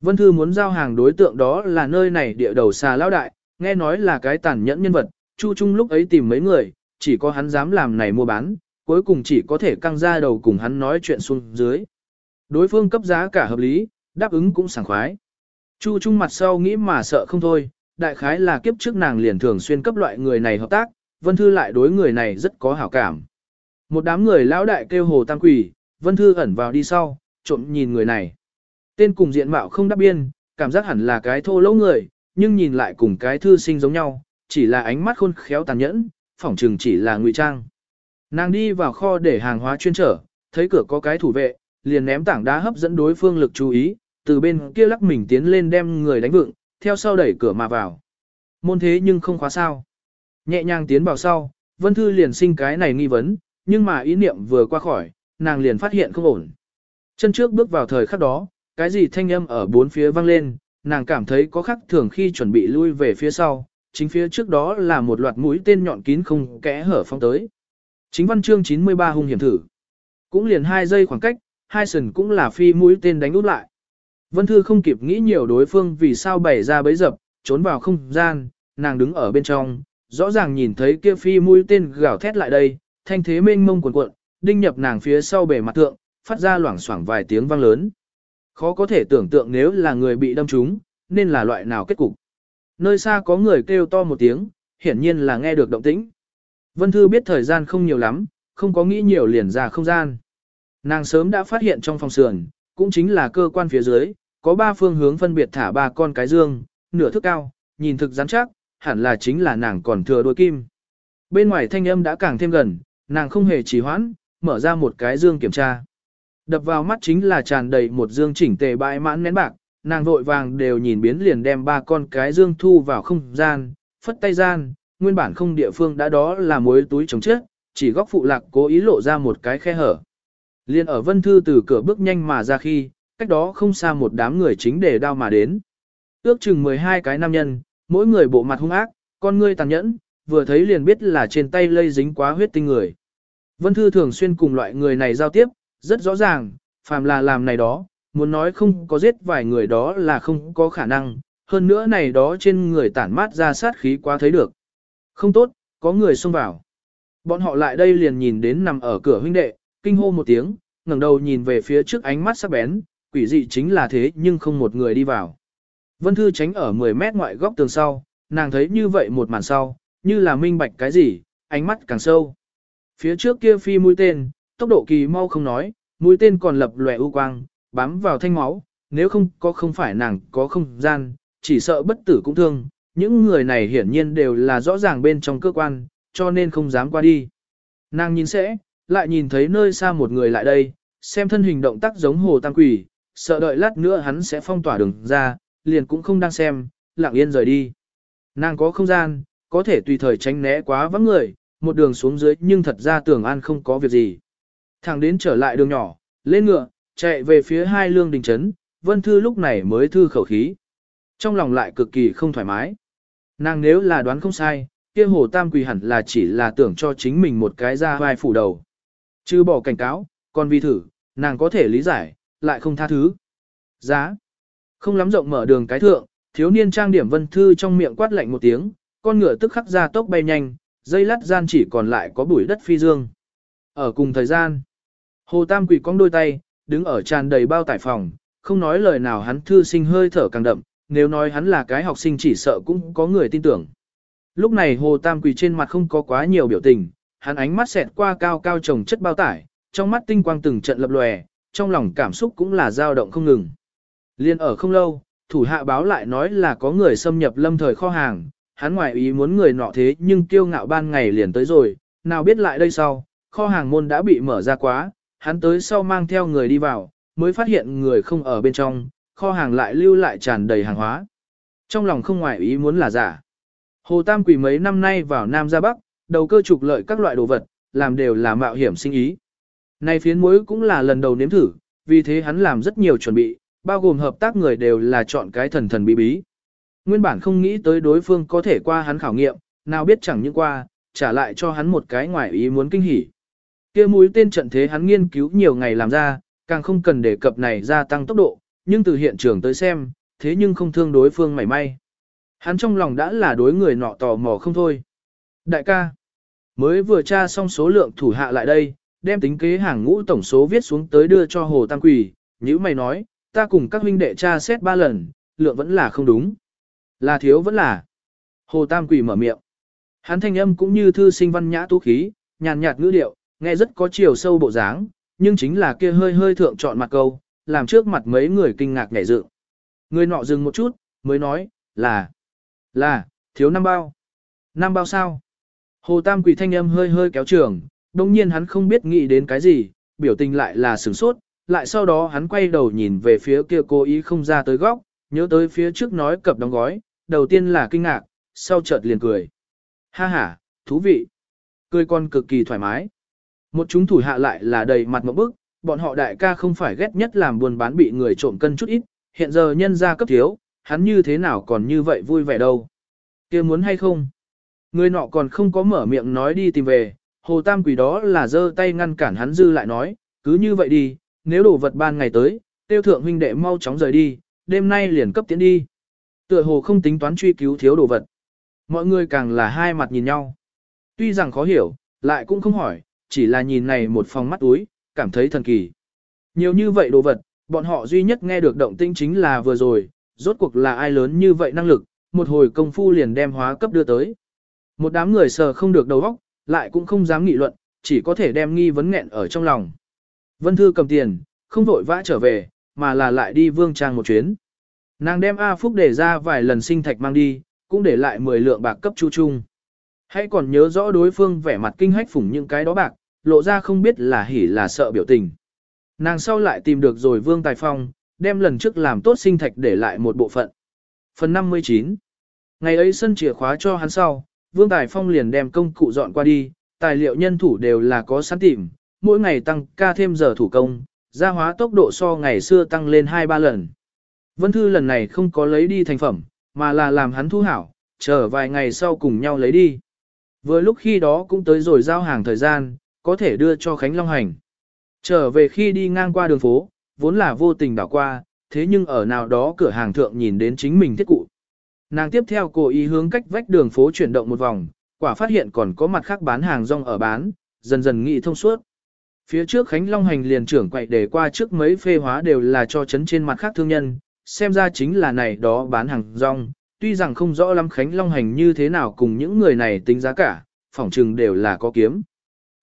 Vân Thư muốn giao hàng đối tượng đó là nơi này địa đầu xà lão đại, nghe nói là cái tàn nhẫn nhân vật, Chu Trung lúc ấy tìm mấy người, chỉ có hắn dám làm này mua bán, cuối cùng chỉ có thể căng ra đầu cùng hắn nói chuyện xuống dưới. Đối phương cấp giá cả hợp lý, đáp ứng cũng sảng khoái. Chu Trung mặt sau nghĩ mà sợ không thôi, đại khái là kiếp trước nàng liền thường xuyên cấp loại người này hợp tác, Vân Thư lại đối người này rất có hảo cảm. Một đám người lão đại kêu hồ tam quỷ, Vân Thư ẩn vào đi sau, trộm nhìn người này. Tên cùng diện mạo không đáp biên, cảm giác hẳn là cái thô lỗ người, nhưng nhìn lại cùng cái thư sinh giống nhau, chỉ là ánh mắt khôn khéo tàn nhẫn, phỏng chừng chỉ là ngụy trang. Nàng đi vào kho để hàng hóa chuyên trở, thấy cửa có cái thủ vệ, liền ném tảng đá hấp dẫn đối phương lực chú ý, từ bên kia lắc mình tiến lên đem người đánh vựng, theo sau đẩy cửa mà vào. Môn thế nhưng không khóa sao. Nhẹ nhàng tiến vào sau, Vân Thư liền sinh cái này nghi vấn, nhưng mà ý niệm vừa qua khỏi, nàng liền phát hiện không ổn. Chân trước bước vào thời khắc đó, cái gì thanh âm ở bốn phía vang lên, nàng cảm thấy có khắc thường khi chuẩn bị lui về phía sau, chính phía trước đó là một loạt mũi tên nhọn kín không kẽ hở phong tới. Chính văn chương 93 hung hiểm thử. Cũng liền hai giây khoảng cách, hai sần cũng là phi mũi tên đánh út lại. Vân Thư không kịp nghĩ nhiều đối phương vì sao bày ra bấy dập, trốn vào không gian, nàng đứng ở bên trong, rõ ràng nhìn thấy kia phi mũi tên gào thét lại đây, thanh thế mênh mông cuồn cuộn, đinh nhập nàng phía sau bề mặt tượng, phát ra loảng xoảng vài tiếng vang lớn. Khó có thể tưởng tượng nếu là người bị đâm trúng, nên là loại nào kết cục. Nơi xa có người kêu to một tiếng, hiển nhiên là nghe được động tĩnh. Vân Thư biết thời gian không nhiều lắm, không có nghĩ nhiều liền ra không gian. Nàng sớm đã phát hiện trong phòng sườn, cũng chính là cơ quan phía dưới, có ba phương hướng phân biệt thả ba con cái dương, nửa thước cao, nhìn thực rắn chắc, hẳn là chính là nàng còn thừa đôi kim. Bên ngoài thanh âm đã càng thêm gần, nàng không hề trì hoãn, mở ra một cái dương kiểm tra. Đập vào mắt chính là tràn đầy một dương chỉnh tề bãi mãn nén bạc, nàng vội vàng đều nhìn biến liền đem ba con cái dương thu vào không gian, phất tay gian, nguyên bản không địa phương đã đó là mối túi chống chết, chỉ góc phụ lạc cố ý lộ ra một cái khe hở. Liên ở vân thư từ cửa bước nhanh mà ra khi, cách đó không xa một đám người chính để đao mà đến. Ước chừng 12 cái nam nhân, mỗi người bộ mặt hung ác, con ngươi tàn nhẫn, vừa thấy liền biết là trên tay lây dính quá huyết tinh người. Vân Thư thường xuyên cùng loại người này giao tiếp, rất rõ ràng, phàm là làm này đó, muốn nói không có giết vài người đó là không có khả năng, hơn nữa này đó trên người tản mát ra sát khí quá thấy được. Không tốt, có người xông vào. Bọn họ lại đây liền nhìn đến nằm ở cửa huynh đệ, kinh hô một tiếng, ngẩng đầu nhìn về phía trước ánh mắt sắc bén, quỷ dị chính là thế nhưng không một người đi vào. Vân Thư tránh ở 10 mét ngoại góc tường sau, nàng thấy như vậy một màn sau, như là minh bạch cái gì, ánh mắt càng sâu. Phía trước kia phi mũi tên, tốc độ kỳ mau không nói, mũi tên còn lập lòe u quang, bám vào thanh máu, nếu không có không phải nàng có không gian, chỉ sợ bất tử cũng thương. Những người này hiển nhiên đều là rõ ràng bên trong cơ quan, cho nên không dám qua đi. Nàng nhìn sẽ, lại nhìn thấy nơi xa một người lại đây, xem thân hình động tác giống hồ tăng quỷ, sợ đợi lát nữa hắn sẽ phong tỏa đường ra, liền cũng không đang xem, lặng yên rời đi. Nàng có không gian, có thể tùy thời tránh né quá vắng người, một đường xuống dưới nhưng thật ra tưởng an không có việc gì. thằng đến trở lại đường nhỏ, lên ngựa, chạy về phía hai lương đình trấn, Vân Thư lúc này mới thư khẩu khí. Trong lòng lại cực kỳ không thoải mái. Nàng nếu là đoán không sai, kia hồ tam quỳ hẳn là chỉ là tưởng cho chính mình một cái ra vai phủ đầu. Chứ bỏ cảnh cáo, còn vì thử, nàng có thể lý giải, lại không tha thứ. Giá. Không lắm rộng mở đường cái thượng, thiếu niên trang điểm Vân Thư trong miệng quát lạnh một tiếng, con ngựa tức khắc ra tốc bay nhanh, dây lát gian chỉ còn lại có bụi đất phi dương. Ở cùng thời gian, Hồ Tam quỳ cong đôi tay, đứng ở tràn đầy bao tải phòng, không nói lời nào hắn thư sinh hơi thở càng đậm, nếu nói hắn là cái học sinh chỉ sợ cũng có người tin tưởng. Lúc này Hồ Tam quỳ trên mặt không có quá nhiều biểu tình, hắn ánh mắt xẹt qua cao cao trồng chất bao tải, trong mắt tinh quang từng trận lập lòe, trong lòng cảm xúc cũng là dao động không ngừng. Liên ở không lâu, thủ hạ báo lại nói là có người xâm nhập lâm thời kho hàng, hắn ngoại ý muốn người nọ thế nhưng kiêu ngạo ban ngày liền tới rồi, nào biết lại đây sau, kho hàng môn đã bị mở ra quá, hắn tới sau mang theo người đi vào, mới phát hiện người không ở bên trong, kho hàng lại lưu lại tràn đầy hàng hóa. Trong lòng không ngoại ý muốn là giả. Hồ Tam Quỷ mấy năm nay vào Nam ra Bắc, đầu cơ trục lợi các loại đồ vật, làm đều là mạo hiểm sinh ý. Này phiến muối cũng là lần đầu nếm thử, vì thế hắn làm rất nhiều chuẩn bị, bao gồm hợp tác người đều là chọn cái thần thần bí bí. Nguyên bản không nghĩ tới đối phương có thể qua hắn khảo nghiệm, nào biết chẳng những qua, trả lại cho hắn một cái ngoài ý muốn kinh hỉ. Kia mũi tên trận thế hắn nghiên cứu nhiều ngày làm ra, càng không cần đề cập này gia tăng tốc độ, nhưng từ hiện trường tới xem, thế nhưng không thương đối phương mảy may. Hắn trong lòng đã là đối người nọ tò mò không thôi. Đại ca, mới vừa tra xong số lượng thủ hạ lại đây, đem tính kế hàng ngũ tổng số viết xuống tới đưa cho Hồ Tam Quỳ, như mày nói, ta cùng các huynh đệ tra xét ba lần, lượng vẫn là không đúng. Là thiếu vẫn là. Hồ Tam Quỳ mở miệng. Hắn thanh âm cũng như thư sinh văn nhã tú khí, nhàn nhạt ngữ điệu, nghe rất có chiều sâu bộ dáng, nhưng chính là kia hơi hơi thượng chọn mặt câu, làm trước mặt mấy người kinh ngạc nhảy dựng. Người nọ dừng một chút, mới nói, là, là, thiếu năm bao. Năm bao sao? Hồ Tam Quỳ thanh âm hơi hơi kéo trường, đồng nhiên hắn không biết nghĩ đến cái gì, biểu tình lại là sửng sốt, lại sau đó hắn quay đầu nhìn về phía kia cố ý không ra tới góc, nhớ tới phía trước nói cập đóng gói, đầu tiên là kinh ngạc, sau chợt liền cười. Ha ha, thú vị. Cười con cực kỳ thoải mái. Một chúng thủ hạ lại là đầy mặt một bức, bọn họ đại ca không phải ghét nhất làm buôn bán bị người trộm cân chút ít, hiện giờ nhân ra cấp thiếu, hắn như thế nào còn như vậy vui vẻ đâu. kia muốn hay không? Người nọ còn không có mở miệng nói đi tìm về, hồ tam quỷ đó là giơ tay ngăn cản hắn dư lại nói, cứ như vậy đi, nếu đồ vật ban ngày tới, tiêu thượng huynh đệ mau chóng rời đi, đêm nay liền cấp tiến đi. Tựa hồ không tính toán truy cứu thiếu đồ vật. Mọi người càng là hai mặt nhìn nhau. Tuy rằng khó hiểu, lại cũng không hỏi, chỉ là nhìn này một phòng mắt túi, cảm thấy thần kỳ. Nhiều như vậy đồ vật, bọn họ duy nhất nghe được động tinh chính là vừa rồi, rốt cuộc là ai lớn như vậy năng lực, một hồi công phu liền đem hóa cấp đưa tới. Một đám người sờ không được đầu óc, lại cũng không dám nghị luận, chỉ có thể đem nghi vấn nghẹn ở trong lòng. Vân Thư cầm tiền, không vội vã trở về, mà là lại đi vương trang một chuyến. Nàng đem A Phúc để ra vài lần sinh thạch mang đi, cũng để lại 10 lượng bạc cấp chu trung. Hãy còn nhớ rõ đối phương vẻ mặt kinh hách phủng những cái đó bạc, lộ ra không biết là hỉ là sợ biểu tình. Nàng sau lại tìm được rồi Vương Tài Phong, đem lần trước làm tốt sinh thạch để lại một bộ phận. Phần 59 Ngày ấy sân chìa khóa cho hắn sau, Vương Tài Phong liền đem công cụ dọn qua đi, tài liệu nhân thủ đều là có sẵn tìm, mỗi ngày tăng ca thêm giờ thủ công, gia hóa tốc độ so ngày xưa tăng lên 2-3 lần. Vân Thư lần này không có lấy đi thành phẩm, mà là làm hắn thu hảo, chờ vài ngày sau cùng nhau lấy đi. Vừa lúc khi đó cũng tới rồi giao hàng thời gian, có thể đưa cho Khánh Long hành. Trở về khi đi ngang qua đường phố, vốn là vô tình đảo qua, thế nhưng ở nào đó cửa hàng thượng nhìn đến chính mình thiết cụ. Nàng tiếp theo cố ý hướng cách vách đường phố chuyển động một vòng, quả phát hiện còn có mặt khác bán hàng rong ở bán, dần dần nghĩ thông suốt. Phía trước Khánh Long hành liền trưởng quậy để qua trước mấy phê hóa đều là cho chấn trên mặt khác thương nhân, xem ra chính là này đó bán hàng rong, tuy rằng không rõ lắm Khánh Long hành như thế nào cùng những người này tính giá cả, phỏng chừng đều là có kiếm.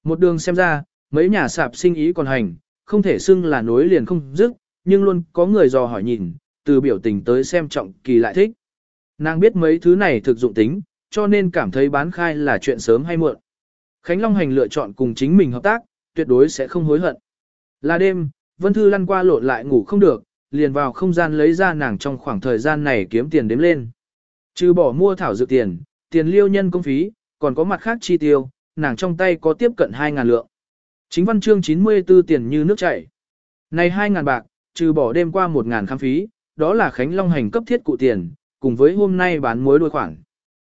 Một đường xem ra, mấy nhà sạp sinh ý còn hành, không thể xưng là nối liền không dứt, nhưng luôn có người dò hỏi nhìn, từ biểu tình tới xem trọng kỳ lại thích. Nàng biết mấy thứ này thực dụng tính, cho nên cảm thấy bán khai là chuyện sớm hay muộn. Khánh Long Hành lựa chọn cùng chính mình hợp tác, tuyệt đối sẽ không hối hận. Là đêm, Vân Thư lăn qua lộn lại ngủ không được, liền vào không gian lấy ra nàng trong khoảng thời gian này kiếm tiền đếm lên. Trừ bỏ mua thảo dược tiền, tiền liêu nhân công phí, còn có mặt khác chi tiêu, nàng trong tay có tiếp cận 2.000 lượng. Chính văn chương 94 tiền như nước chảy. Này 2.000 bạc, trừ bỏ đêm qua 1.000 khám phí, đó là Khánh Long hành cấp thiết cụ tiền, cùng với hôm nay bán muối đôi khoản.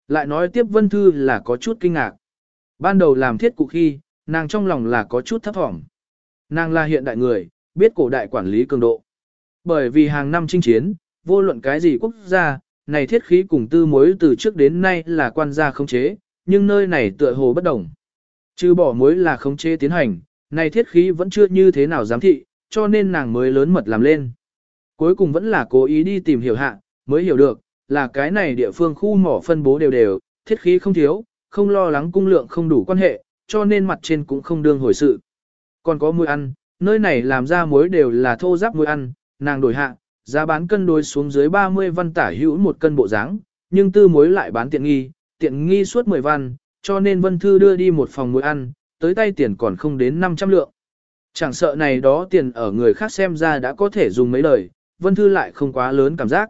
Lại nói tiếp Vân Thư là có chút kinh ngạc. Ban đầu làm thiết cụ khi, nàng trong lòng là có chút thấp thỏm. Nàng là hiện đại người, biết cổ đại quản lý cường độ. Bởi vì hàng năm chinh chiến, vô luận cái gì quốc gia, này thiết khí cùng tư muối từ trước đến nay là quan gia không chế, nhưng nơi này tựa hồ bất đồng. Trừ bỏ muối là không chế tiến hành, này thiết khí vẫn chưa như thế nào giám thị, cho nên nàng mới lớn mật làm lên. Cuối cùng vẫn là cố ý đi tìm hiểu hạ, mới hiểu được, là cái này địa phương khu mỏ phân bố đều đều, thiết khí không thiếu, không lo lắng cung lượng không đủ quan hệ, cho nên mặt trên cũng không đương hồi sự. Còn có muối ăn, nơi này làm ra muối đều là thô giáp muối ăn, nàng đổi hạ, giá bán cân đối xuống dưới 30 văn tả hữu một cân bộ dáng, nhưng tư muối lại bán tiện nghi, tiện nghi suốt 10 văn, cho nên Vân Thư đưa đi một phòng muối ăn, tới tay tiền còn không đến 500 lượng. Chẳng sợ này đó tiền ở người khác xem ra đã có thể dùng mấy lời, Vân Thư lại không quá lớn cảm giác.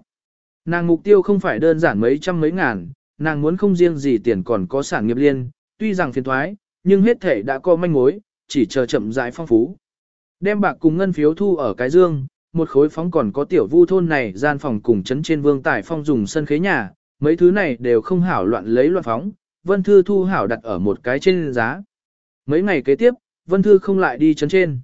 Nàng mục tiêu không phải đơn giản mấy trăm mấy ngàn, nàng muốn không riêng gì tiền còn có sản nghiệp liên, tuy rằng phiền thoái, nhưng hết thể đã có manh mối, chỉ chờ chậm rãi phong phú. Đem bạc cùng ngân phiếu thu ở cái dương, một khối phóng còn có tiểu vu thôn này gian phòng cùng chấn trên vương tài phong dùng sân khế nhà, mấy thứ này đều không hảo loạn lấy loạn phóng, Vân Thư thu hảo đặt ở một cái trên giá. Mấy ngày kế tiếp, Vân Thư không lại đi chấn trên.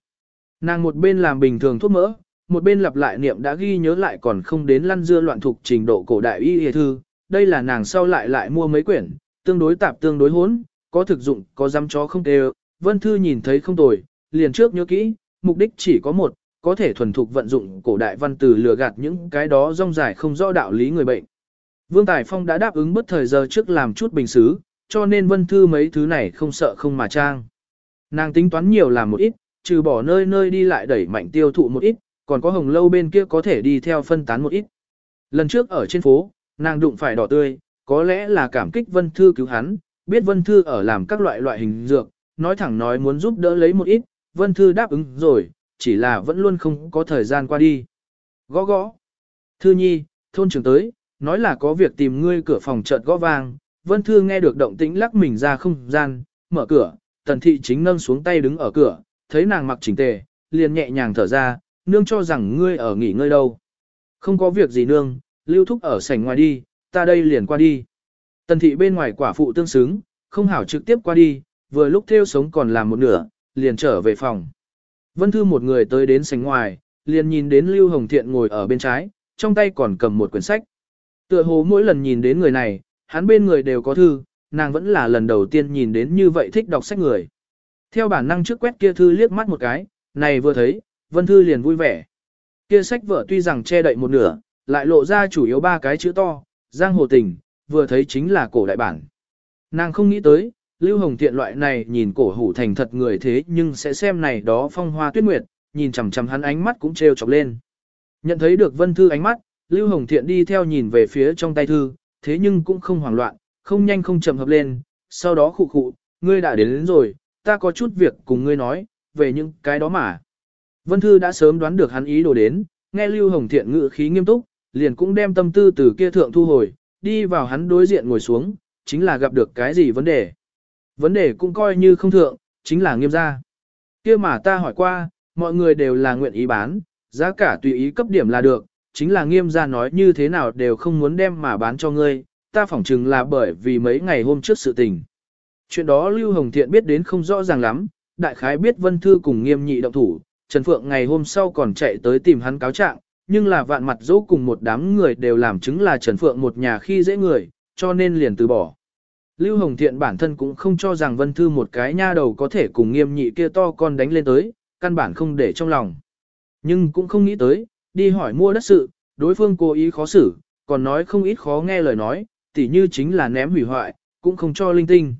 Nàng một bên làm bình thường thuốc mỡ, một bên lặp lại niệm đã ghi nhớ lại còn không đến lăn dưa loạn thuộc trình độ cổ đại y y thư. Đây là nàng sau lại lại mua mấy quyển, tương đối tạp tương đối hỗn, có thực dụng, có dám chó không tê Vân Thư nhìn thấy không tồi, liền trước nhớ kỹ, mục đích chỉ có một, có thể thuần thục vận dụng cổ đại văn từ lừa gạt những cái đó rong dài không rõ đạo lý người bệnh. Vương Tài Phong đã đáp ứng bất thời giờ trước làm chút bình xứ, cho nên Vân Thư mấy thứ này không sợ không mà trang. Nàng tính toán nhiều làm một ít, trừ bỏ nơi nơi đi lại đẩy mạnh tiêu thụ một ít, còn có hồng lâu bên kia có thể đi theo phân tán một ít. Lần trước ở trên phố, nàng đụng phải đỏ tươi, có lẽ là cảm kích Vân Thư cứu hắn, biết Vân Thư ở làm các loại loại hình dược, nói thẳng nói muốn giúp đỡ lấy một ít, Vân Thư đáp ứng rồi, chỉ là vẫn luôn không có thời gian qua đi. Gõ gõ. Thư nhi, thôn trưởng tới, nói là có việc tìm ngươi cửa phòng chợt gõ vang, Vân Thư nghe được động tĩnh lắc mình ra không gian, mở cửa, tần thị chính nâng xuống tay đứng ở cửa, thấy nàng mặc chỉnh tề, liền nhẹ nhàng thở ra, nương cho rằng ngươi ở nghỉ ngơi đâu. Không có việc gì nương, lưu thúc ở sảnh ngoài đi, ta đây liền qua đi. Tần thị bên ngoài quả phụ tương xứng, không hảo trực tiếp qua đi, vừa lúc theo sống còn làm một nửa, liền trở về phòng. Vân Thư một người tới đến sảnh ngoài, liền nhìn đến Lưu Hồng Thiện ngồi ở bên trái, trong tay còn cầm một quyển sách. Tựa hồ mỗi lần nhìn đến người này, hắn bên người đều có thư, nàng vẫn là lần đầu tiên nhìn đến như vậy thích đọc sách người. Theo bản năng trước quét kia thư liếc mắt một cái, này vừa thấy, Vân Thư liền vui vẻ. Kia sách vở tuy rằng che đậy một nửa, lại lộ ra chủ yếu ba cái chữ to, giang hồ tình, vừa thấy chính là cổ đại bản. Nàng không nghĩ tới, Lưu Hồng Tiện loại này nhìn cổ hủ thành thật người thế nhưng sẽ xem này đó phong hoa tuyết nguyệt, nhìn chằm chằm hắn ánh mắt cũng trêu chọc lên. Nhận thấy được Vân Thư ánh mắt, Lưu Hồng Thiện đi theo nhìn về phía trong tay thư, thế nhưng cũng không hoảng loạn, không nhanh không chậm hợp lên, sau đó khụ khụ, ngươi đã đến, đến rồi, ta có chút việc cùng ngươi nói, về những cái đó mà. Vân Thư đã sớm đoán được hắn ý đồ đến, nghe Lưu Hồng Thiện ngữ khí nghiêm túc, liền cũng đem tâm tư từ kia thượng thu hồi, đi vào hắn đối diện ngồi xuống, chính là gặp được cái gì vấn đề. Vấn đề cũng coi như không thượng, chính là nghiêm gia. kia mà ta hỏi qua, mọi người đều là nguyện ý bán, giá cả tùy ý cấp điểm là được, chính là nghiêm gia nói như thế nào đều không muốn đem mà bán cho ngươi, ta phỏng chừng là bởi vì mấy ngày hôm trước sự tình. Chuyện đó Lưu Hồng Thiện biết đến không rõ ràng lắm, đại khái biết Vân Thư cùng nghiêm nhị động thủ, Trần Phượng ngày hôm sau còn chạy tới tìm hắn cáo trạng, nhưng là vạn mặt dỗ cùng một đám người đều làm chứng là Trần Phượng một nhà khi dễ người, cho nên liền từ bỏ. Lưu Hồng Thiện bản thân cũng không cho rằng Vân Thư một cái nha đầu có thể cùng nghiêm nhị kia to con đánh lên tới, căn bản không để trong lòng. Nhưng cũng không nghĩ tới, đi hỏi mua đất sự, đối phương cố ý khó xử, còn nói không ít khó nghe lời nói, tỉ như chính là ném hủy hoại, cũng không cho linh tinh.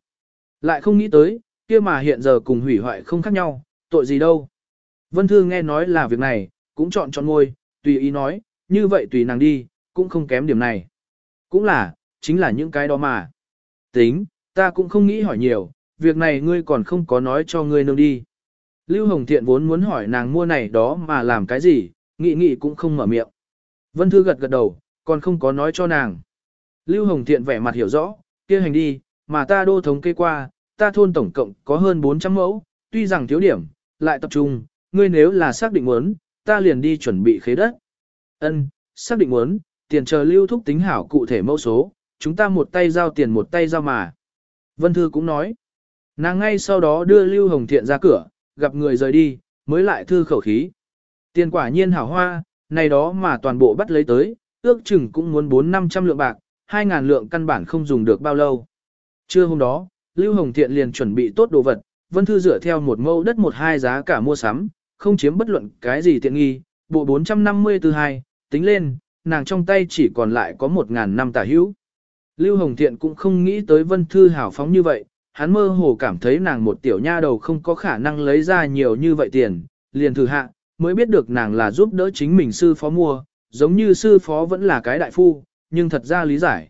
Lại không nghĩ tới, kia mà hiện giờ cùng hủy hoại không khác nhau, tội gì đâu. Vân Thư nghe nói là việc này, cũng chọn chọn ngôi, tùy ý nói, như vậy tùy nàng đi, cũng không kém điểm này. Cũng là, chính là những cái đó mà. Tính, ta cũng không nghĩ hỏi nhiều, việc này ngươi còn không có nói cho ngươi nương đi. Lưu Hồng Thiện vốn muốn hỏi nàng mua này đó mà làm cái gì, nghị nghị cũng không mở miệng. Vân Thư gật gật đầu, còn không có nói cho nàng. Lưu Hồng Thiện vẻ mặt hiểu rõ, kia hành đi, mà ta đô thống kê qua, ta thôn tổng cộng có hơn 400 mẫu, tuy rằng thiếu điểm, lại tập trung, ngươi nếu là xác định muốn, ta liền đi chuẩn bị khế đất. Ân, xác định muốn, tiền chờ lưu thúc tính hảo cụ thể mẫu số, chúng ta một tay giao tiền một tay giao mà. Vân Thư cũng nói, nàng ngay sau đó đưa Lưu Hồng Thiện ra cửa, gặp người rời đi, mới lại thư khẩu khí. Tiền quả nhiên hảo hoa, này đó mà toàn bộ bắt lấy tới, ước chừng cũng muốn 4-500 lượng bạc, 2.000 lượng căn bản không dùng được bao lâu. Trưa hôm đó, Lưu Hồng Thiện liền chuẩn bị tốt đồ vật, Vân Thư dựa theo một mẫu đất một hai giá cả mua sắm, không chiếm bất luận cái gì tiện nghi, bộ 454 hai, tính lên, nàng trong tay chỉ còn lại có 1.000 năm tả hữu. Lưu Hồng Thiện cũng không nghĩ tới Vân Thư hào phóng như vậy, hắn mơ hồ cảm thấy nàng một tiểu nha đầu không có khả năng lấy ra nhiều như vậy tiền, liền thử hạ, mới biết được nàng là giúp đỡ chính mình sư phó mua, giống như sư phó vẫn là cái đại phu, nhưng thật ra lý giải.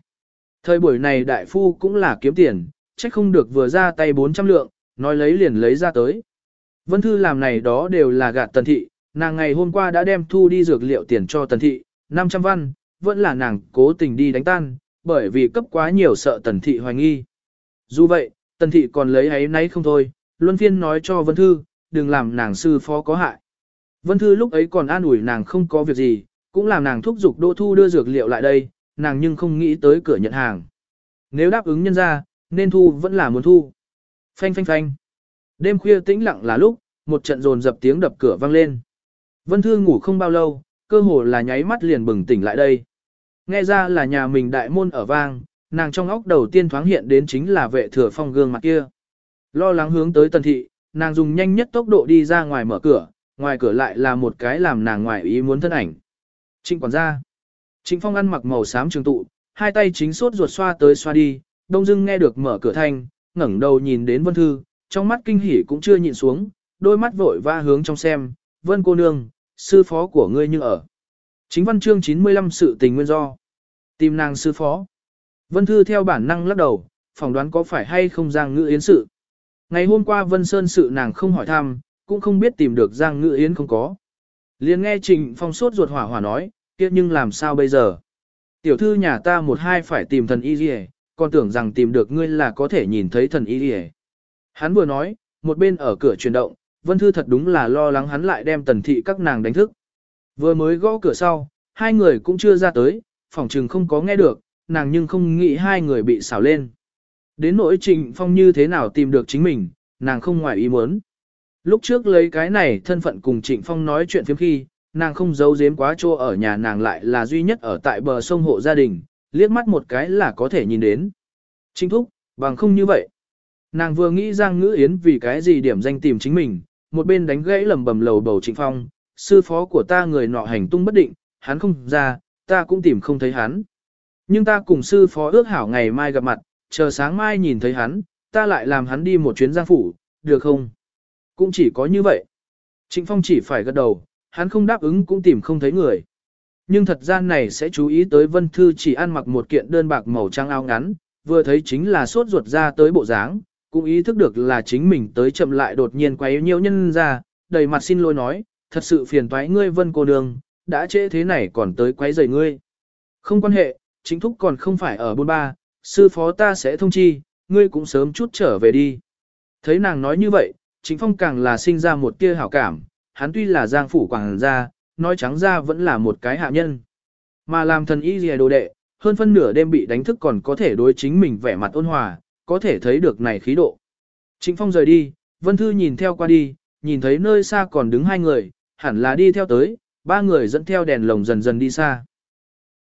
Thời buổi này đại phu cũng là kiếm tiền, chắc không được vừa ra tay 400 lượng, nói lấy liền lấy ra tới. Vân Thư làm này đó đều là gạt tần thị, nàng ngày hôm qua đã đem thu đi dược liệu tiền cho tần thị, 500 văn, vẫn là nàng cố tình đi đánh tan, bởi vì cấp quá nhiều sợ tần thị hoài nghi. Dù vậy, tần thị còn lấy ấy nấy không thôi, luân phiên nói cho Vân Thư, đừng làm nàng sư phó có hại. Vân Thư lúc ấy còn an ủi nàng không có việc gì, cũng làm nàng thúc giục Đỗ Thu đưa dược liệu lại đây, nàng nhưng không nghĩ tới cửa nhận hàng. Nếu đáp ứng nhân ra, nên thu vẫn là muốn thu. Phanh phanh phanh. Đêm khuya tĩnh lặng là lúc, một trận rồn dập tiếng đập cửa vang lên. Vân Thư ngủ không bao lâu, cơ hồ là nháy mắt liền bừng tỉnh lại đây. Nghe ra là nhà mình đại môn ở vang, nàng trong óc đầu tiên thoáng hiện đến chính là vệ thừa phong gương mặt kia. Lo lắng hướng tới tần thị, nàng dùng nhanh nhất tốc độ đi ra ngoài mở cửa, ngoài cửa lại là một cái làm nàng ngoài ý muốn thân ảnh. Trịnh quản gia. Trịnh phong ăn mặc màu xám trường tụ, hai tay chính suốt ruột xoa tới xoa đi, đông dưng nghe được mở cửa thanh, ngẩng đầu nhìn đến vân thư, trong mắt kinh hỉ cũng chưa nhịn xuống, đôi mắt vội va hướng trong xem, vân cô nương, sư phó của ngươi như ở. Chính văn chương 95 sự tình nguyên do. Tìm nàng sư phó. Vân Thư theo bản năng lắc đầu, phỏng đoán có phải hay không Giang Ngữ Yến sự. Ngày hôm qua Vân Sơn sự nàng không hỏi thăm, cũng không biết tìm được Giang Ngữ Yến không có. liền nghe Trình Phong sốt ruột hỏa hỏa nói, kia nhưng làm sao bây giờ? Tiểu thư nhà ta một hai phải tìm thần y gì còn tưởng rằng tìm được ngươi là có thể nhìn thấy thần y gì Hắn vừa nói, một bên ở cửa chuyển động, Vân Thư thật đúng là lo lắng hắn lại đem tần thị các nàng đánh thức. Vừa mới gõ cửa sau, hai người cũng chưa ra tới, phòng trừng không có nghe được, nàng nhưng không nghĩ hai người bị xảo lên. Đến nỗi Trịnh Phong như thế nào tìm được chính mình, nàng không ngoài ý muốn. Lúc trước lấy cái này thân phận cùng Trịnh Phong nói chuyện phiếm khi, nàng không giấu giếm quá trô ở nhà nàng lại là duy nhất ở tại bờ sông hộ gia đình, liếc mắt một cái là có thể nhìn đến. Trịnh Thúc, bằng không như vậy. Nàng vừa nghĩ Giang Ngữ Yến vì cái gì điểm danh tìm chính mình, một bên đánh gãy lầm bầm lầu bầu Trịnh Phong, sư phó của ta người nọ hành tung bất định, hắn không ra, ta cũng tìm không thấy hắn. Nhưng ta cùng sư phó ước hảo ngày mai gặp mặt, chờ sáng mai nhìn thấy hắn, ta lại làm hắn đi một chuyến giang phủ, được không? Cũng chỉ có như vậy. Trịnh Phong chỉ phải gật đầu, hắn không đáp ứng cũng tìm không thấy người. Nhưng thật ra này sẽ chú ý tới Vân Thư chỉ ăn mặc một kiện đơn bạc màu trắng áo ngắn, vừa thấy chính là sốt ruột ra tới bộ dáng, cũng ý thức được là chính mình tới chậm lại đột nhiên quấy nhiều nhân ra, đầy mặt xin lỗi nói, thật sự phiền toái ngươi Vân cô đường, đã trễ thế này còn tới quấy rầy ngươi. Không quan hệ, chính thúc còn không phải ở bôn ba, sư phó ta sẽ thông chi, ngươi cũng sớm chút trở về đi. Thấy nàng nói như vậy, chính phong càng là sinh ra một tia hảo cảm, hắn tuy là giang phủ quảng gia, nói trắng ra vẫn là một cái hạ nhân. Mà làm thần y gì đồ đệ, hơn phân nửa đêm bị đánh thức còn có thể đối chính mình vẻ mặt ôn hòa, có thể thấy được này khí độ. Trịnh Phong rời đi, Vân Thư nhìn theo qua đi, nhìn thấy nơi xa còn đứng hai người, hẳn là đi theo tới, ba người dẫn theo đèn lồng dần dần đi xa.